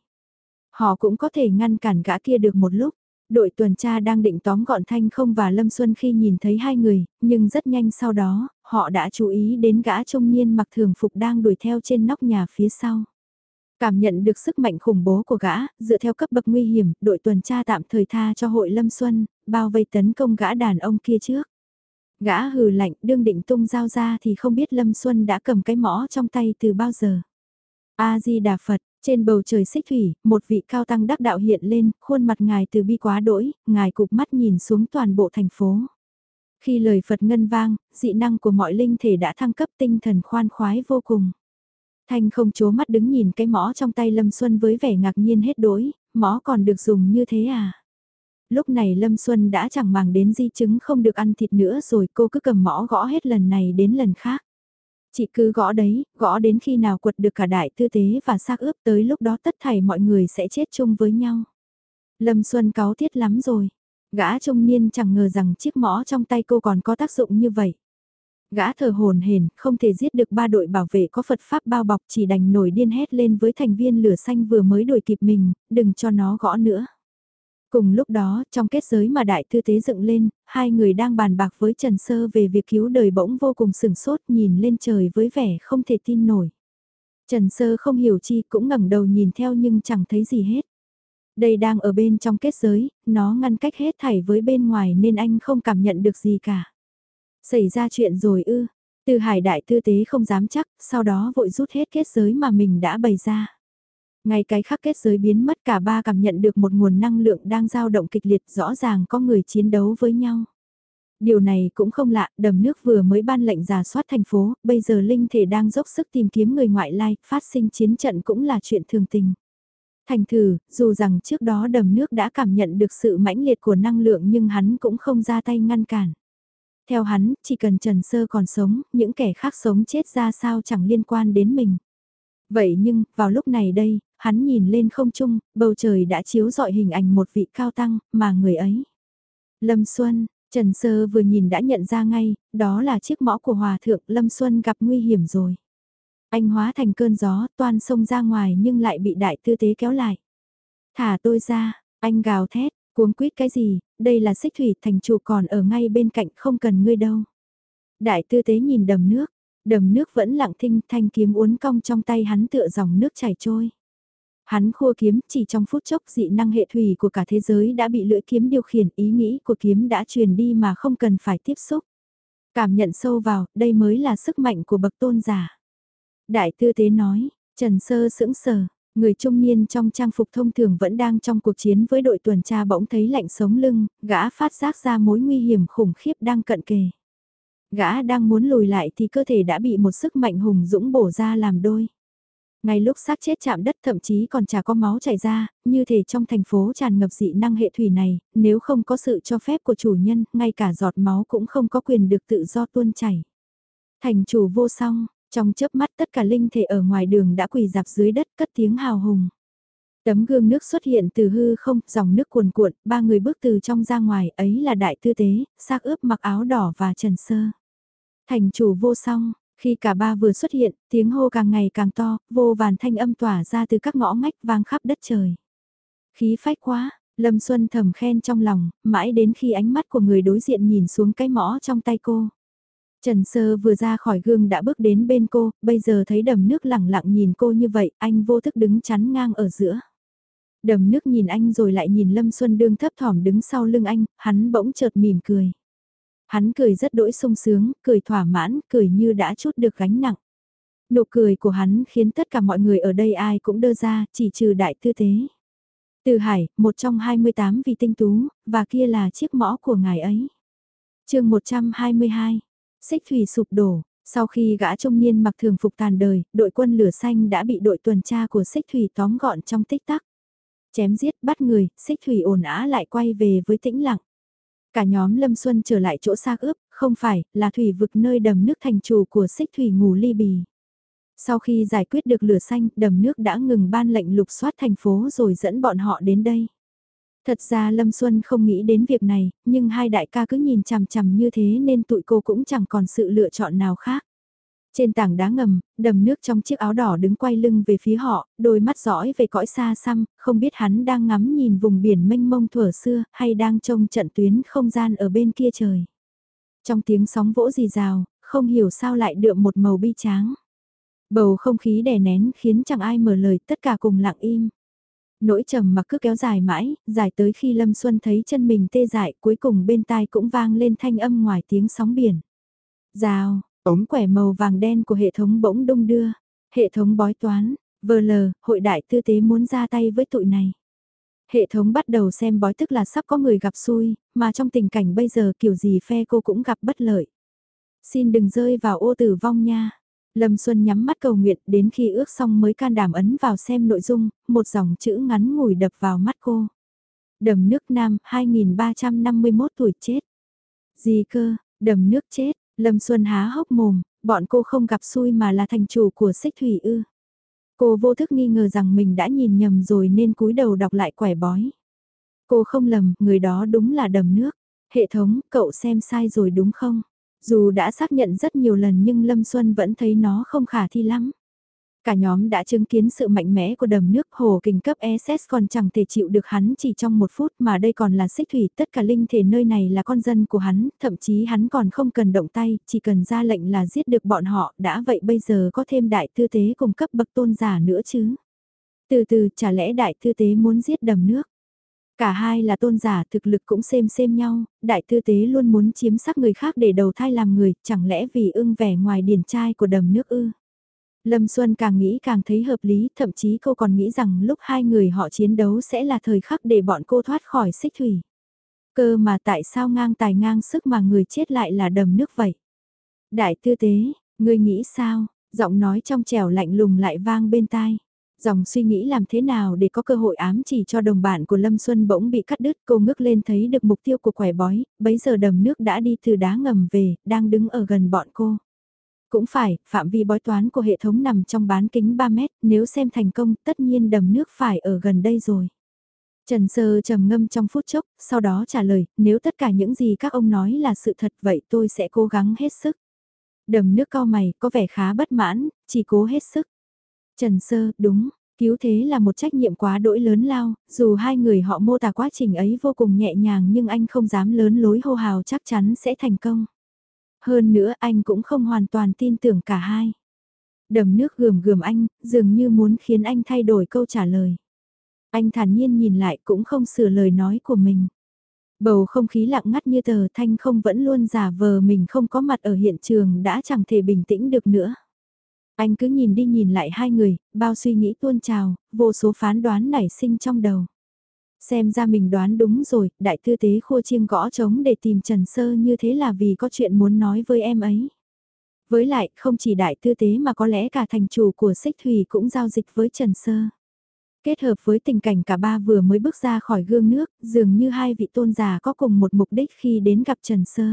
Họ cũng có thể ngăn cản gã kia được một lúc. Đội tuần tra đang định tóm gọn Thanh không và Lâm Xuân khi nhìn thấy hai người, nhưng rất nhanh sau đó, họ đã chú ý đến gã trung niên mặc thường phục đang đuổi theo trên nóc nhà phía sau. Cảm nhận được sức mạnh khủng bố của gã, dựa theo cấp bậc nguy hiểm, đội tuần tra tạm thời tha cho hội Lâm Xuân, bao vây tấn công gã đàn ông kia trước. Gã hừ lạnh đương định tung dao ra thì không biết Lâm Xuân đã cầm cái mõ trong tay từ bao giờ. A-di-đà Phật, trên bầu trời xích thủy, một vị cao tăng đắc đạo hiện lên, khuôn mặt ngài từ bi quá đỗi, ngài cụp mắt nhìn xuống toàn bộ thành phố. Khi lời Phật ngân vang, dị năng của mọi linh thể đã thăng cấp tinh thần khoan khoái vô cùng. Thanh không chố mắt đứng nhìn cái mõ trong tay Lâm Xuân với vẻ ngạc nhiên hết đối, mõ còn được dùng như thế à? Lúc này Lâm Xuân đã chẳng màng đến di chứng không được ăn thịt nữa rồi cô cứ cầm mõ gõ hết lần này đến lần khác. Chị cứ gõ đấy, gõ đến khi nào quật được cả đại tư tế và xác ướp tới lúc đó tất thảy mọi người sẽ chết chung với nhau. Lâm Xuân cáu tiết lắm rồi. Gã trung niên chẳng ngờ rằng chiếc mõ trong tay cô còn có tác dụng như vậy. Gã thờ hồn hền, không thể giết được ba đội bảo vệ có Phật Pháp bao bọc chỉ đành nổi điên hét lên với thành viên lửa xanh vừa mới đuổi kịp mình, đừng cho nó gõ nữa. Cùng lúc đó, trong kết giới mà đại thư tế dựng lên, hai người đang bàn bạc với Trần Sơ về việc cứu đời bỗng vô cùng sừng sốt nhìn lên trời với vẻ không thể tin nổi. Trần Sơ không hiểu chi cũng ngẩng đầu nhìn theo nhưng chẳng thấy gì hết. Đây đang ở bên trong kết giới, nó ngăn cách hết thảy với bên ngoài nên anh không cảm nhận được gì cả. Xảy ra chuyện rồi ư, từ hải đại tư tế không dám chắc, sau đó vội rút hết kết giới mà mình đã bày ra. Ngay cái khắc kết giới biến mất cả ba cảm nhận được một nguồn năng lượng đang dao động kịch liệt rõ ràng có người chiến đấu với nhau. Điều này cũng không lạ, đầm nước vừa mới ban lệnh giả soát thành phố, bây giờ linh thể đang dốc sức tìm kiếm người ngoại lai, phát sinh chiến trận cũng là chuyện thường tình. Thành thử, dù rằng trước đó đầm nước đã cảm nhận được sự mãnh liệt của năng lượng nhưng hắn cũng không ra tay ngăn cản. Theo hắn, chỉ cần Trần Sơ còn sống, những kẻ khác sống chết ra sao chẳng liên quan đến mình. Vậy nhưng, vào lúc này đây, hắn nhìn lên không trung, bầu trời đã chiếu dọi hình ảnh một vị cao tăng, mà người ấy. Lâm Xuân, Trần Sơ vừa nhìn đã nhận ra ngay, đó là chiếc mõ của Hòa Thượng Lâm Xuân gặp nguy hiểm rồi. Anh hóa thành cơn gió, toan sông ra ngoài nhưng lại bị đại tư tế kéo lại. Thả tôi ra, anh gào thét, cuống quýt cái gì, đây là xích thủy thành chủ còn ở ngay bên cạnh không cần ngươi đâu. Đại tư tế nhìn đầm nước, đầm nước vẫn lặng thinh thanh kiếm uốn cong trong tay hắn tựa dòng nước chảy trôi. Hắn khua kiếm chỉ trong phút chốc dị năng hệ thủy của cả thế giới đã bị lưỡi kiếm điều khiển ý nghĩ của kiếm đã truyền đi mà không cần phải tiếp xúc. Cảm nhận sâu vào, đây mới là sức mạnh của bậc tôn giả. Đại tư tế nói, Trần Sơ sững sờ, người trung niên trong trang phục thông thường vẫn đang trong cuộc chiến với đội tuần tra bỗng thấy lạnh sống lưng, gã phát giác ra mối nguy hiểm khủng khiếp đang cận kề. Gã đang muốn lùi lại thì cơ thể đã bị một sức mạnh hùng dũng bổ ra làm đôi. Ngay lúc xác chết chạm đất thậm chí còn chả có máu chảy ra, như thể trong thành phố tràn ngập dị năng hệ thủy này, nếu không có sự cho phép của chủ nhân, ngay cả giọt máu cũng không có quyền được tự do tuôn chảy. Thành chủ vô song, trong chớp mắt tất cả linh thể ở ngoài đường đã quỳ dạp dưới đất cất tiếng hào hùng. Tấm gương nước xuất hiện từ hư không, dòng nước cuồn cuộn, ba người bước từ trong ra ngoài, ấy là đại tư tế, xác ướp mặc áo đỏ và trần sơ. Thành chủ vô song, khi cả ba vừa xuất hiện, tiếng hô càng ngày càng to, vô vàn thanh âm tỏa ra từ các ngõ ngách vang khắp đất trời. Khí phách quá, Lâm Xuân thầm khen trong lòng, mãi đến khi ánh mắt của người đối diện nhìn xuống cái mõ trong tay cô. Trần Sơ vừa ra khỏi gương đã bước đến bên cô, bây giờ thấy đầm nước lẳng lặng nhìn cô như vậy, anh vô thức đứng chắn ngang ở giữa. Đầm nước nhìn anh rồi lại nhìn Lâm Xuân đương thấp thỏm đứng sau lưng anh, hắn bỗng chợt mỉm cười. Hắn cười rất đỗi sung sướng, cười thỏa mãn, cười như đã chút được gánh nặng. Nụ cười của hắn khiến tất cả mọi người ở đây ai cũng đơ ra, chỉ trừ đại tư tế. Từ Hải, một trong 28 vị tinh tú, và kia là chiếc mõ của ngài ấy. chương 122, xích thủy sụp đổ, sau khi gã trung niên mặc thường phục tàn đời, đội quân lửa xanh đã bị đội tuần tra của xích thủy tóm gọn trong tích tắc. Chém giết bắt người, xích thủy ồn á lại quay về với tĩnh lặng. Cả nhóm Lâm Xuân trở lại chỗ xác ướp, không phải, là thủy vực nơi đầm nước thành chủ của xích thủy ngủ ly bì. Sau khi giải quyết được lửa xanh, đầm nước đã ngừng ban lệnh lục soát thành phố rồi dẫn bọn họ đến đây. Thật ra Lâm Xuân không nghĩ đến việc này, nhưng hai đại ca cứ nhìn chằm chằm như thế nên tụi cô cũng chẳng còn sự lựa chọn nào khác. Trên tảng đá ngầm, đầm nước trong chiếc áo đỏ đứng quay lưng về phía họ, đôi mắt dõi về cõi xa xăm, không biết hắn đang ngắm nhìn vùng biển mênh mông thuở xưa hay đang trông trận tuyến không gian ở bên kia trời. Trong tiếng sóng vỗ rì rào, không hiểu sao lại đượm một màu bi tráng. Bầu không khí đè nén khiến chẳng ai mở lời tất cả cùng lặng im. Nỗi trầm mặc cứ kéo dài mãi, dài tới khi Lâm Xuân thấy chân mình tê dại cuối cùng bên tai cũng vang lên thanh âm ngoài tiếng sóng biển. Rào, ống quẻ màu vàng đen của hệ thống bỗng đông đưa. Hệ thống bói toán, vờ lờ, hội đại tư tế muốn ra tay với tụi này. Hệ thống bắt đầu xem bói tức là sắp có người gặp xui, mà trong tình cảnh bây giờ kiểu gì phe cô cũng gặp bất lợi. Xin đừng rơi vào ô tử vong nha. Lâm Xuân nhắm mắt cầu nguyện đến khi ước xong mới can đảm ấn vào xem nội dung, một dòng chữ ngắn ngủi đập vào mắt cô. Đầm nước Nam, 2351 tuổi chết. Gì cơ, đầm nước chết, Lâm Xuân há hốc mồm, bọn cô không gặp xui mà là thành chủ của xích thủy ư. Cô vô thức nghi ngờ rằng mình đã nhìn nhầm rồi nên cúi đầu đọc lại quẻ bói. Cô không lầm, người đó đúng là đầm nước. Hệ thống, cậu xem sai rồi đúng không? Dù đã xác nhận rất nhiều lần nhưng Lâm Xuân vẫn thấy nó không khả thi lắm. Cả nhóm đã chứng kiến sự mạnh mẽ của đầm nước hồ kinh cấp SS còn chẳng thể chịu được hắn chỉ trong một phút mà đây còn là xích thủy tất cả linh thể nơi này là con dân của hắn, thậm chí hắn còn không cần động tay, chỉ cần ra lệnh là giết được bọn họ, đã vậy bây giờ có thêm đại tư tế cùng cấp bậc tôn giả nữa chứ. Từ từ chả lẽ đại tư tế muốn giết đầm nước. Cả hai là tôn giả thực lực cũng xem xem nhau, đại tư tế luôn muốn chiếm sắc người khác để đầu thai làm người, chẳng lẽ vì ưng vẻ ngoài điển trai của đầm nước ư. Lâm Xuân càng nghĩ càng thấy hợp lý, thậm chí cô còn nghĩ rằng lúc hai người họ chiến đấu sẽ là thời khắc để bọn cô thoát khỏi xích thủy. Cơ mà tại sao ngang tài ngang sức mà người chết lại là đầm nước vậy? Đại tư tế, ngươi nghĩ sao? Giọng nói trong trẻo lạnh lùng lại vang bên tai. Dòng suy nghĩ làm thế nào để có cơ hội ám chỉ cho đồng bạn của Lâm Xuân bỗng bị cắt đứt cô ngước lên thấy được mục tiêu của quẻ bói, bấy giờ đầm nước đã đi từ đá ngầm về, đang đứng ở gần bọn cô. Cũng phải, phạm vi bói toán của hệ thống nằm trong bán kính 3 mét, nếu xem thành công tất nhiên đầm nước phải ở gần đây rồi. Trần Sơ trầm ngâm trong phút chốc, sau đó trả lời, nếu tất cả những gì các ông nói là sự thật vậy tôi sẽ cố gắng hết sức. Đầm nước cao mày, có vẻ khá bất mãn, chỉ cố hết sức. Trần Sơ, đúng, cứu thế là một trách nhiệm quá đỗi lớn lao, dù hai người họ mô tả quá trình ấy vô cùng nhẹ nhàng nhưng anh không dám lớn lối hô hào chắc chắn sẽ thành công. Hơn nữa anh cũng không hoàn toàn tin tưởng cả hai. Đầm nước gườm gườm anh, dường như muốn khiến anh thay đổi câu trả lời. Anh thản nhiên nhìn lại cũng không sửa lời nói của mình. Bầu không khí lặng ngắt như tờ thanh không vẫn luôn giả vờ mình không có mặt ở hiện trường đã chẳng thể bình tĩnh được nữa. Anh cứ nhìn đi nhìn lại hai người, bao suy nghĩ tuôn trào, vô số phán đoán nảy sinh trong đầu. Xem ra mình đoán đúng rồi, đại tư tế khua chiêng gõ trống để tìm Trần Sơ như thế là vì có chuyện muốn nói với em ấy. Với lại, không chỉ đại tư tế mà có lẽ cả thành chủ của xích thủy cũng giao dịch với Trần Sơ. Kết hợp với tình cảnh cả ba vừa mới bước ra khỏi gương nước, dường như hai vị tôn giả có cùng một mục đích khi đến gặp Trần Sơ.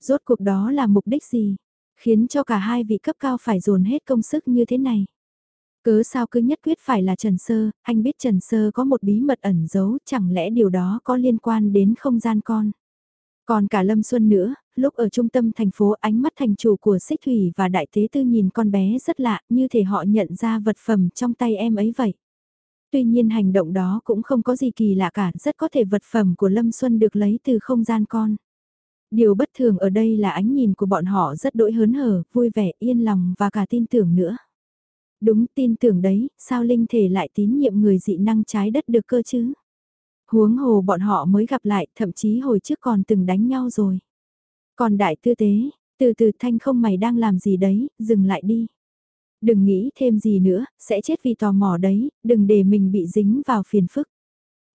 Rốt cuộc đó là mục đích gì? Khiến cho cả hai vị cấp cao phải dồn hết công sức như thế này. Cớ sao cứ nhất quyết phải là Trần Sơ, anh biết Trần Sơ có một bí mật ẩn giấu, chẳng lẽ điều đó có liên quan đến không gian con. Còn cả Lâm Xuân nữa, lúc ở trung tâm thành phố ánh mắt thành chủ của xích thủy và đại tế tư nhìn con bé rất lạ, như thể họ nhận ra vật phẩm trong tay em ấy vậy. Tuy nhiên hành động đó cũng không có gì kỳ lạ cả, rất có thể vật phẩm của Lâm Xuân được lấy từ không gian con. Điều bất thường ở đây là ánh nhìn của bọn họ rất đỗi hớn hở, vui vẻ, yên lòng và cả tin tưởng nữa. Đúng tin tưởng đấy, sao linh thể lại tín nhiệm người dị năng trái đất được cơ chứ? Huống hồ bọn họ mới gặp lại, thậm chí hồi trước còn từng đánh nhau rồi. Còn đại tư tế, từ từ thanh không mày đang làm gì đấy, dừng lại đi. Đừng nghĩ thêm gì nữa, sẽ chết vì tò mò đấy, đừng để mình bị dính vào phiền phức.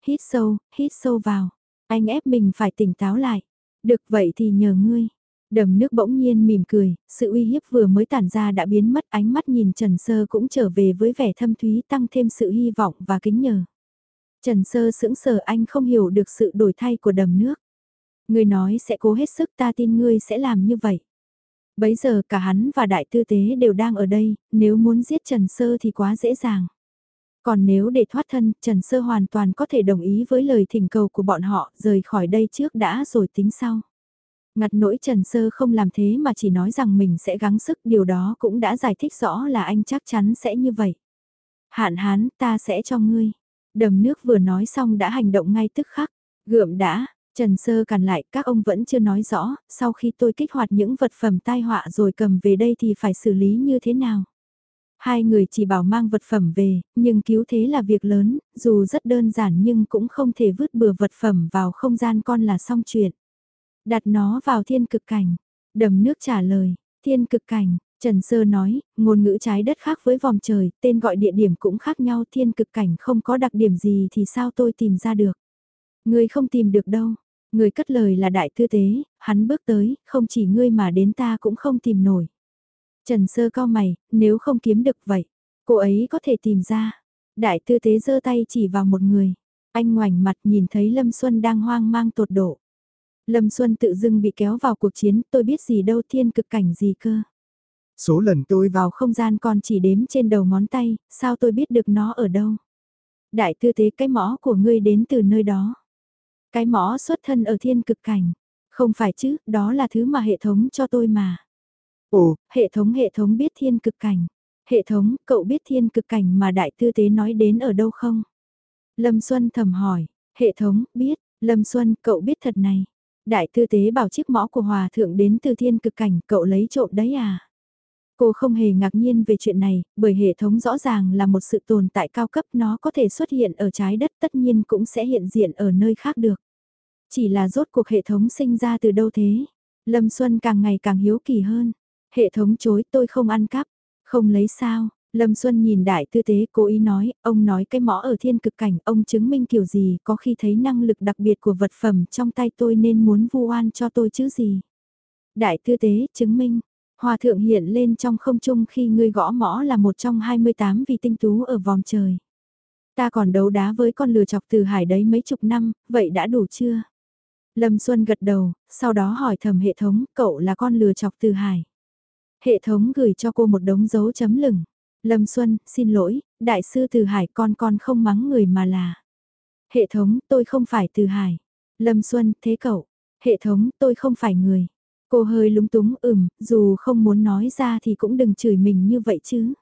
Hít sâu, hít sâu vào. Anh ép mình phải tỉnh táo lại. Được vậy thì nhờ ngươi. Đầm nước bỗng nhiên mỉm cười, sự uy hiếp vừa mới tản ra đã biến mất ánh mắt nhìn Trần Sơ cũng trở về với vẻ thâm thúy tăng thêm sự hy vọng và kính nhờ. Trần Sơ sững sờ anh không hiểu được sự đổi thay của đầm nước. Ngươi nói sẽ cố hết sức ta tin ngươi sẽ làm như vậy. Bấy giờ cả hắn và đại tư tế đều đang ở đây, nếu muốn giết Trần Sơ thì quá dễ dàng. Còn nếu để thoát thân, Trần Sơ hoàn toàn có thể đồng ý với lời thỉnh cầu của bọn họ, rời khỏi đây trước đã rồi tính sau. Ngặt nỗi Trần Sơ không làm thế mà chỉ nói rằng mình sẽ gắng sức, điều đó cũng đã giải thích rõ là anh chắc chắn sẽ như vậy. Hạn hán, ta sẽ cho ngươi. Đầm nước vừa nói xong đã hành động ngay tức khắc. Gượm đã, Trần Sơ cản lại, các ông vẫn chưa nói rõ, sau khi tôi kích hoạt những vật phẩm tai họa rồi cầm về đây thì phải xử lý như thế nào. Hai người chỉ bảo mang vật phẩm về, nhưng cứu thế là việc lớn, dù rất đơn giản nhưng cũng không thể vứt bừa vật phẩm vào không gian con là xong chuyện. Đặt nó vào thiên cực cảnh. Đầm nước trả lời, thiên cực cảnh, Trần Sơ nói, ngôn ngữ trái đất khác với vòng trời, tên gọi địa điểm cũng khác nhau thiên cực cảnh không có đặc điểm gì thì sao tôi tìm ra được. Người không tìm được đâu, người cất lời là đại tư tế, hắn bước tới, không chỉ ngươi mà đến ta cũng không tìm nổi. Trần Sơ cao mày, nếu không kiếm được vậy, cô ấy có thể tìm ra. Đại tư tế giơ tay chỉ vào một người. Anh ngoảnh mặt nhìn thấy Lâm Xuân đang hoang mang tột độ. Lâm Xuân tự dưng bị kéo vào cuộc chiến, tôi biết gì đâu thiên cực cảnh gì cơ. Số lần tôi vào không gian còn chỉ đếm trên đầu ngón tay, sao tôi biết được nó ở đâu. Đại tư tế cái mõ của ngươi đến từ nơi đó. Cái mõ xuất thân ở thiên cực cảnh. Không phải chứ, đó là thứ mà hệ thống cho tôi mà. Ồ, hệ thống hệ thống biết thiên cực cảnh. Hệ thống, cậu biết thiên cực cảnh mà đại tư tế nói đến ở đâu không? Lâm Xuân thầm hỏi, hệ thống, biết, Lâm Xuân, cậu biết thật này. Đại tư tế bảo chiếc mõ của hòa thượng đến từ thiên cực cảnh, cậu lấy trộm đấy à? Cô không hề ngạc nhiên về chuyện này, bởi hệ thống rõ ràng là một sự tồn tại cao cấp nó có thể xuất hiện ở trái đất tất nhiên cũng sẽ hiện diện ở nơi khác được. Chỉ là rốt cuộc hệ thống sinh ra từ đâu thế? Lâm Xuân càng ngày càng hiếu kỳ hơn. Hệ thống chối tôi không ăn cắp, không lấy sao. Lâm Xuân nhìn đại tư tế cố ý nói, ông nói cái mõ ở thiên cực cảnh, ông chứng minh kiểu gì có khi thấy năng lực đặc biệt của vật phẩm trong tay tôi nên muốn vu oan cho tôi chứ gì. Đại tư tế chứng minh, hòa thượng hiện lên trong không trung khi ngươi gõ mõ là một trong 28 vị tinh tú ở vòng trời. Ta còn đấu đá với con lừa chọc từ hải đấy mấy chục năm, vậy đã đủ chưa? Lâm Xuân gật đầu, sau đó hỏi thầm hệ thống, cậu là con lừa chọc từ hải. Hệ thống gửi cho cô một đống dấu chấm lửng. Lâm Xuân, xin lỗi, đại sư từ hải con con không mắng người mà là. Hệ thống, tôi không phải từ hải. Lâm Xuân, thế cậu. Hệ thống, tôi không phải người. Cô hơi lúng túng ừm, dù không muốn nói ra thì cũng đừng chửi mình như vậy chứ.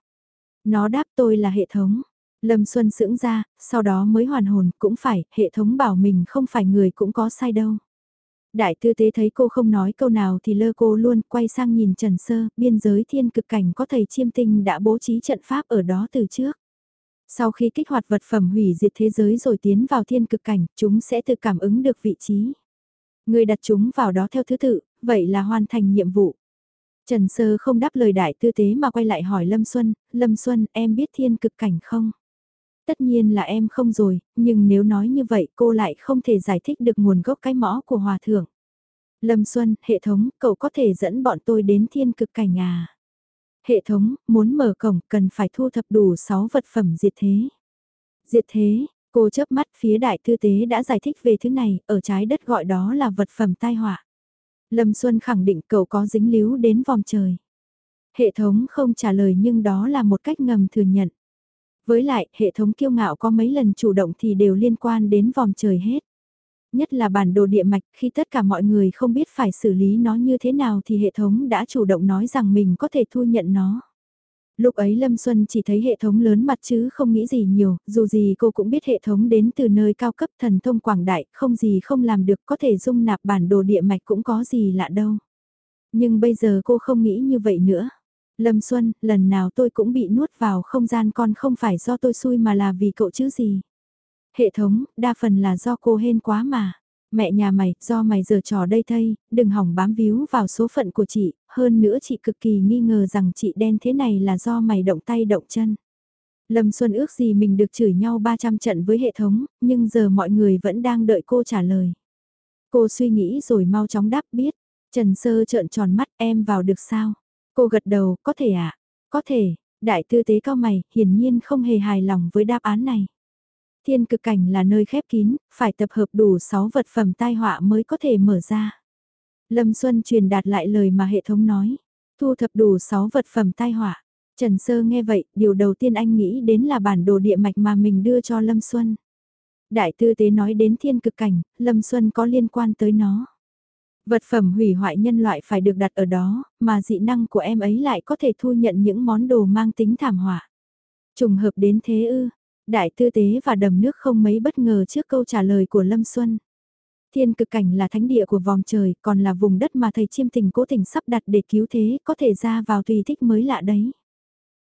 Nó đáp tôi là hệ thống. Lâm Xuân sững ra, sau đó mới hoàn hồn, cũng phải, hệ thống bảo mình không phải người cũng có sai đâu. Đại tư tế thấy cô không nói câu nào thì lơ cô luôn, quay sang nhìn Trần Sơ, biên giới thiên cực cảnh có thầy chiêm tinh đã bố trí trận pháp ở đó từ trước. Sau khi kích hoạt vật phẩm hủy diệt thế giới rồi tiến vào thiên cực cảnh, chúng sẽ tự cảm ứng được vị trí. Người đặt chúng vào đó theo thứ tự, vậy là hoàn thành nhiệm vụ. Trần Sơ không đáp lời đại tư tế mà quay lại hỏi Lâm Xuân, Lâm Xuân em biết thiên cực cảnh không? Tất nhiên là em không rồi, nhưng nếu nói như vậy cô lại không thể giải thích được nguồn gốc cái mõ của Hòa Thượng. Lâm Xuân, hệ thống, cậu có thể dẫn bọn tôi đến thiên cực cảnh à? Hệ thống, muốn mở cổng cần phải thu thập đủ 6 vật phẩm diệt thế. Diệt thế, cô chớp mắt phía đại tư tế đã giải thích về thứ này, ở trái đất gọi đó là vật phẩm tai họa. Lâm Xuân khẳng định cậu có dính líu đến vòng trời. Hệ thống không trả lời nhưng đó là một cách ngầm thừa nhận. Với lại, hệ thống kiêu ngạo có mấy lần chủ động thì đều liên quan đến vòng trời hết. Nhất là bản đồ địa mạch, khi tất cả mọi người không biết phải xử lý nó như thế nào thì hệ thống đã chủ động nói rằng mình có thể thu nhận nó. Lúc ấy Lâm Xuân chỉ thấy hệ thống lớn mặt chứ không nghĩ gì nhiều, dù gì cô cũng biết hệ thống đến từ nơi cao cấp thần thông quảng đại, không gì không làm được có thể dung nạp bản đồ địa mạch cũng có gì lạ đâu. Nhưng bây giờ cô không nghĩ như vậy nữa. Lâm Xuân, lần nào tôi cũng bị nuốt vào không gian con không phải do tôi xui mà là vì cậu chứ gì. Hệ thống, đa phần là do cô hên quá mà. Mẹ nhà mày, do mày giờ trò đây thay, đừng hỏng bám víu vào số phận của chị, hơn nữa chị cực kỳ nghi ngờ rằng chị đen thế này là do mày động tay động chân. Lâm Xuân ước gì mình được chửi nhau 300 trận với hệ thống, nhưng giờ mọi người vẫn đang đợi cô trả lời. Cô suy nghĩ rồi mau chóng đáp biết. Trần Sơ trợn tròn mắt em vào được sao? Cô gật đầu, có thể ạ? À? Có thể, đại tư tế cao mày, hiển nhiên không hề hài lòng với đáp án này. Thiên cực cảnh là nơi khép kín, phải tập hợp đủ 6 vật phẩm tai họa mới có thể mở ra. Lâm Xuân truyền đạt lại lời mà hệ thống nói. Thu thập đủ 6 vật phẩm tai họa. Trần Sơ nghe vậy, điều đầu tiên anh nghĩ đến là bản đồ địa mạch mà mình đưa cho Lâm Xuân. Đại tư tế nói đến thiên cực cảnh, Lâm Xuân có liên quan tới nó. Vật phẩm hủy hoại nhân loại phải được đặt ở đó, mà dị năng của em ấy lại có thể thu nhận những món đồ mang tính thảm họa. Trùng hợp đến thế ư, đại tư tế và đầm nước không mấy bất ngờ trước câu trả lời của Lâm Xuân. Thiên cực cảnh là thánh địa của vòng trời, còn là vùng đất mà thầy chiêm tình cố tình sắp đặt để cứu thế, có thể ra vào tùy thích mới lạ đấy.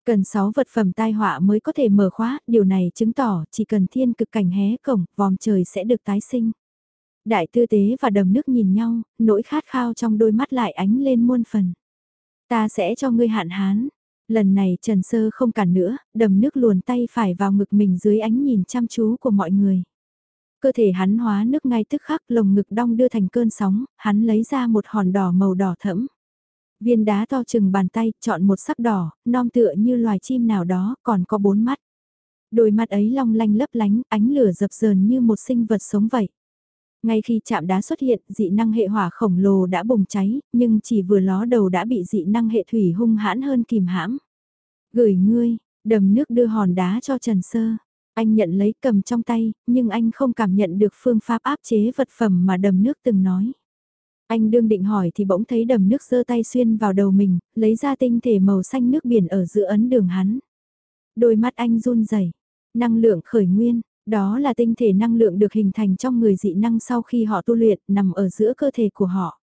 Cần 6 vật phẩm tai họa mới có thể mở khóa, điều này chứng tỏ chỉ cần thiên cực cảnh hé cổng, vòng trời sẽ được tái sinh. Đại tư tế và đầm nước nhìn nhau, nỗi khát khao trong đôi mắt lại ánh lên muôn phần. Ta sẽ cho ngươi hạn hán. Lần này Trần Sơ không cản nữa, đầm nước luồn tay phải vào ngực mình dưới ánh nhìn chăm chú của mọi người. Cơ thể hắn hóa nước ngay tức khắc lồng ngực đong đưa thành cơn sóng, hắn lấy ra một hòn đỏ màu đỏ thẫm. Viên đá to chừng bàn tay, chọn một sắc đỏ, non tựa như loài chim nào đó, còn có bốn mắt. Đôi mắt ấy long lanh lấp lánh, ánh lửa dập dờn như một sinh vật sống vậy. Ngay khi chạm đá xuất hiện, dị năng hệ hỏa khổng lồ đã bùng cháy, nhưng chỉ vừa ló đầu đã bị dị năng hệ thủy hung hãn hơn kìm hãm. Gửi ngươi, đầm nước đưa hòn đá cho Trần Sơ. Anh nhận lấy cầm trong tay, nhưng anh không cảm nhận được phương pháp áp chế vật phẩm mà đầm nước từng nói. Anh đương định hỏi thì bỗng thấy đầm nước giơ tay xuyên vào đầu mình, lấy ra tinh thể màu xanh nước biển ở giữa ấn đường hắn. Đôi mắt anh run rẩy, năng lượng khởi nguyên, đó là tinh thể năng lượng được hình thành trong người dị năng sau khi họ tu luyện, nằm ở giữa cơ thể của họ.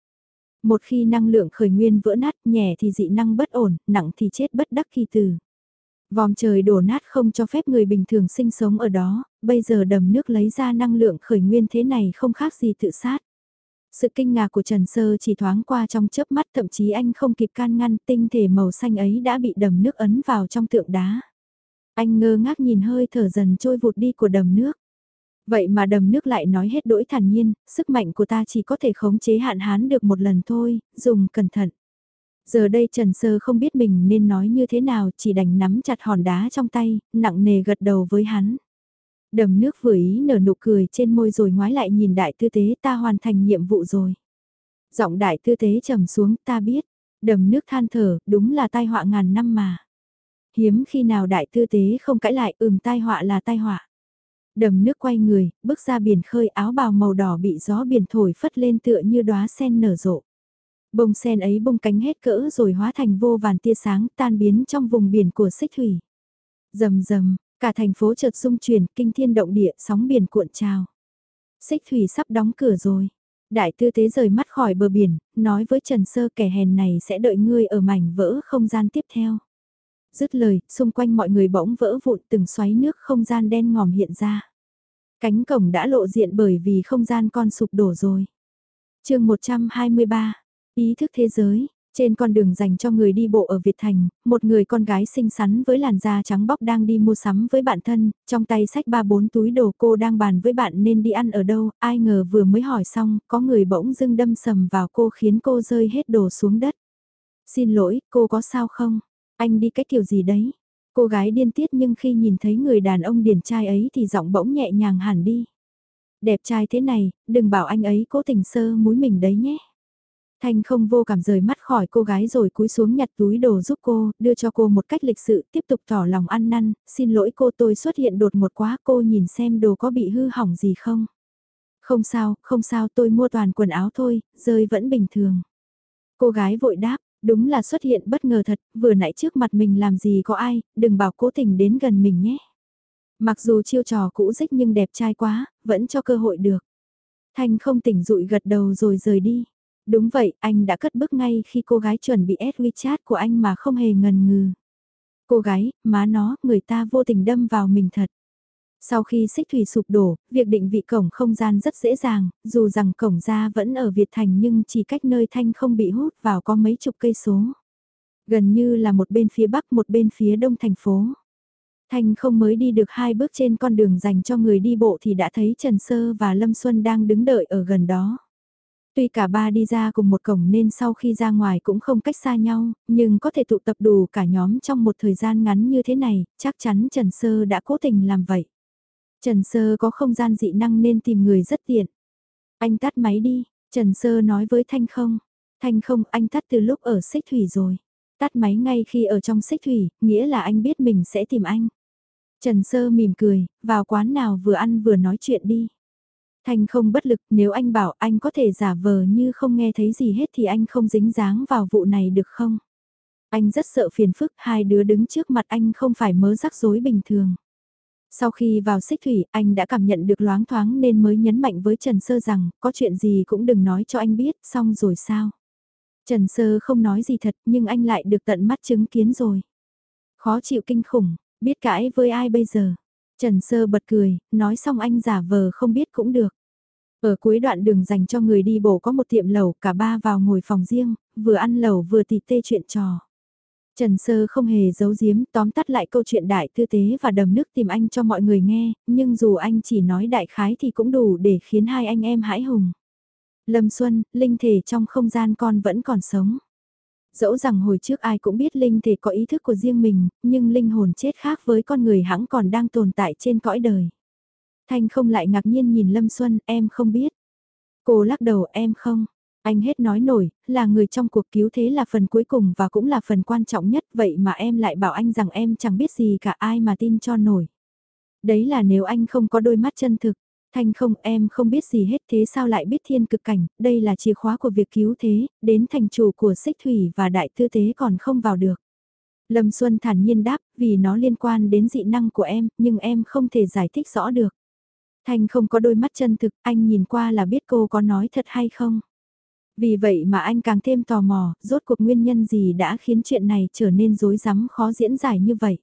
Một khi năng lượng khởi nguyên vỡ nát, nhẹ thì dị năng bất ổn, nặng thì chết bất đắc kỳ tử. Vòm trời đổ nát không cho phép người bình thường sinh sống ở đó, bây giờ đầm nước lấy ra năng lượng khởi nguyên thế này không khác gì tự sát. Sự kinh ngạc của Trần Sơ chỉ thoáng qua trong chớp mắt thậm chí anh không kịp can ngăn tinh thể màu xanh ấy đã bị đầm nước ấn vào trong tượng đá. Anh ngơ ngác nhìn hơi thở dần trôi vụt đi của đầm nước. Vậy mà đầm nước lại nói hết đỗi thản nhiên, sức mạnh của ta chỉ có thể khống chế hạn hán được một lần thôi, dùng cẩn thận. Giờ đây Trần Sơ không biết mình nên nói như thế nào, chỉ đành nắm chặt hòn đá trong tay, nặng nề gật đầu với hắn. Đầm nước vừa ý nở nụ cười trên môi rồi ngoái lại nhìn đại tư tế ta hoàn thành nhiệm vụ rồi. Giọng đại tư tế trầm xuống ta biết, đầm nước than thở, đúng là tai họa ngàn năm mà. Hiếm khi nào đại tư tế không cãi lại ừm tai họa là tai họa. Đầm nước quay người, bước ra biển khơi áo bào màu đỏ bị gió biển thổi phất lên tựa như đóa sen nở rộ. Bông sen ấy bung cánh hết cỡ rồi hóa thành vô vàn tia sáng tan biến trong vùng biển của xích thủy. Rầm rầm, cả thành phố chợt rung chuyển, kinh thiên động địa, sóng biển cuộn trào. Xích thủy sắp đóng cửa rồi. Đại tư tế rời mắt khỏi bờ biển, nói với Trần Sơ kẻ hèn này sẽ đợi ngươi ở mảnh vỡ không gian tiếp theo. Dứt lời, xung quanh mọi người bỗng vỡ vụn từng xoáy nước không gian đen ngòm hiện ra. Cánh cổng đã lộ diện bởi vì không gian con sụp đổ rồi. chương 123, ý thức thế giới, trên con đường dành cho người đi bộ ở Việt Thành, một người con gái xinh xắn với làn da trắng bóc đang đi mua sắm với bạn thân, trong tay sách ba bốn túi đồ cô đang bàn với bạn nên đi ăn ở đâu, ai ngờ vừa mới hỏi xong, có người bỗng dưng đâm sầm vào cô khiến cô rơi hết đồ xuống đất. Xin lỗi, cô có sao không? Anh đi cái kiểu gì đấy? Cô gái điên tiết nhưng khi nhìn thấy người đàn ông điển trai ấy thì giọng bỗng nhẹ nhàng hẳn đi. Đẹp trai thế này, đừng bảo anh ấy cố tình sơ múi mình đấy nhé. Thanh không vô cảm rời mắt khỏi cô gái rồi cúi xuống nhặt túi đồ giúp cô, đưa cho cô một cách lịch sự, tiếp tục tỏ lòng ăn năn, xin lỗi cô tôi xuất hiện đột ngột quá cô nhìn xem đồ có bị hư hỏng gì không. Không sao, không sao tôi mua toàn quần áo thôi, rơi vẫn bình thường. Cô gái vội đáp, đúng là xuất hiện bất ngờ thật, vừa nãy trước mặt mình làm gì có ai, đừng bảo cố tình đến gần mình nhé. Mặc dù chiêu trò cũ dích nhưng đẹp trai quá, vẫn cho cơ hội được. Thanh không tỉnh rụi gật đầu rồi rời đi. Đúng vậy, anh đã cất bước ngay khi cô gái chuẩn bị ad WeChat của anh mà không hề ngần ngừ. Cô gái, má nó, người ta vô tình đâm vào mình thật. Sau khi xích thủy sụp đổ, việc định vị cổng không gian rất dễ dàng, dù rằng cổng ra vẫn ở Việt Thành nhưng chỉ cách nơi thanh không bị hút vào có mấy chục cây số. Gần như là một bên phía bắc một bên phía đông thành phố. Thanh không mới đi được hai bước trên con đường dành cho người đi bộ thì đã thấy Trần Sơ và Lâm Xuân đang đứng đợi ở gần đó. Tuy cả ba đi ra cùng một cổng nên sau khi ra ngoài cũng không cách xa nhau, nhưng có thể tụ tập đủ cả nhóm trong một thời gian ngắn như thế này, chắc chắn Trần Sơ đã cố tình làm vậy. Trần Sơ có không gian dị năng nên tìm người rất tiện. Anh tắt máy đi, Trần Sơ nói với Thanh không. Thanh không, anh tắt từ lúc ở xích thủy rồi. Tắt máy ngay khi ở trong xích thủy, nghĩa là anh biết mình sẽ tìm anh. Trần Sơ mỉm cười, vào quán nào vừa ăn vừa nói chuyện đi. Thanh không bất lực, nếu anh bảo anh có thể giả vờ như không nghe thấy gì hết thì anh không dính dáng vào vụ này được không? Anh rất sợ phiền phức, hai đứa đứng trước mặt anh không phải mớ rắc rối bình thường. Sau khi vào xích thủy, anh đã cảm nhận được loáng thoáng nên mới nhấn mạnh với Trần Sơ rằng, có chuyện gì cũng đừng nói cho anh biết, xong rồi sao? Trần Sơ không nói gì thật, nhưng anh lại được tận mắt chứng kiến rồi. Khó chịu kinh khủng, biết cãi với ai bây giờ? Trần Sơ bật cười, nói xong anh giả vờ không biết cũng được. Ở cuối đoạn đường dành cho người đi bộ có một tiệm lẩu, cả ba vào ngồi phòng riêng, vừa ăn lẩu vừa tịt tê chuyện trò. Trần Sơ không hề giấu giếm, tóm tắt lại câu chuyện đại tư tế và đầm nước tìm anh cho mọi người nghe, nhưng dù anh chỉ nói đại khái thì cũng đủ để khiến hai anh em hãi hùng. Lâm Xuân, linh thể trong không gian con vẫn còn sống. Dẫu rằng hồi trước ai cũng biết linh thể có ý thức của riêng mình, nhưng linh hồn chết khác với con người hãng còn đang tồn tại trên cõi đời. Thanh không lại ngạc nhiên nhìn Lâm Xuân, em không biết. Cô lắc đầu em không. Anh hết nói nổi, là người trong cuộc cứu thế là phần cuối cùng và cũng là phần quan trọng nhất vậy mà em lại bảo anh rằng em chẳng biết gì cả ai mà tin cho nổi. Đấy là nếu anh không có đôi mắt chân thực. Thanh không em không biết gì hết thế sao lại biết thiên cực cảnh, đây là chìa khóa của việc cứu thế, đến thành chủ của xích thủy và đại tư tế còn không vào được. Lâm Xuân thản nhiên đáp, vì nó liên quan đến dị năng của em, nhưng em không thể giải thích rõ được. Thanh không có đôi mắt chân thực, anh nhìn qua là biết cô có nói thật hay không. Vì vậy mà anh càng thêm tò mò, rốt cuộc nguyên nhân gì đã khiến chuyện này trở nên rối rắm khó diễn giải như vậy.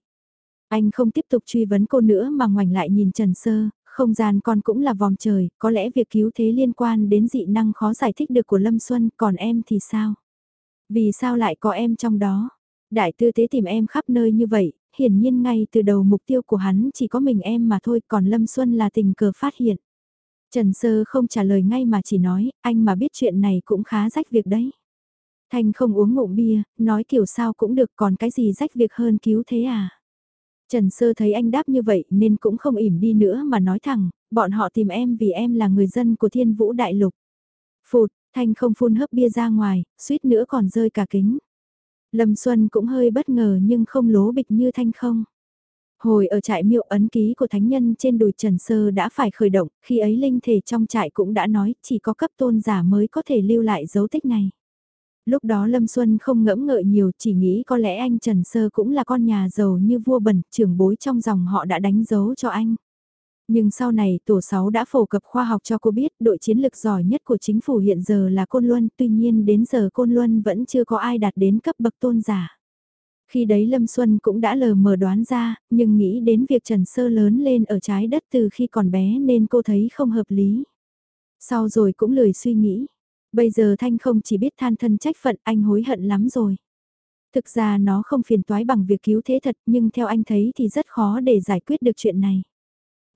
Anh không tiếp tục truy vấn cô nữa mà ngoảnh lại nhìn Trần Sơ, không gian con cũng là vòng trời, có lẽ việc cứu thế liên quan đến dị năng khó giải thích được của Lâm Xuân, còn em thì sao? Vì sao lại có em trong đó? Đại tư tế tìm em khắp nơi như vậy, hiển nhiên ngay từ đầu mục tiêu của hắn chỉ có mình em mà thôi, còn Lâm Xuân là tình cờ phát hiện. Trần Sơ không trả lời ngay mà chỉ nói, anh mà biết chuyện này cũng khá rách việc đấy. Thanh không uống ngụm bia, nói kiểu sao cũng được còn cái gì rách việc hơn cứu thế à. Trần Sơ thấy anh đáp như vậy nên cũng không ỉm đi nữa mà nói thẳng, bọn họ tìm em vì em là người dân của thiên vũ đại lục. Phụt, Thanh không phun hớp bia ra ngoài, suýt nữa còn rơi cả kính. Lâm Xuân cũng hơi bất ngờ nhưng không lố bịch như Thanh không. Hồi ở trại miệu ấn ký của thánh nhân trên đùi Trần Sơ đã phải khởi động, khi ấy linh thể trong trại cũng đã nói chỉ có cấp tôn giả mới có thể lưu lại dấu tích này. Lúc đó Lâm Xuân không ngẫm ngợi nhiều chỉ nghĩ có lẽ anh Trần Sơ cũng là con nhà giàu như vua bẩn, trưởng bối trong dòng họ đã đánh dấu cho anh. Nhưng sau này tổ 6 đã phổ cập khoa học cho cô biết đội chiến lược giỏi nhất của chính phủ hiện giờ là Côn Luân, tuy nhiên đến giờ Côn Luân vẫn chưa có ai đạt đến cấp bậc tôn giả. Khi đấy Lâm Xuân cũng đã lờ mờ đoán ra, nhưng nghĩ đến việc Trần Sơ lớn lên ở trái đất từ khi còn bé nên cô thấy không hợp lý. Sau rồi cũng lười suy nghĩ. Bây giờ Thanh không chỉ biết than thân trách phận anh hối hận lắm rồi. Thực ra nó không phiền toái bằng việc cứu thế thật nhưng theo anh thấy thì rất khó để giải quyết được chuyện này.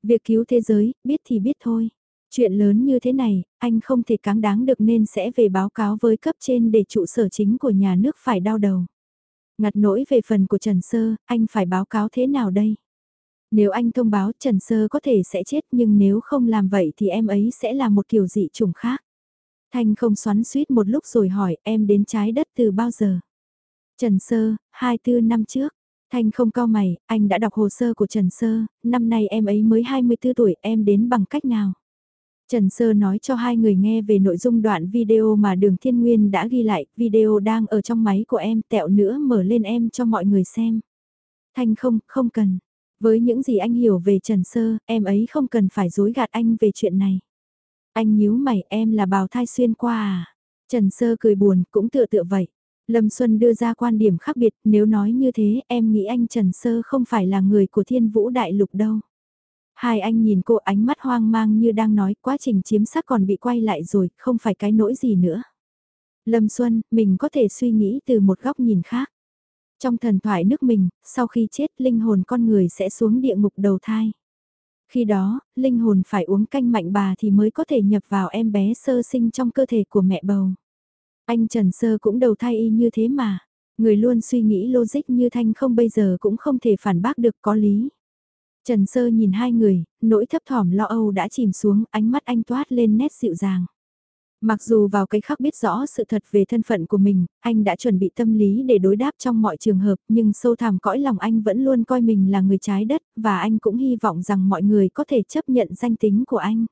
Việc cứu thế giới, biết thì biết thôi. Chuyện lớn như thế này, anh không thể cáng đáng được nên sẽ về báo cáo với cấp trên để trụ sở chính của nhà nước phải đau đầu. Ngặt nỗi về phần của Trần Sơ, anh phải báo cáo thế nào đây? Nếu anh thông báo Trần Sơ có thể sẽ chết nhưng nếu không làm vậy thì em ấy sẽ là một kiểu dị trùng khác. Thanh không xoắn suýt một lúc rồi hỏi em đến trái đất từ bao giờ? Trần Sơ, 24 năm trước. Thanh không cao mày, anh đã đọc hồ sơ của Trần Sơ, năm nay em ấy mới 24 tuổi, em đến bằng cách nào? Trần Sơ nói cho hai người nghe về nội dung đoạn video mà Đường Thiên Nguyên đã ghi lại, video đang ở trong máy của em, tẹo nữa mở lên em cho mọi người xem. Thanh không, không cần. Với những gì anh hiểu về Trần Sơ, em ấy không cần phải dối gạt anh về chuyện này. Anh nhíu mày em là bào thai xuyên qua à? Trần Sơ cười buồn, cũng tựa tựa vậy. Lâm Xuân đưa ra quan điểm khác biệt, nếu nói như thế em nghĩ anh Trần Sơ không phải là người của thiên vũ đại lục đâu. Hai anh nhìn cô ánh mắt hoang mang như đang nói quá trình chiếm xác còn bị quay lại rồi, không phải cái nỗi gì nữa. Lâm Xuân, mình có thể suy nghĩ từ một góc nhìn khác. Trong thần thoại nước mình, sau khi chết linh hồn con người sẽ xuống địa ngục đầu thai. Khi đó, linh hồn phải uống canh mạnh bà thì mới có thể nhập vào em bé sơ sinh trong cơ thể của mẹ bầu. Anh Trần Sơ cũng đầu thai y như thế mà. Người luôn suy nghĩ logic như Thanh không bây giờ cũng không thể phản bác được có lý. Trần Sơ nhìn hai người, nỗi thấp thỏm lo âu đã chìm xuống, ánh mắt anh toát lên nét dịu dàng. Mặc dù vào cái khắc biết rõ sự thật về thân phận của mình, anh đã chuẩn bị tâm lý để đối đáp trong mọi trường hợp, nhưng sâu thẳm cõi lòng anh vẫn luôn coi mình là người trái đất, và anh cũng hy vọng rằng mọi người có thể chấp nhận danh tính của anh.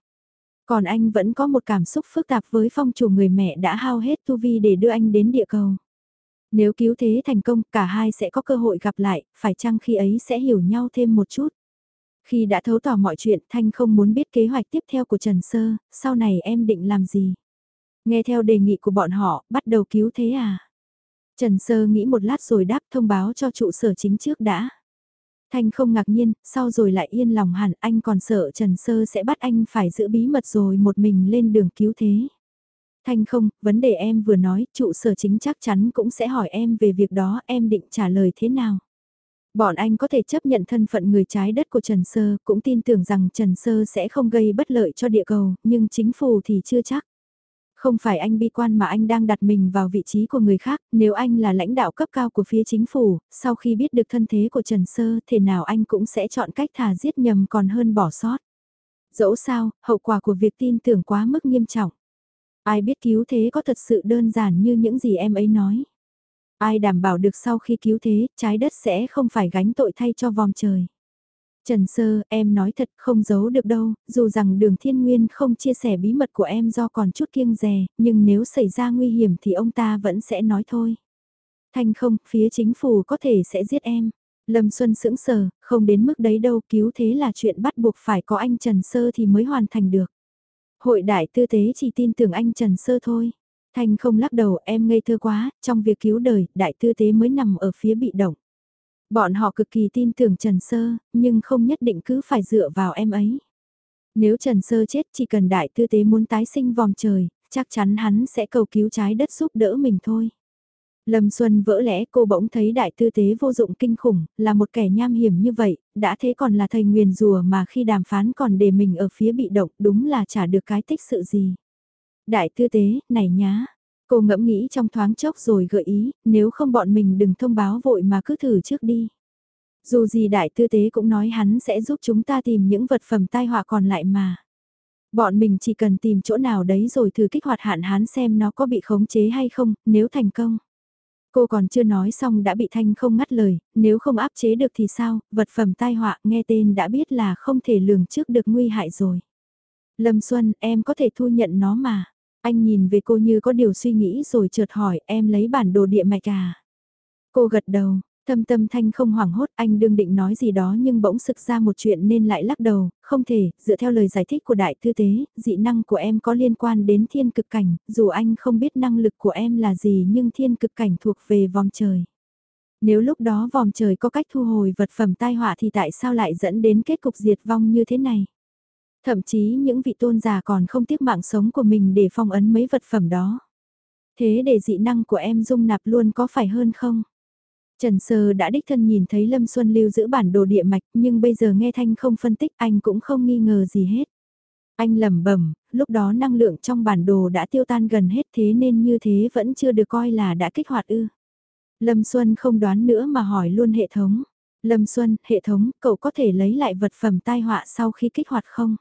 Còn anh vẫn có một cảm xúc phức tạp với phong chủ người mẹ đã hao hết tu vi để đưa anh đến địa cầu. Nếu cứu thế thành công, cả hai sẽ có cơ hội gặp lại, phải chăng khi ấy sẽ hiểu nhau thêm một chút. Khi đã thấu tỏ mọi chuyện, Thanh không muốn biết kế hoạch tiếp theo của Trần Sơ, sau này em định làm gì? Nghe theo đề nghị của bọn họ, bắt đầu cứu thế à? Trần Sơ nghĩ một lát rồi đáp thông báo cho trụ sở chính trước đã. Thanh không ngạc nhiên, sau rồi lại yên lòng hẳn anh còn sợ Trần Sơ sẽ bắt anh phải giữ bí mật rồi một mình lên đường cứu thế. Thanh không, vấn đề em vừa nói, trụ sở chính chắc chắn cũng sẽ hỏi em về việc đó em định trả lời thế nào. Bọn anh có thể chấp nhận thân phận người trái đất của Trần Sơ, cũng tin tưởng rằng Trần Sơ sẽ không gây bất lợi cho địa cầu, nhưng chính phủ thì chưa chắc. Không phải anh bi quan mà anh đang đặt mình vào vị trí của người khác, nếu anh là lãnh đạo cấp cao của phía chính phủ, sau khi biết được thân thế của Trần Sơ, thế nào anh cũng sẽ chọn cách thả giết nhầm còn hơn bỏ sót. Dẫu sao, hậu quả của việc tin tưởng quá mức nghiêm trọng. Ai biết cứu thế có thật sự đơn giản như những gì em ấy nói. Ai đảm bảo được sau khi cứu thế, trái đất sẽ không phải gánh tội thay cho vòng trời. Trần Sơ, em nói thật không giấu được đâu, dù rằng đường thiên nguyên không chia sẻ bí mật của em do còn chút kiêng dè, nhưng nếu xảy ra nguy hiểm thì ông ta vẫn sẽ nói thôi. Thanh không, phía chính phủ có thể sẽ giết em. Lâm Xuân sững sờ, không đến mức đấy đâu, cứu thế là chuyện bắt buộc phải có anh Trần Sơ thì mới hoàn thành được. Hội đại tư tế chỉ tin tưởng anh Trần Sơ thôi. Thanh không lắc đầu em ngây thơ quá, trong việc cứu đời, đại tư tế mới nằm ở phía bị động. Bọn họ cực kỳ tin tưởng Trần Sơ, nhưng không nhất định cứ phải dựa vào em ấy. Nếu Trần Sơ chết chỉ cần đại tư tế muốn tái sinh vòng trời, chắc chắn hắn sẽ cầu cứu trái đất giúp đỡ mình thôi. Lâm Xuân vỡ lẽ cô bỗng thấy đại tư tế vô dụng kinh khủng, là một kẻ nham hiểm như vậy, đã thế còn là thầy nguyền rùa mà khi đàm phán còn để mình ở phía bị động đúng là chả được cái tích sự gì. Đại tư tế, này nhá, Cô ngẫm nghĩ trong thoáng chốc rồi gợi ý, nếu không bọn mình đừng thông báo vội mà cứ thử trước đi. Dù gì đại tư tế cũng nói hắn sẽ giúp chúng ta tìm những vật phẩm tai họa còn lại mà. Bọn mình chỉ cần tìm chỗ nào đấy rồi thử kích hoạt hạn hán xem nó có bị khống chế hay không, nếu thành công. Cô còn chưa nói xong đã bị Thanh không ngắt lời, nếu không áp chế được thì sao, vật phẩm tai họa nghe tên đã biết là không thể lường trước được nguy hại rồi. Lâm Xuân, em có thể thu nhận nó mà. Anh nhìn về cô như có điều suy nghĩ rồi chợt hỏi em lấy bản đồ địa mạch à. Cô gật đầu, Thâm tâm thanh không hoảng hốt anh đương định nói gì đó nhưng bỗng sực ra một chuyện nên lại lắc đầu, không thể, dựa theo lời giải thích của đại tư tế, dị năng của em có liên quan đến thiên cực cảnh, dù anh không biết năng lực của em là gì nhưng thiên cực cảnh thuộc về vòng trời. Nếu lúc đó vòng trời có cách thu hồi vật phẩm tai họa thì tại sao lại dẫn đến kết cục diệt vong như thế này? Thậm chí những vị tôn giả còn không tiếc mạng sống của mình để phong ấn mấy vật phẩm đó. Thế để dị năng của em dung nạp luôn có phải hơn không? Trần Sơ đã đích thân nhìn thấy Lâm Xuân lưu giữ bản đồ địa mạch nhưng bây giờ nghe Thanh không phân tích anh cũng không nghi ngờ gì hết. Anh lẩm bẩm, lúc đó năng lượng trong bản đồ đã tiêu tan gần hết thế nên như thế vẫn chưa được coi là đã kích hoạt ư. Lâm Xuân không đoán nữa mà hỏi luôn hệ thống. Lâm Xuân, hệ thống, cậu có thể lấy lại vật phẩm tai họa sau khi kích hoạt không?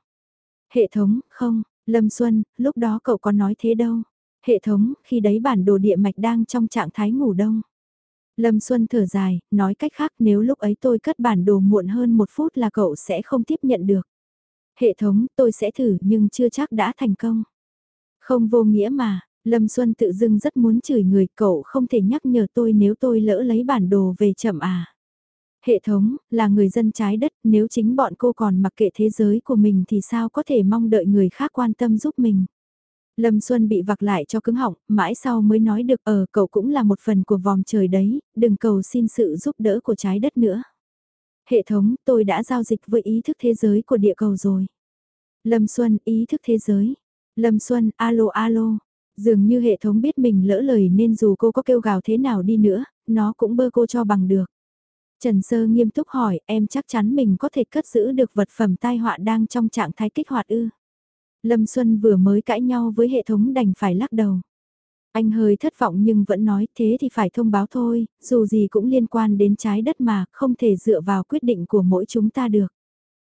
Hệ thống, không, Lâm Xuân, lúc đó cậu có nói thế đâu. Hệ thống, khi đấy bản đồ địa mạch đang trong trạng thái ngủ đông. Lâm Xuân thở dài, nói cách khác nếu lúc ấy tôi cất bản đồ muộn hơn một phút là cậu sẽ không tiếp nhận được. Hệ thống, tôi sẽ thử nhưng chưa chắc đã thành công. Không vô nghĩa mà, Lâm Xuân tự dưng rất muốn chửi người cậu không thể nhắc nhở tôi nếu tôi lỡ lấy bản đồ về chậm à. Hệ thống, là người dân trái đất, nếu chính bọn cô còn mặc kệ thế giới của mình thì sao có thể mong đợi người khác quan tâm giúp mình. Lâm Xuân bị vặc lại cho cứng họng, mãi sau mới nói được ờ cậu cũng là một phần của vòng trời đấy, đừng cầu xin sự giúp đỡ của trái đất nữa. Hệ thống, tôi đã giao dịch với ý thức thế giới của địa cầu rồi. Lâm Xuân, ý thức thế giới. Lâm Xuân, alo alo. Dường như hệ thống biết mình lỡ lời nên dù cô có kêu gào thế nào đi nữa, nó cũng bơ cô cho bằng được. Trần Sơ nghiêm túc hỏi, em chắc chắn mình có thể cất giữ được vật phẩm tai họa đang trong trạng thái kích hoạt ư. Lâm Xuân vừa mới cãi nhau với hệ thống đành phải lắc đầu. Anh hơi thất vọng nhưng vẫn nói thế thì phải thông báo thôi, dù gì cũng liên quan đến trái đất mà, không thể dựa vào quyết định của mỗi chúng ta được.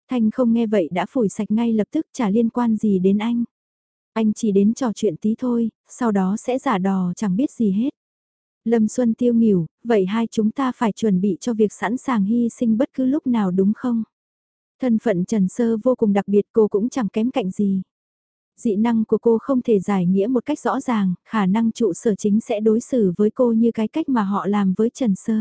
Thanh không nghe vậy đã phủi sạch ngay lập tức chả liên quan gì đến anh. Anh chỉ đến trò chuyện tí thôi, sau đó sẽ giả đò chẳng biết gì hết. Lâm Xuân tiêu nghỉu, vậy hai chúng ta phải chuẩn bị cho việc sẵn sàng hy sinh bất cứ lúc nào đúng không? Thân phận Trần Sơ vô cùng đặc biệt cô cũng chẳng kém cạnh gì. Dị năng của cô không thể giải nghĩa một cách rõ ràng, khả năng trụ sở chính sẽ đối xử với cô như cái cách mà họ làm với Trần Sơ.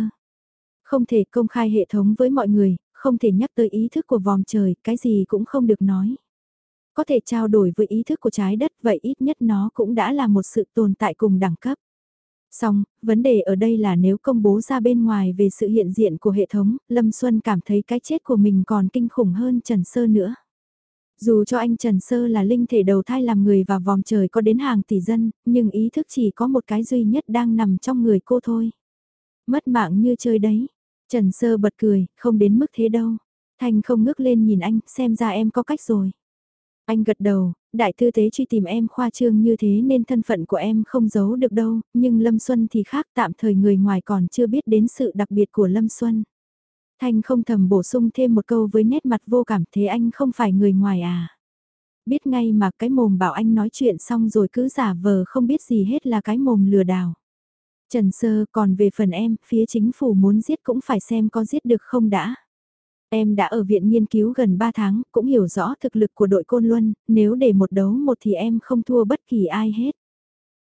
Không thể công khai hệ thống với mọi người, không thể nhắc tới ý thức của vòng trời, cái gì cũng không được nói. Có thể trao đổi với ý thức của trái đất vậy ít nhất nó cũng đã là một sự tồn tại cùng đẳng cấp. Xong, vấn đề ở đây là nếu công bố ra bên ngoài về sự hiện diện của hệ thống, Lâm Xuân cảm thấy cái chết của mình còn kinh khủng hơn Trần Sơ nữa. Dù cho anh Trần Sơ là linh thể đầu thai làm người và vòng trời có đến hàng tỷ dân, nhưng ý thức chỉ có một cái duy nhất đang nằm trong người cô thôi. Mất mạng như chơi đấy. Trần Sơ bật cười, không đến mức thế đâu. thành không ngước lên nhìn anh, xem ra em có cách rồi. Anh gật đầu, đại tư tế truy tìm em khoa trương như thế nên thân phận của em không giấu được đâu, nhưng Lâm Xuân thì khác tạm thời người ngoài còn chưa biết đến sự đặc biệt của Lâm Xuân. Thanh không thầm bổ sung thêm một câu với nét mặt vô cảm thế anh không phải người ngoài à. Biết ngay mà cái mồm bảo anh nói chuyện xong rồi cứ giả vờ không biết gì hết là cái mồm lừa đảo. Trần Sơ còn về phần em, phía chính phủ muốn giết cũng phải xem có giết được không đã. Em đã ở viện nghiên cứu gần 3 tháng, cũng hiểu rõ thực lực của đội Côn Luân, nếu để một đấu một thì em không thua bất kỳ ai hết.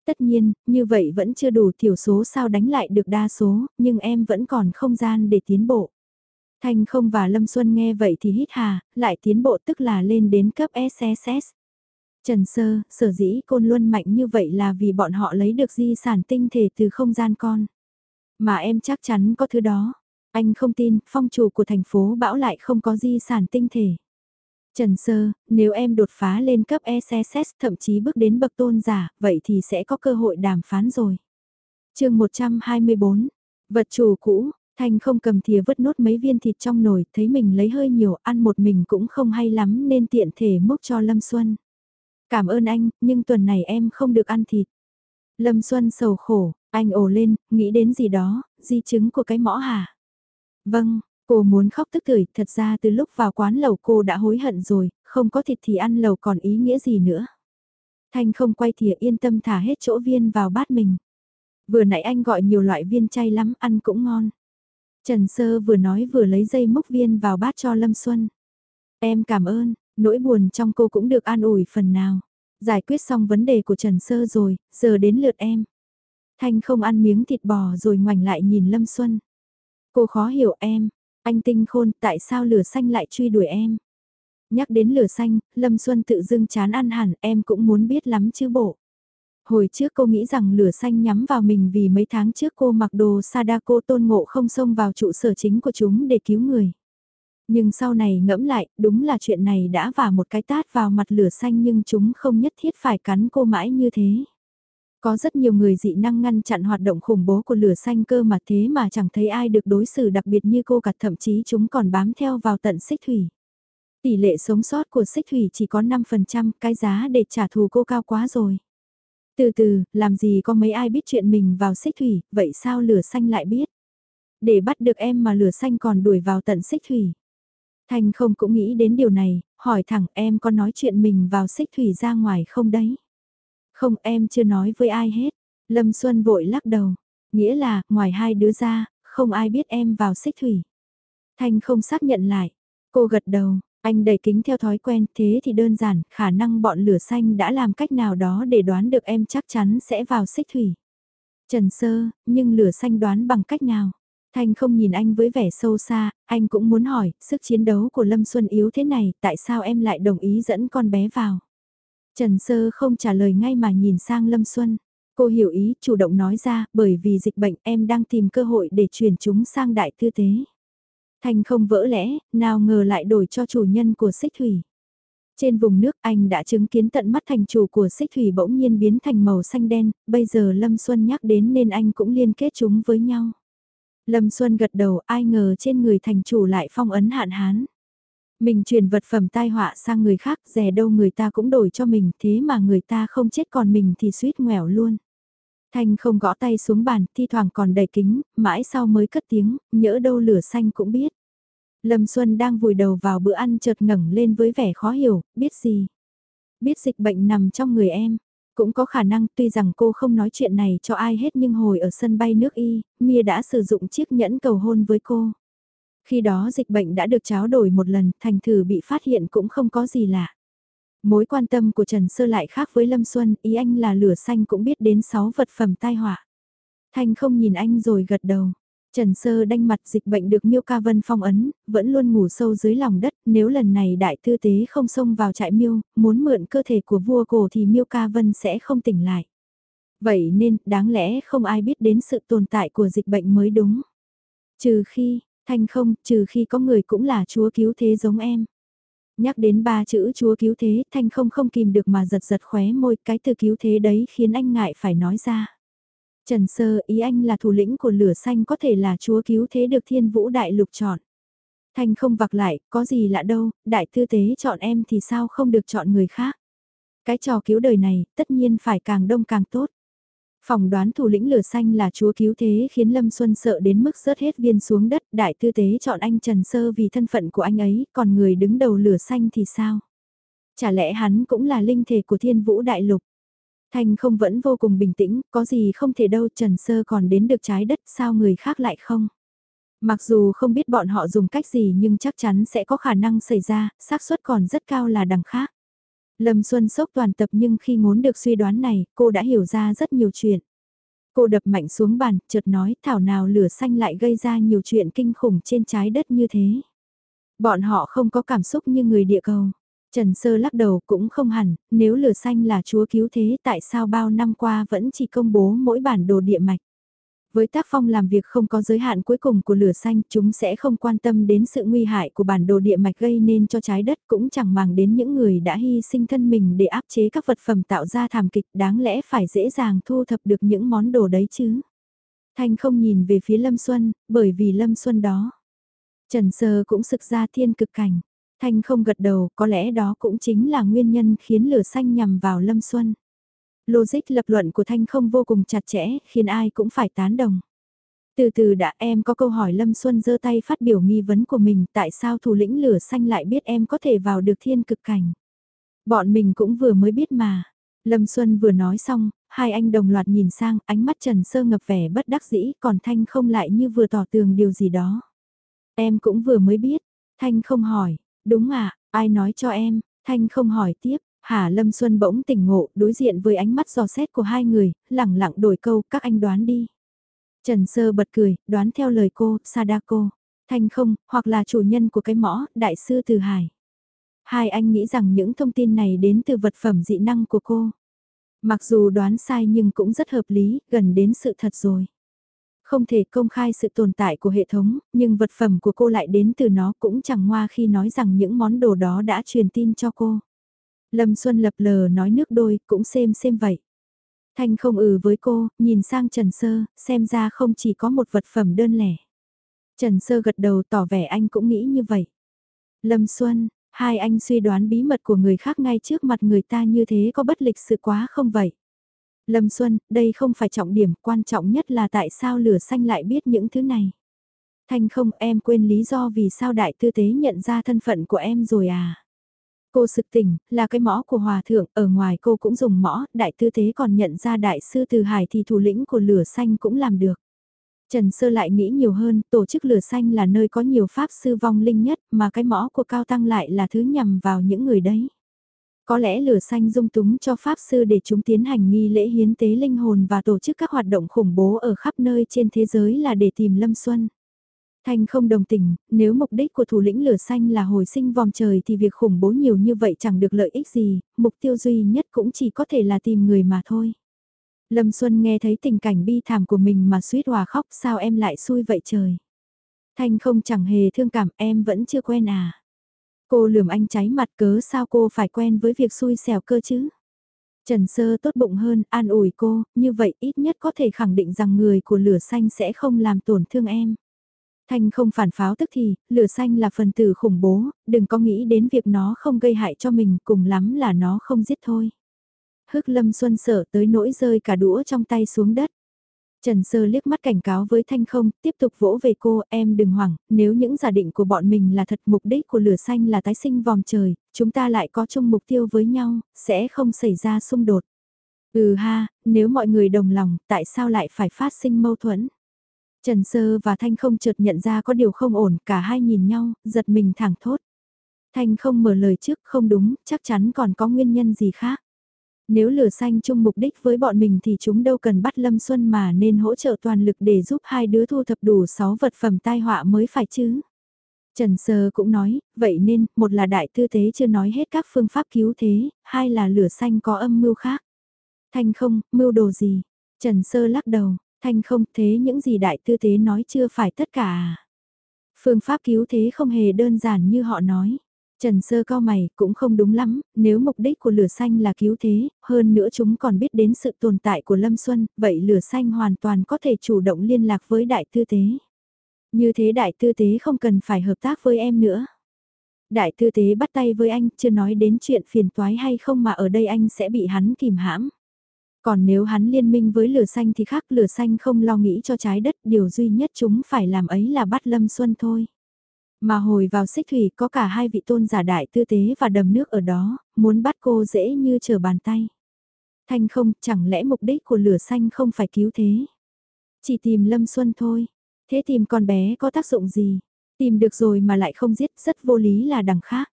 Tất nhiên, như vậy vẫn chưa đủ thiểu số sao đánh lại được đa số, nhưng em vẫn còn không gian để tiến bộ. Thanh không và Lâm Xuân nghe vậy thì hít hà, lại tiến bộ tức là lên đến cấp SSS. Trần Sơ, sở dĩ côn luân mạnh như vậy là vì bọn họ lấy được di sản tinh thể từ không gian con. Mà em chắc chắn có thứ đó. Anh không tin, phong chủ của thành phố bão lại không có di sản tinh thể. Trần Sơ, nếu em đột phá lên cấp SSS thậm chí bước đến bậc tôn giả, vậy thì sẽ có cơ hội đàm phán rồi. chương 124, vật chủ cũ, Thanh không cầm thìa vứt nốt mấy viên thịt trong nồi, thấy mình lấy hơi nhiều, ăn một mình cũng không hay lắm nên tiện thể múc cho Lâm Xuân. Cảm ơn anh, nhưng tuần này em không được ăn thịt. Lâm Xuân sầu khổ, anh ồ lên, nghĩ đến gì đó, di chứng của cái mõ hả? Vâng, cô muốn khóc tức tưởi, thật ra từ lúc vào quán lầu cô đã hối hận rồi, không có thịt thì ăn lầu còn ý nghĩa gì nữa. Thanh không quay thìa yên tâm thả hết chỗ viên vào bát mình. Vừa nãy anh gọi nhiều loại viên chay lắm, ăn cũng ngon. Trần Sơ vừa nói vừa lấy dây múc viên vào bát cho Lâm Xuân. Em cảm ơn, nỗi buồn trong cô cũng được an ủi phần nào. Giải quyết xong vấn đề của Trần Sơ rồi, giờ đến lượt em. Thanh không ăn miếng thịt bò rồi ngoảnh lại nhìn Lâm Xuân. Cô khó hiểu em, anh tinh khôn tại sao lửa xanh lại truy đuổi em. Nhắc đến lửa xanh, Lâm Xuân tự dưng chán ăn hẳn em cũng muốn biết lắm chứ bộ. Hồi trước cô nghĩ rằng lửa xanh nhắm vào mình vì mấy tháng trước cô mặc đồ Sadako tôn ngộ không xông vào trụ sở chính của chúng để cứu người. Nhưng sau này ngẫm lại, đúng là chuyện này đã vả một cái tát vào mặt lửa xanh nhưng chúng không nhất thiết phải cắn cô mãi như thế. Có rất nhiều người dị năng ngăn chặn hoạt động khủng bố của lửa xanh cơ mà thế mà chẳng thấy ai được đối xử đặc biệt như cô cả thậm chí chúng còn bám theo vào tận xích thủy. Tỷ lệ sống sót của xích thủy chỉ có 5%, cái giá để trả thù cô cao quá rồi. Từ từ, làm gì có mấy ai biết chuyện mình vào xích thủy, vậy sao lửa xanh lại biết? Để bắt được em mà lửa xanh còn đuổi vào tận xích thủy. Thanh không cũng nghĩ đến điều này, hỏi thẳng em có nói chuyện mình vào xích thủy ra ngoài không đấy? Không em chưa nói với ai hết. Lâm Xuân vội lắc đầu. Nghĩa là, ngoài hai đứa ra, không ai biết em vào xích thủy. Thanh không xác nhận lại. Cô gật đầu, anh đẩy kính theo thói quen, thế thì đơn giản, khả năng bọn lửa xanh đã làm cách nào đó để đoán được em chắc chắn sẽ vào xích thủy. Trần Sơ, nhưng lửa xanh đoán bằng cách nào? Thanh không nhìn anh với vẻ sâu xa, anh cũng muốn hỏi, sức chiến đấu của Lâm Xuân yếu thế này, tại sao em lại đồng ý dẫn con bé vào? Trần Sơ không trả lời ngay mà nhìn sang Lâm Xuân. Cô hiểu ý, chủ động nói ra, bởi vì dịch bệnh em đang tìm cơ hội để chuyển chúng sang đại tư tế. Thành không vỡ lẽ, nào ngờ lại đổi cho chủ nhân của xích thủy. Trên vùng nước anh đã chứng kiến tận mắt thành chủ của xích thủy bỗng nhiên biến thành màu xanh đen, bây giờ Lâm Xuân nhắc đến nên anh cũng liên kết chúng với nhau. Lâm Xuân gật đầu ai ngờ trên người thành chủ lại phong ấn hạn hán. Mình truyền vật phẩm tai họa sang người khác, rẻ đâu người ta cũng đổi cho mình, thế mà người ta không chết còn mình thì suýt nghèo luôn. Thanh không gõ tay xuống bàn, thi thoảng còn đầy kính, mãi sau mới cất tiếng, nhỡ đâu lửa xanh cũng biết. Lâm Xuân đang vùi đầu vào bữa ăn chợt ngẩng lên với vẻ khó hiểu, biết gì? Biết dịch bệnh nằm trong người em. Cũng có khả năng tuy rằng cô không nói chuyện này cho ai hết nhưng hồi ở sân bay nước y, Mia đã sử dụng chiếc nhẫn cầu hôn với cô. Khi đó dịch bệnh đã được tráo đổi một lần, thành thử bị phát hiện cũng không có gì lạ. Mối quan tâm của Trần Sơ lại khác với Lâm Xuân, ý anh là lửa xanh cũng biết đến 6 vật phẩm tai họa. Thanh không nhìn anh rồi gật đầu. Trần Sơ đanh mặt dịch bệnh được Miêu Ca Vân phong ấn, vẫn luôn ngủ sâu dưới lòng đất, nếu lần này đại tư tế không xông vào trại Miêu, muốn mượn cơ thể của vua cổ thì Miêu Ca Vân sẽ không tỉnh lại. Vậy nên, đáng lẽ không ai biết đến sự tồn tại của dịch bệnh mới đúng. Trừ khi, thanh không, trừ khi có người cũng là chúa cứu thế giống em. Nhắc đến ba chữ chúa cứu thế, thanh không không kìm được mà giật giật khóe môi, cái từ cứu thế đấy khiến anh ngại phải nói ra. Trần Sơ, ý anh là thủ lĩnh của lửa xanh có thể là chúa cứu thế được thiên vũ đại lục chọn. Thanh không vặc lại, có gì lạ đâu, đại tư tế chọn em thì sao không được chọn người khác. Cái trò cứu đời này, tất nhiên phải càng đông càng tốt. Phòng đoán thủ lĩnh lửa xanh là chúa cứu thế khiến Lâm Xuân sợ đến mức rớt hết viên xuống đất, đại tư tế chọn anh Trần Sơ vì thân phận của anh ấy, còn người đứng đầu lửa xanh thì sao? Chả lẽ hắn cũng là linh thể của thiên vũ đại lục? Thanh không vẫn vô cùng bình tĩnh, có gì không thể đâu Trần Sơ còn đến được trái đất sao người khác lại không? Mặc dù không biết bọn họ dùng cách gì nhưng chắc chắn sẽ có khả năng xảy ra, xác suất còn rất cao là đằng khác. Lâm Xuân sốc toàn tập nhưng khi ngốn được suy đoán này, cô đã hiểu ra rất nhiều chuyện. Cô đập mạnh xuống bàn, chợt nói thảo nào lửa xanh lại gây ra nhiều chuyện kinh khủng trên trái đất như thế. Bọn họ không có cảm xúc như người địa cầu. Trần Sơ lắc đầu cũng không hẳn, nếu lửa xanh là chúa cứu thế tại sao bao năm qua vẫn chỉ công bố mỗi bản đồ địa mạch. Với tác phong làm việc không có giới hạn cuối cùng của lửa xanh, chúng sẽ không quan tâm đến sự nguy hại của bản đồ địa mạch gây nên cho trái đất cũng chẳng màng đến những người đã hy sinh thân mình để áp chế các vật phẩm tạo ra thảm kịch đáng lẽ phải dễ dàng thu thập được những món đồ đấy chứ. Thanh không nhìn về phía Lâm Xuân, bởi vì Lâm Xuân đó. Trần Sơ cũng sực ra thiên cực cảnh. Thanh không gật đầu, có lẽ đó cũng chính là nguyên nhân khiến lửa xanh nhằm vào Lâm Xuân. Logic lập luận của Thanh không vô cùng chặt chẽ, khiến ai cũng phải tán đồng. Từ từ đã em có câu hỏi Lâm Xuân giơ tay phát biểu nghi vấn của mình tại sao thủ lĩnh lửa xanh lại biết em có thể vào được thiên cực cảnh. Bọn mình cũng vừa mới biết mà. Lâm Xuân vừa nói xong, hai anh đồng loạt nhìn sang, ánh mắt Trần Sơ ngập vẻ bất đắc dĩ, còn Thanh không lại như vừa tỏ tường điều gì đó. Em cũng vừa mới biết, Thanh không hỏi, đúng à, ai nói cho em, Thanh không hỏi tiếp, Hà Lâm Xuân bỗng tỉnh ngộ, đối diện với ánh mắt giò xét của hai người, lẳng lặng đổi câu, các anh đoán đi. Trần Sơ bật cười, đoán theo lời cô, Sadako. Thanh không, hoặc là chủ nhân của cái mõ, đại sư Từ Hải. Hai anh nghĩ rằng những thông tin này đến từ vật phẩm dị năng của cô. Mặc dù đoán sai nhưng cũng rất hợp lý, gần đến sự thật rồi. Không thể công khai sự tồn tại của hệ thống, nhưng vật phẩm của cô lại đến từ nó cũng chẳng ngoa khi nói rằng những món đồ đó đã truyền tin cho cô. Lâm Xuân lập lờ nói nước đôi, cũng xem xem vậy. Thanh không ừ với cô, nhìn sang Trần Sơ, xem ra không chỉ có một vật phẩm đơn lẻ. Trần Sơ gật đầu tỏ vẻ anh cũng nghĩ như vậy. Lâm Xuân, hai anh suy đoán bí mật của người khác ngay trước mặt người ta như thế có bất lịch sự quá không vậy? Lâm Xuân, đây không phải trọng điểm, quan trọng nhất là tại sao lửa xanh lại biết những thứ này. Thanh không, em quên lý do vì sao đại tư tế nhận ra thân phận của em rồi à? Cô sực tỉnh, là cái mõ của hòa thượng, ở ngoài cô cũng dùng mõ, đại tư thế còn nhận ra đại sư từ hải thì thủ lĩnh của lửa xanh cũng làm được. Trần Sơ lại nghĩ nhiều hơn, tổ chức lửa xanh là nơi có nhiều pháp sư vong linh nhất, mà cái mõ của Cao Tăng lại là thứ nhằm vào những người đấy. Có lẽ lửa xanh dung túng cho pháp sư để chúng tiến hành nghi lễ hiến tế linh hồn và tổ chức các hoạt động khủng bố ở khắp nơi trên thế giới là để tìm Lâm Xuân. Thanh không đồng tình, nếu mục đích của thủ lĩnh lửa xanh là hồi sinh vòng trời thì việc khủng bố nhiều như vậy chẳng được lợi ích gì, mục tiêu duy nhất cũng chỉ có thể là tìm người mà thôi. Lâm Xuân nghe thấy tình cảnh bi thảm của mình mà suýt hòa khóc sao em lại xui vậy trời. Thanh không chẳng hề thương cảm em vẫn chưa quen à. Cô lườm anh cháy mặt cớ sao cô phải quen với việc xui xẻo cơ chứ. Trần Sơ tốt bụng hơn, an ủi cô, như vậy ít nhất có thể khẳng định rằng người của lửa xanh sẽ không làm tổn thương em. Thanh không phản pháo tức thì, lửa xanh là phần tử khủng bố, đừng có nghĩ đến việc nó không gây hại cho mình, cùng lắm là nó không giết thôi. Hức lâm xuân sợ tới nỗi rơi cả đũa trong tay xuống đất. Trần Sơ liếc mắt cảnh cáo với Thanh không, tiếp tục vỗ về cô, em đừng hoảng, nếu những giả định của bọn mình là thật mục đích của lửa xanh là tái sinh vòng trời, chúng ta lại có chung mục tiêu với nhau, sẽ không xảy ra xung đột. Ừ ha, nếu mọi người đồng lòng, tại sao lại phải phát sinh mâu thuẫn? Trần Sơ và Thanh không chợt nhận ra có điều không ổn, cả hai nhìn nhau, giật mình thẳng thốt. Thanh không mở lời trước, không đúng, chắc chắn còn có nguyên nhân gì khác. Nếu lửa xanh chung mục đích với bọn mình thì chúng đâu cần bắt Lâm Xuân mà nên hỗ trợ toàn lực để giúp hai đứa thu thập đủ 6 vật phẩm tai họa mới phải chứ. Trần Sơ cũng nói, vậy nên, một là đại tư tế chưa nói hết các phương pháp cứu thế, hai là lửa xanh có âm mưu khác. Thanh không, mưu đồ gì? Trần Sơ lắc đầu, thanh không thế những gì đại tư tế nói chưa phải tất cả à? Phương pháp cứu thế không hề đơn giản như họ nói. Trần sơ cao mày cũng không đúng lắm, nếu mục đích của lửa xanh là cứu thế, hơn nữa chúng còn biết đến sự tồn tại của Lâm Xuân, vậy lửa xanh hoàn toàn có thể chủ động liên lạc với đại tư tế. Như thế đại tư tế không cần phải hợp tác với em nữa. Đại tư tế bắt tay với anh, chưa nói đến chuyện phiền toái hay không mà ở đây anh sẽ bị hắn kìm hãm. Còn nếu hắn liên minh với lửa xanh thì khác lửa xanh không lo nghĩ cho trái đất, điều duy nhất chúng phải làm ấy là bắt Lâm Xuân thôi. Mà hồi vào xích thủy có cả hai vị tôn giả đại tư tế và đầm nước ở đó, muốn bắt cô dễ như trở bàn tay. Thanh không, chẳng lẽ mục đích của lửa xanh không phải cứu thế? Chỉ tìm Lâm Xuân thôi. Thế tìm con bé có tác dụng gì? Tìm được rồi mà lại không giết, rất vô lý là đằng khác.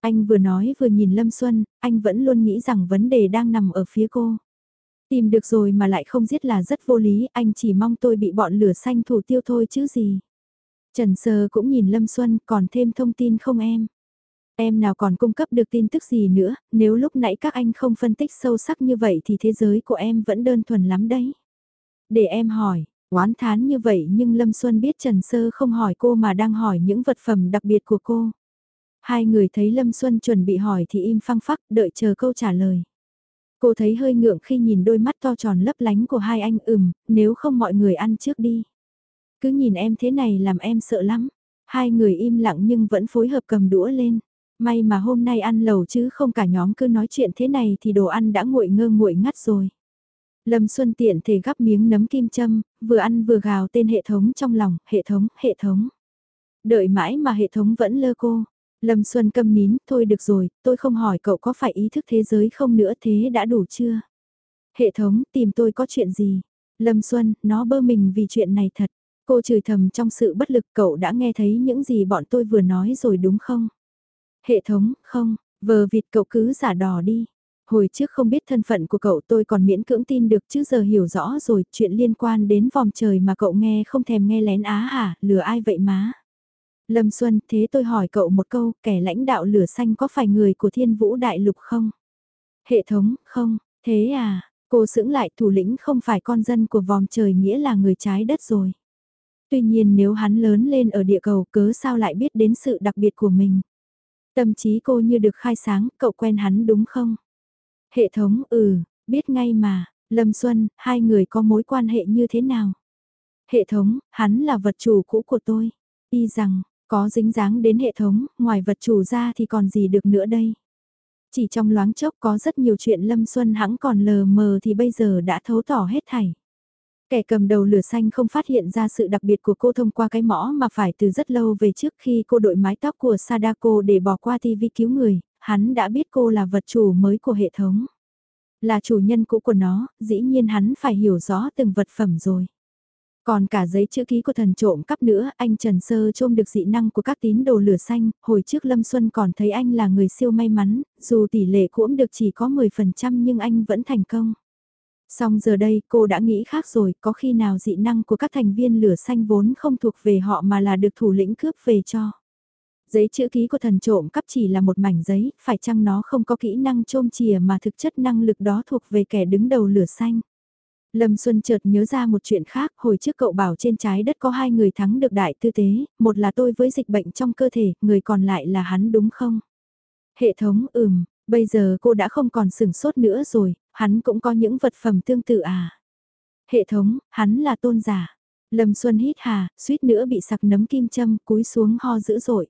Anh vừa nói vừa nhìn Lâm Xuân, anh vẫn luôn nghĩ rằng vấn đề đang nằm ở phía cô. Tìm được rồi mà lại không giết là rất vô lý, anh chỉ mong tôi bị bọn lửa xanh thủ tiêu thôi chứ gì. Trần Sơ cũng nhìn Lâm Xuân còn thêm thông tin không em? Em nào còn cung cấp được tin tức gì nữa, nếu lúc nãy các anh không phân tích sâu sắc như vậy thì thế giới của em vẫn đơn thuần lắm đấy. Để em hỏi, oán thán như vậy nhưng Lâm Xuân biết Trần Sơ không hỏi cô mà đang hỏi những vật phẩm đặc biệt của cô. Hai người thấy Lâm Xuân chuẩn bị hỏi thì im phăng phắc đợi chờ câu trả lời. Cô thấy hơi ngượng khi nhìn đôi mắt to tròn lấp lánh của hai anh ừm, nếu không mọi người ăn trước đi. Cứ nhìn em thế này làm em sợ lắm. Hai người im lặng nhưng vẫn phối hợp cầm đũa lên. May mà hôm nay ăn lầu chứ không cả nhóm cứ nói chuyện thế này thì đồ ăn đã nguội ngơ nguội ngắt rồi. Lâm Xuân tiện thể gắp miếng nấm kim châm, vừa ăn vừa gào tên hệ thống trong lòng, hệ thống, hệ thống. Đợi mãi mà hệ thống vẫn lơ cô. Lâm Xuân câm nín, thôi được rồi, tôi không hỏi cậu có phải ý thức thế giới không nữa thế đã đủ chưa? Hệ thống, tìm tôi có chuyện gì? Lâm Xuân, nó bơ mình vì chuyện này thật. Cô chửi thầm trong sự bất lực cậu đã nghe thấy những gì bọn tôi vừa nói rồi đúng không? Hệ thống, không, Vờ vịt cậu cứ giả đò đi. Hồi trước không biết thân phận của cậu tôi còn miễn cưỡng tin được chứ giờ hiểu rõ rồi chuyện liên quan đến vòng trời mà cậu nghe không thèm nghe lén á hả, lừa ai vậy má. Lâm Xuân, thế tôi hỏi cậu một câu, kẻ lãnh đạo lửa xanh có phải người của thiên vũ đại lục không? Hệ thống, không, thế à, cô sững lại thủ lĩnh không phải con dân của vòng trời nghĩa là người trái đất rồi. Tuy nhiên nếu hắn lớn lên ở địa cầu cớ sao lại biết đến sự đặc biệt của mình. Tâm trí cô như được khai sáng, cậu quen hắn đúng không? Hệ thống, ừ, biết ngay mà, Lâm Xuân, hai người có mối quan hệ như thế nào? Hệ thống, hắn là vật chủ cũ của tôi. Y rằng, có dính dáng đến hệ thống, ngoài vật chủ ra thì còn gì được nữa đây? Chỉ trong loáng chốc có rất nhiều chuyện Lâm Xuân hãng còn lờ mờ thì bây giờ đã thấu tỏ hết thảy. Kẻ cầm đầu lửa xanh không phát hiện ra sự đặc biệt của cô thông qua cái mõ mà phải từ rất lâu về trước khi cô đội mái tóc của Sadako để bỏ qua TV cứu người, hắn đã biết cô là vật chủ mới của hệ thống. Là chủ nhân cũ của nó, dĩ nhiên hắn phải hiểu rõ từng vật phẩm rồi. Còn cả giấy chữ ký của thần trộm cắp nữa, anh Trần Sơ trôm được dị năng của các tín đồ lửa xanh, hồi trước Lâm Xuân còn thấy anh là người siêu may mắn, dù tỷ lệ cũng được chỉ có 10% nhưng anh vẫn thành công. Xong giờ đây cô đã nghĩ khác rồi, có khi nào dị năng của các thành viên lửa xanh vốn không thuộc về họ mà là được thủ lĩnh cướp về cho. Giấy chữ ký của thần trộm cắp chỉ là một mảnh giấy, phải chăng nó không có kỹ năng trôm chìa mà thực chất năng lực đó thuộc về kẻ đứng đầu lửa xanh. Lâm Xuân chợt nhớ ra một chuyện khác, hồi trước cậu bảo trên trái đất có hai người thắng được đại tư tế, một là tôi với dịch bệnh trong cơ thể, người còn lại là hắn đúng không? Hệ thống ừm, bây giờ cô đã không còn sừng sốt nữa rồi, hắn cũng có những vật phẩm tương tự à? Hệ thống, hắn là tôn giả. Lâm Xuân hít hà, suýt nữa bị sặc nấm kim châm, cúi xuống ho dữ dội.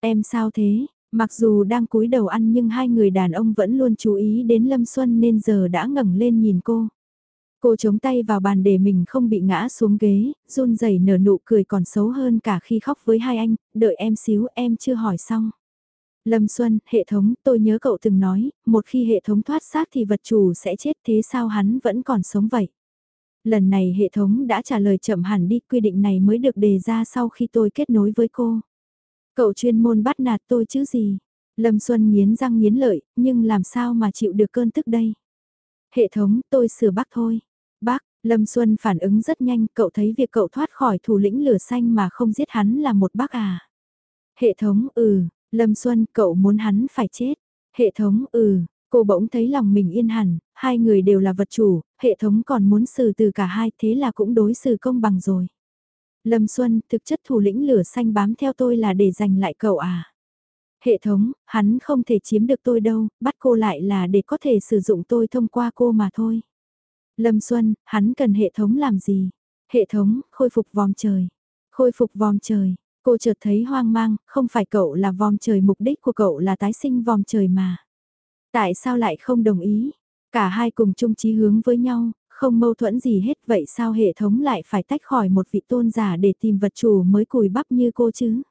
Em sao thế? Mặc dù đang cúi đầu ăn nhưng hai người đàn ông vẫn luôn chú ý đến Lâm Xuân nên giờ đã ngẩng lên nhìn cô. Cô chống tay vào bàn để mình không bị ngã xuống ghế, run rẩy nở nụ cười còn xấu hơn cả khi khóc với hai anh, đợi em xíu em chưa hỏi xong. Lâm Xuân, hệ thống, tôi nhớ cậu từng nói, một khi hệ thống thoát xác thì vật chủ sẽ chết thế sao hắn vẫn còn sống vậy? Lần này hệ thống đã trả lời chậm hẳn đi, quy định này mới được đề ra sau khi tôi kết nối với cô. Cậu chuyên môn bắt nạt tôi chứ gì? Lâm Xuân nghiến răng nghiến lợi, nhưng làm sao mà chịu được cơn tức đây? Hệ thống, tôi sửa bác thôi. Bác, Lâm Xuân phản ứng rất nhanh, cậu thấy việc cậu thoát khỏi thủ lĩnh lửa xanh mà không giết hắn là một bác à. Hệ thống, ừ, Lâm Xuân, cậu muốn hắn phải chết. Hệ thống, ừ, cô bỗng thấy lòng mình yên hẳn, hai người đều là vật chủ, hệ thống còn muốn xử từ cả hai thế là cũng đối xử công bằng rồi. Lâm Xuân, thực chất thủ lĩnh lửa xanh bám theo tôi là để giành lại cậu à. Hệ thống, hắn không thể chiếm được tôi đâu, bắt cô lại là để có thể sử dụng tôi thông qua cô mà thôi. Lâm Xuân, hắn cần hệ thống làm gì? Hệ thống, khôi phục vòm trời. Khôi phục vòm trời. Cô chợt thấy hoang mang, không phải cậu là vòm trời mục đích của cậu là tái sinh vòm trời mà. Tại sao lại không đồng ý? Cả hai cùng chung chí hướng với nhau, không mâu thuẫn gì hết vậy sao hệ thống lại phải tách khỏi một vị tôn giả để tìm vật chủ mới cùi bắp như cô chứ?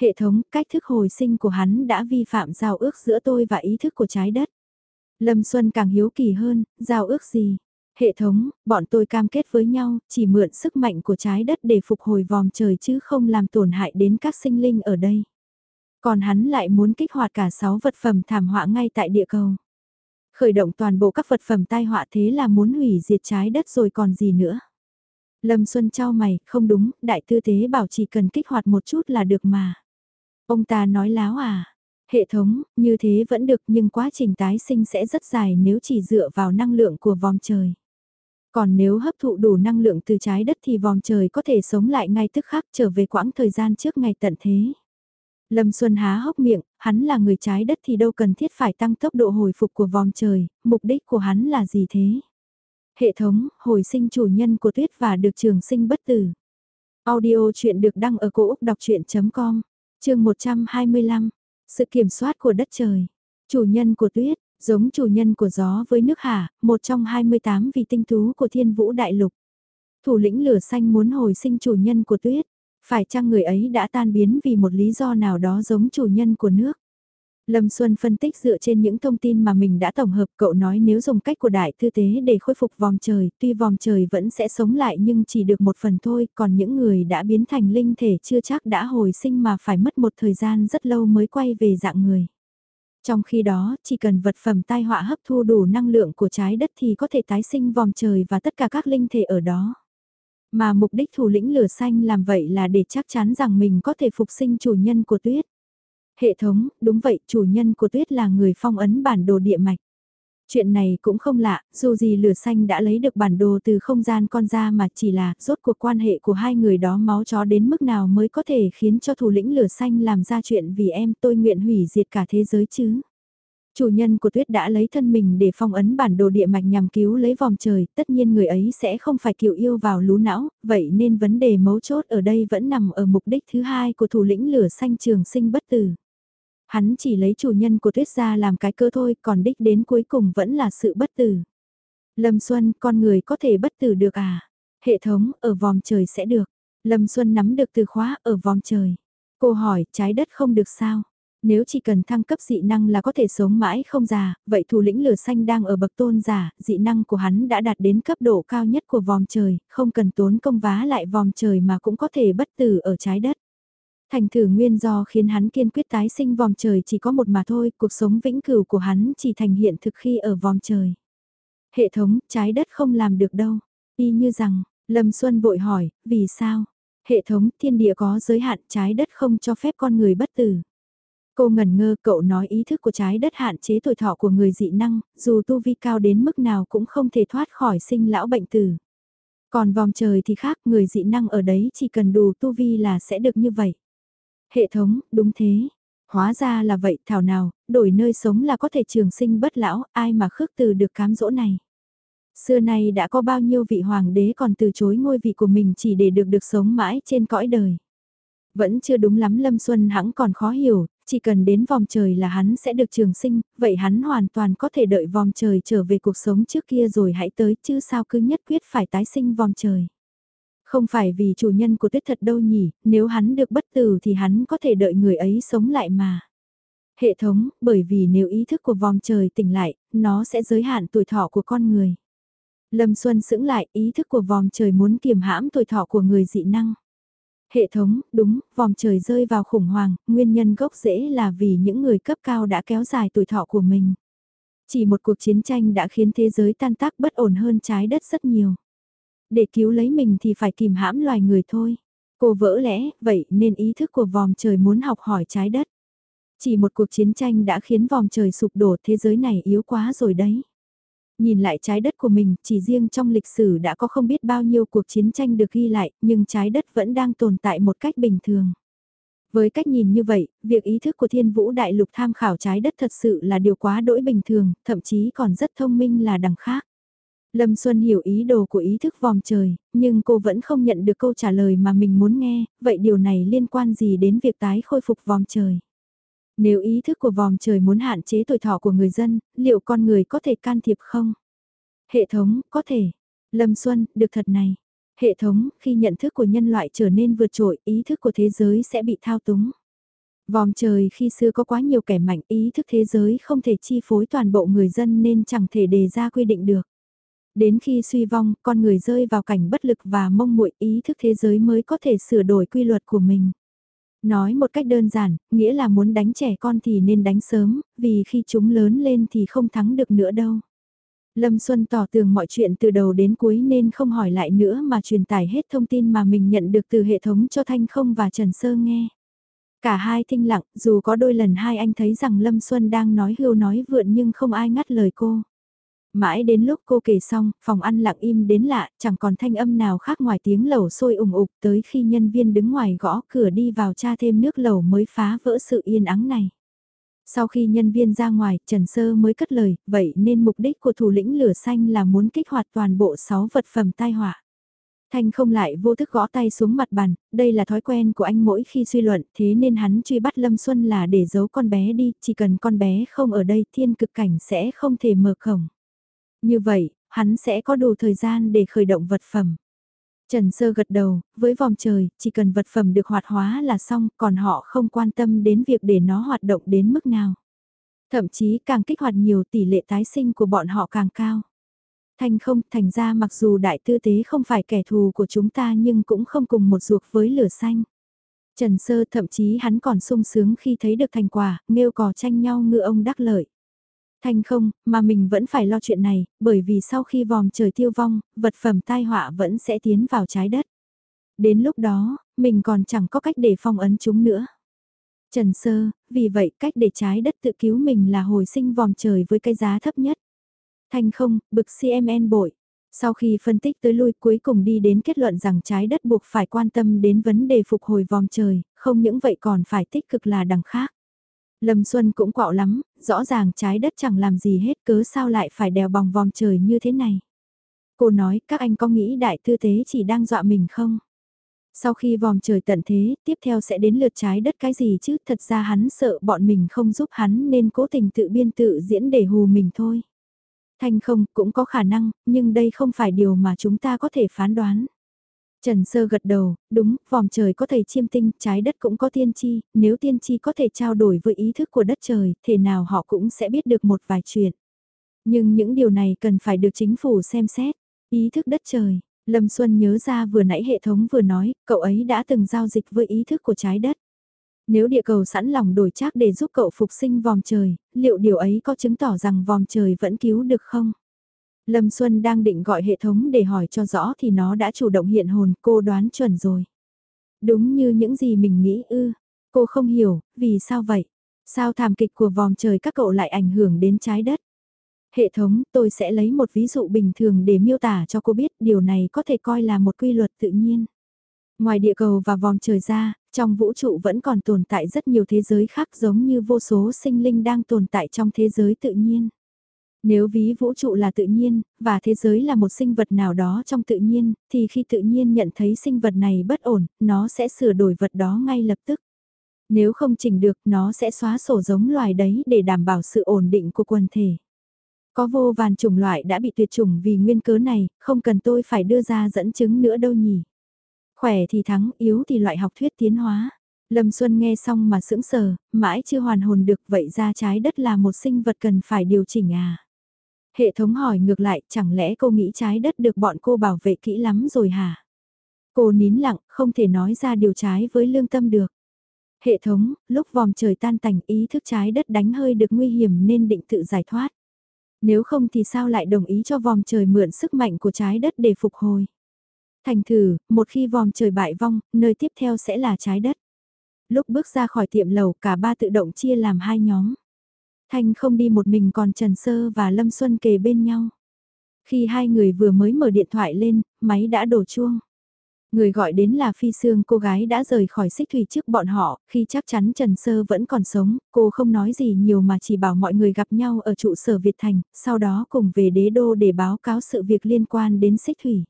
Hệ thống, cách thức hồi sinh của hắn đã vi phạm giao ước giữa tôi và ý thức của trái đất. Lâm Xuân càng hiếu kỳ hơn, giao ước gì? Hệ thống, bọn tôi cam kết với nhau, chỉ mượn sức mạnh của trái đất để phục hồi vòm trời chứ không làm tổn hại đến các sinh linh ở đây. Còn hắn lại muốn kích hoạt cả 6 vật phẩm thảm họa ngay tại địa cầu. Khởi động toàn bộ các vật phẩm tai họa thế là muốn hủy diệt trái đất rồi còn gì nữa. Lâm Xuân trao mày, không đúng, đại tư tế bảo chỉ cần kích hoạt một chút là được mà. Ông ta nói láo à, hệ thống, như thế vẫn được nhưng quá trình tái sinh sẽ rất dài nếu chỉ dựa vào năng lượng của vòm trời. Còn nếu hấp thụ đủ năng lượng từ trái đất thì vòm trời có thể sống lại ngay tức khắc trở về quãng thời gian trước ngày tận thế. Lâm Xuân há hốc miệng, hắn là người trái đất thì đâu cần thiết phải tăng tốc độ hồi phục của vòm trời, mục đích của hắn là gì thế? Hệ thống, hồi sinh chủ nhân của tuyết và được trường sinh bất tử. Audio chuyện được đăng ở cổ Úc đọc chuyện.com, chương 125, sự kiểm soát của đất trời. Chủ nhân của tuyết, giống chủ nhân của gió với nước hà, một trong 28 vị tinh tú của thiên vũ đại lục. Thủ lĩnh lửa xanh muốn hồi sinh chủ nhân của tuyết, phải chăng người ấy đã tan biến vì một lý do nào đó giống chủ nhân của nước? Lâm Xuân phân tích dựa trên những thông tin mà mình đã tổng hợp cậu nói nếu dùng cách của đại thư tế để khôi phục vòng trời, tuy vòng trời vẫn sẽ sống lại nhưng chỉ được một phần thôi, còn những người đã biến thành linh thể chưa chắc đã hồi sinh mà phải mất một thời gian rất lâu mới quay về dạng người. Trong khi đó, chỉ cần vật phẩm tai họa hấp thu đủ năng lượng của trái đất thì có thể tái sinh vòng trời và tất cả các linh thể ở đó. Mà mục đích thủ lĩnh lửa xanh làm vậy là để chắc chắn rằng mình có thể phục sinh chủ nhân của tuyết. Hệ thống, đúng vậy, chủ nhân của tuyết là người phong ấn bản đồ địa mạch. Chuyện này cũng không lạ, dù gì lửa xanh đã lấy được bản đồ từ không gian con ra mà chỉ là rốt cuộc quan hệ của hai người đó máu chó đến mức nào mới có thể khiến cho thủ lĩnh lửa xanh làm ra chuyện vì em tôi nguyện hủy diệt cả thế giới chứ. Chủ nhân của tuyết đã lấy thân mình để phong ấn bản đồ địa mạch nhằm cứu lấy vòng trời, tất nhiên người ấy sẽ không phải kiều yêu vào lú não, vậy nên vấn đề mấu chốt ở đây vẫn nằm ở mục đích thứ hai của thủ lĩnh lửa xanh trường sinh bất tử. Hắn chỉ lấy chủ nhân của tuyết ra làm cái cơ thôi, còn đích đến cuối cùng vẫn là sự bất tử. Lâm Xuân, con người có thể bất tử được à? Hệ thống, ở vòng trời sẽ được. Lâm Xuân nắm được từ khóa ở vòng trời. Cô hỏi, trái đất không được sao? Nếu chỉ cần thăng cấp dị năng là có thể sống mãi không già, vậy thủ lĩnh lửa xanh đang ở bậc tôn giả, dị năng của hắn đã đạt đến cấp độ cao nhất của vòng trời, không cần tốn công vá lại vòng trời mà cũng có thể bất tử ở trái đất. Thành thử nguyên do khiến hắn kiên quyết tái sinh vòng trời chỉ có một mà thôi, cuộc sống vĩnh cửu của hắn chỉ thành hiện thực khi ở vòng trời. Hệ thống, trái đất không làm được đâu. Y như rằng, Lâm Xuân vội hỏi, vì sao? Hệ thống, thiên địa có giới hạn, trái đất không cho phép con người bất tử. Cô ngẩn ngơ cậu nói ý thức của trái đất hạn chế tuổi thọ của người dị năng, dù tu vi cao đến mức nào cũng không thể thoát khỏi sinh lão bệnh tử. Còn vòng trời thì khác, người dị năng ở đấy chỉ cần đủ tu vi là sẽ được như vậy. Hệ thống, đúng thế. Hóa ra là vậy, thảo nào, đổi nơi sống là có thể trường sinh bất lão, ai mà khước từ được cám dỗ này. Xưa nay đã có bao nhiêu vị hoàng đế còn từ chối ngôi vị của mình chỉ để được được sống mãi trên cõi đời. Vẫn chưa đúng lắm Lâm Xuân hãng còn khó hiểu, chỉ cần đến vòng trời là hắn sẽ được trường sinh, vậy hắn hoàn toàn có thể đợi vòng trời trở về cuộc sống trước kia rồi hãy tới chứ sao cứ nhất quyết phải tái sinh vòng trời. Không phải vì chủ nhân của tuyết thật đâu nhỉ, nếu hắn được bất tử thì hắn có thể đợi người ấy sống lại mà. Hệ thống, bởi vì nếu ý thức của vòng trời tỉnh lại, nó sẽ giới hạn tuổi thọ của con người. Lâm Xuân sững lại, ý thức của vòng trời muốn kiềm hãm tuổi thọ của người dị năng. Hệ thống, đúng, vòng trời rơi vào khủng hoảng, nguyên nhân gốc rễ là vì những người cấp cao đã kéo dài tuổi thọ của mình. Chỉ một cuộc chiến tranh đã khiến thế giới tan tác bất ổn hơn trái đất rất nhiều. Để cứu lấy mình thì phải kìm hãm loài người thôi. Cô vỡ lẽ, vậy nên ý thức của vòm trời muốn học hỏi trái đất. Chỉ một cuộc chiến tranh đã khiến vòm trời sụp đổ thế giới này yếu quá rồi đấy. Nhìn lại trái đất của mình, chỉ riêng trong lịch sử đã có không biết bao nhiêu cuộc chiến tranh được ghi lại, nhưng trái đất vẫn đang tồn tại một cách bình thường. Với cách nhìn như vậy, việc ý thức của thiên vũ đại lục tham khảo trái đất thật sự là điều quá đỗi bình thường, thậm chí còn rất thông minh là đằng khác. Lâm Xuân hiểu ý đồ của ý thức vòm trời, nhưng cô vẫn không nhận được câu trả lời mà mình muốn nghe, vậy điều này liên quan gì đến việc tái khôi phục vòm trời? Nếu ý thức của vòm trời muốn hạn chế tuổi thọ của người dân, liệu con người có thể can thiệp không? Hệ thống, có thể. Lâm Xuân, được thật này. Hệ thống, khi nhận thức của nhân loại trở nên vượt trội, ý thức của thế giới sẽ bị thao túng. Vòm trời khi xưa có quá nhiều kẻ mạnh, ý thức thế giới không thể chi phối toàn bộ người dân nên chẳng thể đề ra quy định được. Đến khi suy vong, con người rơi vào cảnh bất lực và mông muội ý thức thế giới mới có thể sửa đổi quy luật của mình. Nói một cách đơn giản, nghĩa là muốn đánh trẻ con thì nên đánh sớm, vì khi chúng lớn lên thì không thắng được nữa đâu. Lâm Xuân tỏ tường mọi chuyện từ đầu đến cuối nên không hỏi lại nữa mà truyền tải hết thông tin mà mình nhận được từ hệ thống cho Thanh Không và Trần Sơ nghe. Cả hai thinh lặng, dù có đôi lần hai anh thấy rằng Lâm Xuân đang nói hưu nói vượn nhưng không ai ngắt lời cô. Mãi đến lúc cô kể xong, phòng ăn lặng im đến lạ, chẳng còn thanh âm nào khác ngoài tiếng lẩu sôi ủng ục tới khi nhân viên đứng ngoài gõ cửa đi vào tra thêm nước lẩu mới phá vỡ sự yên ắng này. Sau khi nhân viên ra ngoài, Trần Sơ mới cất lời, vậy nên mục đích của thủ lĩnh lửa xanh là muốn kích hoạt toàn bộ 6 vật phẩm tai họa. Thanh không lại vô thức gõ tay xuống mặt bàn, đây là thói quen của anh mỗi khi suy luận, thế nên hắn truy bắt Lâm Xuân là để giấu con bé đi, chỉ cần con bé không ở đây thiên cực cảnh sẽ không thể mở khổng. Như vậy, hắn sẽ có đủ thời gian để khởi động vật phẩm. Trần Sơ gật đầu, với vòng trời, chỉ cần vật phẩm được hoạt hóa là xong, còn họ không quan tâm đến việc để nó hoạt động đến mức nào. Thậm chí càng kích hoạt nhiều tỷ lệ tái sinh của bọn họ càng cao. Thành không, thành ra mặc dù đại tư tế không phải kẻ thù của chúng ta nhưng cũng không cùng một ruột với lửa xanh. Trần Sơ thậm chí hắn còn sung sướng khi thấy được thành quả, nghêu cò tranh nhau ngựa ông đắc lợi. Thanh không, mà mình vẫn phải lo chuyện này, bởi vì sau khi vòm trời tiêu vong, vật phẩm tai họa vẫn sẽ tiến vào trái đất. Đến lúc đó, mình còn chẳng có cách để phong ấn chúng nữa. Trần Sơ, vì vậy cách để trái đất tự cứu mình là hồi sinh vòm trời với cái giá thấp nhất. Thanh không, bực CMN bội. Sau khi phân tích tới lui cuối cùng đi đến kết luận rằng trái đất buộc phải quan tâm đến vấn đề phục hồi vòm trời, không những vậy còn phải tích cực là đằng khác. Lâm Xuân cũng quạo lắm, rõ ràng trái đất chẳng làm gì hết cớ sao lại phải đèo bòng vòng trời như thế này. Cô nói các anh có nghĩ đại tư tế chỉ đang dọa mình không? Sau khi vòng trời tận thế, tiếp theo sẽ đến lượt trái đất cái gì chứ, thật ra hắn sợ bọn mình không giúp hắn nên cố tình tự biên tự diễn để hù mình thôi. Thanh không, cũng có khả năng, nhưng đây không phải điều mà chúng ta có thể phán đoán. Trần Sơ gật đầu, đúng, vòm trời có thầy chiêm tinh, trái đất cũng có tiên tri, nếu tiên tri có thể trao đổi với ý thức của đất trời, thể nào họ cũng sẽ biết được một vài chuyện. Nhưng những điều này cần phải được chính phủ xem xét. Ý thức đất trời, Lâm Xuân nhớ ra vừa nãy hệ thống vừa nói, cậu ấy đã từng giao dịch với ý thức của trái đất. Nếu địa cầu sẵn lòng đổi trác để giúp cậu phục sinh vòm trời, liệu điều ấy có chứng tỏ rằng vòm trời vẫn cứu được không? Lâm Xuân đang định gọi hệ thống để hỏi cho rõ thì nó đã chủ động hiện hồn, cô đoán chuẩn rồi. Đúng như những gì mình nghĩ ư, cô không hiểu, vì sao vậy? Sao thảm kịch của vòm trời các cậu lại ảnh hưởng đến trái đất? Hệ thống, tôi sẽ lấy một ví dụ bình thường để miêu tả cho cô biết điều này có thể coi là một quy luật tự nhiên. Ngoài địa cầu và vòm trời ra, trong vũ trụ vẫn còn tồn tại rất nhiều thế giới khác giống như vô số sinh linh đang tồn tại trong thế giới tự nhiên. Nếu ví vũ trụ là tự nhiên, và thế giới là một sinh vật nào đó trong tự nhiên, thì khi tự nhiên nhận thấy sinh vật này bất ổn, nó sẽ sửa đổi vật đó ngay lập tức. Nếu không chỉnh được, nó sẽ xóa sổ giống loài đấy để đảm bảo sự ổn định của quần thể. Có vô vàn chủng loại đã bị tuyệt chủng vì nguyên cớ này, không cần tôi phải đưa ra dẫn chứng nữa đâu nhỉ. Khỏe thì thắng, yếu thì loại học thuyết tiến hóa. Lâm Xuân nghe xong mà sững sờ, mãi chưa hoàn hồn được vậy ra trái đất là một sinh vật cần phải điều chỉnh à. Hệ thống hỏi ngược lại, chẳng lẽ cô nghĩ trái đất được bọn cô bảo vệ kỹ lắm rồi hả? Cô nín lặng, không thể nói ra điều trái với lương tâm được. Hệ thống, lúc vòm trời tan tành ý thức trái đất đánh hơi được nguy hiểm nên định tự giải thoát. Nếu không thì sao lại đồng ý cho vòm trời mượn sức mạnh của trái đất để phục hồi? Thành thử, một khi vòm trời bại vong, nơi tiếp theo sẽ là trái đất. Lúc bước ra khỏi tiệm lầu cả ba tự động chia làm hai nhóm. Thanh không đi một mình còn Trần Sơ và Lâm Xuân kề bên nhau. Khi hai người vừa mới mở điện thoại lên, máy đã đổ chuông. Người gọi đến là Phi Sương cô gái đã rời khỏi xích thủy trước bọn họ, khi chắc chắn Trần Sơ vẫn còn sống, cô không nói gì nhiều mà chỉ bảo mọi người gặp nhau ở trụ sở Việt Thành, sau đó cùng về đế đô để báo cáo sự việc liên quan đến xích thủy.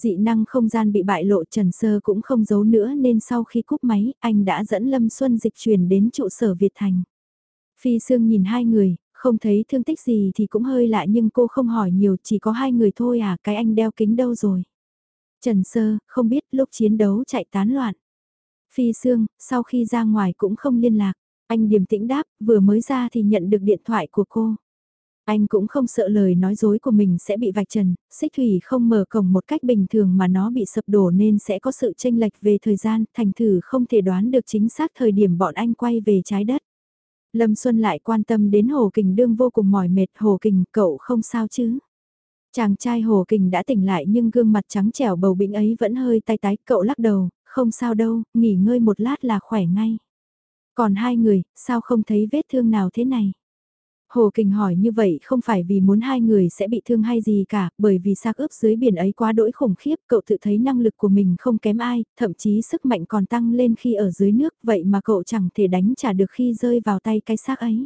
Dị năng không gian bị bại lộ Trần Sơ cũng không giấu nữa nên sau khi cúp máy, anh đã dẫn Lâm Xuân dịch chuyển đến trụ sở Việt Thành. Phi Sương nhìn hai người, không thấy thương tích gì thì cũng hơi lạ nhưng cô không hỏi nhiều chỉ có hai người thôi à cái anh đeo kính đâu rồi. Trần Sơ, không biết lúc chiến đấu chạy tán loạn. Phi Sương, sau khi ra ngoài cũng không liên lạc. Anh điềm tĩnh đáp, vừa mới ra thì nhận được điện thoại của cô. Anh cũng không sợ lời nói dối của mình sẽ bị vạch trần, xích thủy không mở cổng một cách bình thường mà nó bị sập đổ nên sẽ có sự tranh lệch về thời gian, thành thử không thể đoán được chính xác thời điểm bọn anh quay về trái đất. Lâm Xuân lại quan tâm đến Hồ Kình đương vô cùng mỏi mệt, Hồ Kình cậu không sao chứ? Chàng trai Hồ Kình đã tỉnh lại nhưng gương mặt trắng trẻo bầu bĩnh ấy vẫn hơi tay tái, cậu lắc đầu, không sao đâu, nghỉ ngơi một lát là khỏe ngay. Còn hai người, sao không thấy vết thương nào thế này? Hồ Kình hỏi như vậy không phải vì muốn hai người sẽ bị thương hay gì cả, bởi vì xác ướp dưới biển ấy quá đỗi khủng khiếp, cậu tự thấy năng lực của mình không kém ai, thậm chí sức mạnh còn tăng lên khi ở dưới nước, vậy mà cậu chẳng thể đánh trả được khi rơi vào tay cái xác ấy.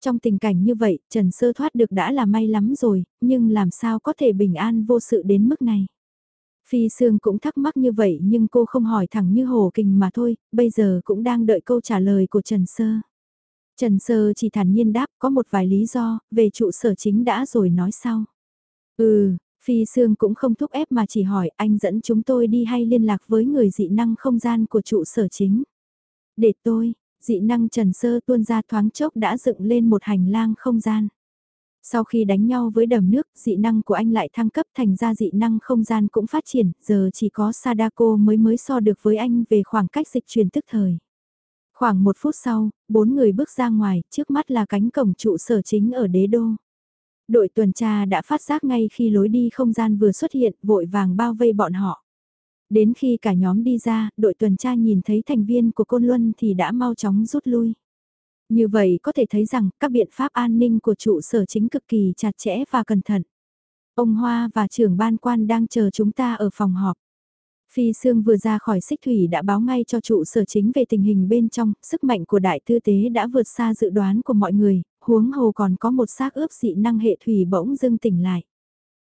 Trong tình cảnh như vậy, Trần Sơ thoát được đã là may lắm rồi, nhưng làm sao có thể bình an vô sự đến mức này. Phi Sương cũng thắc mắc như vậy nhưng cô không hỏi thẳng như Hồ Kình mà thôi, bây giờ cũng đang đợi câu trả lời của Trần Sơ. Trần Sơ chỉ thản nhiên đáp có một vài lý do, về trụ sở chính đã rồi nói sau. Ừ, Phi Sương cũng không thúc ép mà chỉ hỏi anh dẫn chúng tôi đi hay liên lạc với người dị năng không gian của trụ sở chính. Để tôi, dị năng Trần Sơ tuôn ra thoáng chốc đã dựng lên một hành lang không gian. Sau khi đánh nhau với đầm nước, dị năng của anh lại thăng cấp thành ra dị năng không gian cũng phát triển, giờ chỉ có Sadako mới mới so được với anh về khoảng cách dịch truyền tức thời. Khoảng một phút sau, bốn người bước ra ngoài, trước mắt là cánh cổng trụ sở chính ở đế đô. Đội tuần tra đã phát giác ngay khi lối đi không gian vừa xuất hiện, vội vàng bao vây bọn họ. Đến khi cả nhóm đi ra, đội tuần tra nhìn thấy thành viên của Côn Luân thì đã mau chóng rút lui. Như vậy có thể thấy rằng các biện pháp an ninh của trụ sở chính cực kỳ chặt chẽ và cẩn thận. Ông Hoa và trưởng ban quan đang chờ chúng ta ở phòng họp. Phi Sương vừa ra khỏi xích thủy đã báo ngay cho trụ sở chính về tình hình bên trong, sức mạnh của đại tư tế đã vượt xa dự đoán của mọi người, huống hồ còn có một xác ướp dị năng hệ thủy bỗng dưng tỉnh lại.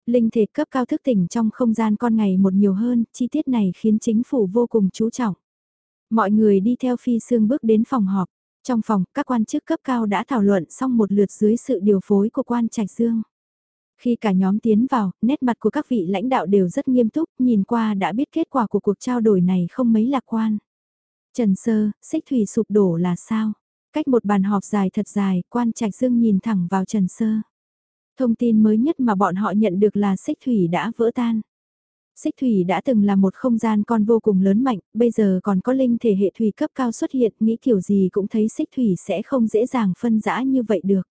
Linh thể cấp cao thức tỉnh trong không gian con ngày một nhiều hơn, chi tiết này khiến chính phủ vô cùng chú trọng. Mọi người đi theo Phi Sương bước đến phòng họp. Trong phòng, các quan chức cấp cao đã thảo luận xong một lượt dưới sự điều phối của quan Trạch Dương. Khi cả nhóm tiến vào, nét mặt của các vị lãnh đạo đều rất nghiêm túc, nhìn qua đã biết kết quả của cuộc trao đổi này không mấy lạc quan. Trần Sơ, xích thủy sụp đổ là sao? Cách một bàn họp dài thật dài, quan Trạch Dương nhìn thẳng vào Trần Sơ. Thông tin mới nhất mà bọn họ nhận được là xích thủy đã vỡ tan. Xích thủy đã từng là một không gian con vô cùng lớn mạnh, bây giờ còn có linh thể hệ thủy cấp cao xuất hiện, nghĩ kiểu gì cũng thấy xích thủy sẽ không dễ dàng phân rã như vậy được.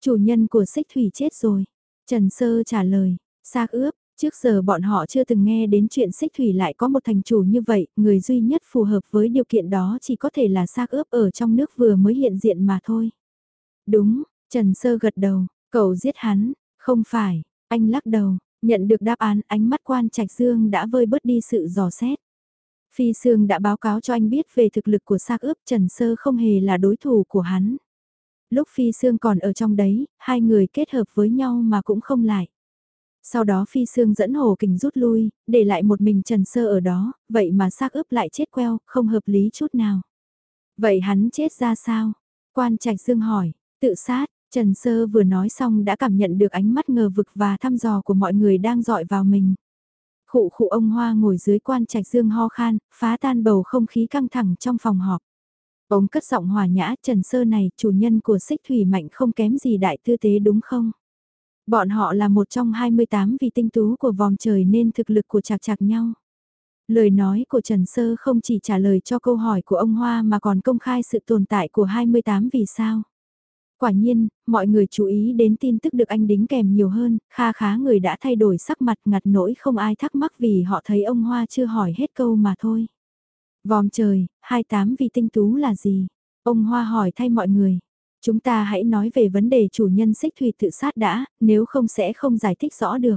Chủ nhân của xích thủy chết rồi. Trần Sơ trả lời, xác ướp, trước giờ bọn họ chưa từng nghe đến chuyện xích thủy lại có một thành chủ như vậy, người duy nhất phù hợp với điều kiện đó chỉ có thể là xác ướp ở trong nước vừa mới hiện diện mà thôi. Đúng, Trần Sơ gật đầu, cậu giết hắn, không phải, anh lắc đầu, nhận được đáp án ánh mắt quan trạch dương đã vơi bớt đi sự dò xét. Phi Sương đã báo cáo cho anh biết về thực lực của xác ướp Trần Sơ không hề là đối thủ của hắn. Lúc Phi Sương còn ở trong đấy, hai người kết hợp với nhau mà cũng không lại. Sau đó Phi Sương dẫn Hồ Kình rút lui, để lại một mình Trần Sơ ở đó, vậy mà xác ướp lại chết queo, không hợp lý chút nào. Vậy hắn chết ra sao? Quan Trạch Dương hỏi, tự sát, Trần Sơ vừa nói xong đã cảm nhận được ánh mắt ngờ vực và thăm dò của mọi người đang dọi vào mình. Khụ khụ ông Hoa ngồi dưới quan Trạch Dương ho khan, phá tan bầu không khí căng thẳng trong phòng họp. Ông cất giọng hòa nhã Trần Sơ này, chủ nhân của xích thủy mạnh không kém gì đại tư tế đúng không? Bọn họ là một trong 28 vị tinh tú của vòng trời nên thực lực của chạc chạc nhau. Lời nói của Trần Sơ không chỉ trả lời cho câu hỏi của ông Hoa mà còn công khai sự tồn tại của 28 vì sao. Quả nhiên, mọi người chú ý đến tin tức được anh đính kèm nhiều hơn, kha khá người đã thay đổi sắc mặt ngặt nỗi không ai thắc mắc vì họ thấy ông Hoa chưa hỏi hết câu mà thôi. Vòm trời, 28 vị tinh tú là gì? Ông Hoa hỏi thay mọi người. Chúng ta hãy nói về vấn đề chủ nhân xích thủy tự sát đã, nếu không sẽ không giải thích rõ được.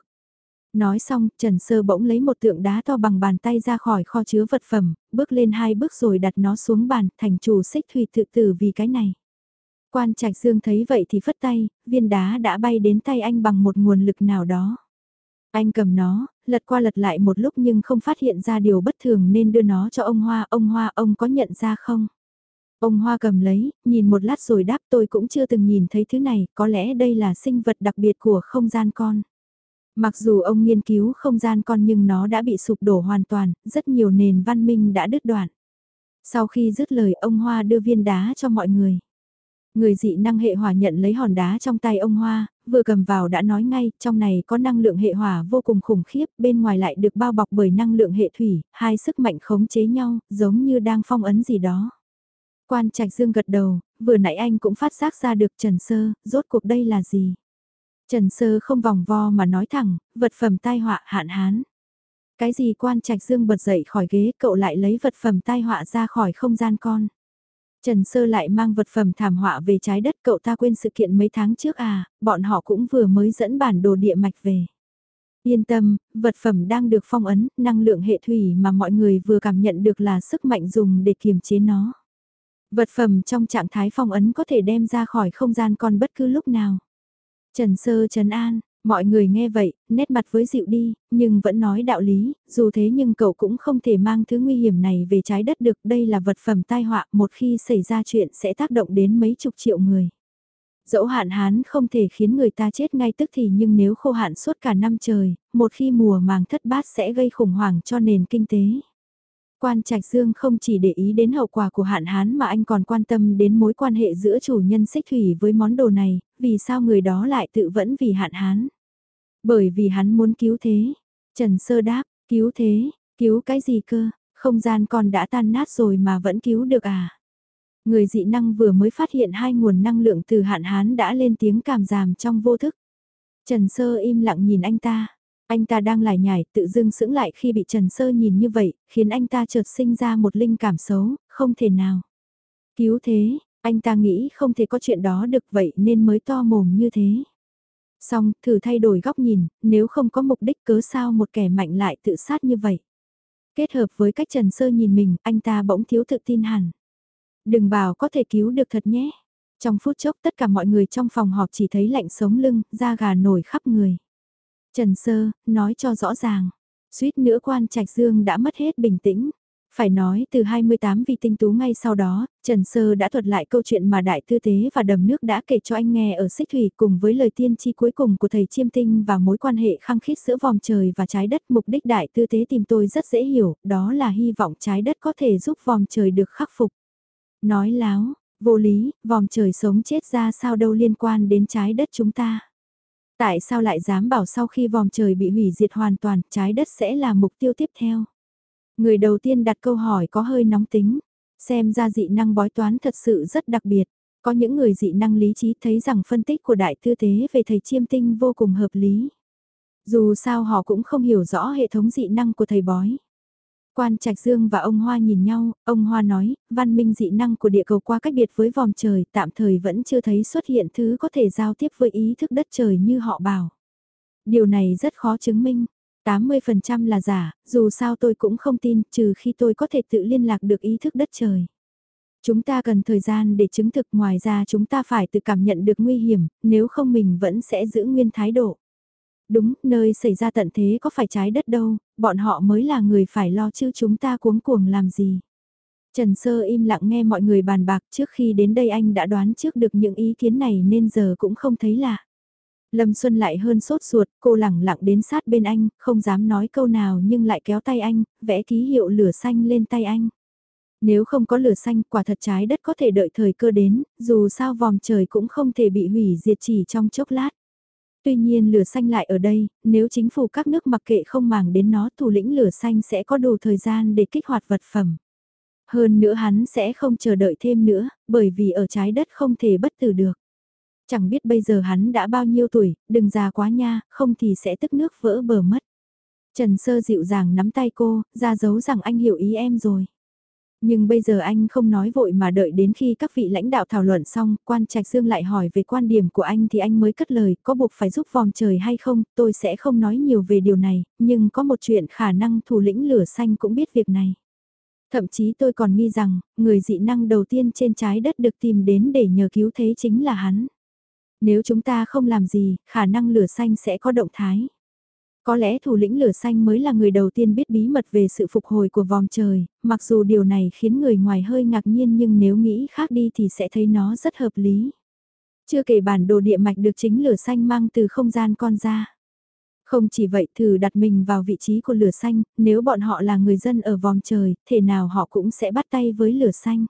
Nói xong, Trần Sơ bỗng lấy một tượng đá to bằng bàn tay ra khỏi kho chứa vật phẩm, bước lên hai bước rồi đặt nó xuống bàn, thành chủ xích thủy tự tử vì cái này. Quan Trạch Dương thấy vậy thì phất tay, viên đá đã bay đến tay anh bằng một nguồn lực nào đó. Anh cầm nó, lật qua lật lại một lúc nhưng không phát hiện ra điều bất thường nên đưa nó cho ông Hoa. Ông Hoa ông có nhận ra không? Ông Hoa cầm lấy, nhìn một lát rồi đáp tôi cũng chưa từng nhìn thấy thứ này, có lẽ đây là sinh vật đặc biệt của không gian con. Mặc dù ông nghiên cứu không gian con nhưng nó đã bị sụp đổ hoàn toàn, rất nhiều nền văn minh đã đứt đoạn. Sau khi dứt lời ông Hoa đưa viên đá cho mọi người. Người dị năng hệ hỏa nhận lấy hòn đá trong tay ông Hoa, vừa cầm vào đã nói ngay, trong này có năng lượng hệ hỏa vô cùng khủng khiếp, bên ngoài lại được bao bọc bởi năng lượng hệ thủy, hai sức mạnh khống chế nhau, giống như đang phong ấn gì đó. Quan Trạch Dương gật đầu, vừa nãy anh cũng phát giác ra được Trần Sơ, rốt cuộc đây là gì? Trần Sơ không vòng vo mà nói thẳng, vật phẩm tai họa hạn hán. Cái gì Quan Trạch Dương bật dậy khỏi ghế, cậu lại lấy vật phẩm tai họa ra khỏi không gian con. Trần Sơ lại mang vật phẩm thảm họa về trái đất cậu ta quên sự kiện mấy tháng trước à, bọn họ cũng vừa mới dẫn bản đồ địa mạch về. Yên tâm, vật phẩm đang được phong ấn, năng lượng hệ thủy mà mọi người vừa cảm nhận được là sức mạnh dùng để kiềm chế nó. Vật phẩm trong trạng thái phong ấn có thể đem ra khỏi không gian con bất cứ lúc nào. Trần Sơ Trần an, Mọi người nghe vậy, nét mặt với dịu đi, nhưng vẫn nói đạo lý, dù thế nhưng cậu cũng không thể mang thứ nguy hiểm này về trái đất được, đây là vật phẩm tai họa, một khi xảy ra chuyện sẽ tác động đến mấy chục triệu người. Dẫu hạn hán không thể khiến người ta chết ngay tức thì nhưng nếu khô hạn suốt cả năm trời, một khi mùa màng thất bát sẽ gây khủng hoảng cho nền kinh tế. Quan Trạch Dương không chỉ để ý đến hậu quả của hạn hán mà anh còn quan tâm đến mối quan hệ giữa chủ nhân xích thủy với món đồ này, vì sao người đó lại tự vẫn vì hạn hán. Bởi vì hắn muốn cứu thế. Trần Sơ đáp, cứu thế, cứu cái gì cơ, không gian còn đã tan nát rồi mà vẫn cứu được à. Người dị năng vừa mới phát hiện hai nguồn năng lượng từ hạn hán đã lên tiếng cảm giảm trong vô thức. Trần Sơ im lặng nhìn anh ta. Anh ta đang lải nhải tự dưng sững lại khi bị Trần Sơ nhìn như vậy, khiến anh ta chợt sinh ra một linh cảm xấu, không thể nào. Cứu thế, anh ta nghĩ không thể có chuyện đó được vậy nên mới to mồm như thế. Xong, thử thay đổi góc nhìn, nếu không có mục đích cớ sao một kẻ mạnh lại tự sát như vậy. Kết hợp với cách Trần Sơ nhìn mình, anh ta bỗng thiếu tự tin hẳn. Đừng bảo có thể cứu được thật nhé. Trong phút chốc tất cả mọi người trong phòng họp chỉ thấy lạnh sống lưng, da gà nổi khắp người. Trần Sơ, nói cho rõ ràng. Suýt nữa quan trạch dương đã mất hết bình tĩnh. Phải nói từ 28 vị tinh tú ngay sau đó, Trần Sơ đã thuật lại câu chuyện mà Đại Tư Tế và Đầm Nước đã kể cho anh nghe ở xích thủy cùng với lời tiên tri cuối cùng của thầy Chiêm Tinh và mối quan hệ khăng khít giữa vòng trời và trái đất. Mục đích Đại Tư Tế tìm tôi rất dễ hiểu, đó là hy vọng trái đất có thể giúp vòng trời được khắc phục. Nói láo, vô lý, vòng trời sống chết ra sao đâu liên quan đến trái đất chúng ta. Tại sao lại dám bảo sau khi vòng trời bị hủy diệt hoàn toàn, trái đất sẽ là mục tiêu tiếp theo? Người đầu tiên đặt câu hỏi có hơi nóng tính. Xem ra dị năng bói toán thật sự rất đặc biệt. Có những người dị năng lý trí thấy rằng phân tích của đại tư tế về thầy chiêm tinh vô cùng hợp lý. Dù sao họ cũng không hiểu rõ hệ thống dị năng của thầy bói. Quan Trạch Dương và ông Hoa nhìn nhau, ông Hoa nói, văn minh dị năng của địa cầu qua cách biệt với vòm trời tạm thời vẫn chưa thấy xuất hiện thứ có thể giao tiếp với ý thức đất trời như họ bảo. Điều này rất khó chứng minh, 80% là giả, dù sao tôi cũng không tin, trừ khi tôi có thể tự liên lạc được ý thức đất trời. Chúng ta cần thời gian để chứng thực ngoài ra chúng ta phải tự cảm nhận được nguy hiểm, nếu không mình vẫn sẽ giữ nguyên thái độ. Đúng, nơi xảy ra tận thế có phải trái đất đâu, bọn họ mới là người phải lo chứ chúng ta cuống cuồng làm gì. Trần Sơ im lặng nghe mọi người bàn bạc trước khi đến đây anh đã đoán trước được những ý kiến này nên giờ cũng không thấy lạ. Lâm Xuân lại hơn sốt ruột, cô lẳng lặng đến sát bên anh, không dám nói câu nào nhưng lại kéo tay anh, vẽ ký hiệu lửa xanh lên tay anh. Nếu không có lửa xanh quả thật trái đất có thể đợi thời cơ đến, dù sao vòng trời cũng không thể bị hủy diệt chỉ trong chốc lát. Tuy nhiên lửa xanh lại ở đây, nếu chính phủ các nước mặc kệ không màng đến nó thủ lĩnh lửa xanh sẽ có đủ thời gian để kích hoạt vật phẩm. Hơn nữa hắn sẽ không chờ đợi thêm nữa, bởi vì ở trái đất không thể bất tử được. Chẳng biết bây giờ hắn đã bao nhiêu tuổi, đừng già quá nha, không thì sẽ tức nước vỡ bờ mất. Trần Sơ dịu dàng nắm tay cô, ra dấu rằng anh hiểu ý em rồi. Nhưng bây giờ anh không nói vội mà đợi đến khi các vị lãnh đạo thảo luận xong, quan trạch dương lại hỏi về quan điểm của anh thì anh mới cất lời, có buộc phải giúp vòng trời hay không, tôi sẽ không nói nhiều về điều này, nhưng có một chuyện khả năng thủ lĩnh lửa xanh cũng biết việc này. Thậm chí tôi còn nghi rằng, người dị năng đầu tiên trên trái đất được tìm đến để nhờ cứu thế chính là hắn. Nếu chúng ta không làm gì, khả năng lửa xanh sẽ có động thái. Có lẽ thủ lĩnh lửa xanh mới là người đầu tiên biết bí mật về sự phục hồi của vòng trời, mặc dù điều này khiến người ngoài hơi ngạc nhiên nhưng nếu nghĩ khác đi thì sẽ thấy nó rất hợp lý. Chưa kể bản đồ địa mạch được chính lửa xanh mang từ không gian con ra. Không chỉ vậy thử đặt mình vào vị trí của lửa xanh, nếu bọn họ là người dân ở vòng trời, thể nào họ cũng sẽ bắt tay với lửa xanh.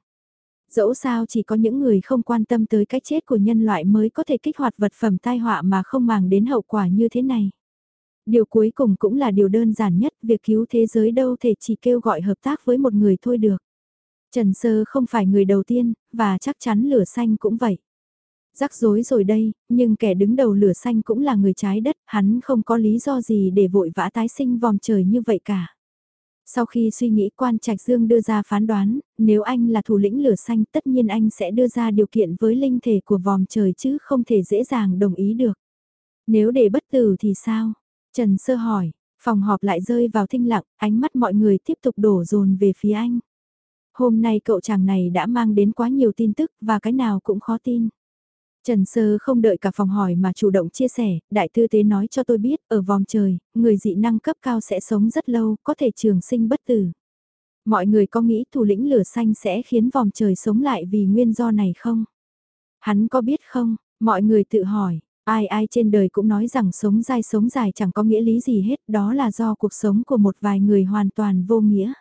Dẫu sao chỉ có những người không quan tâm tới cái chết của nhân loại mới có thể kích hoạt vật phẩm tai họa mà không màng đến hậu quả như thế này. Điều cuối cùng cũng là điều đơn giản nhất, việc cứu thế giới đâu thể chỉ kêu gọi hợp tác với một người thôi được. Trần Sơ không phải người đầu tiên, và chắc chắn lửa xanh cũng vậy. Rắc rối rồi đây, nhưng kẻ đứng đầu lửa xanh cũng là người trái đất, hắn không có lý do gì để vội vã tái sinh vòng trời như vậy cả. Sau khi suy nghĩ quan trạch dương đưa ra phán đoán, nếu anh là thủ lĩnh lửa xanh tất nhiên anh sẽ đưa ra điều kiện với linh thể của vòm trời chứ không thể dễ dàng đồng ý được. Nếu để bất tử thì sao? Trần Sơ hỏi, phòng họp lại rơi vào thinh lặng, ánh mắt mọi người tiếp tục đổ dồn về phía anh. Hôm nay cậu chàng này đã mang đến quá nhiều tin tức và cái nào cũng khó tin. Trần Sơ không đợi cả phòng hỏi mà chủ động chia sẻ, đại tư tế nói cho tôi biết, ở vòng trời, người dị năng cấp cao sẽ sống rất lâu, có thể trường sinh bất tử. Mọi người có nghĩ thủ lĩnh lửa xanh sẽ khiến vòng trời sống lại vì nguyên do này không? Hắn có biết không? Mọi người tự hỏi, ai ai trên đời cũng nói rằng sống dai sống dài chẳng có nghĩa lý gì hết, đó là do cuộc sống của một vài người hoàn toàn vô nghĩa.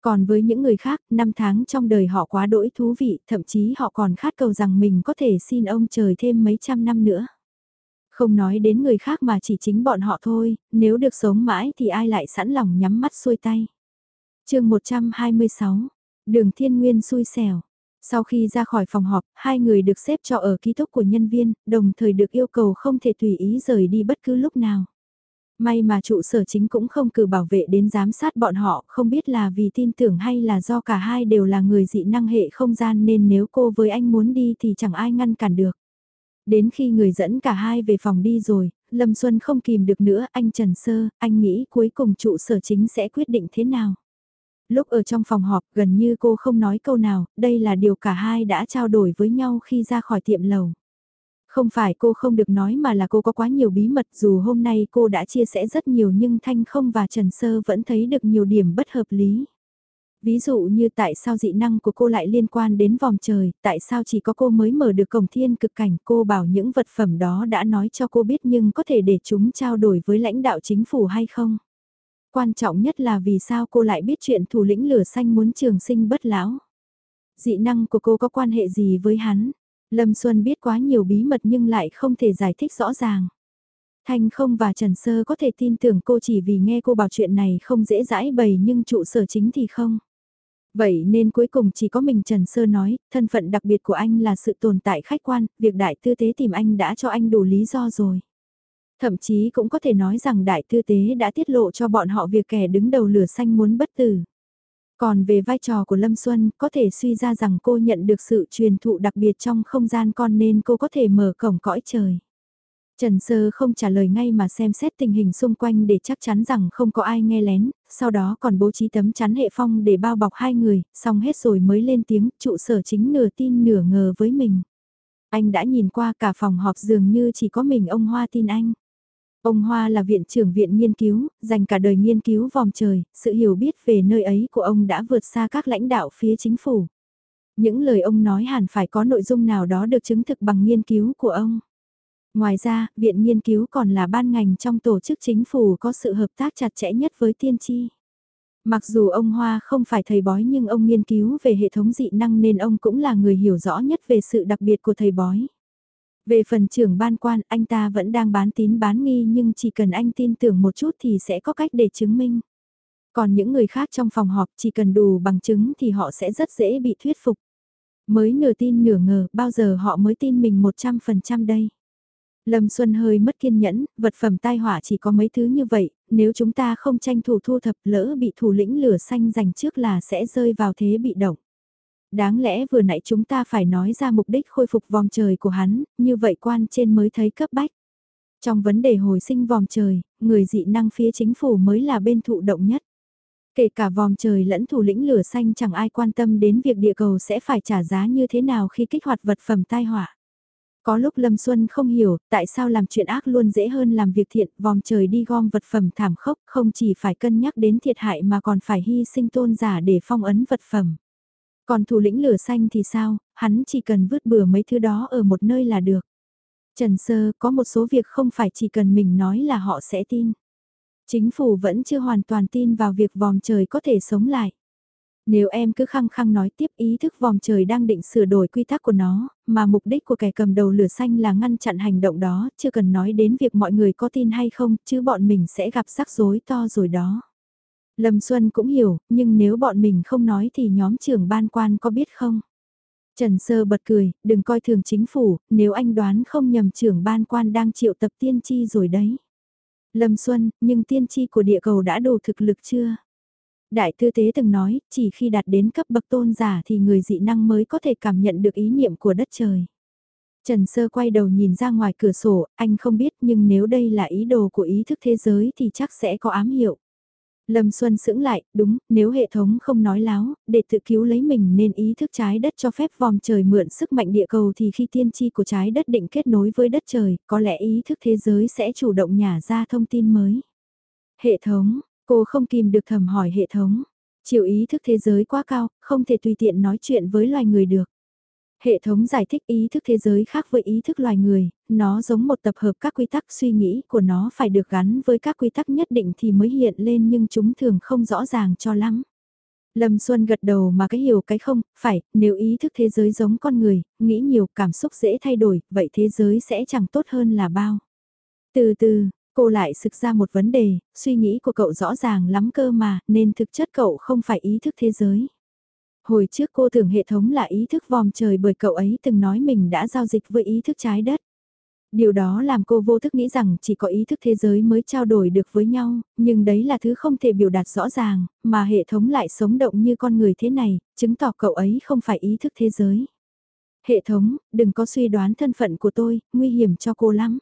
Còn với những người khác, năm tháng trong đời họ quá đỗi thú vị, thậm chí họ còn khát cầu rằng mình có thể xin ông trời thêm mấy trăm năm nữa. Không nói đến người khác mà chỉ chính bọn họ thôi, nếu được sống mãi thì ai lại sẵn lòng nhắm mắt xuôi tay. chương 126, đường thiên nguyên xui xẻo. Sau khi ra khỏi phòng họp, hai người được xếp cho ở ký túc của nhân viên, đồng thời được yêu cầu không thể tùy ý rời đi bất cứ lúc nào. May mà trụ sở chính cũng không cử bảo vệ đến giám sát bọn họ, không biết là vì tin tưởng hay là do cả hai đều là người dị năng hệ không gian nên nếu cô với anh muốn đi thì chẳng ai ngăn cản được. Đến khi người dẫn cả hai về phòng đi rồi, Lâm Xuân không kìm được nữa, anh Trần Sơ, anh nghĩ cuối cùng trụ sở chính sẽ quyết định thế nào. Lúc ở trong phòng họp gần như cô không nói câu nào, đây là điều cả hai đã trao đổi với nhau khi ra khỏi tiệm lầu. Không phải cô không được nói mà là cô có quá nhiều bí mật dù hôm nay cô đã chia sẻ rất nhiều nhưng Thanh không và Trần Sơ vẫn thấy được nhiều điểm bất hợp lý. Ví dụ như tại sao dị năng của cô lại liên quan đến vòng trời, tại sao chỉ có cô mới mở được cổng thiên cực cảnh cô bảo những vật phẩm đó đã nói cho cô biết nhưng có thể để chúng trao đổi với lãnh đạo chính phủ hay không. Quan trọng nhất là vì sao cô lại biết chuyện thủ lĩnh lửa xanh muốn trường sinh bất lão. Dị năng của cô có quan hệ gì với hắn? Lâm Xuân biết quá nhiều bí mật nhưng lại không thể giải thích rõ ràng. Thanh không và Trần Sơ có thể tin tưởng cô chỉ vì nghe cô bảo chuyện này không dễ dãi bày nhưng trụ sở chính thì không. Vậy nên cuối cùng chỉ có mình Trần Sơ nói, thân phận đặc biệt của anh là sự tồn tại khách quan, việc đại tư tế tìm anh đã cho anh đủ lý do rồi. Thậm chí cũng có thể nói rằng đại tư tế đã tiết lộ cho bọn họ việc kẻ đứng đầu lửa xanh muốn bất tử. Còn về vai trò của Lâm Xuân, có thể suy ra rằng cô nhận được sự truyền thụ đặc biệt trong không gian con nên cô có thể mở cổng cõi trời. Trần Sơ không trả lời ngay mà xem xét tình hình xung quanh để chắc chắn rằng không có ai nghe lén, sau đó còn bố trí tấm chắn hệ phong để bao bọc hai người, xong hết rồi mới lên tiếng, trụ sở chính nửa tin nửa ngờ với mình. Anh đã nhìn qua cả phòng họp dường như chỉ có mình ông Hoa tin anh. Ông Hoa là viện trưởng viện nghiên cứu, dành cả đời nghiên cứu vòng trời, sự hiểu biết về nơi ấy của ông đã vượt xa các lãnh đạo phía chính phủ. Những lời ông nói hẳn phải có nội dung nào đó được chứng thực bằng nghiên cứu của ông. Ngoài ra, Viện Nghiên cứu còn là ban ngành trong tổ chức chính phủ có sự hợp tác chặt chẽ nhất với tiên tri. Mặc dù ông Hoa không phải thầy bói nhưng ông nghiên cứu về hệ thống dị năng nên ông cũng là người hiểu rõ nhất về sự đặc biệt của thầy bói. Về phần trưởng ban quan, anh ta vẫn đang bán tín bán nghi nhưng chỉ cần anh tin tưởng một chút thì sẽ có cách để chứng minh. Còn những người khác trong phòng họp chỉ cần đủ bằng chứng thì họ sẽ rất dễ bị thuyết phục. Mới nửa tin nửa ngờ, bao giờ họ mới tin mình 100% đây. Lâm Xuân hơi mất kiên nhẫn, vật phẩm tai họa chỉ có mấy thứ như vậy, nếu chúng ta không tranh thủ thu thập lỡ bị thủ lĩnh lửa xanh giành trước là sẽ rơi vào thế bị động. Đáng lẽ vừa nãy chúng ta phải nói ra mục đích khôi phục vòng trời của hắn, như vậy quan trên mới thấy cấp bách. Trong vấn đề hồi sinh vòng trời, người dị năng phía chính phủ mới là bên thụ động nhất. Kể cả vòng trời lẫn thủ lĩnh lửa xanh chẳng ai quan tâm đến việc địa cầu sẽ phải trả giá như thế nào khi kích hoạt vật phẩm tai họa. Có lúc Lâm Xuân không hiểu tại sao làm chuyện ác luôn dễ hơn làm việc thiện, vòng trời đi gom vật phẩm thảm khốc không chỉ phải cân nhắc đến thiệt hại mà còn phải hy sinh tôn giả để phong ấn vật phẩm. Còn thủ lĩnh lửa xanh thì sao, hắn chỉ cần vứt bừa mấy thứ đó ở một nơi là được. Trần Sơ có một số việc không phải chỉ cần mình nói là họ sẽ tin. Chính phủ vẫn chưa hoàn toàn tin vào việc vòng trời có thể sống lại. Nếu em cứ khăng khăng nói tiếp ý thức vòng trời đang định sửa đổi quy tắc của nó, mà mục đích của kẻ cầm đầu lửa xanh là ngăn chặn hành động đó, chưa cần nói đến việc mọi người có tin hay không, chứ bọn mình sẽ gặp rắc rối to rồi đó. Lâm Xuân cũng hiểu, nhưng nếu bọn mình không nói thì nhóm trưởng ban quan có biết không? Trần Sơ bật cười, đừng coi thường chính phủ, nếu anh đoán không nhầm trưởng ban quan đang triệu tập tiên tri rồi đấy. Lâm Xuân, nhưng tiên tri của địa cầu đã đủ thực lực chưa? Đại tư tế từng nói, chỉ khi đạt đến cấp bậc tôn giả thì người dị năng mới có thể cảm nhận được ý niệm của đất trời. Trần Sơ quay đầu nhìn ra ngoài cửa sổ, anh không biết nhưng nếu đây là ý đồ của ý thức thế giới thì chắc sẽ có ám hiệu. Lâm Xuân sững lại, đúng, nếu hệ thống không nói láo, để tự cứu lấy mình nên ý thức trái đất cho phép vòm trời mượn sức mạnh địa cầu thì khi tiên tri của trái đất định kết nối với đất trời, có lẽ ý thức thế giới sẽ chủ động nhả ra thông tin mới. Hệ thống, cô không kìm được thầm hỏi hệ thống, chiều ý thức thế giới quá cao, không thể tùy tiện nói chuyện với loài người được. Hệ thống giải thích ý thức thế giới khác với ý thức loài người, nó giống một tập hợp các quy tắc suy nghĩ của nó phải được gắn với các quy tắc nhất định thì mới hiện lên nhưng chúng thường không rõ ràng cho lắm. Lâm Xuân gật đầu mà cái hiểu cái không, phải, nếu ý thức thế giới giống con người, nghĩ nhiều cảm xúc dễ thay đổi, vậy thế giới sẽ chẳng tốt hơn là bao. Từ từ, cô lại sực ra một vấn đề, suy nghĩ của cậu rõ ràng lắm cơ mà, nên thực chất cậu không phải ý thức thế giới. Hồi trước cô tưởng hệ thống là ý thức vòm trời bởi cậu ấy từng nói mình đã giao dịch với ý thức trái đất. Điều đó làm cô vô thức nghĩ rằng chỉ có ý thức thế giới mới trao đổi được với nhau, nhưng đấy là thứ không thể biểu đạt rõ ràng, mà hệ thống lại sống động như con người thế này, chứng tỏ cậu ấy không phải ý thức thế giới. Hệ thống, đừng có suy đoán thân phận của tôi, nguy hiểm cho cô lắm.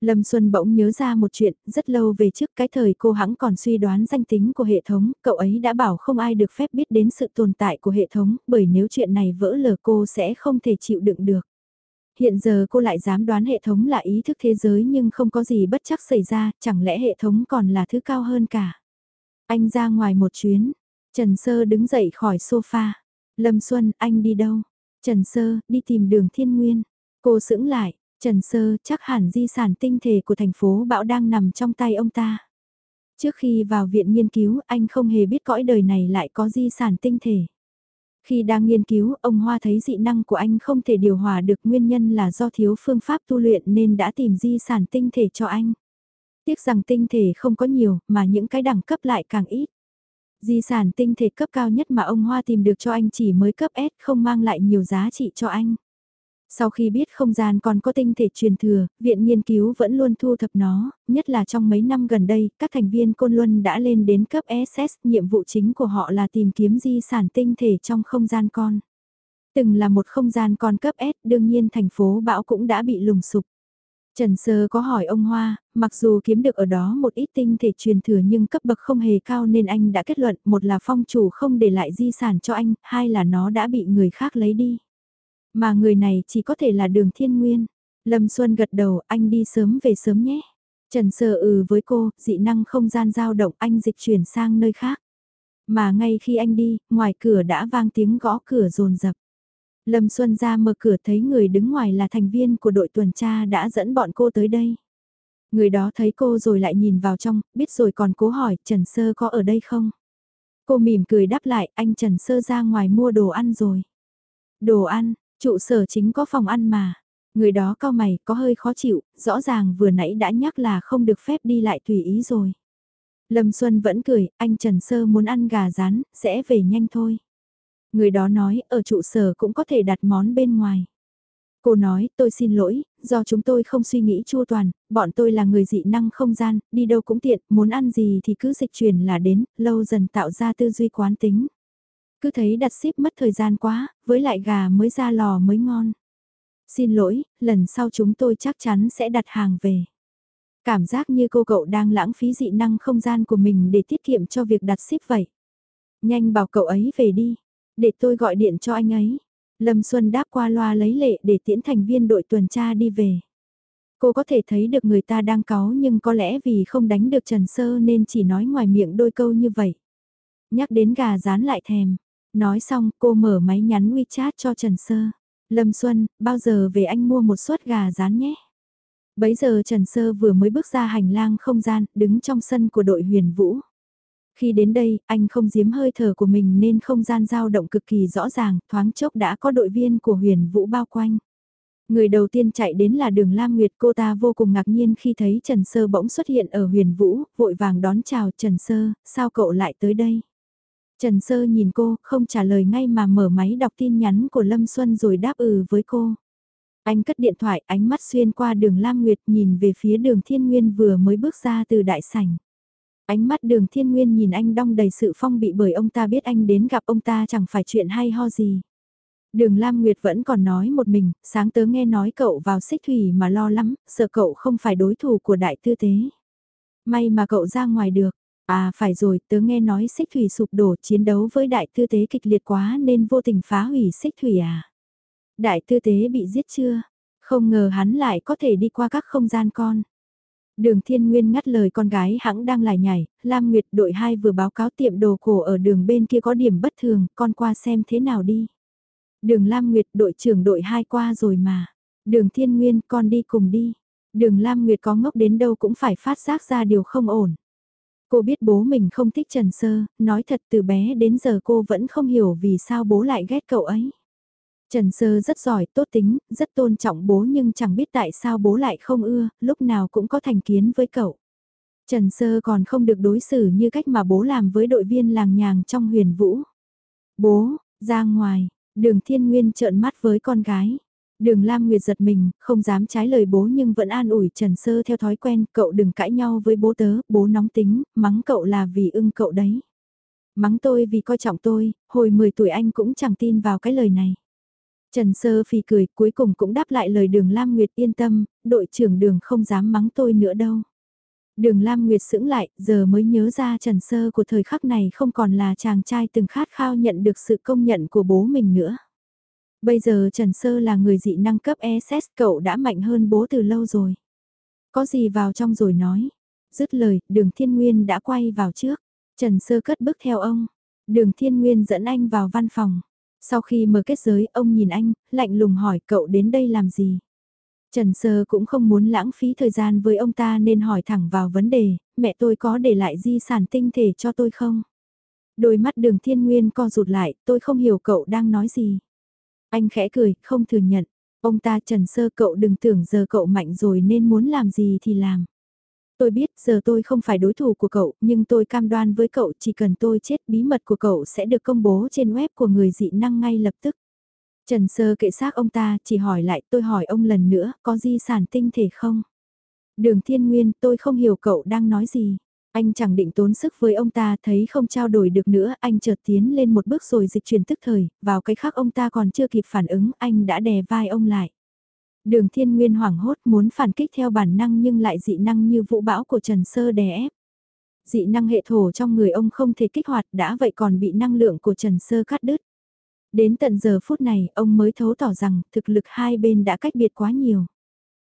Lâm Xuân bỗng nhớ ra một chuyện, rất lâu về trước cái thời cô hãng còn suy đoán danh tính của hệ thống, cậu ấy đã bảo không ai được phép biết đến sự tồn tại của hệ thống, bởi nếu chuyện này vỡ lờ cô sẽ không thể chịu đựng được. Hiện giờ cô lại dám đoán hệ thống là ý thức thế giới nhưng không có gì bất chắc xảy ra, chẳng lẽ hệ thống còn là thứ cao hơn cả. Anh ra ngoài một chuyến, Trần Sơ đứng dậy khỏi sofa. Lâm Xuân, anh đi đâu? Trần Sơ, đi tìm đường thiên nguyên. Cô sững lại, Trần Sơ chắc hẳn di sản tinh thể của thành phố Bão đang nằm trong tay ông ta. Trước khi vào viện nghiên cứu anh không hề biết cõi đời này lại có di sản tinh thể. Khi đang nghiên cứu, ông Hoa thấy dị năng của anh không thể điều hòa được nguyên nhân là do thiếu phương pháp tu luyện nên đã tìm di sản tinh thể cho anh. Tiếc rằng tinh thể không có nhiều, mà những cái đẳng cấp lại càng ít. Di sản tinh thể cấp cao nhất mà ông Hoa tìm được cho anh chỉ mới cấp S không mang lại nhiều giá trị cho anh. Sau khi biết không gian còn có tinh thể truyền thừa, viện nghiên cứu vẫn luôn thu thập nó, nhất là trong mấy năm gần đây, các thành viên Côn Luân đã lên đến cấp SS, nhiệm vụ chính của họ là tìm kiếm di sản tinh thể trong không gian con. Từng là một không gian con cấp S, đương nhiên thành phố Bão cũng đã bị lùng sụp. Trần Sơ có hỏi ông Hoa, mặc dù kiếm được ở đó một ít tinh thể truyền thừa nhưng cấp bậc không hề cao nên anh đã kết luận một là phong chủ không để lại di sản cho anh, hai là nó đã bị người khác lấy đi. Mà người này chỉ có thể là đường thiên nguyên. Lâm Xuân gật đầu, anh đi sớm về sớm nhé. Trần Sơ ừ với cô, dị năng không gian dao động anh dịch chuyển sang nơi khác. Mà ngay khi anh đi, ngoài cửa đã vang tiếng gõ cửa rồn rập. Lâm Xuân ra mở cửa thấy người đứng ngoài là thành viên của đội tuần tra đã dẫn bọn cô tới đây. Người đó thấy cô rồi lại nhìn vào trong, biết rồi còn cố hỏi Trần Sơ có ở đây không? Cô mỉm cười đáp lại anh Trần Sơ ra ngoài mua đồ ăn rồi. Đồ ăn, Trụ sở chính có phòng ăn mà. Người đó cao mày có hơi khó chịu, rõ ràng vừa nãy đã nhắc là không được phép đi lại tùy ý rồi. Lâm Xuân vẫn cười, anh Trần Sơ muốn ăn gà rán, sẽ về nhanh thôi. Người đó nói, ở trụ sở cũng có thể đặt món bên ngoài. Cô nói, tôi xin lỗi, do chúng tôi không suy nghĩ chu toàn, bọn tôi là người dị năng không gian, đi đâu cũng tiện, muốn ăn gì thì cứ dịch chuyển là đến, lâu dần tạo ra tư duy quán tính. Cứ thấy đặt ship mất thời gian quá, với lại gà mới ra lò mới ngon. Xin lỗi, lần sau chúng tôi chắc chắn sẽ đặt hàng về. Cảm giác như cô cậu đang lãng phí dị năng không gian của mình để tiết kiệm cho việc đặt ship vậy. Nhanh bảo cậu ấy về đi, để tôi gọi điện cho anh ấy. Lâm Xuân đáp qua loa lấy lệ để tiễn thành viên đội tuần tra đi về. Cô có thể thấy được người ta đang cáu nhưng có lẽ vì không đánh được Trần Sơ nên chỉ nói ngoài miệng đôi câu như vậy. Nhắc đến gà rán lại thèm, Nói xong cô mở máy nhắn WeChat cho Trần Sơ. Lâm Xuân, bao giờ về anh mua một suất gà rán nhé. Bấy giờ Trần Sơ vừa mới bước ra hành lang không gian, đứng trong sân của đội huyền vũ. Khi đến đây, anh không giếm hơi thở của mình nên không gian dao động cực kỳ rõ ràng, thoáng chốc đã có đội viên của huyền vũ bao quanh. Người đầu tiên chạy đến là đường Lam Nguyệt cô ta vô cùng ngạc nhiên khi thấy Trần Sơ bỗng xuất hiện ở huyền vũ, vội vàng đón chào Trần Sơ, sao cậu lại tới đây? Trần Sơ nhìn cô, không trả lời ngay mà mở máy đọc tin nhắn của Lâm Xuân rồi đáp ừ với cô. Anh cất điện thoại, ánh mắt xuyên qua đường Lam Nguyệt nhìn về phía đường Thiên Nguyên vừa mới bước ra từ đại sảnh. Ánh mắt đường Thiên Nguyên nhìn anh đong đầy sự phong bị bởi ông ta biết anh đến gặp ông ta chẳng phải chuyện hay ho gì. Đường Lam Nguyệt vẫn còn nói một mình, sáng tớ nghe nói cậu vào xích thủy mà lo lắm, sợ cậu không phải đối thủ của đại tư tế. May mà cậu ra ngoài được, À phải rồi, tớ nghe nói xích thủy sụp đổ chiến đấu với đại tư tế kịch liệt quá nên vô tình phá hủy xích thủy à. Đại tư tế bị giết chưa? Không ngờ hắn lại có thể đi qua các không gian con. Đường Thiên Nguyên ngắt lời con gái hãng đang lải nhảy, Lam Nguyệt đội 2 vừa báo cáo tiệm đồ cổ ở đường bên kia có điểm bất thường, con qua xem thế nào đi. Đường Lam Nguyệt đội trưởng đội 2 qua rồi mà. Đường Thiên Nguyên con đi cùng đi. Đường Lam Nguyệt có ngốc đến đâu cũng phải phát giác ra điều không ổn. Cô biết bố mình không thích Trần Sơ, nói thật từ bé đến giờ cô vẫn không hiểu vì sao bố lại ghét cậu ấy. Trần Sơ rất giỏi, tốt tính, rất tôn trọng bố nhưng chẳng biết tại sao bố lại không ưa, lúc nào cũng có thành kiến với cậu. Trần Sơ còn không được đối xử như cách mà bố làm với đội viên làng nhàng trong huyền vũ. Bố, ra ngoài, đường thiên nguyên trợn mắt với con gái. Đường Lam Nguyệt giật mình, không dám trái lời bố nhưng vẫn an ủi Trần Sơ theo thói quen, cậu đừng cãi nhau với bố tớ, bố nóng tính, mắng cậu là vì ưng cậu đấy. Mắng tôi vì coi trọng tôi, hồi 10 tuổi anh cũng chẳng tin vào cái lời này. Trần Sơ phì cười, cuối cùng cũng đáp lại lời đường Lam Nguyệt yên tâm, đội trưởng đường không dám mắng tôi nữa đâu. Đường Lam Nguyệt sững lại, giờ mới nhớ ra Trần Sơ của thời khắc này không còn là chàng trai từng khát khao nhận được sự công nhận của bố mình nữa. Bây giờ Trần Sơ là người dị năng cấp SS cậu đã mạnh hơn bố từ lâu rồi. Có gì vào trong rồi nói. Dứt lời, đường Thiên Nguyên đã quay vào trước. Trần Sơ cất bước theo ông. Đường Thiên Nguyên dẫn anh vào văn phòng. Sau khi mở kết giới, ông nhìn anh, lạnh lùng hỏi cậu đến đây làm gì? Trần Sơ cũng không muốn lãng phí thời gian với ông ta nên hỏi thẳng vào vấn đề, mẹ tôi có để lại di sản tinh thể cho tôi không? Đôi mắt đường thiên nguyên co rụt lại, tôi không hiểu cậu đang nói gì. Anh khẽ cười, không thừa nhận. Ông ta Trần Sơ cậu đừng tưởng giờ cậu mạnh rồi nên muốn làm gì thì làm. Tôi biết giờ tôi không phải đối thủ của cậu, nhưng tôi cam đoan với cậu chỉ cần tôi chết bí mật của cậu sẽ được công bố trên web của người dị năng ngay lập tức. Trần Sơ kệ xác ông ta, chỉ hỏi lại tôi hỏi ông lần nữa, có di sản tinh thể không? Đường Thiên Nguyên, tôi không hiểu cậu đang nói gì. Anh chẳng định tốn sức với ông ta thấy không trao đổi được nữa, anh chợt tiến lên một bước rồi dịch chuyển tức thời, vào cái khác ông ta còn chưa kịp phản ứng, anh đã đè vai ông lại. Đường Thiên Nguyên hoảng hốt muốn phản kích theo bản năng nhưng lại dị năng như vũ bão của Trần Sơ đè ép. Dị năng hệ thổ trong người ông không thể kích hoạt đã vậy còn bị năng lượng của Trần Sơ cắt đứt. Đến tận giờ phút này, ông mới thấu tỏ rằng thực lực hai bên đã cách biệt quá nhiều.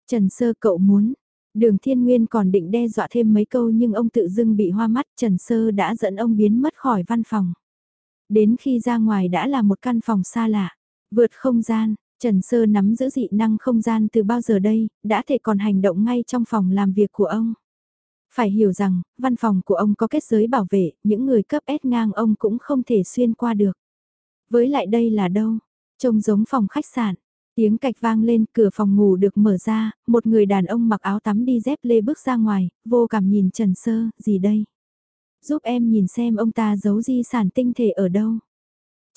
Trần Sơ cậu muốn, đường thiên nguyên còn định đe dọa thêm mấy câu nhưng ông tự dưng bị hoa mắt Trần Sơ đã dẫn ông biến mất khỏi văn phòng. Đến khi ra ngoài đã là một căn phòng xa lạ, vượt không gian, Trần Sơ nắm giữ dị năng không gian từ bao giờ đây, đã thể còn hành động ngay trong phòng làm việc của ông. Phải hiểu rằng, văn phòng của ông có kết giới bảo vệ, những người cấp S ngang ông cũng không thể xuyên qua được. Với lại đây là đâu? Trông giống phòng khách sạn. Tiếng cạch vang lên, cửa phòng ngủ được mở ra, một người đàn ông mặc áo tắm đi dép lê bước ra ngoài, vô cảm nhìn Trần Sơ, gì đây? Giúp em nhìn xem ông ta giấu di sản tinh thể ở đâu.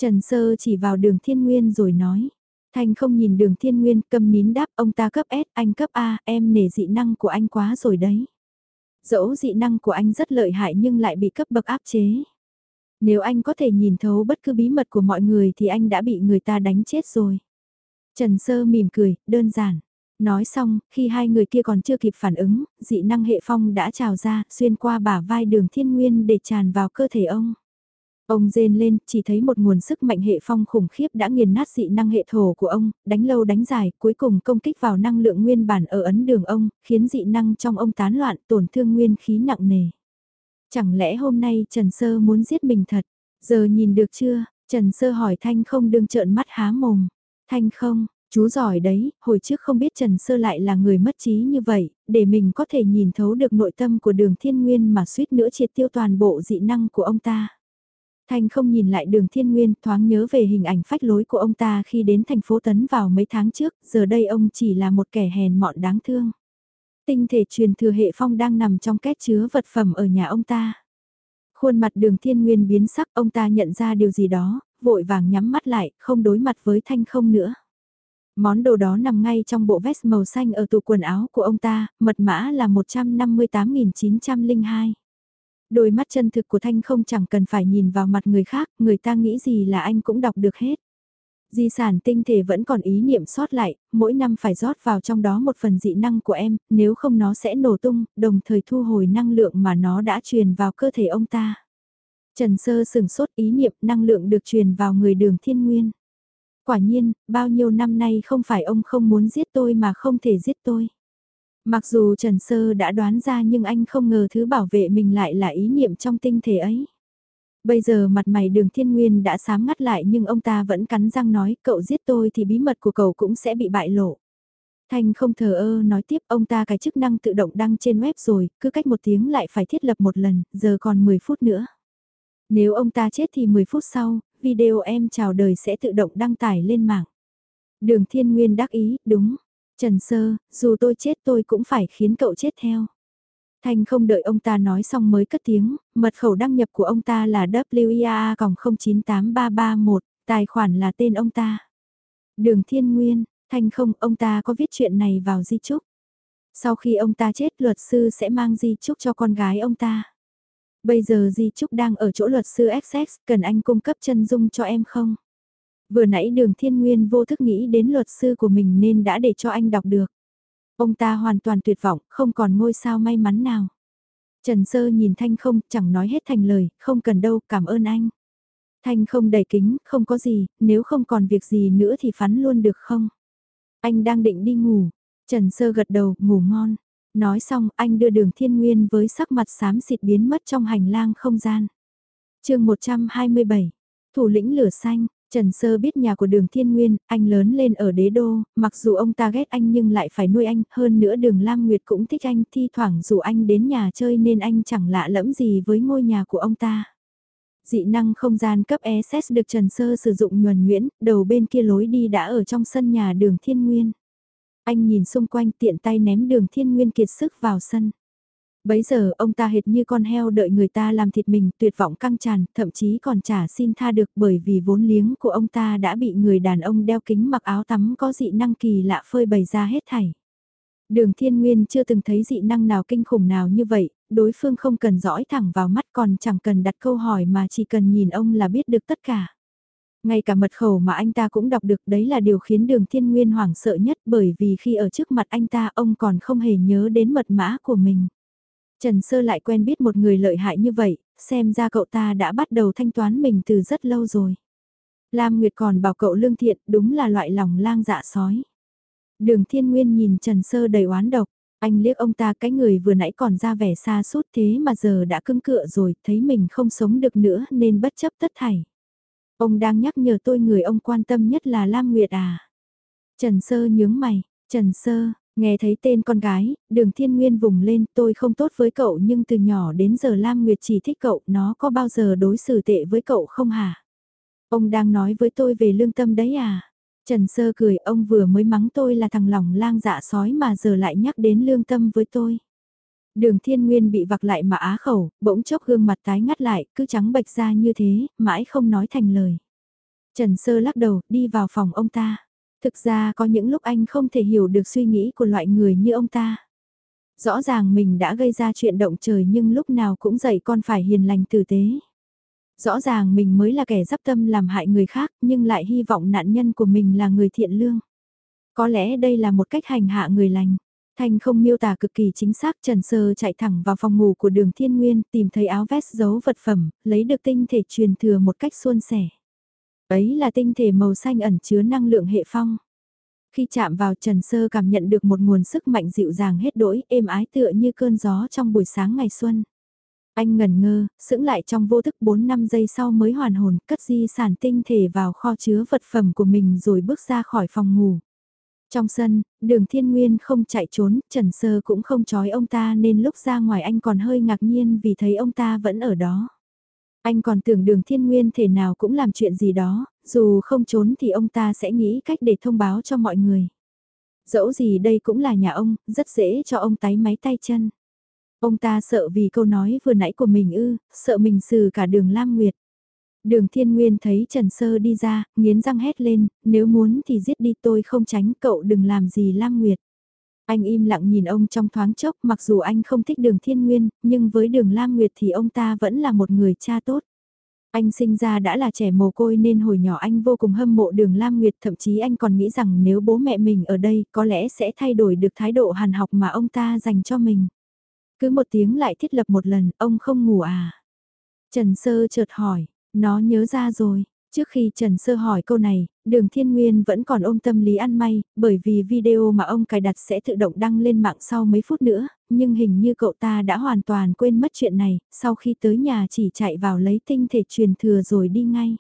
Trần Sơ chỉ vào đường thiên nguyên rồi nói. Thanh không nhìn đường thiên nguyên, cầm nín đáp ông ta cấp S, anh cấp A, em nể dị năng của anh quá rồi đấy. Dẫu dị năng của anh rất lợi hại nhưng lại bị cấp bậc áp chế. Nếu anh có thể nhìn thấu bất cứ bí mật của mọi người thì anh đã bị người ta đánh chết rồi. Trần Sơ mỉm cười, đơn giản. Nói xong, khi hai người kia còn chưa kịp phản ứng, dị năng hệ phong đã trào ra, xuyên qua bả vai đường thiên nguyên để tràn vào cơ thể ông. Ông rên lên, chỉ thấy một nguồn sức mạnh hệ phong khủng khiếp đã nghiền nát dị năng hệ thổ của ông, đánh lâu đánh dài, cuối cùng công kích vào năng lượng nguyên bản ở ấn đường ông, khiến dị năng trong ông tán loạn, tổn thương nguyên khí nặng nề. Chẳng lẽ hôm nay Trần Sơ muốn giết mình thật? Giờ nhìn được chưa? Trần Sơ hỏi Thanh không đương trợn mắt há mồm. Thanh không, chú giỏi đấy, hồi trước không biết Trần Sơ lại là người mất trí như vậy, để mình có thể nhìn thấu được nội tâm của đường thiên nguyên mà suýt nữa triệt tiêu toàn bộ dị năng của ông ta. Thanh không nhìn lại đường thiên nguyên thoáng nhớ về hình ảnh phách lối của ông ta khi đến thành phố Tấn vào mấy tháng trước, giờ đây ông chỉ là một kẻ hèn mọn đáng thương tinh thể truyền thừa hệ phong đang nằm trong két chứa vật phẩm ở nhà ông ta. Khuôn mặt đường thiên nguyên biến sắc ông ta nhận ra điều gì đó, vội vàng nhắm mắt lại, không đối mặt với thanh không nữa. Món đồ đó nằm ngay trong bộ vest màu xanh ở tủ quần áo của ông ta, mật mã là 158.902. Đôi mắt chân thực của Thanh không chẳng cần phải nhìn vào mặt người khác, người ta nghĩ gì là anh cũng đọc được hết. Di sản tinh thể vẫn còn ý niệm sót lại, mỗi năm phải rót vào trong đó một phần dị năng của em, nếu không nó sẽ nổ tung, đồng thời thu hồi năng lượng mà nó đã truyền vào cơ thể ông ta. Trần Sơ sừng sốt ý niệm năng lượng được truyền vào người đường thiên nguyên. Quả nhiên, bao nhiêu năm nay không phải ông không muốn giết tôi mà không thể giết tôi. Mặc dù Trần Sơ đã đoán ra nhưng anh không ngờ thứ bảo vệ mình lại là ý niệm trong tinh thể ấy. Bây giờ mặt mày đường thiên nguyên đã sám ngắt lại nhưng ông ta vẫn cắn răng nói cậu giết tôi thì bí mật của cậu cũng sẽ bị bại lộ. Thanh không thờ ơ nói tiếp ông ta cái chức năng tự động đăng trên web rồi, cứ cách một tiếng lại phải thiết lập một lần, giờ còn 10 phút nữa. Nếu ông ta chết thì 10 phút sau, video em chào đời sẽ tự động đăng tải lên mạng. Đường Thiên Nguyên đắc ý, đúng. Trần Sơ, dù tôi chết tôi cũng phải khiến cậu chết theo. Thanh không đợi ông ta nói xong mới cất tiếng, mật khẩu đăng nhập của ông ta là WIA 098331, tài khoản là tên ông ta. Đường Thiên Nguyên, Thanh không, ông ta có viết chuyện này vào di chúc. Sau khi ông ta chết luật sư sẽ mang di chúc cho con gái ông ta. Bây giờ di trúc đang ở chỗ luật sư XX, cần anh cung cấp chân dung cho em không? Vừa nãy đường thiên nguyên vô thức nghĩ đến luật sư của mình nên đã để cho anh đọc được. Ông ta hoàn toàn tuyệt vọng, không còn ngôi sao may mắn nào. Trần Sơ nhìn Thanh không, chẳng nói hết thành lời, không cần đâu, cảm ơn anh. Thanh không đầy kính, không có gì, nếu không còn việc gì nữa thì phán luôn được không? Anh đang định đi ngủ. Trần Sơ gật đầu, ngủ ngon. Nói xong, anh đưa đường thiên nguyên với sắc mặt xám xịt biến mất trong hành lang không gian. chương 127, thủ lĩnh lửa xanh, Trần Sơ biết nhà của đường Thiên Nguyên, anh lớn lên ở đế đô, mặc dù ông ta ghét anh nhưng lại phải nuôi anh, hơn nữa đường Lam Nguyệt cũng thích anh, thi thoảng dù anh đến nhà chơi nên anh chẳng lạ lẫm gì với ngôi nhà của ông ta. Dị năng không gian cấp SS được Trần Sơ sử dụng nhuần nhuyễn, đầu bên kia lối đi đã ở trong sân nhà đường Thiên Nguyên. Anh nhìn xung quanh tiện tay ném đường Thiên Nguyên kiệt sức vào sân. Bấy giờ ông ta hệt như con heo đợi người ta làm thịt mình tuyệt vọng căng tràn, thậm chí còn trả xin tha được bởi vì vốn liếng của ông ta đã bị người đàn ông đeo kính mặc áo tắm có dị năng kỳ lạ phơi bày ra hết thảy. Đường Thiên Nguyên chưa từng thấy dị năng nào kinh khủng nào như vậy, đối phương không cần dõi thẳng vào mắt còn chẳng cần đặt câu hỏi mà chỉ cần nhìn ông là biết được tất cả. Ngay cả mật khẩu mà anh ta cũng đọc được đấy là điều khiến đường Thiên Nguyên hoảng sợ nhất bởi vì khi ở trước mặt anh ta ông còn không hề nhớ đến mật mã của mình. Trần Sơ lại quen biết một người lợi hại như vậy, xem ra cậu ta đã bắt đầu thanh toán mình từ rất lâu rồi. Lam Nguyệt còn bảo cậu lương thiện đúng là loại lòng lang dạ sói. Đường Thiên Nguyên nhìn Trần Sơ đầy oán độc, anh liếc ông ta cái người vừa nãy còn ra vẻ xa suốt thế mà giờ đã cưng cựa rồi, thấy mình không sống được nữa nên bất chấp tất thảy. Ông đang nhắc nhở tôi người ông quan tâm nhất là Lam Nguyệt à. Trần Sơ nhướng mày, Trần Sơ, Nghe thấy tên con gái, đường thiên nguyên vùng lên tôi không tốt với cậu nhưng từ nhỏ đến giờ Lam Nguyệt chỉ thích cậu, nó có bao giờ đối xử tệ với cậu không hả? Ông đang nói với tôi về lương tâm đấy à? Trần Sơ cười ông vừa mới mắng tôi là thằng lòng lang dạ sói mà giờ lại nhắc đến lương tâm với tôi. Đường thiên nguyên bị vặc lại mà á khẩu, bỗng chốc gương mặt tái ngắt lại, cứ trắng bạch ra như thế, mãi không nói thành lời. Trần Sơ lắc đầu, đi vào phòng ông ta. Thực ra có những lúc anh không thể hiểu được suy nghĩ của loại người như ông ta. Rõ ràng mình đã gây ra chuyện động trời nhưng lúc nào cũng dạy con phải hiền lành tử tế. Rõ ràng mình mới là kẻ dắp tâm làm hại người khác nhưng lại hy vọng nạn nhân của mình là người thiện lương. Có lẽ đây là một cách hành hạ người lành. Thanh không miêu tả cực kỳ chính xác Trần Sơ chạy thẳng vào phòng ngủ của đường Thiên Nguyên tìm thấy áo vest giấu vật phẩm, lấy được tinh thể truyền thừa một cách suôn sẻ. Ấy là tinh thể màu xanh ẩn chứa năng lượng hệ phong. Khi chạm vào Trần Sơ cảm nhận được một nguồn sức mạnh dịu dàng hết đỗi, êm ái tựa như cơn gió trong buổi sáng ngày xuân. Anh ngẩn ngơ, sững lại trong vô thức 4 năm giây sau mới hoàn hồn, cất di sản tinh thể vào kho chứa vật phẩm của mình rồi bước ra khỏi phòng ngủ. Trong sân, đường thiên nguyên không chạy trốn, Trần Sơ cũng không chói ông ta nên lúc ra ngoài anh còn hơi ngạc nhiên vì thấy ông ta vẫn ở đó. Anh còn tưởng đường thiên nguyên thể nào cũng làm chuyện gì đó, dù không trốn thì ông ta sẽ nghĩ cách để thông báo cho mọi người. Dẫu gì đây cũng là nhà ông, rất dễ cho ông tái máy tay chân. Ông ta sợ vì câu nói vừa nãy của mình ư, sợ mình xử cả đường Lam Nguyệt. Đường Thiên Nguyên thấy Trần Sơ đi ra, nghiến răng hét lên, nếu muốn thì giết đi tôi không tránh cậu đừng làm gì Lam Nguyệt. Anh im lặng nhìn ông trong thoáng chốc mặc dù anh không thích đường thiên nguyên, nhưng với đường Lam Nguyệt thì ông ta vẫn là một người cha tốt. Anh sinh ra đã là trẻ mồ côi nên hồi nhỏ anh vô cùng hâm mộ đường Lam Nguyệt thậm chí anh còn nghĩ rằng nếu bố mẹ mình ở đây có lẽ sẽ thay đổi được thái độ hàn học mà ông ta dành cho mình. Cứ một tiếng lại thiết lập một lần, ông không ngủ à? Trần Sơ chợt hỏi, nó nhớ ra rồi, Trước khi Trần Sơ hỏi câu này, đường Thiên Nguyên vẫn còn ôm tâm lý ăn may, bởi vì video mà ông cài đặt sẽ tự động đăng lên mạng sau mấy phút nữa, nhưng hình như cậu ta đã hoàn toàn quên mất chuyện này, sau khi tới nhà chỉ chạy vào lấy tinh thể truyền thừa rồi đi ngay.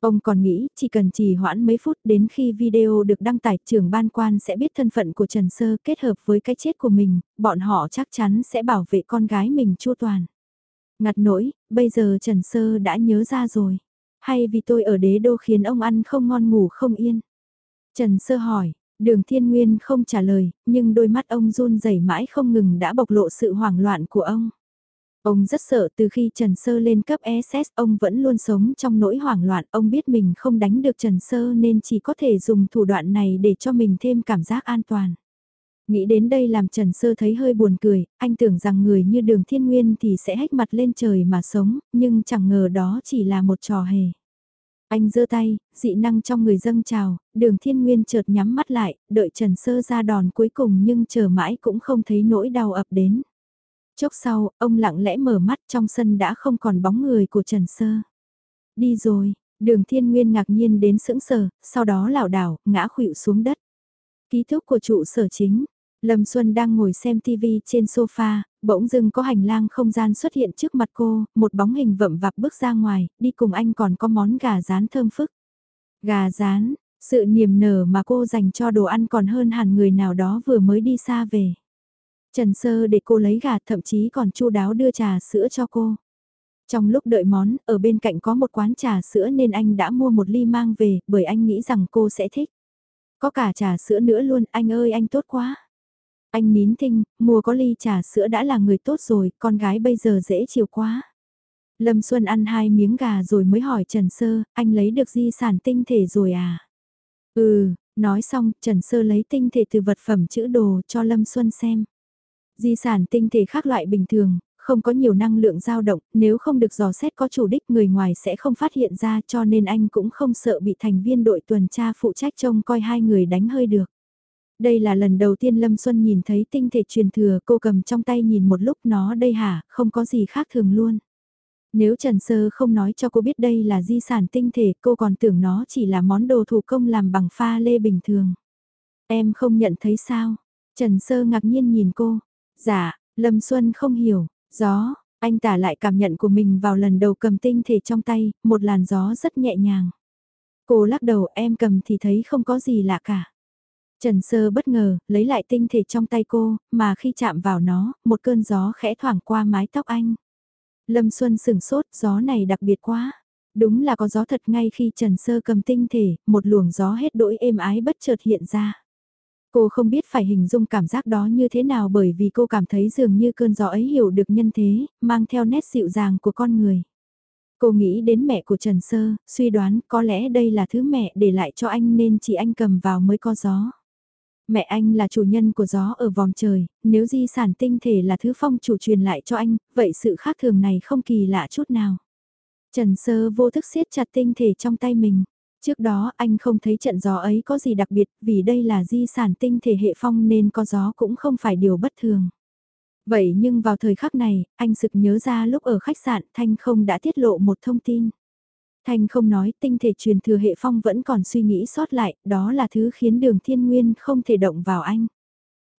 Ông còn nghĩ chỉ cần trì hoãn mấy phút đến khi video được đăng tải trưởng ban quan sẽ biết thân phận của Trần Sơ kết hợp với cái chết của mình, bọn họ chắc chắn sẽ bảo vệ con gái mình chu toàn. Ngặt nỗi, bây giờ Trần Sơ đã nhớ ra rồi. Hay vì tôi ở đế đô khiến ông ăn không ngon ngủ không yên? Trần Sơ hỏi, đường thiên nguyên không trả lời, nhưng đôi mắt ông run rẩy mãi không ngừng đã bộc lộ sự hoảng loạn của ông. Ông rất sợ từ khi Trần Sơ lên cấp SS ông vẫn luôn sống trong nỗi hoảng loạn, ông biết mình không đánh được Trần Sơ nên chỉ có thể dùng thủ đoạn này để cho mình thêm cảm giác an toàn. Nghĩ đến đây làm Trần Sơ thấy hơi buồn cười, anh tưởng rằng người như đường thiên nguyên thì sẽ hách mặt lên trời mà sống, nhưng chẳng ngờ đó chỉ là một trò hề. Anh giơ tay, dị năng trong người dâng trào, đường thiên nguyên chợt nhắm mắt lại, đợi Trần Sơ ra đòn cuối cùng nhưng chờ mãi cũng không thấy nỗi đau ập đến. Chốc sau, ông lặng lẽ mở mắt trong sân đã không còn bóng người của Trần Sơ. Đi rồi, đường thiên nguyên ngạc nhiên đến sững sờ, sau đó lảo đảo, ngã khuỵu xuống đất. Ký thúc của trụ sở chính, Lâm Xuân đang ngồi xem TV trên sofa, bỗng dưng có hành lang không gian xuất hiện trước mặt cô, một bóng hình vậm vạp bước ra ngoài, đi cùng anh còn có món gà rán thơm phức. Gà rán, sự niềm nở mà cô dành cho đồ ăn còn hơn hẳn người nào đó vừa mới đi xa về. Trần Sơ để cô lấy gà thậm chí còn chu đáo đưa trà sữa cho cô. Trong lúc đợi món, ở bên cạnh có một quán trà sữa nên anh đã mua một ly mang về, bởi anh nghĩ rằng cô sẽ thích. Có cả trà sữa nữa luôn, anh ơi anh tốt quá. Anh nín thinh, mua có ly trà sữa đã là người tốt rồi, con gái bây giờ dễ chịu quá. Lâm Xuân ăn hai miếng gà rồi mới hỏi Trần Sơ, anh lấy được di sản tinh thể rồi à? Ừ, nói xong, Trần Sơ lấy tinh thể từ vật phẩm chữ đồ cho Lâm Xuân xem. Di sản tinh thể khác loại bình thường, không có nhiều năng lượng dao động, nếu không được dò xét có chủ đích người ngoài sẽ không phát hiện ra cho nên anh cũng không sợ bị thành viên đội tuần tra phụ trách trông coi hai người đánh hơi được. Đây là lần đầu tiên Lâm Xuân nhìn thấy tinh thể truyền thừa cô cầm trong tay nhìn một lúc nó đây hả, không có gì khác thường luôn. Nếu Trần Sơ không nói cho cô biết đây là di sản tinh thể cô còn tưởng nó chỉ là món đồ thủ công làm bằng pha lê bình thường. Em không nhận thấy sao? Trần Sơ ngạc nhiên nhìn cô. Dạ, Lâm Xuân không hiểu. Gió, anh tả lại cảm nhận của mình vào lần đầu cầm tinh thể trong tay, một làn gió rất nhẹ nhàng. Cô lắc đầu em cầm thì thấy không có gì lạ cả. Trần Sơ bất ngờ, lấy lại tinh thể trong tay cô, mà khi chạm vào nó, một cơn gió khẽ thoảng qua mái tóc anh. Lâm Xuân sửng sốt, gió này đặc biệt quá. Đúng là có gió thật ngay khi Trần Sơ cầm tinh thể, một luồng gió hết đỗi êm ái bất chợt hiện ra. Cô không biết phải hình dung cảm giác đó như thế nào bởi vì cô cảm thấy dường như cơn gió ấy hiểu được nhân thế, mang theo nét dịu dàng của con người. Cô nghĩ đến mẹ của Trần Sơ, suy đoán có lẽ đây là thứ mẹ để lại cho anh nên chỉ anh cầm vào mới có gió. Mẹ anh là chủ nhân của gió ở vòng trời, nếu di sản tinh thể là thứ phong chủ truyền lại cho anh, vậy sự khác thường này không kỳ lạ chút nào. Trần Sơ vô thức siết chặt tinh thể trong tay mình. Trước đó anh không thấy trận gió ấy có gì đặc biệt vì đây là di sản tinh thể hệ phong nên có gió cũng không phải điều bất thường. Vậy nhưng vào thời khắc này, anh sực nhớ ra lúc ở khách sạn Thanh không đã tiết lộ một thông tin. Thanh không nói tinh thể truyền thừa hệ phong vẫn còn suy nghĩ sót lại, đó là thứ khiến đường thiên nguyên không thể động vào anh.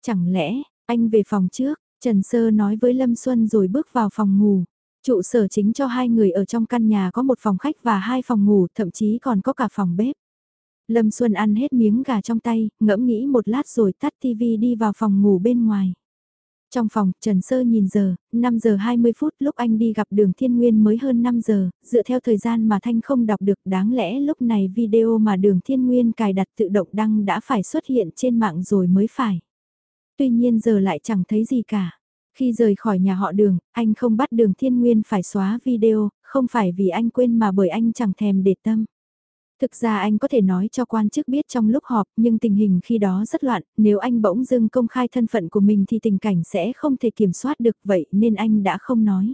Chẳng lẽ, anh về phòng trước, Trần Sơ nói với Lâm Xuân rồi bước vào phòng ngủ. Trụ sở chính cho hai người ở trong căn nhà có một phòng khách và hai phòng ngủ, thậm chí còn có cả phòng bếp. Lâm Xuân ăn hết miếng gà trong tay, ngẫm nghĩ một lát rồi tắt tivi đi vào phòng ngủ bên ngoài. Trong phòng, Trần Sơ nhìn giờ, 5 giờ 20 phút lúc anh đi gặp đường thiên nguyên mới hơn 5 giờ, dựa theo thời gian mà Thanh không đọc được đáng lẽ lúc này video mà đường thiên nguyên cài đặt tự động đăng đã phải xuất hiện trên mạng rồi mới phải. Tuy nhiên giờ lại chẳng thấy gì cả. Khi rời khỏi nhà họ đường, anh không bắt đường thiên nguyên phải xóa video, không phải vì anh quên mà bởi anh chẳng thèm để tâm. Thực ra anh có thể nói cho quan chức biết trong lúc họp, nhưng tình hình khi đó rất loạn, nếu anh bỗng dưng công khai thân phận của mình thì tình cảnh sẽ không thể kiểm soát được vậy nên anh đã không nói.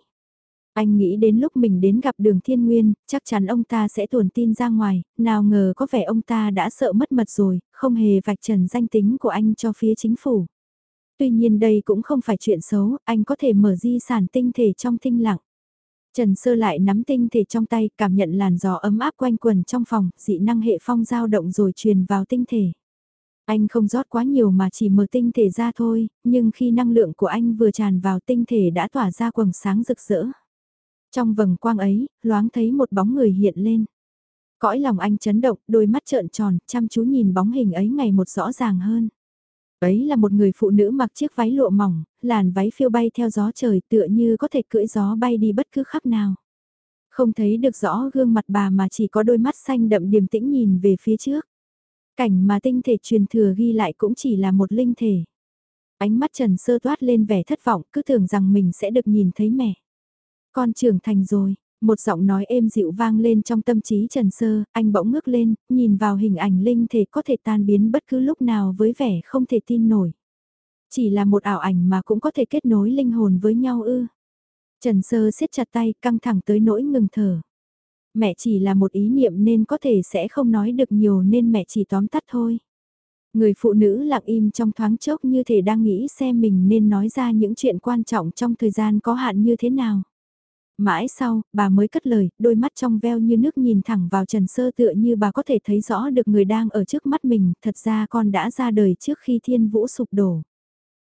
Anh nghĩ đến lúc mình đến gặp đường thiên nguyên, chắc chắn ông ta sẽ tuồn tin ra ngoài, nào ngờ có vẻ ông ta đã sợ mất mật rồi, không hề vạch trần danh tính của anh cho phía chính phủ. Tuy nhiên đây cũng không phải chuyện xấu, anh có thể mở di sản tinh thể trong tinh lặng. Trần Sơ lại nắm tinh thể trong tay, cảm nhận làn gió ấm áp quanh quần trong phòng, dị năng hệ phong dao động rồi truyền vào tinh thể. Anh không rót quá nhiều mà chỉ mở tinh thể ra thôi, nhưng khi năng lượng của anh vừa tràn vào tinh thể đã tỏa ra quầng sáng rực rỡ. Trong vầng quang ấy, loáng thấy một bóng người hiện lên. Cõi lòng anh chấn động, đôi mắt trợn tròn, chăm chú nhìn bóng hình ấy ngày một rõ ràng hơn. Ấy là một người phụ nữ mặc chiếc váy lụa mỏng, làn váy phiêu bay theo gió trời tựa như có thể cưỡi gió bay đi bất cứ khắp nào. Không thấy được rõ gương mặt bà mà chỉ có đôi mắt xanh đậm điềm tĩnh nhìn về phía trước. Cảnh mà tinh thể truyền thừa ghi lại cũng chỉ là một linh thể. Ánh mắt Trần Sơ toát lên vẻ thất vọng cứ tưởng rằng mình sẽ được nhìn thấy mẹ. Con trưởng thành rồi, một giọng nói êm dịu vang lên trong tâm trí Trần Sơ, anh bỗng ngước lên, nhìn vào hình ảnh linh thể có thể tan biến bất cứ lúc nào với vẻ không thể tin nổi. Chỉ là một ảo ảnh mà cũng có thể kết nối linh hồn với nhau ư. Trần Sơ siết chặt tay căng thẳng tới nỗi ngừng thở. Mẹ chỉ là một ý niệm nên có thể sẽ không nói được nhiều nên mẹ chỉ tóm tắt thôi. Người phụ nữ lặng im trong thoáng chốc như thể đang nghĩ xem mình nên nói ra những chuyện quan trọng trong thời gian có hạn như thế nào. Mãi sau, bà mới cất lời, đôi mắt trong veo như nước nhìn thẳng vào Trần Sơ tựa như bà có thể thấy rõ được người đang ở trước mắt mình, thật ra con đã ra đời trước khi thiên vũ sụp đổ.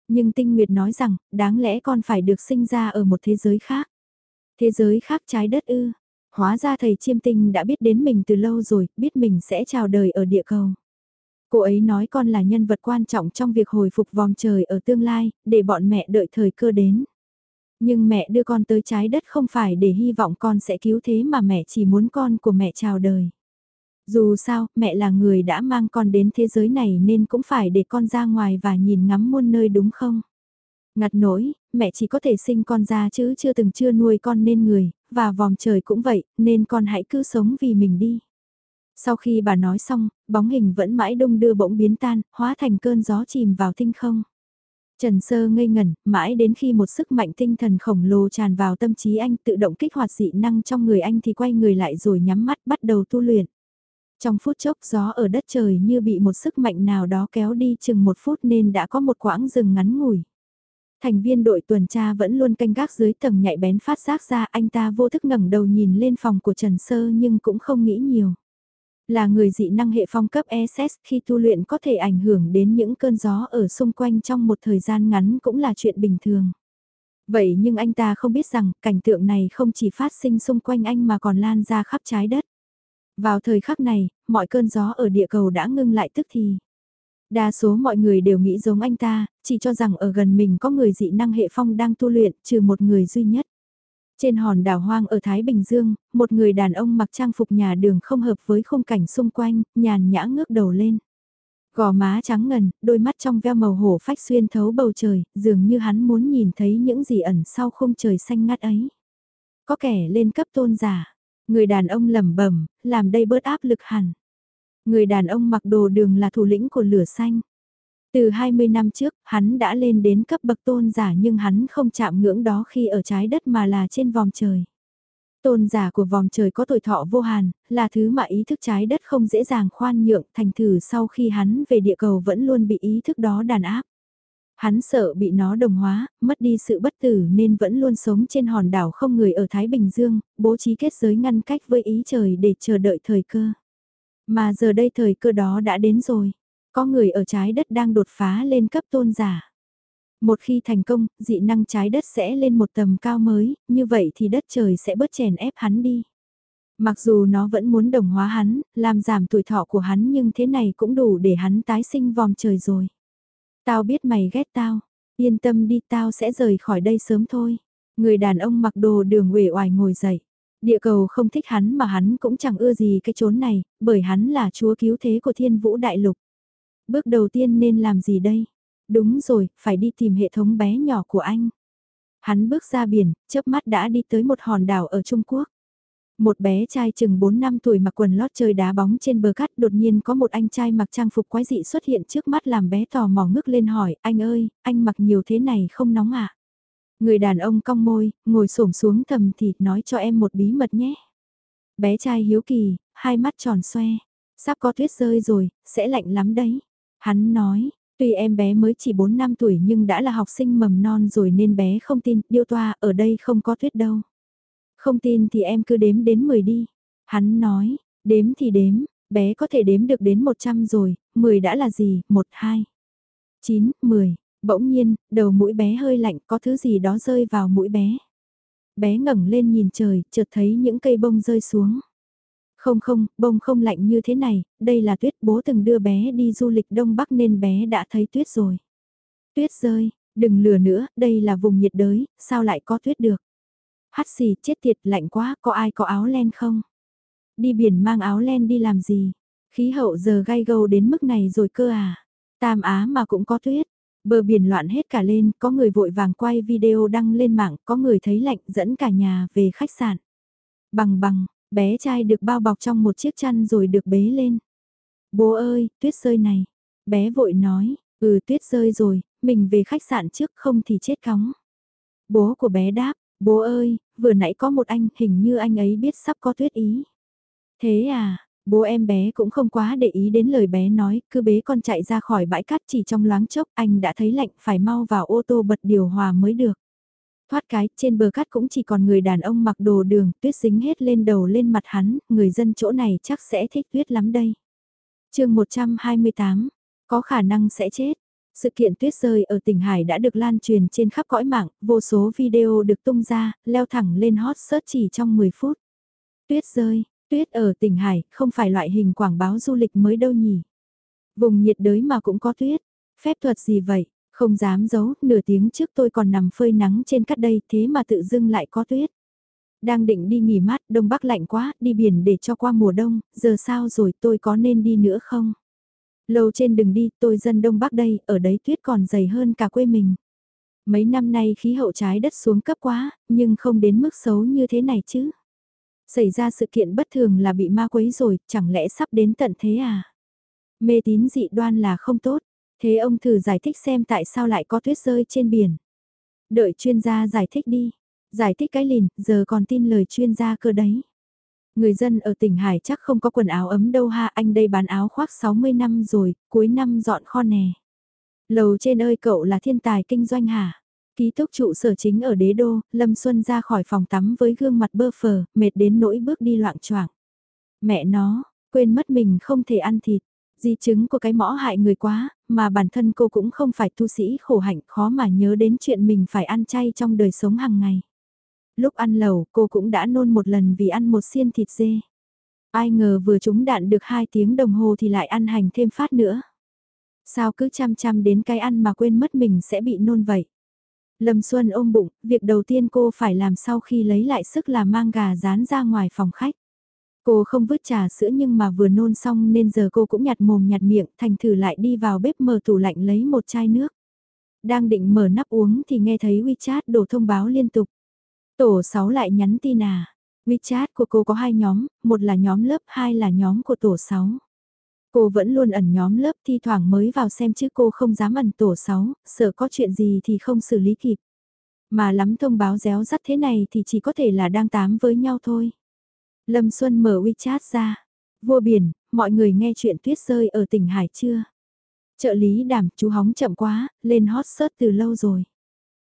Nhưng Tinh Nguyệt nói rằng, đáng lẽ con phải được sinh ra ở một thế giới khác. Thế giới khác trái đất ư. Hóa ra thầy chiêm tinh đã biết đến mình từ lâu rồi, biết mình sẽ chào đời ở địa cầu. Cô ấy nói con là nhân vật quan trọng trong việc hồi phục vòng trời ở tương lai, để bọn mẹ đợi thời cơ đến. Nhưng mẹ đưa con tới trái đất không phải để hy vọng con sẽ cứu thế mà mẹ chỉ muốn con của mẹ chào đời. Dù sao, mẹ là người đã mang con đến thế giới này nên cũng phải để con ra ngoài và nhìn ngắm muôn nơi đúng không? Ngặt nỗi, mẹ chỉ có thể sinh con ra chứ chưa từng chưa nuôi con nên người, và vòng trời cũng vậy, nên con hãy cứ sống vì mình đi. Sau khi bà nói xong, bóng hình vẫn mãi đông đưa bỗng biến tan, hóa thành cơn gió chìm vào tinh không. Trần Sơ ngây ngẩn, mãi đến khi một sức mạnh tinh thần khổng lồ tràn vào tâm trí anh tự động kích hoạt dị năng trong người anh thì quay người lại rồi nhắm mắt bắt đầu tu luyện. Trong phút chốc gió ở đất trời như bị một sức mạnh nào đó kéo đi chừng một phút nên đã có một quãng rừng ngắn ngủi. Thành viên đội tuần tra vẫn luôn canh gác dưới tầng nhạy bén phát giác ra anh ta vô thức ngẩng đầu nhìn lên phòng của Trần Sơ nhưng cũng không nghĩ nhiều. Là người dị năng hệ phong cấp SS khi tu luyện có thể ảnh hưởng đến những cơn gió ở xung quanh trong một thời gian ngắn cũng là chuyện bình thường. Vậy nhưng anh ta không biết rằng cảnh tượng này không chỉ phát sinh xung quanh anh mà còn lan ra khắp trái đất. Vào thời khắc này, mọi cơn gió ở địa cầu đã ngưng lại tức thì. Đa số mọi người đều nghĩ giống anh ta, chỉ cho rằng ở gần mình có người dị năng hệ phong đang tu luyện, trừ một người duy nhất. Trên hòn đảo hoang ở Thái Bình Dương, một người đàn ông mặc trang phục nhà đường không hợp với khung cảnh xung quanh, nhàn nhã ngước đầu lên. Gò má trắng ngần, đôi mắt trong veo màu hổ phách xuyên thấu bầu trời, dường như hắn muốn nhìn thấy những gì ẩn sau khung trời xanh ngắt ấy. Có kẻ lên cấp tôn giả, người đàn ông lẩm bẩm, làm đây bớt áp lực hẳn. Người đàn ông mặc đồ đường là thủ lĩnh của lửa xanh. Từ 20 năm trước, hắn đã lên đến cấp bậc tôn giả nhưng hắn không chạm ngưỡng đó khi ở trái đất mà là trên vòng trời. Tôn giả của vòng trời có tuổi thọ vô hàn, là thứ mà ý thức trái đất không dễ dàng khoan nhượng thành thử sau khi hắn về địa cầu vẫn luôn bị ý thức đó đàn áp. Hắn sợ bị nó đồng hóa, mất đi sự bất tử nên vẫn luôn sống trên hòn đảo không người ở Thái Bình Dương, bố trí kết giới ngăn cách với ý trời để chờ đợi thời cơ. Mà giờ đây thời cơ đó đã đến rồi. Có người ở trái đất đang đột phá lên cấp tôn giả. Một khi thành công, dị năng trái đất sẽ lên một tầm cao mới, như vậy thì đất trời sẽ bớt chèn ép hắn đi. Mặc dù nó vẫn muốn đồng hóa hắn, làm giảm tuổi thọ của hắn nhưng thế này cũng đủ để hắn tái sinh vòng trời rồi. Tao biết mày ghét tao, yên tâm đi tao sẽ rời khỏi đây sớm thôi. Người đàn ông mặc đồ đường uể oải ngồi dậy. Địa cầu không thích hắn mà hắn cũng chẳng ưa gì cái chốn này, bởi hắn là chúa cứu thế của thiên vũ đại lục. Bước đầu tiên nên làm gì đây? Đúng rồi, phải đi tìm hệ thống bé nhỏ của anh. Hắn bước ra biển, chớp mắt đã đi tới một hòn đảo ở Trung Quốc. Một bé trai chừng 4 năm tuổi mặc quần lót chơi đá bóng trên bờ cát đột nhiên có một anh trai mặc trang phục quái dị xuất hiện trước mắt làm bé tò mò ngước lên hỏi, anh ơi, anh mặc nhiều thế này không nóng à? Người đàn ông cong môi, ngồi xổm xuống thầm thì nói cho em một bí mật nhé. Bé trai hiếu kỳ, hai mắt tròn xoe, sắp có tuyết rơi rồi, sẽ lạnh lắm đấy. Hắn nói, tuy em bé mới chỉ 4 năm tuổi nhưng đã là học sinh mầm non rồi nên bé không tin, điêu toa, ở đây không có tuyết đâu. Không tin thì em cứ đếm đến 10 đi. Hắn nói, đếm thì đếm, bé có thể đếm được đến 100 rồi, 10 đã là gì, 1, 2, 9, 10. Bỗng nhiên, đầu mũi bé hơi lạnh có thứ gì đó rơi vào mũi bé. Bé ngẩng lên nhìn trời, chợt thấy những cây bông rơi xuống. Không không, bông không lạnh như thế này, đây là tuyết bố từng đưa bé đi du lịch Đông Bắc nên bé đã thấy tuyết rồi. Tuyết rơi, đừng lừa nữa, đây là vùng nhiệt đới, sao lại có tuyết được. Hắt xì, chết tiệt, lạnh quá, có ai có áo len không? Đi biển mang áo len đi làm gì? Khí hậu giờ gai gâu đến mức này rồi cơ à? Tam Á mà cũng có tuyết. Bờ biển loạn hết cả lên, có người vội vàng quay video đăng lên mạng, có người thấy lạnh dẫn cả nhà về khách sạn. Bằng bằng, bé trai được bao bọc trong một chiếc chăn rồi được bế lên. Bố ơi, tuyết rơi này. Bé vội nói, ừ tuyết rơi rồi, mình về khách sạn trước không thì chết cóng. Bố của bé đáp, bố ơi, vừa nãy có một anh, hình như anh ấy biết sắp có tuyết ý. Thế à, bố em bé cũng không quá để ý đến lời bé nói, cứ bế con chạy ra khỏi bãi cát chỉ trong loáng chốc anh đã thấy lạnh phải mau vào ô tô bật điều hòa mới được. Thoát cái, trên bờ cát cũng chỉ còn người đàn ông mặc đồ đường, tuyết dính hết lên đầu lên mặt hắn, người dân chỗ này chắc sẽ thích tuyết lắm đây. chương 128, có khả năng sẽ chết. Sự kiện tuyết rơi ở tỉnh Hải đã được lan truyền trên khắp cõi mạng, vô số video được tung ra, leo thẳng lên hot search chỉ trong 10 phút. Tuyết rơi, tuyết ở tỉnh Hải không phải loại hình quảng báo du lịch mới đâu nhỉ. Vùng nhiệt đới mà cũng có tuyết, phép thuật gì vậy, không dám giấu, nửa tiếng trước tôi còn nằm phơi nắng trên cát đây thế mà tự dưng lại có tuyết. Đang định đi nghỉ mát, đông bắc lạnh quá, đi biển để cho qua mùa đông, giờ sao rồi tôi có nên đi nữa không? Lâu trên đừng đi, tôi dân Đông Bắc đây, ở đấy tuyết còn dày hơn cả quê mình. Mấy năm nay khí hậu trái đất xuống cấp quá, nhưng không đến mức xấu như thế này chứ. Xảy ra sự kiện bất thường là bị ma quấy rồi, chẳng lẽ sắp đến tận thế à? Mê tín dị đoan là không tốt, thế ông thử giải thích xem tại sao lại có tuyết rơi trên biển. Đợi chuyên gia giải thích đi. Giải thích cái lìn, giờ còn tin lời chuyên gia cơ đấy. Người dân ở tỉnh Hải chắc không có quần áo ấm đâu ha, anh đây bán áo khoác 60 năm rồi, cuối năm dọn kho nè. Lầu trên ơi cậu là thiên tài kinh doanh hả? Ký túc trụ sở chính ở đế đô, Lâm Xuân ra khỏi phòng tắm với gương mặt bơ phờ, mệt đến nỗi bước đi loạn choạng. Mẹ nó, quên mất mình không thể ăn thịt. Di chứng của cái mõ hại người quá, mà bản thân cô cũng không phải tu sĩ khổ hạnh khó mà nhớ đến chuyện mình phải ăn chay trong đời sống hàng ngày. Lúc ăn lẩu cô cũng đã nôn một lần vì ăn một xiên thịt dê. Ai ngờ vừa trúng đạn được 2 tiếng đồng hồ thì lại ăn hành thêm phát nữa. Sao cứ chăm chăm đến cái ăn mà quên mất mình sẽ bị nôn vậy? Lâm Xuân ôm bụng, việc đầu tiên cô phải làm sau khi lấy lại sức là mang gà rán ra ngoài phòng khách. Cô không vứt trà sữa nhưng mà vừa nôn xong nên giờ cô cũng nhặt mồm nhặt miệng thành thử lại đi vào bếp mở tủ lạnh lấy một chai nước. Đang định mở nắp uống thì nghe thấy WeChat đổ thông báo liên tục. Tổ 6 lại nhắn tin à. WeChat của cô có hai nhóm, một là nhóm lớp, hai là nhóm của tổ 6. Cô vẫn luôn ẩn nhóm lớp thi thoảng mới vào xem chứ cô không dám ẩn tổ 6, sợ có chuyện gì thì không xử lý kịp. Mà lắm thông báo réo rắt thế này thì chỉ có thể là đang tám với nhau thôi. Lâm Xuân mở WeChat ra. Vua biển, mọi người nghe chuyện tuyết rơi ở tỉnh Hải chưa? Trợ lý đảm, chú hóng chậm quá, lên hot search từ lâu rồi.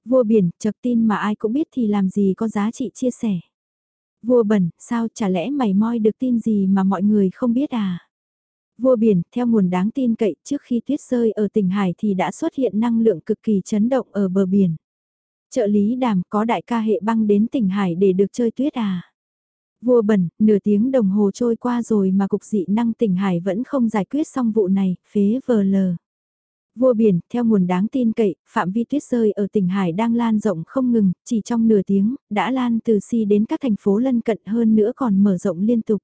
Vua biển, chật tin mà ai cũng biết thì làm gì có giá trị chia sẻ. Vua bẩn, sao chả lẽ mày moi được tin gì mà mọi người không biết à? Vua biển, theo nguồn đáng tin cậy, trước khi tuyết rơi ở tỉnh Hải thì đã xuất hiện năng lượng cực kỳ chấn động ở bờ biển. Trợ lý đàm có đại ca hệ băng đến tỉnh Hải để được chơi tuyết à? Vua bẩn, nửa tiếng đồng hồ trôi qua rồi mà cục dị năng tỉnh Hải vẫn không giải quyết xong vụ này, phế vờ lờ. Vua biển, theo nguồn đáng tin cậy, phạm vi tuyết rơi ở tỉnh Hải đang lan rộng không ngừng, chỉ trong nửa tiếng, đã lan từ Si đến các thành phố lân cận hơn nữa còn mở rộng liên tục.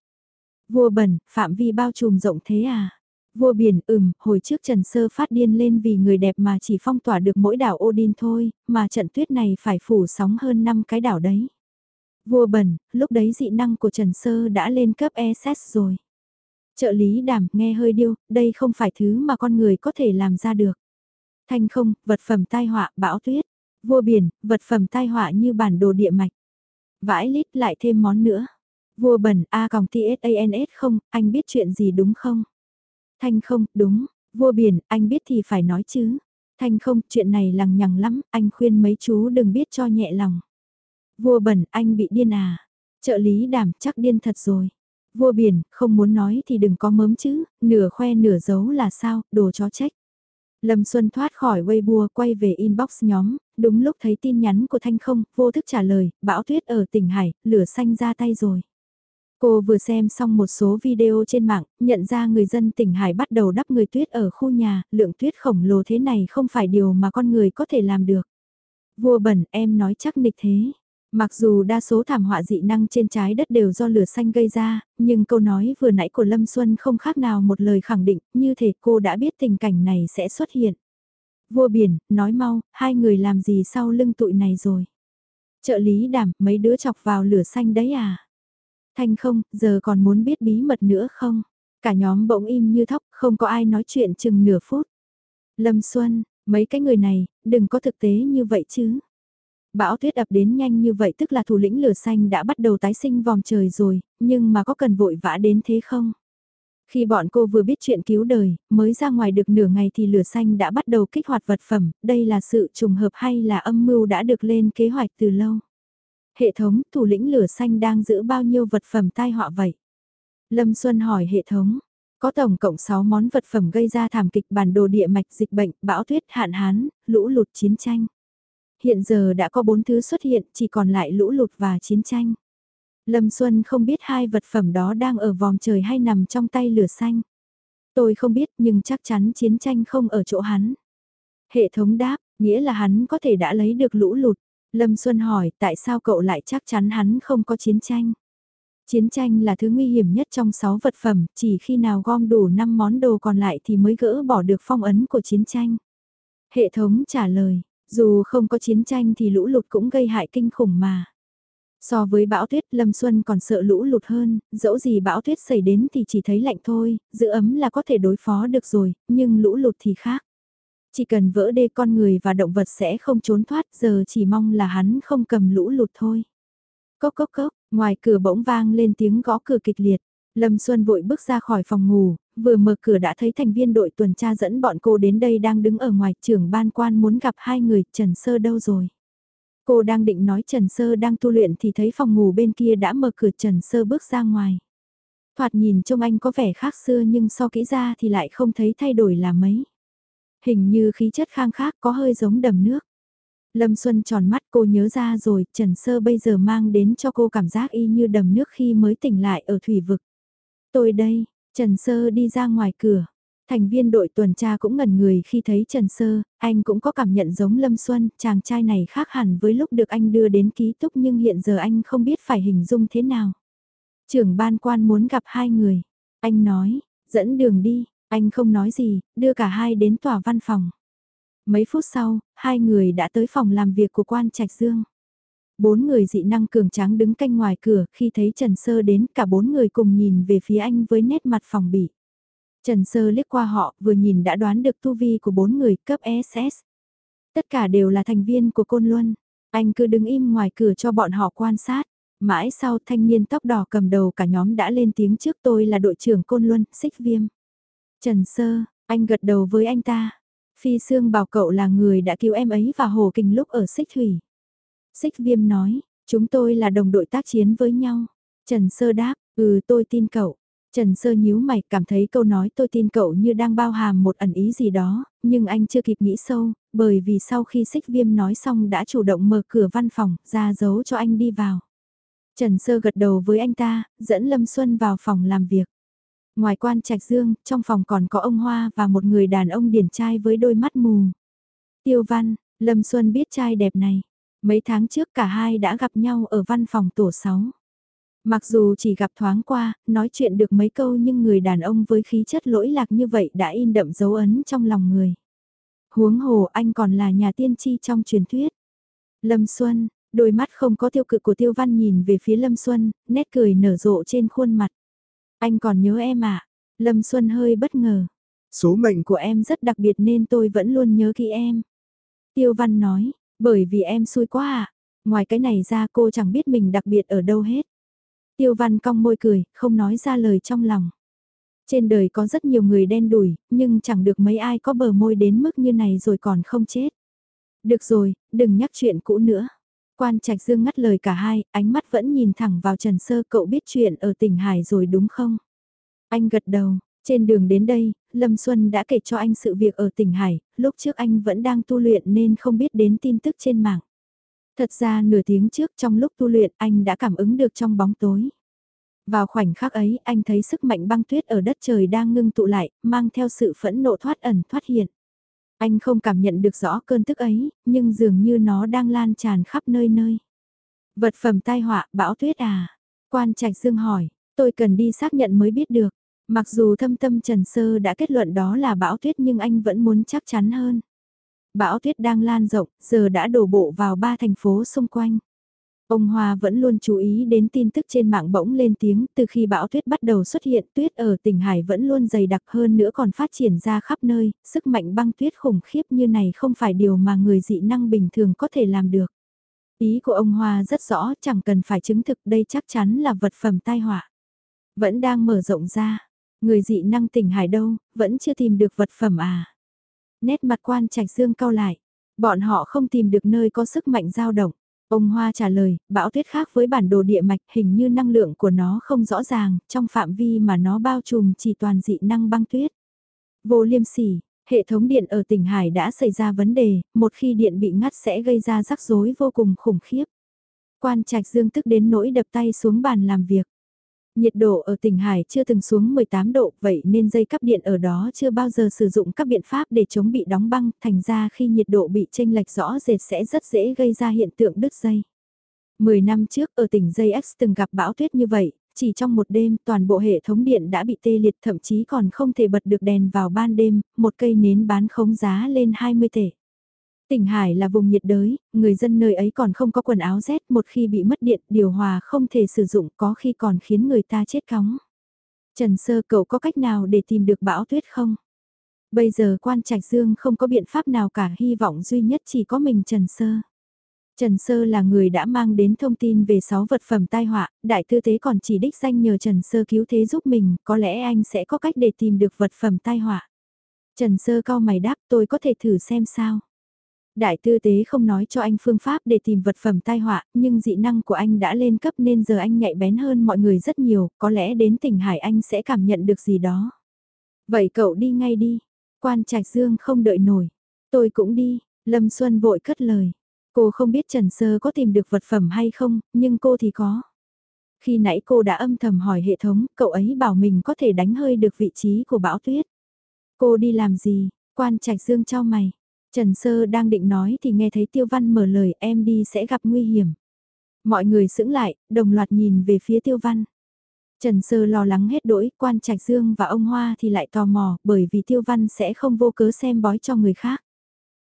Vua bẩn, phạm vi bao trùm rộng thế à? Vua biển, ừm, hồi trước Trần Sơ phát điên lên vì người đẹp mà chỉ phong tỏa được mỗi đảo Odin thôi, mà trận tuyết này phải phủ sóng hơn 5 cái đảo đấy. Vua bẩn, lúc đấy dị năng của Trần Sơ đã lên cấp ESS rồi. Trợ lý đảm nghe hơi điêu, đây không phải thứ mà con người có thể làm ra được. Thanh không, vật phẩm tai họa, bão tuyết. Vua biển, vật phẩm tai họa như bản đồ địa mạch. Vãi lít lại thêm món nữa. Vua bẩn, A còng TSANS không, anh biết chuyện gì đúng không? Thanh không, đúng. Vua biển, anh biết thì phải nói chứ. Thanh không, chuyện này lằng nhằng lắm, anh khuyên mấy chú đừng biết cho nhẹ lòng. Vua bẩn, anh bị điên à? Trợ lý đảm chắc điên thật rồi. Vua biển, không muốn nói thì đừng có mớm chứ, nửa khoe nửa giấu là sao, đồ chó trách. Lâm Xuân thoát khỏi Weibo quay về inbox nhóm, đúng lúc thấy tin nhắn của Thanh không, vô thức trả lời, bão tuyết ở tỉnh Hải, lửa xanh ra tay rồi. Cô vừa xem xong một số video trên mạng, nhận ra người dân tỉnh Hải bắt đầu đắp người tuyết ở khu nhà, lượng tuyết khổng lồ thế này không phải điều mà con người có thể làm được. Vua bẩn em nói chắc nịch thế. Mặc dù đa số thảm họa dị năng trên trái đất đều do lửa xanh gây ra, nhưng câu nói vừa nãy của Lâm Xuân không khác nào một lời khẳng định, như thể cô đã biết tình cảnh này sẽ xuất hiện. Vua biển, nói mau, hai người làm gì sau lưng tụi này rồi? Trợ lý đảm, mấy đứa chọc vào lửa xanh đấy à? Thanh không, giờ còn muốn biết bí mật nữa không? Cả nhóm bỗng im như thóc, không có ai nói chuyện chừng nửa phút. Lâm Xuân, mấy cái người này, đừng có thực tế như vậy chứ. Bão tuyết ập đến nhanh như vậy tức là thủ lĩnh lửa xanh đã bắt đầu tái sinh vòng trời rồi, nhưng mà có cần vội vã đến thế không? Khi bọn cô vừa biết chuyện cứu đời, mới ra ngoài được nửa ngày thì lửa xanh đã bắt đầu kích hoạt vật phẩm, đây là sự trùng hợp hay là âm mưu đã được lên kế hoạch từ lâu? Hệ thống, thủ lĩnh lửa xanh đang giữ bao nhiêu vật phẩm tai họa vậy? Lâm Xuân hỏi hệ thống, có tổng cộng 6 món vật phẩm gây ra thảm kịch bản đồ địa mạch dịch bệnh, bão tuyết, hạn hán, lũ lụt chiến tranh. Hiện giờ đã có bốn thứ xuất hiện, chỉ còn lại lũ lụt và chiến tranh. Lâm Xuân không biết hai vật phẩm đó đang ở vòng trời hay nằm trong tay lửa xanh. Tôi không biết nhưng chắc chắn chiến tranh không ở chỗ hắn. Hệ thống đáp, nghĩa là hắn có thể đã lấy được lũ lụt. Lâm Xuân hỏi tại sao cậu lại chắc chắn hắn không có chiến tranh. Chiến tranh là thứ nguy hiểm nhất trong 6 vật phẩm, chỉ khi nào gom đủ 5 món đồ còn lại thì mới gỡ bỏ được phong ấn của chiến tranh. Hệ thống trả lời, dù không có chiến tranh thì lũ lụt cũng gây hại kinh khủng mà. So với bão tuyết Lâm Xuân còn sợ lũ lụt hơn, dẫu gì bão tuyết xảy đến thì chỉ thấy lạnh thôi, giữ ấm là có thể đối phó được rồi, nhưng lũ lụt thì khác. Chỉ cần vỡ đê con người và động vật sẽ không trốn thoát giờ chỉ mong là hắn không cầm lũ lụt thôi. Cốc cốc cốc, ngoài cửa bỗng vang lên tiếng gõ cửa kịch liệt. Lâm Xuân vội bước ra khỏi phòng ngủ, vừa mở cửa đã thấy thành viên đội tuần tra dẫn bọn cô đến đây đang đứng ở ngoài trưởng ban quan muốn gặp hai người, Trần Sơ đâu rồi. Cô đang định nói Trần Sơ đang tu luyện thì thấy phòng ngủ bên kia đã mở cửa Trần Sơ bước ra ngoài. Thoạt nhìn trông anh có vẻ khác xưa nhưng so kỹ ra thì lại không thấy thay đổi là mấy. Hình như khí chất khang khác có hơi giống đầm nước. Lâm Xuân tròn mắt cô nhớ ra rồi, Trần Sơ bây giờ mang đến cho cô cảm giác y như đầm nước khi mới tỉnh lại ở thủy vực. Tôi đây, Trần Sơ đi ra ngoài cửa. Thành viên đội tuần tra cũng ngẩn người khi thấy Trần Sơ, anh cũng có cảm nhận giống Lâm Xuân, chàng trai này khác hẳn với lúc được anh đưa đến ký túc nhưng hiện giờ anh không biết phải hình dung thế nào. Trưởng ban quan muốn gặp hai người. Anh nói, dẫn đường đi, anh không nói gì, đưa cả hai đến tòa văn phòng. Mấy phút sau, hai người đã tới phòng làm việc của quan Trạch Dương. Bốn người dị năng cường tráng đứng canh ngoài cửa, khi thấy Trần Sơ đến cả bốn người cùng nhìn về phía anh với nét mặt phòng bị. Trần Sơ liếc qua họ, vừa nhìn đã đoán được tu vi của bốn người cấp SS. Tất cả đều là thành viên của Côn Luân. Anh cứ đứng im ngoài cửa cho bọn họ quan sát. Mãi sau thanh niên tóc đỏ cầm đầu cả nhóm đã lên tiếng trước tôi là đội trưởng Côn Luân, xích viêm. Trần Sơ, anh gật đầu với anh ta. Phi Sương bảo cậu là người đã cứu em ấy và Hồ Kình lúc ở xích thủy. Xích viêm nói, chúng tôi là đồng đội tác chiến với nhau. Trần Sơ đáp, ừ tôi tin cậu. Trần Sơ nhíu mày cảm thấy câu nói tôi tin cậu như đang bao hàm một ẩn ý gì đó, nhưng anh chưa kịp nghĩ sâu, bởi vì sau khi xích viêm nói xong đã chủ động mở cửa văn phòng, ra dấu cho anh đi vào. Trần Sơ gật đầu với anh ta, dẫn Lâm Xuân vào phòng làm việc. Ngoài quan trạch dương, trong phòng còn có ông Hoa và một người đàn ông điển trai với đôi mắt mù. Tiêu Văn, Lâm Xuân biết trai đẹp này. Mấy tháng trước cả hai đã gặp nhau ở văn phòng tổ 6. Mặc dù chỉ gặp thoáng qua, nói chuyện được mấy câu nhưng người đàn ông với khí chất lỗi lạc như vậy đã in đậm dấu ấn trong lòng người. Huống hồ anh còn là nhà tiên tri trong truyền thuyết. Lâm Xuân, đôi mắt không có tiêu cực của Tiêu Văn nhìn về phía Lâm Xuân, nét cười nở rộ trên khuôn mặt. Anh còn nhớ em à? Lâm Xuân hơi bất ngờ. Số mệnh của em rất đặc biệt nên tôi vẫn luôn nhớ kỹ em. Tiêu Văn nói, bởi vì em xui quá à. Ngoài cái này ra cô chẳng biết mình đặc biệt ở đâu hết. Tiêu Văn cong môi cười, không nói ra lời trong lòng. Trên đời có rất nhiều người đen đủi, nhưng chẳng được mấy ai có bờ môi đến mức như này rồi còn không chết. Được rồi, đừng nhắc chuyện cũ nữa. Quan Trạch Dương ngắt lời cả hai, ánh mắt vẫn nhìn thẳng vào Trần Sơ cậu biết chuyện ở tỉnh Hải rồi đúng không? Anh gật đầu, trên đường đến đây, Lâm Xuân đã kể cho anh sự việc ở tỉnh Hải, lúc trước anh vẫn đang tu luyện nên không biết đến tin tức trên mạng. Thật ra nửa tiếng trước trong lúc tu luyện anh đã cảm ứng được trong bóng tối. Vào khoảnh khắc ấy, anh thấy sức mạnh băng tuyết ở đất trời đang ngưng tụ lại, mang theo sự phẫn nộ thoát ẩn thoát hiện. Anh không cảm nhận được rõ cơn tức ấy, nhưng dường như nó đang lan tràn khắp nơi nơi. Vật phẩm tai họa, bão tuyết à? Quan Trạch Dương hỏi, tôi cần đi xác nhận mới biết được. Mặc dù thâm tâm Trần Sơ đã kết luận đó là bão tuyết nhưng anh vẫn muốn chắc chắn hơn. Bão tuyết đang lan rộng, giờ đã đổ bộ vào ba thành phố xung quanh. Ông Hoa vẫn luôn chú ý đến tin tức trên mạng bỗng lên tiếng, từ khi bão tuyết bắt đầu xuất hiện tuyết ở tỉnh Hải vẫn luôn dày đặc hơn nữa còn phát triển ra khắp nơi, sức mạnh băng tuyết khủng khiếp như này không phải điều mà người dị năng bình thường có thể làm được. Ý của ông Hoa rất rõ, chẳng cần phải chứng thực đây chắc chắn là vật phẩm tai họa. Vẫn đang mở rộng ra, người dị năng tỉnh Hải đâu, vẫn chưa tìm được vật phẩm à. Nét mặt quan trạch dương cao lại, bọn họ không tìm được nơi có sức mạnh dao động. Ông Hoa trả lời, bão tuyết khác với bản đồ địa mạch hình như năng lượng của nó không rõ ràng, trong phạm vi mà nó bao trùm chỉ toàn dị năng băng tuyết. Vô liêm sỉ, hệ thống điện ở tỉnh Hải đã xảy ra vấn đề, một khi điện bị ngắt sẽ gây ra rắc rối vô cùng khủng khiếp. Quan trạch dương tức đến nỗi đập tay xuống bàn làm việc. Nhiệt độ ở tỉnh Hải chưa từng xuống 18 độ, vậy nên dây cắp điện ở đó chưa bao giờ sử dụng các biện pháp để chống bị đóng băng, thành ra khi nhiệt độ bị chênh lệch rõ rệt sẽ rất dễ gây ra hiện tượng đứt dây. 10 năm trước ở tỉnh Dây X từng gặp bão tuyết như vậy, chỉ trong một đêm toàn bộ hệ thống điện đã bị tê liệt thậm chí còn không thể bật được đèn vào ban đêm, một cây nến bán khống giá lên 20 tệ. Tỉnh Hải là vùng nhiệt đới, người dân nơi ấy còn không có quần áo rét, một khi bị mất điện, điều hòa không thể sử dụng có khi còn khiến người ta chết cóng. Trần Sơ cậu có cách nào để tìm được bão tuyết không? Bây giờ quan trạch dương không có biện pháp nào cả hy vọng duy nhất chỉ có mình Trần Sơ. Trần Sơ là người đã mang đến thông tin về 6 vật phẩm tai họa, đại tư tế còn chỉ đích danh nhờ Trần Sơ cứu thế giúp mình, có lẽ anh sẽ có cách để tìm được vật phẩm tai họa. Trần Sơ cao mày đáp tôi có thể thử xem sao. Đại tư tế không nói cho anh phương pháp để tìm vật phẩm tai họa, nhưng dị năng của anh đã lên cấp nên giờ anh nhạy bén hơn mọi người rất nhiều, có lẽ đến tỉnh Hải anh sẽ cảm nhận được gì đó. Vậy cậu đi ngay đi, quan trạch dương không đợi nổi. Tôi cũng đi, Lâm Xuân vội cất lời. Cô không biết Trần Sơ có tìm được vật phẩm hay không, nhưng cô thì có. Khi nãy cô đã âm thầm hỏi hệ thống, cậu ấy bảo mình có thể đánh hơi được vị trí của bão tuyết. Cô đi làm gì? Quan trạch dương cho mày. Trần Sơ đang định nói thì nghe thấy Tiêu Văn mở lời em đi sẽ gặp nguy hiểm. Mọi người sững lại, đồng loạt nhìn về phía Tiêu Văn. Trần Sơ lo lắng hết đỗi, quan Trạch Dương và ông Hoa thì lại tò mò bởi vì Tiêu Văn sẽ không vô cớ xem bói cho người khác.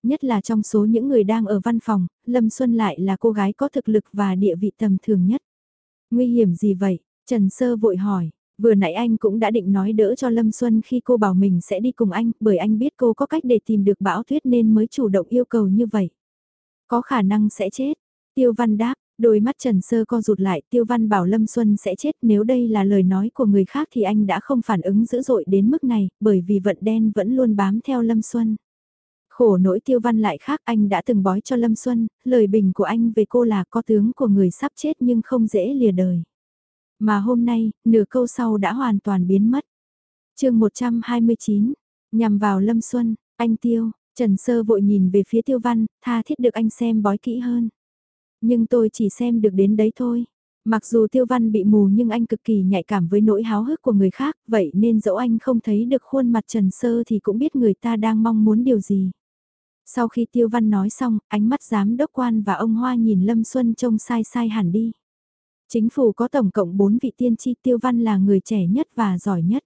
Nhất là trong số những người đang ở văn phòng, Lâm Xuân lại là cô gái có thực lực và địa vị tầm thường nhất. Nguy hiểm gì vậy? Trần Sơ vội hỏi, Vừa nãy anh cũng đã định nói đỡ cho Lâm Xuân khi cô bảo mình sẽ đi cùng anh, bởi anh biết cô có cách để tìm được bão tuyết nên mới chủ động yêu cầu như vậy. Có khả năng sẽ chết. Tiêu Văn đáp, đôi mắt Trần Sơ co rụt lại, Tiêu Văn bảo Lâm Xuân sẽ chết nếu đây là lời nói của người khác thì anh đã không phản ứng dữ dội đến mức này, bởi vì vận đen vẫn luôn bám theo Lâm Xuân. Khổ nỗi Tiêu Văn lại khác anh đã từng bói cho Lâm Xuân, lời bình của anh về cô là có tướng của người sắp chết nhưng không dễ lìa đời. Mà hôm nay, nửa câu sau đã hoàn toàn biến mất. chương 129, nhằm vào Lâm Xuân, anh Tiêu, Trần Sơ vội nhìn về phía Tiêu Văn, tha thiết được anh xem bói kỹ hơn. Nhưng tôi chỉ xem được đến đấy thôi. Mặc dù Tiêu Văn bị mù nhưng anh cực kỳ nhạy cảm với nỗi háo hức của người khác, vậy nên dẫu anh không thấy được khuôn mặt Trần Sơ thì cũng biết người ta đang mong muốn điều gì. Sau khi Tiêu Văn nói xong, ánh mắt giám đốc quan và ông Hoa nhìn Lâm Xuân trông sai sai hẳn đi. Chính phủ có tổng cộng 4 vị tiên tri tiêu văn là người trẻ nhất và giỏi nhất.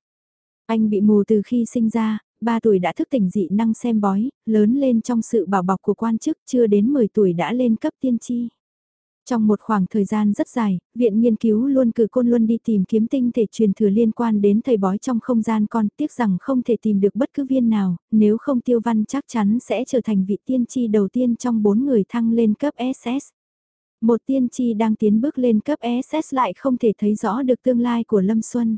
Anh bị mù từ khi sinh ra, 3 tuổi đã thức tỉnh dị năng xem bói, lớn lên trong sự bảo bọc của quan chức chưa đến 10 tuổi đã lên cấp tiên tri. Trong một khoảng thời gian rất dài, Viện Nghiên cứu luôn cử Côn Luân đi tìm kiếm tinh thể truyền thừa liên quan đến thầy bói trong không gian con tiếc rằng không thể tìm được bất cứ viên nào, nếu không tiêu văn chắc chắn sẽ trở thành vị tiên tri đầu tiên trong bốn người thăng lên cấp SS. Một tiên tri đang tiến bước lên cấp SS lại không thể thấy rõ được tương lai của Lâm Xuân.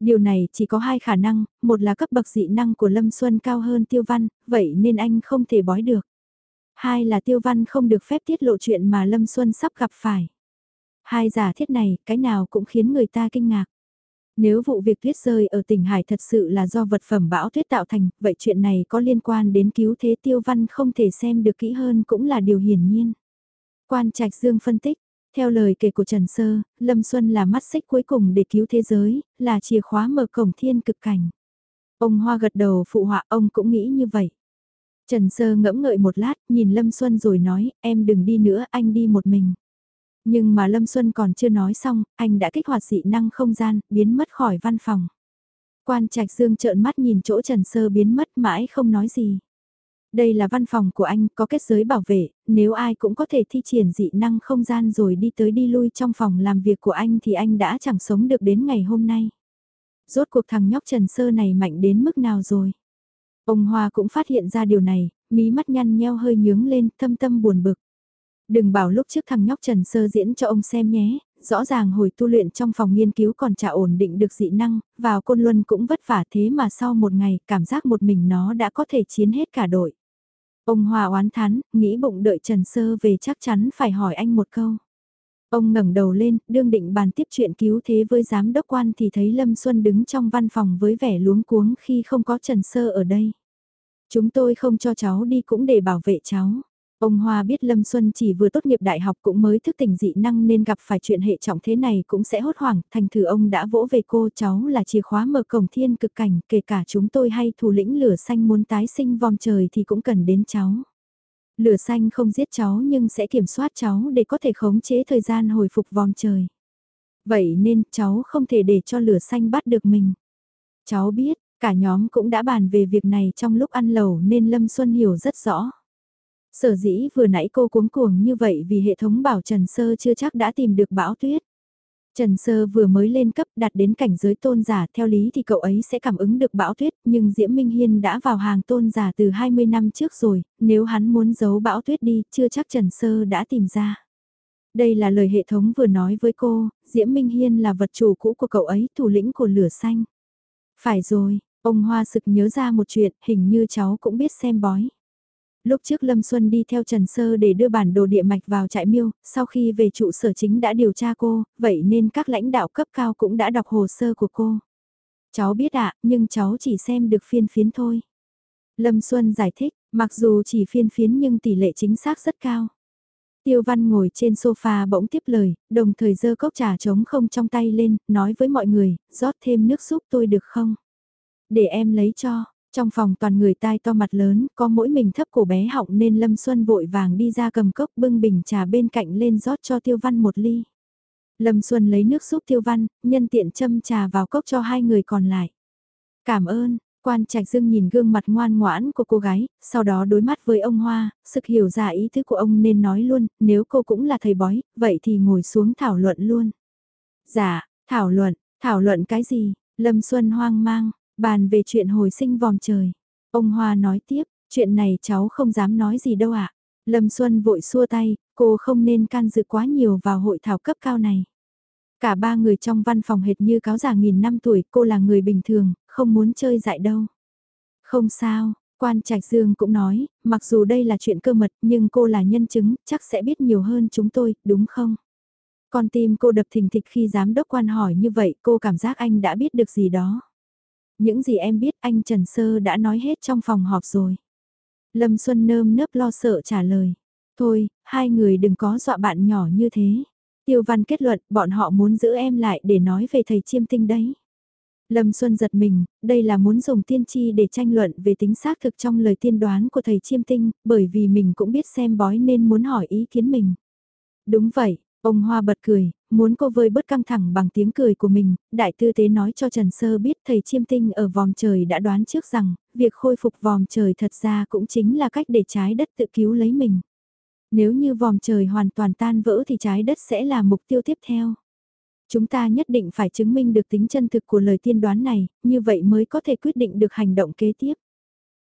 Điều này chỉ có hai khả năng, một là cấp bậc dị năng của Lâm Xuân cao hơn Tiêu Văn, vậy nên anh không thể bói được. Hai là Tiêu Văn không được phép tiết lộ chuyện mà Lâm Xuân sắp gặp phải. Hai giả thiết này, cái nào cũng khiến người ta kinh ngạc. Nếu vụ việc tuyết rơi ở tỉnh Hải thật sự là do vật phẩm bão tuyết tạo thành, vậy chuyện này có liên quan đến cứu thế Tiêu Văn không thể xem được kỹ hơn cũng là điều hiển nhiên. Quan Trạch Dương phân tích, Theo lời kể của Trần Sơ, Lâm Xuân là mắt xích cuối cùng để cứu thế giới, là chìa khóa mở cổng thiên cực cảnh. Ông Hoa gật đầu phụ họa ông cũng nghĩ như vậy. Trần Sơ ngẫm ngợi một lát, nhìn Lâm Xuân rồi nói, em đừng đi nữa, anh đi một mình. Nhưng mà Lâm Xuân còn chưa nói xong, anh đã kích hoạt dị năng không gian, biến mất khỏi văn phòng. Quan Trạch Dương trợn mắt nhìn chỗ Trần Sơ biến mất mãi không nói gì. Đây là văn phòng của anh, có kết giới bảo vệ, nếu ai cũng có thể thi triển dị năng không gian rồi đi tới đi lui trong phòng làm việc của anh thì anh đã chẳng sống được đến ngày hôm nay. Rốt cuộc thằng nhóc Trần Sơ này mạnh đến mức nào rồi? Ông Hoa cũng phát hiện ra điều này, mí mắt nhăn nheo hơi nhướng lên, thâm tâm buồn bực. Đừng bảo lúc trước thằng nhóc Trần Sơ diễn cho ông xem nhé, rõ ràng hồi tu luyện trong phòng nghiên cứu còn chả ổn định được dị năng, vào côn luân cũng vất vả thế mà sau một ngày cảm giác một mình nó đã có thể chiến hết cả đội. Ông Hòa oán thán, nghĩ bụng đợi Trần Sơ về chắc chắn phải hỏi anh một câu. Ông ngẩng đầu lên, đương định bàn tiếp chuyện cứu thế với giám đốc quan thì thấy Lâm Xuân đứng trong văn phòng với vẻ luống cuống khi không có Trần Sơ ở đây. Chúng tôi không cho cháu đi cũng để bảo vệ cháu. Ông Hoa biết Lâm Xuân chỉ vừa tốt nghiệp đại học cũng mới thức tỉnh dị năng nên gặp phải chuyện hệ trọng thế này cũng sẽ hốt hoảng, thành thử ông đã vỗ về cô cháu là chìa khóa mở cổng thiên cực cảnh, kể cả chúng tôi hay thủ lĩnh lửa xanh muốn tái sinh vòng trời thì cũng cần đến cháu. Lửa xanh không giết cháu nhưng sẽ kiểm soát cháu để có thể khống chế thời gian hồi phục vòng trời. Vậy nên cháu không thể để cho lửa xanh bắt được mình. Cháu biết, cả nhóm cũng đã bàn về việc này trong lúc ăn lẩu nên Lâm Xuân hiểu rất rõ. Sở dĩ vừa nãy cô cuống cuồng như vậy vì hệ thống bảo Trần Sơ chưa chắc đã tìm được bão tuyết. Trần Sơ vừa mới lên cấp đạt đến cảnh giới tôn giả theo lý thì cậu ấy sẽ cảm ứng được bão tuyết nhưng Diễm Minh Hiên đã vào hàng tôn giả từ 20 năm trước rồi, nếu hắn muốn giấu bão tuyết đi chưa chắc Trần Sơ đã tìm ra. Đây là lời hệ thống vừa nói với cô, Diễm Minh Hiên là vật chủ cũ của cậu ấy, thủ lĩnh của lửa xanh. Phải rồi, ông Hoa sực nhớ ra một chuyện, hình như cháu cũng biết xem bói. Lúc trước Lâm Xuân đi theo Trần Sơ để đưa bản đồ địa mạch vào trại miêu, sau khi về trụ sở chính đã điều tra cô, vậy nên các lãnh đạo cấp cao cũng đã đọc hồ sơ của cô. Cháu biết ạ, nhưng cháu chỉ xem được phiên phiến thôi. Lâm Xuân giải thích, mặc dù chỉ phiên phiến nhưng tỷ lệ chính xác rất cao. Tiêu Văn ngồi trên sofa bỗng tiếp lời, đồng thời dơ cốc trà trống không trong tay lên, nói với mọi người, rót thêm nước súp tôi được không? Để em lấy cho, trong phòng toàn người tai to mặt lớn, có mỗi mình thấp cổ bé họng nên Lâm Xuân vội vàng đi ra cầm cốc bưng bình trà bên cạnh lên rót cho Tiêu Văn một ly. Lâm Xuân lấy nước giúp Tiêu Văn, nhân tiện châm trà vào cốc cho hai người còn lại. Cảm ơn, quan trạch dương nhìn gương mặt ngoan ngoãn của cô gái, sau đó đối mắt với ông Hoa, sực hiểu ra ý thức của ông nên nói luôn, nếu cô cũng là thầy bói, vậy thì ngồi xuống thảo luận luôn. Dạ, thảo luận, thảo luận cái gì? Lâm Xuân hoang mang, Bàn về chuyện hồi sinh vòm trời. Ông Hoa nói tiếp, chuyện này cháu không dám nói gì đâu ạ. Lâm Xuân vội xua tay, cô không nên can dự quá nhiều vào hội thảo cấp cao này. Cả ba người trong văn phòng hệt như cáo già nghìn năm tuổi, cô là người bình thường, không muốn chơi dại đâu. Không sao, quan trạch dương cũng nói, mặc dù đây là chuyện cơ mật nhưng cô là nhân chứng, chắc sẽ biết nhiều hơn chúng tôi, đúng không? Con tim cô đập thình thịch khi giám đốc quan hỏi như vậy, cô cảm giác anh đã biết được gì đó. Những gì em biết anh Trần Sơ đã nói hết trong phòng họp rồi. Lâm Xuân nơm nớp lo sợ trả lời. Thôi, hai người đừng có dọa bạn nhỏ như thế. Tiêu Văn kết luận bọn họ muốn giữ em lại để nói về thầy chiêm tinh đấy. Lâm Xuân giật mình, đây là muốn dùng tiên tri để tranh luận về tính xác thực trong lời tiên đoán của thầy chiêm tinh, bởi vì mình cũng biết xem bói nên muốn hỏi ý kiến mình. Đúng vậy, Ông Hoa bật cười, muốn cô vơi bớt căng thẳng bằng tiếng cười của mình, đại tư tế nói cho Trần Sơ biết thầy chiêm tinh ở vòm trời đã đoán trước rằng, việc khôi phục vòm trời thật ra cũng chính là cách để trái đất tự cứu lấy mình. Nếu như vòm trời hoàn toàn tan vỡ thì trái đất sẽ là mục tiêu tiếp theo. Chúng ta nhất định phải chứng minh được tính chân thực của lời tiên đoán này, như vậy mới có thể quyết định được hành động kế tiếp.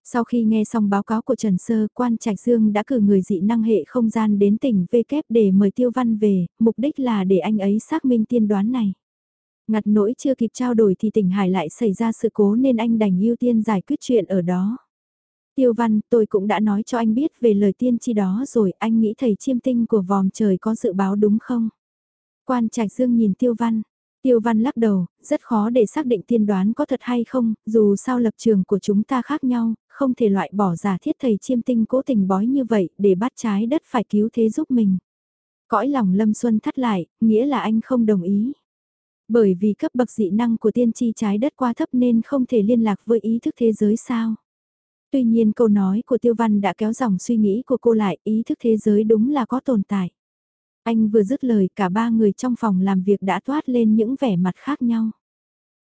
Sau khi nghe xong báo cáo của Trần Sơ, quan Trạch Dương đã cử người dị năng hệ không gian đến tỉnh V kép để mời Tiêu Văn về, mục đích là để anh ấy xác minh tiên đoán này. Ngặt nỗi chưa kịp trao đổi thì tỉnh Hải lại xảy ra sự cố nên anh đành ưu tiên giải quyết chuyện ở đó. Tiêu Văn, tôi cũng đã nói cho anh biết về lời tiên tri đó rồi, anh nghĩ thầy chiêm tinh của vòm trời có dự báo đúng không? Quan Trạch Dương nhìn Tiêu Văn, Tiêu Văn lắc đầu, rất khó để xác định tiên đoán có thật hay không, dù sao lập trường của chúng ta khác nhau, không thể loại bỏ giả thiết thầy chiêm tinh cố tình bói như vậy để bắt trái đất phải cứu thế giúp mình. Cõi lòng Lâm Xuân thắt lại, nghĩa là anh không đồng ý. Bởi vì cấp bậc dị năng của tiên tri trái đất quá thấp nên không thể liên lạc với ý thức thế giới sao. Tuy nhiên câu nói của Tiêu Văn đã kéo dòng suy nghĩ của cô lại, ý thức thế giới đúng là có tồn tại. Anh vừa dứt lời cả ba người trong phòng làm việc đã toát lên những vẻ mặt khác nhau.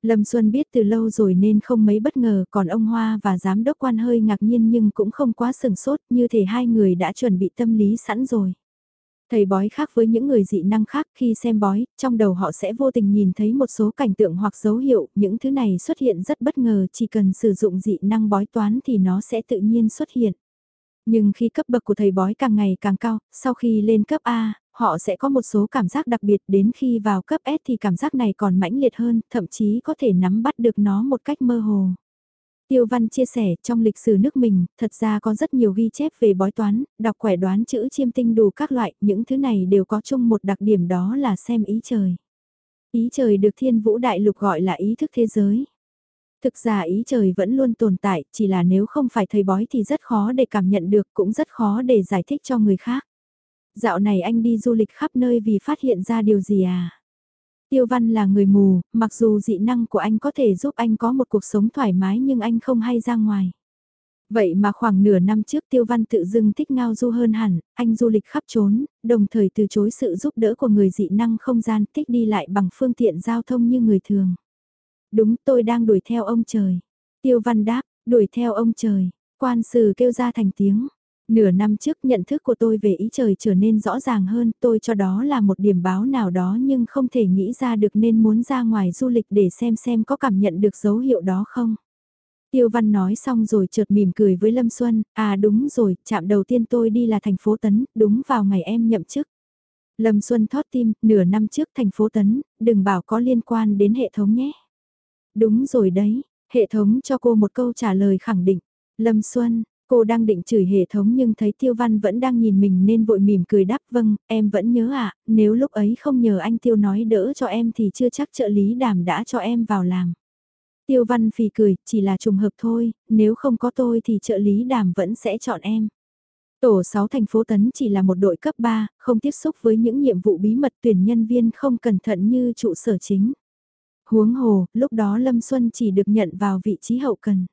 Lâm Xuân biết từ lâu rồi nên không mấy bất ngờ, còn ông Hoa và giám đốc quan hơi ngạc nhiên nhưng cũng không quá sừng sốt như thể hai người đã chuẩn bị tâm lý sẵn rồi. Thầy bói khác với những người dị năng khác khi xem bói, trong đầu họ sẽ vô tình nhìn thấy một số cảnh tượng hoặc dấu hiệu, những thứ này xuất hiện rất bất ngờ, chỉ cần sử dụng dị năng bói toán thì nó sẽ tự nhiên xuất hiện. Nhưng khi cấp bậc của thầy bói càng ngày càng cao, sau khi lên cấp A, họ sẽ có một số cảm giác đặc biệt đến khi vào cấp S thì cảm giác này còn mãnh liệt hơn, thậm chí có thể nắm bắt được nó một cách mơ hồ. Tiêu Văn chia sẻ trong lịch sử nước mình, thật ra có rất nhiều ghi chép về bói toán, đọc quẻ đoán chữ chiêm tinh đủ các loại, những thứ này đều có chung một đặc điểm đó là xem ý trời. Ý trời được thiên vũ đại lục gọi là ý thức thế giới. Thực ra ý trời vẫn luôn tồn tại, chỉ là nếu không phải thầy bói thì rất khó để cảm nhận được, cũng rất khó để giải thích cho người khác. Dạo này anh đi du lịch khắp nơi vì phát hiện ra điều gì à? Tiêu Văn là người mù, mặc dù dị năng của anh có thể giúp anh có một cuộc sống thoải mái nhưng anh không hay ra ngoài. Vậy mà khoảng nửa năm trước Tiêu Văn tự dưng thích ngao du hơn hẳn, anh du lịch khắp trốn, đồng thời từ chối sự giúp đỡ của người dị năng không gian thích đi lại bằng phương tiện giao thông như người thường. Đúng tôi đang đuổi theo ông trời. Tiêu Văn đáp, đuổi theo ông trời, quan sử kêu ra thành tiếng. Nửa năm trước nhận thức của tôi về ý trời trở nên rõ ràng hơn, tôi cho đó là một điểm báo nào đó nhưng không thể nghĩ ra được nên muốn ra ngoài du lịch để xem xem có cảm nhận được dấu hiệu đó không. Tiêu Văn nói xong rồi chợt mỉm cười với Lâm Xuân, à đúng rồi, chạm đầu tiên tôi đi là thành phố Tấn, đúng vào ngày em nhậm chức. Lâm Xuân thót tim, nửa năm trước thành phố Tấn, đừng bảo có liên quan đến hệ thống nhé. Đúng rồi đấy, hệ thống cho cô một câu trả lời khẳng định. Lâm Xuân, Cô đang định chửi hệ thống nhưng thấy Tiêu Văn vẫn đang nhìn mình nên vội mỉm cười đáp vâng, em vẫn nhớ ạ, à, nếu lúc ấy không nhờ anh Tiêu nói đỡ cho em thì chưa chắc trợ lý đàm đã cho em vào làm. Tiêu Văn phì cười, chỉ là trùng hợp thôi, nếu không có tôi thì trợ lý đàm vẫn sẽ chọn em. Tổ 6 thành phố Tấn chỉ là một đội cấp 3, không tiếp xúc với những nhiệm vụ bí mật tuyển nhân viên không cẩn thận như trụ sở chính. Huống hồ, lúc đó Lâm Xuân chỉ được nhận vào vị trí hậu cần.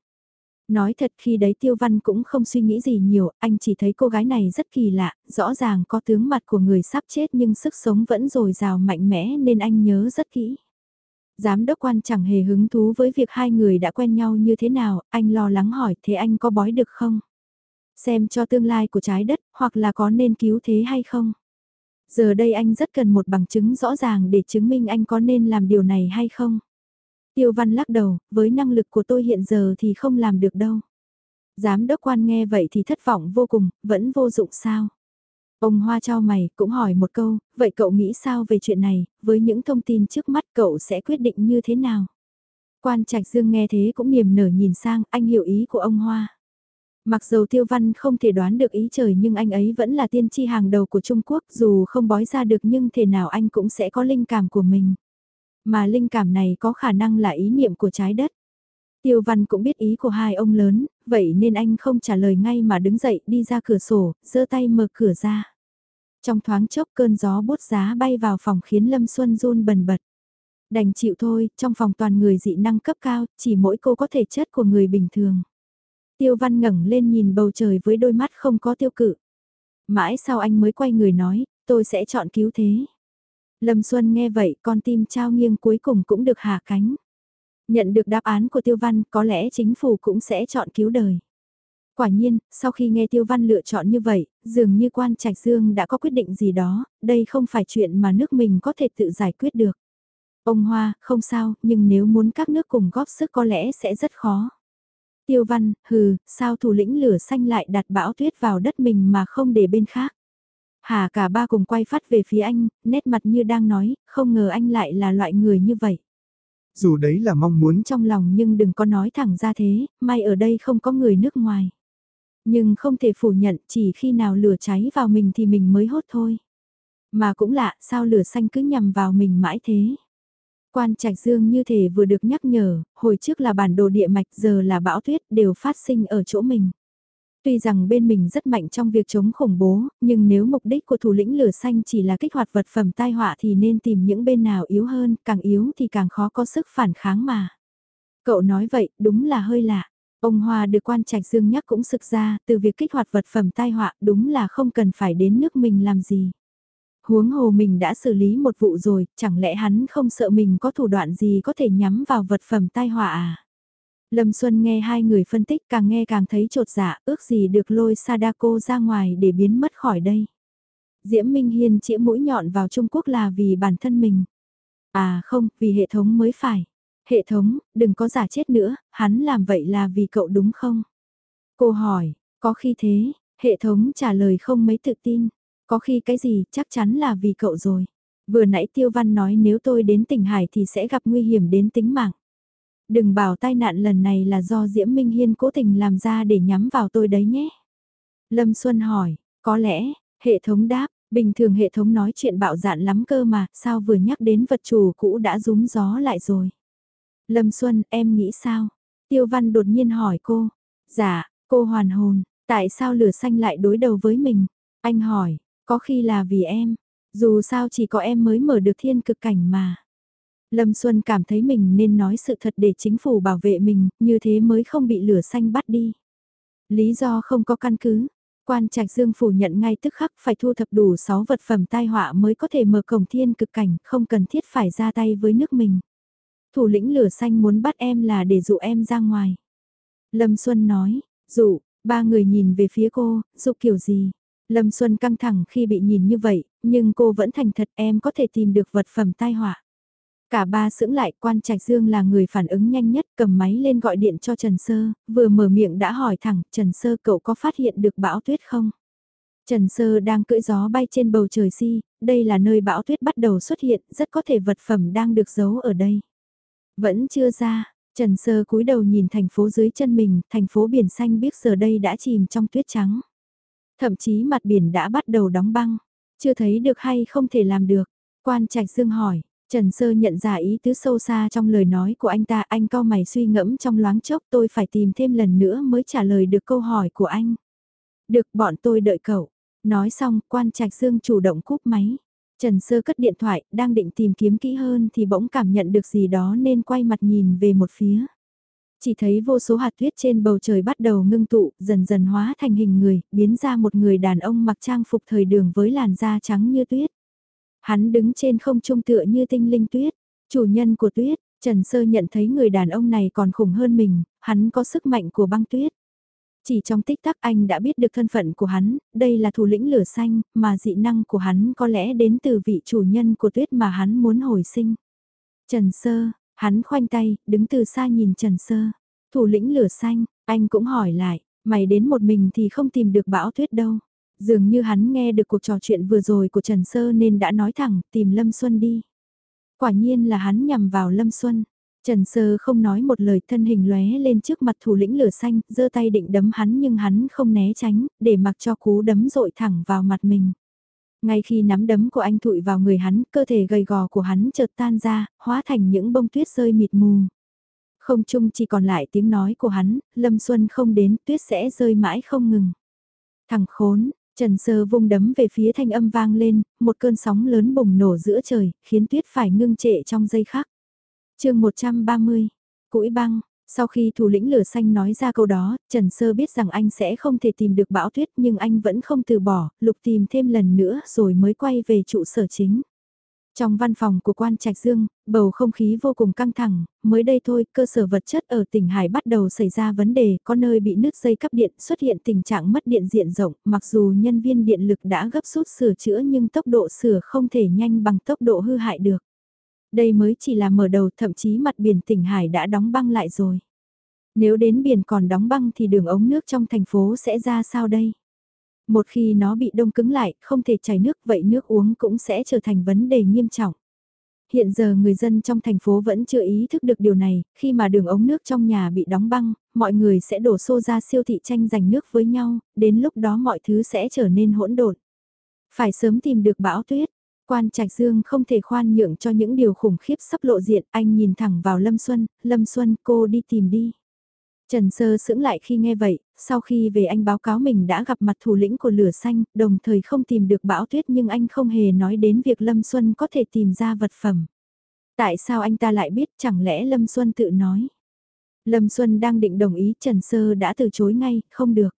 Nói thật khi đấy Tiêu Văn cũng không suy nghĩ gì nhiều, anh chỉ thấy cô gái này rất kỳ lạ, rõ ràng có tướng mặt của người sắp chết nhưng sức sống vẫn dồi dào mạnh mẽ nên anh nhớ rất kỹ. Giám đốc quan chẳng hề hứng thú với việc hai người đã quen nhau như thế nào, anh lo lắng hỏi thế anh có bói được không? Xem cho tương lai của trái đất, hoặc là có nên cứu thế hay không? Giờ đây anh rất cần một bằng chứng rõ ràng để chứng minh anh có nên làm điều này hay không? Tiêu văn lắc đầu, với năng lực của tôi hiện giờ thì không làm được đâu. Giám đốc quan nghe vậy thì thất vọng vô cùng, vẫn vô dụng sao? Ông Hoa trao mày cũng hỏi một câu, vậy cậu nghĩ sao về chuyện này, với những thông tin trước mắt cậu sẽ quyết định như thế nào? Quan Trạch Dương nghe thế cũng niềm nở nhìn sang, anh hiểu ý của ông Hoa. Mặc dù Tiêu Văn không thể đoán được ý trời nhưng anh ấy vẫn là tiên tri hàng đầu của Trung Quốc dù không bói ra được nhưng thể nào anh cũng sẽ có linh cảm của mình. Mà linh cảm này có khả năng là ý niệm của trái đất. Tiêu Văn cũng biết ý của hai ông lớn, vậy nên anh không trả lời ngay mà đứng dậy đi ra cửa sổ, giơ tay mở cửa ra. Trong thoáng chốc cơn gió bút giá bay vào phòng khiến Lâm Xuân run bần bật. Đành chịu thôi, trong phòng toàn người dị năng cấp cao, chỉ mỗi cô có thể chất của người bình thường. Tiêu Văn ngẩng lên nhìn bầu trời với đôi mắt không có tiêu cự. Mãi sau anh mới quay người nói, tôi sẽ chọn cứu thế. Lâm Xuân nghe vậy con tim trao nghiêng cuối cùng cũng được hạ cánh. Nhận được đáp án của Tiêu Văn có lẽ chính phủ cũng sẽ chọn cứu đời. Quả nhiên, sau khi nghe Tiêu Văn lựa chọn như vậy, dường như quan trạch dương đã có quyết định gì đó, đây không phải chuyện mà nước mình có thể tự giải quyết được. Ông Hoa, không sao, nhưng nếu muốn các nước cùng góp sức có lẽ sẽ rất khó. Tiêu Văn, hừ, sao thủ lĩnh lửa xanh lại đặt bão tuyết vào đất mình mà không để bên khác. Hà cả ba cùng quay phát về phía anh, nét mặt như đang nói, không ngờ anh lại là loại người như vậy. Dù đấy là mong muốn trong lòng nhưng đừng có nói thẳng ra thế, may ở đây không có người nước ngoài. Nhưng không thể phủ nhận chỉ khi nào lửa cháy vào mình thì mình mới hốt thôi. Mà cũng lạ, sao lửa xanh cứ nhằm vào mình mãi thế? Quan Trạch Dương như thể vừa được nhắc nhở, hồi trước là bản đồ địa mạch giờ là bão tuyết đều phát sinh ở chỗ mình. Tuy rằng bên mình rất mạnh trong việc chống khủng bố, nhưng nếu mục đích của thủ lĩnh lửa xanh chỉ là kích hoạt vật phẩm tai họa thì nên tìm những bên nào yếu hơn, càng yếu thì càng khó có sức phản kháng mà. Cậu nói vậy, đúng là hơi lạ. Ông Hoa được quan trạch dương nhắc cũng sực ra, từ việc kích hoạt vật phẩm tai họa đúng là không cần phải đến nước mình làm gì. Huống hồ mình đã xử lý một vụ rồi, chẳng lẽ hắn không sợ mình có thủ đoạn gì có thể nhắm vào vật phẩm tai họa à? Lâm Xuân nghe hai người phân tích càng nghe càng thấy trột dạ, ước gì được lôi Sadako ra ngoài để biến mất khỏi đây. Diễm Minh Hiên chĩa mũi nhọn vào Trung Quốc là vì bản thân mình. À không, vì hệ thống mới phải. Hệ thống, đừng có giả chết nữa, hắn làm vậy là vì cậu đúng không? Cô hỏi, có khi thế, hệ thống trả lời không mấy tự tin. Có khi cái gì, chắc chắn là vì cậu rồi. Vừa nãy Tiêu Văn nói nếu tôi đến tỉnh Hải thì sẽ gặp nguy hiểm đến tính mạng. Đừng bảo tai nạn lần này là do Diễm Minh Hiên cố tình làm ra để nhắm vào tôi đấy nhé. Lâm Xuân hỏi, có lẽ, hệ thống đáp, bình thường hệ thống nói chuyện bạo dạn lắm cơ mà, sao vừa nhắc đến vật chủ cũ đã rúm gió lại rồi. Lâm Xuân, em nghĩ sao? Tiêu Văn đột nhiên hỏi cô. Dạ, cô hoàn hồn, tại sao lửa xanh lại đối đầu với mình? Anh hỏi, có khi là vì em, dù sao chỉ có em mới mở được thiên cực cảnh mà. Lâm Xuân cảm thấy mình nên nói sự thật để chính phủ bảo vệ mình, như thế mới không bị lửa xanh bắt đi. Lý do không có căn cứ. Quan Trạch Dương phủ nhận ngay tức khắc phải thu thập đủ 6 vật phẩm tai họa mới có thể mở cổng thiên cực cảnh, không cần thiết phải ra tay với nước mình. Thủ lĩnh lửa xanh muốn bắt em là để dụ em ra ngoài. Lâm Xuân nói, dụ, ba người nhìn về phía cô, dụ kiểu gì? Lâm Xuân căng thẳng khi bị nhìn như vậy, nhưng cô vẫn thành thật em có thể tìm được vật phẩm tai họa. Cả ba sững lại quan trạch dương là người phản ứng nhanh nhất cầm máy lên gọi điện cho Trần Sơ, vừa mở miệng đã hỏi thẳng Trần Sơ cậu có phát hiện được bão tuyết không? Trần Sơ đang cưỡi gió bay trên bầu trời si, đây là nơi bão tuyết bắt đầu xuất hiện, rất có thể vật phẩm đang được giấu ở đây. Vẫn chưa ra, Trần Sơ cúi đầu nhìn thành phố dưới chân mình, thành phố biển xanh biết giờ đây đã chìm trong tuyết trắng. Thậm chí mặt biển đã bắt đầu đóng băng, chưa thấy được hay không thể làm được. Quan Trạch Dương hỏi, Trần Sơ nhận ra ý tứ sâu xa trong lời nói của anh ta, anh cao mày suy ngẫm trong loáng chốc tôi phải tìm thêm lần nữa mới trả lời được câu hỏi của anh. Được bọn tôi đợi cậu. Nói xong, quan trạch dương chủ động cúp máy. Trần Sơ cất điện thoại, đang định tìm kiếm kỹ hơn thì bỗng cảm nhận được gì đó nên quay mặt nhìn về một phía. Chỉ thấy vô số hạt tuyết trên bầu trời bắt đầu ngưng tụ, dần dần hóa thành hình người, biến ra một người đàn ông mặc trang phục thời đường với làn da trắng như tuyết. Hắn đứng trên không trung tựa như tinh linh tuyết, chủ nhân của tuyết, Trần Sơ nhận thấy người đàn ông này còn khủng hơn mình, hắn có sức mạnh của băng tuyết. Chỉ trong tích tắc anh đã biết được thân phận của hắn, đây là thủ lĩnh lửa xanh, mà dị năng của hắn có lẽ đến từ vị chủ nhân của tuyết mà hắn muốn hồi sinh. Trần Sơ, hắn khoanh tay, đứng từ xa nhìn Trần Sơ. Thủ lĩnh lửa xanh, anh cũng hỏi lại, mày đến một mình thì không tìm được bão tuyết đâu. Dường như hắn nghe được cuộc trò chuyện vừa rồi của Trần Sơ nên đã nói thẳng tìm Lâm Xuân đi. Quả nhiên là hắn nhằm vào Lâm Xuân. Trần Sơ không nói một lời thân hình lóe lên trước mặt thủ lĩnh lửa xanh, giơ tay định đấm hắn nhưng hắn không né tránh, để mặc cho cú đấm rội thẳng vào mặt mình. Ngay khi nắm đấm của anh thụi vào người hắn, cơ thể gầy gò của hắn chợt tan ra, hóa thành những bông tuyết rơi mịt mù. Không chung chỉ còn lại tiếng nói của hắn, Lâm Xuân không đến, tuyết sẽ rơi mãi không ngừng. Thằng khốn, Trần Sơ vung đấm về phía thanh âm vang lên, một cơn sóng lớn bùng nổ giữa trời, khiến tuyết phải ngưng trệ trong giây khắc. chương 130, Cũi băng, sau khi thủ lĩnh lửa xanh nói ra câu đó, Trần Sơ biết rằng anh sẽ không thể tìm được bão tuyết nhưng anh vẫn không từ bỏ, lục tìm thêm lần nữa rồi mới quay về trụ sở chính. Trong văn phòng của quan Trạch Dương, bầu không khí vô cùng căng thẳng, mới đây thôi cơ sở vật chất ở tỉnh Hải bắt đầu xảy ra vấn đề, có nơi bị nứt dây cấp điện xuất hiện tình trạng mất điện diện rộng, mặc dù nhân viên điện lực đã gấp rút sửa chữa nhưng tốc độ sửa không thể nhanh bằng tốc độ hư hại được. Đây mới chỉ là mở đầu thậm chí mặt biển tỉnh Hải đã đóng băng lại rồi. Nếu đến biển còn đóng băng thì đường ống nước trong thành phố sẽ ra sao đây? Một khi nó bị đông cứng lại, không thể chảy nước vậy nước uống cũng sẽ trở thành vấn đề nghiêm trọng. Hiện giờ người dân trong thành phố vẫn chưa ý thức được điều này, khi mà đường ống nước trong nhà bị đóng băng, mọi người sẽ đổ xô ra siêu thị tranh giành nước với nhau, đến lúc đó mọi thứ sẽ trở nên hỗn độn. Phải sớm tìm được bão tuyết, quan trạch dương không thể khoan nhượng cho những điều khủng khiếp sắp lộ diện, anh nhìn thẳng vào Lâm Xuân, Lâm Xuân cô đi tìm đi. Trần Sơ sững lại khi nghe vậy, sau khi về anh báo cáo mình đã gặp mặt thủ lĩnh của lửa xanh, đồng thời không tìm được bão tuyết nhưng anh không hề nói đến việc Lâm Xuân có thể tìm ra vật phẩm. Tại sao anh ta lại biết chẳng lẽ Lâm Xuân tự nói? Lâm Xuân đang định đồng ý Trần Sơ đã từ chối ngay, không được.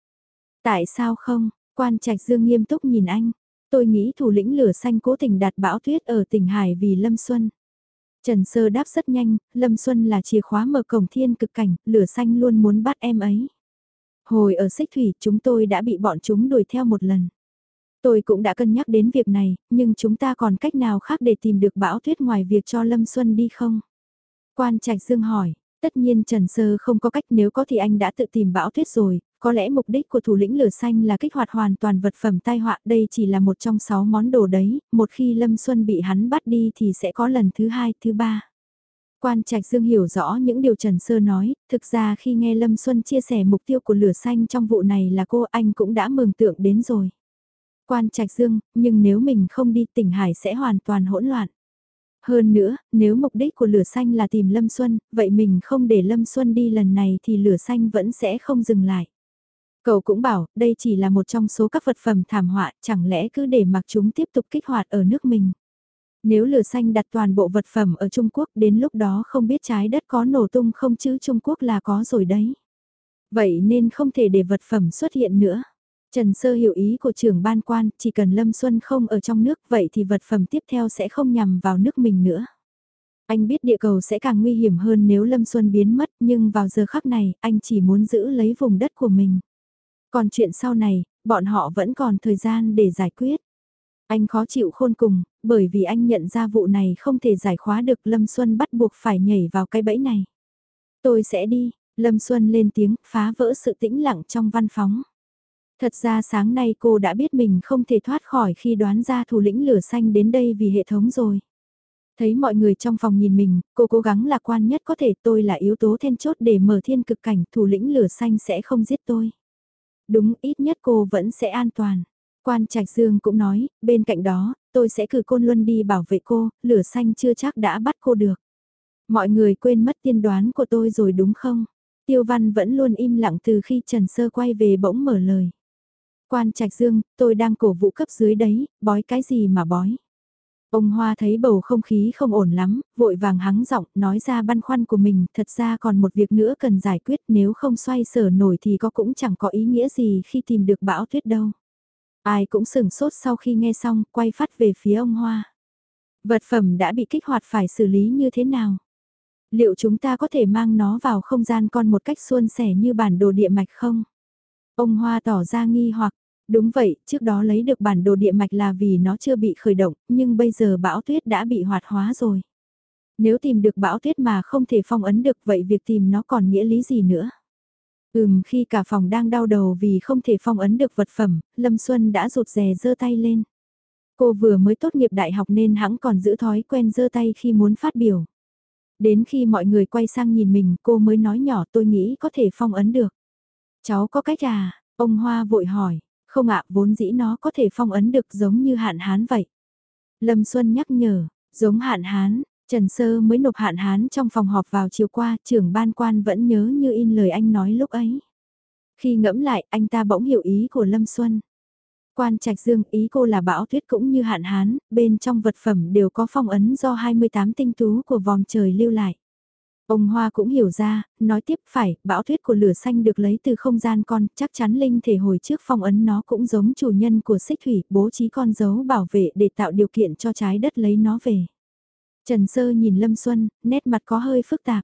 Tại sao không? Quan Trạch Dương nghiêm túc nhìn anh. Tôi nghĩ thủ lĩnh lửa xanh cố tình đặt bão tuyết ở tỉnh Hải vì Lâm Xuân. Trần Sơ đáp rất nhanh, Lâm Xuân là chìa khóa mở cổng thiên cực cảnh, lửa xanh luôn muốn bắt em ấy. Hồi ở xích thủy chúng tôi đã bị bọn chúng đuổi theo một lần. Tôi cũng đã cân nhắc đến việc này, nhưng chúng ta còn cách nào khác để tìm được bão tuyết ngoài việc cho Lâm Xuân đi không? Quan Trạch Dương hỏi, tất nhiên Trần Sơ không có cách nếu có thì anh đã tự tìm bão tuyết rồi, có lẽ mục đích của thủ lĩnh lửa xanh là kích hoạt hoàn toàn vật phẩm tai họa đây chỉ là một trong sáu món đồ đấy, một khi Lâm Xuân bị hắn bắt đi thì sẽ có lần thứ hai, thứ ba. Quan Trạch Dương hiểu rõ những điều Trần Sơ nói, thực ra khi nghe Lâm Xuân chia sẻ mục tiêu của lửa xanh trong vụ này là cô anh cũng đã mường tượng đến rồi. Quan Trạch Dương, nhưng nếu mình không đi tỉnh Hải sẽ hoàn toàn hỗn loạn. Hơn nữa, nếu mục đích của lửa xanh là tìm Lâm Xuân, vậy mình không để Lâm Xuân đi lần này thì lửa xanh vẫn sẽ không dừng lại. Cậu cũng bảo, đây chỉ là một trong số các vật phẩm thảm họa, chẳng lẽ cứ để mặc chúng tiếp tục kích hoạt ở nước mình. Nếu lửa xanh đặt toàn bộ vật phẩm ở Trung Quốc đến lúc đó không biết trái đất có nổ tung không chứ Trung Quốc là có rồi đấy. Vậy nên không thể để vật phẩm xuất hiện nữa. Trần Sơ hiểu ý của trưởng ban quan, chỉ cần Lâm Xuân không ở trong nước vậy thì vật phẩm tiếp theo sẽ không nhằm vào nước mình nữa. Anh biết địa cầu sẽ càng nguy hiểm hơn nếu Lâm Xuân biến mất nhưng vào giờ khắc này anh chỉ muốn giữ lấy vùng đất của mình. Còn chuyện sau này, bọn họ vẫn còn thời gian để giải quyết. Anh khó chịu khôn cùng, bởi vì anh nhận ra vụ này không thể giải khóa được Lâm Xuân bắt buộc phải nhảy vào cái bẫy này. Tôi sẽ đi, Lâm Xuân lên tiếng phá vỡ sự tĩnh lặng trong văn phóng. Thật ra sáng nay cô đã biết mình không thể thoát khỏi khi đoán ra thủ lĩnh lửa xanh đến đây vì hệ thống rồi. Thấy mọi người trong phòng nhìn mình, cô cố gắng lạc quan nhất có thể tôi là yếu tố then chốt để mở thiên cực cảnh thủ lĩnh lửa xanh sẽ không giết tôi. Đúng, ít nhất cô vẫn sẽ an toàn. Quan Trạch Dương cũng nói, bên cạnh đó, tôi sẽ cử Côn Luân đi bảo vệ cô, lửa xanh chưa chắc đã bắt cô được. Mọi người quên mất tiên đoán của tôi rồi đúng không? Tiêu Văn vẫn luôn im lặng từ khi Trần Sơ quay về bỗng mở lời. Quan Trạch Dương, tôi đang cổ vũ cấp dưới đấy, bói cái gì mà bói. Ông Hoa thấy bầu không khí không ổn lắm, vội vàng hắng giọng nói ra băn khoăn của mình, thật ra còn một việc nữa cần giải quyết nếu không xoay sở nổi thì có cũng chẳng có ý nghĩa gì khi tìm được bão tuyết đâu. Ai cũng sừng sốt sau khi nghe xong, quay phát về phía ông Hoa. Vật phẩm đã bị kích hoạt phải xử lý như thế nào? Liệu chúng ta có thể mang nó vào không gian con một cách suôn sẻ như bản đồ địa mạch không? Ông Hoa tỏ ra nghi hoặc, Đúng vậy, trước đó lấy được bản đồ địa mạch là vì nó chưa bị khởi động, nhưng bây giờ bão tuyết đã bị hoạt hóa rồi. Nếu tìm được bão tuyết mà không thể phong ấn được vậy việc tìm nó còn nghĩa lý gì nữa? Ừm, khi cả phòng đang đau đầu vì không thể phong ấn được vật phẩm, Lâm Xuân đã rụt rè giơ tay lên. Cô vừa mới tốt nghiệp đại học nên hãng còn giữ thói quen giơ tay khi muốn phát biểu. Đến khi mọi người quay sang nhìn mình cô mới nói nhỏ tôi nghĩ có thể phong ấn được. Cháu có cách à? Ông Hoa vội hỏi. Không ạ, vốn dĩ nó có thể phong ấn được giống như hạn hán vậy. Lâm Xuân nhắc nhở, giống hạn hán, Trần Sơ mới nộp hạn hán trong phòng họp vào chiều qua, trưởng ban quan vẫn nhớ như in lời anh nói lúc ấy. Khi ngẫm lại, anh ta bỗng hiểu ý của Lâm Xuân. Quan Trạch Dương ý cô là bão tuyết cũng như hạn hán, bên trong vật phẩm đều có phong ấn do 28 tinh tú của vòng trời lưu lại. Ông Hoa cũng hiểu ra, nói tiếp phải, bão tuyết của lửa xanh được lấy từ không gian con, chắc chắn linh thể hồi trước phong ấn nó cũng giống chủ nhân của xích thủy, bố trí con dấu bảo vệ để tạo điều kiện cho trái đất lấy nó về. Trần Sơ nhìn Lâm Xuân, nét mặt có hơi phức tạp.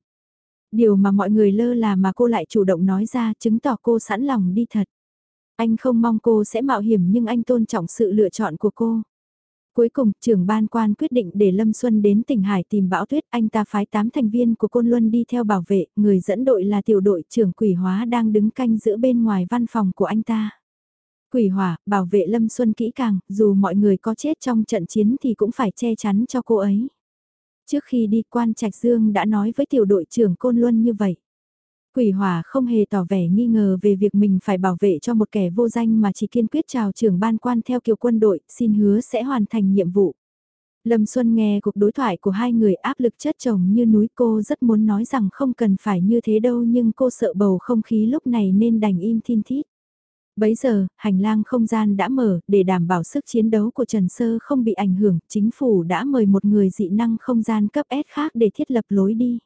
Điều mà mọi người lơ là mà cô lại chủ động nói ra chứng tỏ cô sẵn lòng đi thật. Anh không mong cô sẽ mạo hiểm nhưng anh tôn trọng sự lựa chọn của cô. Cuối cùng, trưởng ban quan quyết định để Lâm Xuân đến tỉnh Hải tìm bão tuyết, anh ta phái 8 thành viên của Côn Luân đi theo bảo vệ, người dẫn đội là tiểu đội trưởng quỷ hóa đang đứng canh giữa bên ngoài văn phòng của anh ta. Quỷ hỏa, bảo vệ Lâm Xuân kỹ càng, dù mọi người có chết trong trận chiến thì cũng phải che chắn cho cô ấy. Trước khi đi quan Trạch Dương đã nói với tiểu đội trưởng Côn Luân như vậy. Quỷ hỏa không hề tỏ vẻ nghi ngờ về việc mình phải bảo vệ cho một kẻ vô danh mà chỉ kiên quyết chào trưởng ban quan theo kiểu quân đội, xin hứa sẽ hoàn thành nhiệm vụ. Lâm Xuân nghe cuộc đối thoại của hai người áp lực chất chồng như núi cô rất muốn nói rằng không cần phải như thế đâu nhưng cô sợ bầu không khí lúc này nên đành im thiên thít. Bấy giờ, hành lang không gian đã mở, để đảm bảo sức chiến đấu của Trần Sơ không bị ảnh hưởng, chính phủ đã mời một người dị năng không gian cấp S khác để thiết lập lối đi.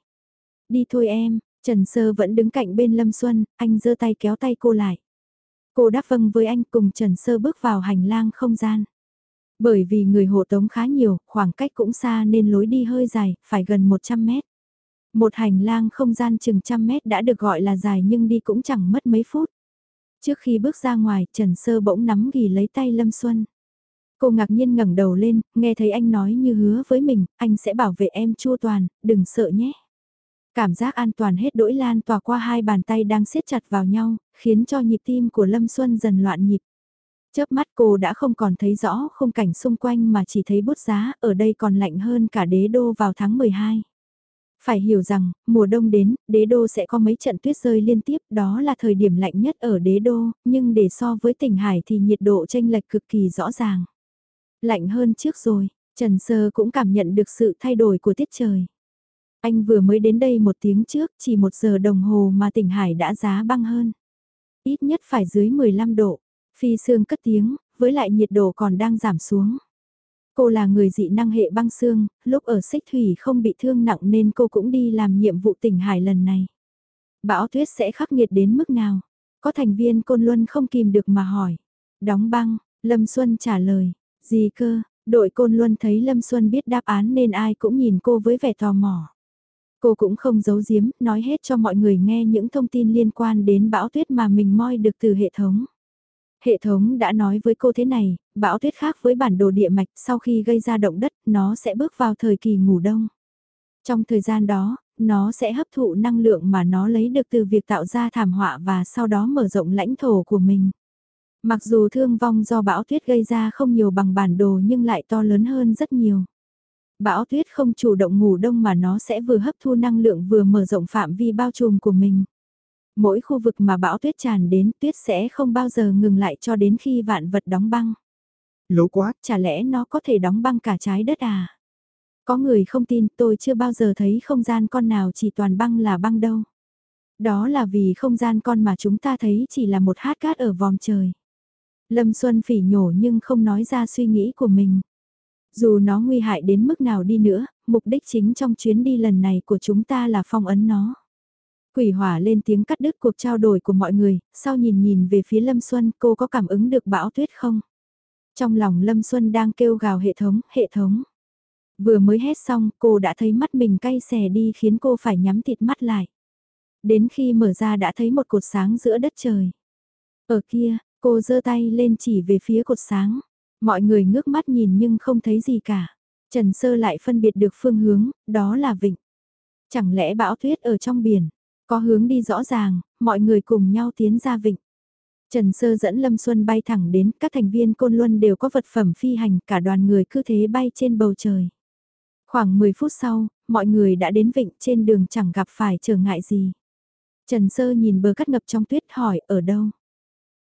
Đi thôi em, Trần Sơ vẫn đứng cạnh bên Lâm Xuân, anh giơ tay kéo tay cô lại. Cô đáp vâng với anh cùng Trần Sơ bước vào hành lang không gian. Bởi vì người hộ tống khá nhiều, khoảng cách cũng xa nên lối đi hơi dài, phải gần 100 mét. Một hành lang không gian chừng trăm mét đã được gọi là dài nhưng đi cũng chẳng mất mấy phút. Trước khi bước ra ngoài, Trần Sơ bỗng nắm ghi lấy tay Lâm Xuân. Cô ngạc nhiên ngẩng đầu lên, nghe thấy anh nói như hứa với mình, anh sẽ bảo vệ em chua toàn, đừng sợ nhé. Cảm giác an toàn hết đỗi lan tỏa qua hai bàn tay đang siết chặt vào nhau, khiến cho nhịp tim của Lâm Xuân dần loạn nhịp. Chớp mắt cô đã không còn thấy rõ khung cảnh xung quanh mà chỉ thấy bút giá, ở đây còn lạnh hơn cả đế đô vào tháng 12. Phải hiểu rằng, mùa đông đến, đế đô sẽ có mấy trận tuyết rơi liên tiếp, đó là thời điểm lạnh nhất ở đế đô, nhưng để so với tỉnh Hải thì nhiệt độ tranh lệch cực kỳ rõ ràng. Lạnh hơn trước rồi, Trần Sơ cũng cảm nhận được sự thay đổi của tiết trời. Anh vừa mới đến đây một tiếng trước, chỉ một giờ đồng hồ mà tỉnh Hải đã giá băng hơn. Ít nhất phải dưới 15 độ, phi sương cất tiếng, với lại nhiệt độ còn đang giảm xuống. Cô là người dị năng hệ băng xương, lúc ở xích thủy không bị thương nặng nên cô cũng đi làm nhiệm vụ tỉnh Hải lần này. Bão tuyết sẽ khắc nghiệt đến mức nào? Có thành viên Côn Luân không kìm được mà hỏi. Đóng băng, Lâm Xuân trả lời. Gì cơ, đội Côn Luân thấy Lâm Xuân biết đáp án nên ai cũng nhìn cô với vẻ tò mò. Cô cũng không giấu giếm, nói hết cho mọi người nghe những thông tin liên quan đến bão tuyết mà mình moi được từ hệ thống. Hệ thống đã nói với cô thế này, bão tuyết khác với bản đồ địa mạch sau khi gây ra động đất, nó sẽ bước vào thời kỳ ngủ đông. Trong thời gian đó, nó sẽ hấp thụ năng lượng mà nó lấy được từ việc tạo ra thảm họa và sau đó mở rộng lãnh thổ của mình. Mặc dù thương vong do bão tuyết gây ra không nhiều bằng bản đồ nhưng lại to lớn hơn rất nhiều. Bão tuyết không chủ động ngủ đông mà nó sẽ vừa hấp thu năng lượng vừa mở rộng phạm vi bao trùm của mình. Mỗi khu vực mà bão tuyết tràn đến tuyết sẽ không bao giờ ngừng lại cho đến khi vạn vật đóng băng. Lố quá, chả lẽ nó có thể đóng băng cả trái đất à? Có người không tin tôi chưa bao giờ thấy không gian con nào chỉ toàn băng là băng đâu. Đó là vì không gian con mà chúng ta thấy chỉ là một hát cát ở vòm trời. Lâm Xuân phỉ nhổ nhưng không nói ra suy nghĩ của mình. Dù nó nguy hại đến mức nào đi nữa, mục đích chính trong chuyến đi lần này của chúng ta là phong ấn nó. Quỷ hỏa lên tiếng cắt đứt cuộc trao đổi của mọi người, sau nhìn nhìn về phía Lâm Xuân cô có cảm ứng được bão tuyết không? Trong lòng Lâm Xuân đang kêu gào hệ thống, hệ thống. Vừa mới hét xong cô đã thấy mắt mình cay xè đi khiến cô phải nhắm thịt mắt lại. Đến khi mở ra đã thấy một cột sáng giữa đất trời. Ở kia, cô giơ tay lên chỉ về phía cột sáng. Mọi người ngước mắt nhìn nhưng không thấy gì cả. Trần Sơ lại phân biệt được phương hướng, đó là vịnh. Chẳng lẽ bão tuyết ở trong biển, có hướng đi rõ ràng, mọi người cùng nhau tiến ra vịnh. Trần Sơ dẫn Lâm Xuân bay thẳng đến, các thành viên Côn Luân đều có vật phẩm phi hành, cả đoàn người cứ thế bay trên bầu trời. Khoảng 10 phút sau, mọi người đã đến vịnh trên đường chẳng gặp phải trở ngại gì. Trần Sơ nhìn bờ cắt ngập trong tuyết hỏi ở đâu.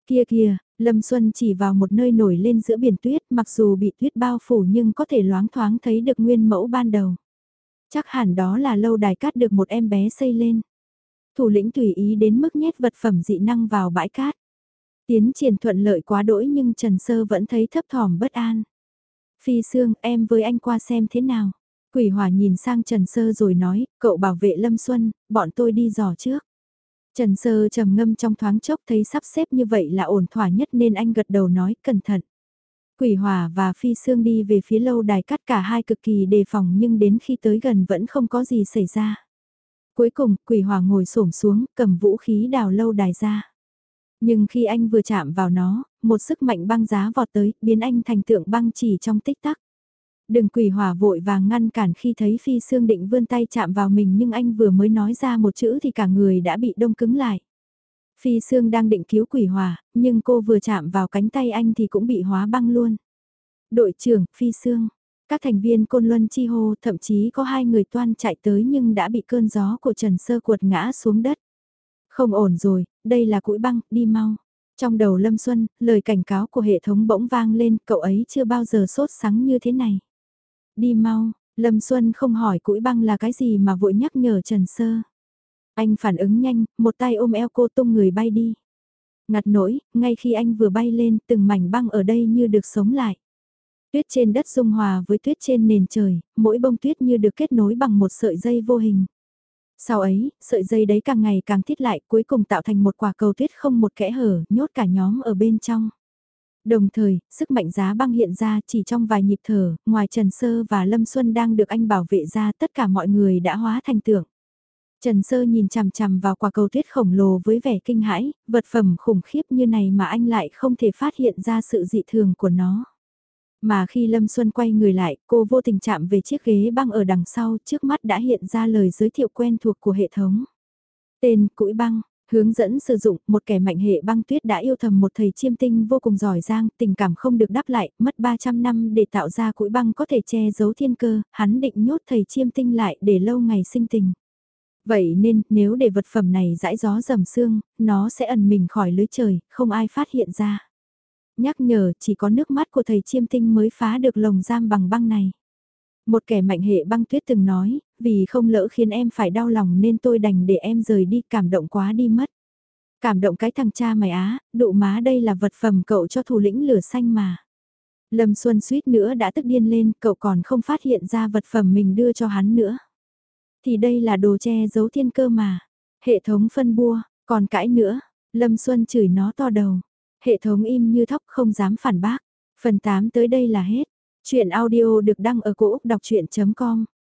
Kia kia, Lâm Xuân chỉ vào một nơi nổi lên giữa biển tuyết mặc dù bị tuyết bao phủ nhưng có thể loáng thoáng thấy được nguyên mẫu ban đầu. Chắc hẳn đó là lâu đài cát được một em bé xây lên. Thủ lĩnh tùy ý đến mức nhét vật phẩm dị năng vào bãi cát. Tiến triển thuận lợi quá đỗi nhưng Trần Sơ vẫn thấy thấp thỏm bất an. Phi Sương, em với anh qua xem thế nào. Quỷ hỏa nhìn sang Trần Sơ rồi nói, cậu bảo vệ Lâm Xuân, bọn tôi đi dò trước. Trần Sơ trầm ngâm trong thoáng chốc thấy sắp xếp như vậy là ổn thỏa nhất nên anh gật đầu nói cẩn thận. Quỷ hỏa và phi xương đi về phía lâu đài cắt cả hai cực kỳ đề phòng nhưng đến khi tới gần vẫn không có gì xảy ra. Cuối cùng, quỷ hỏa ngồi xổm xuống, cầm vũ khí đào lâu đài ra. Nhưng khi anh vừa chạm vào nó, một sức mạnh băng giá vọt tới, biến anh thành tượng băng chỉ trong tích tắc. Đừng quỷ hỏa vội và ngăn cản khi thấy phi xương định vươn tay chạm vào mình nhưng anh vừa mới nói ra một chữ thì cả người đã bị đông cứng lại. Phi xương đang định cứu quỷ hỏa, nhưng cô vừa chạm vào cánh tay anh thì cũng bị hóa băng luôn. Đội trưởng, phi xương, các thành viên côn luân chi hô thậm chí có hai người toan chạy tới nhưng đã bị cơn gió của Trần Sơ cuột ngã xuống đất. Không ổn rồi, đây là củi băng, đi mau. Trong đầu Lâm Xuân, lời cảnh cáo của hệ thống bỗng vang lên, cậu ấy chưa bao giờ sốt sắng như thế này đi mau, Lâm Xuân không hỏi cũi băng là cái gì mà vội nhắc nhở Trần Sơ. Anh phản ứng nhanh, một tay ôm eo cô tung người bay đi. Ngặt nỗi, ngay khi anh vừa bay lên, từng mảnh băng ở đây như được sống lại. Tuyết trên đất dung hòa với tuyết trên nền trời, mỗi bông tuyết như được kết nối bằng một sợi dây vô hình. Sau ấy, sợi dây đấy càng ngày càng thiết lại cuối cùng tạo thành một quả cầu tuyết không một kẽ hở, nhốt cả nhóm ở bên trong. Đồng thời, sức mạnh giá băng hiện ra chỉ trong vài nhịp thở, ngoài Trần Sơ và Lâm Xuân đang được anh bảo vệ ra tất cả mọi người đã hóa thành tượng. Trần Sơ nhìn chằm chằm vào quả cầu tuyết khổng lồ với vẻ kinh hãi, vật phẩm khủng khiếp như này mà anh lại không thể phát hiện ra sự dị thường của nó. Mà khi Lâm Xuân quay người lại, cô vô tình chạm về chiếc ghế băng ở đằng sau, trước mắt đã hiện ra lời giới thiệu quen thuộc của hệ thống. Tên, cũi băng, hướng dẫn sử dụng, một kẻ mạnh hệ băng tuyết đã yêu thầm một thầy chiêm tinh vô cùng giỏi giang, tình cảm không được đáp lại, mất 300 năm để tạo ra cũi băng có thể che giấu thiên cơ, hắn định nhốt thầy chiêm tinh lại để lâu ngày sinh tình. Vậy nên, nếu để vật phẩm này dãi gió dầm xương, nó sẽ ẩn mình khỏi lưới trời, không ai phát hiện ra. Nhắc nhở chỉ có nước mắt của thầy chiêm tinh mới phá được lồng giam bằng băng này. Một kẻ mạnh hệ băng tuyết từng nói, vì không lỡ khiến em phải đau lòng nên tôi đành để em rời đi cảm động quá đi mất. Cảm động cái thằng cha mày á, đụ má đây là vật phẩm cậu cho thủ lĩnh lửa xanh mà. Lâm Xuân suýt nữa đã tức điên lên, cậu còn không phát hiện ra vật phẩm mình đưa cho hắn nữa. Thì đây là đồ che giấu thiên cơ mà. Hệ thống phân bua, còn cãi nữa. Lâm Xuân chửi nó to đầu. Hệ thống im như thóc không dám phản bác. Phần 8 tới đây là hết. Chuyện audio được đăng ở cổ Úc đọc chuyện.com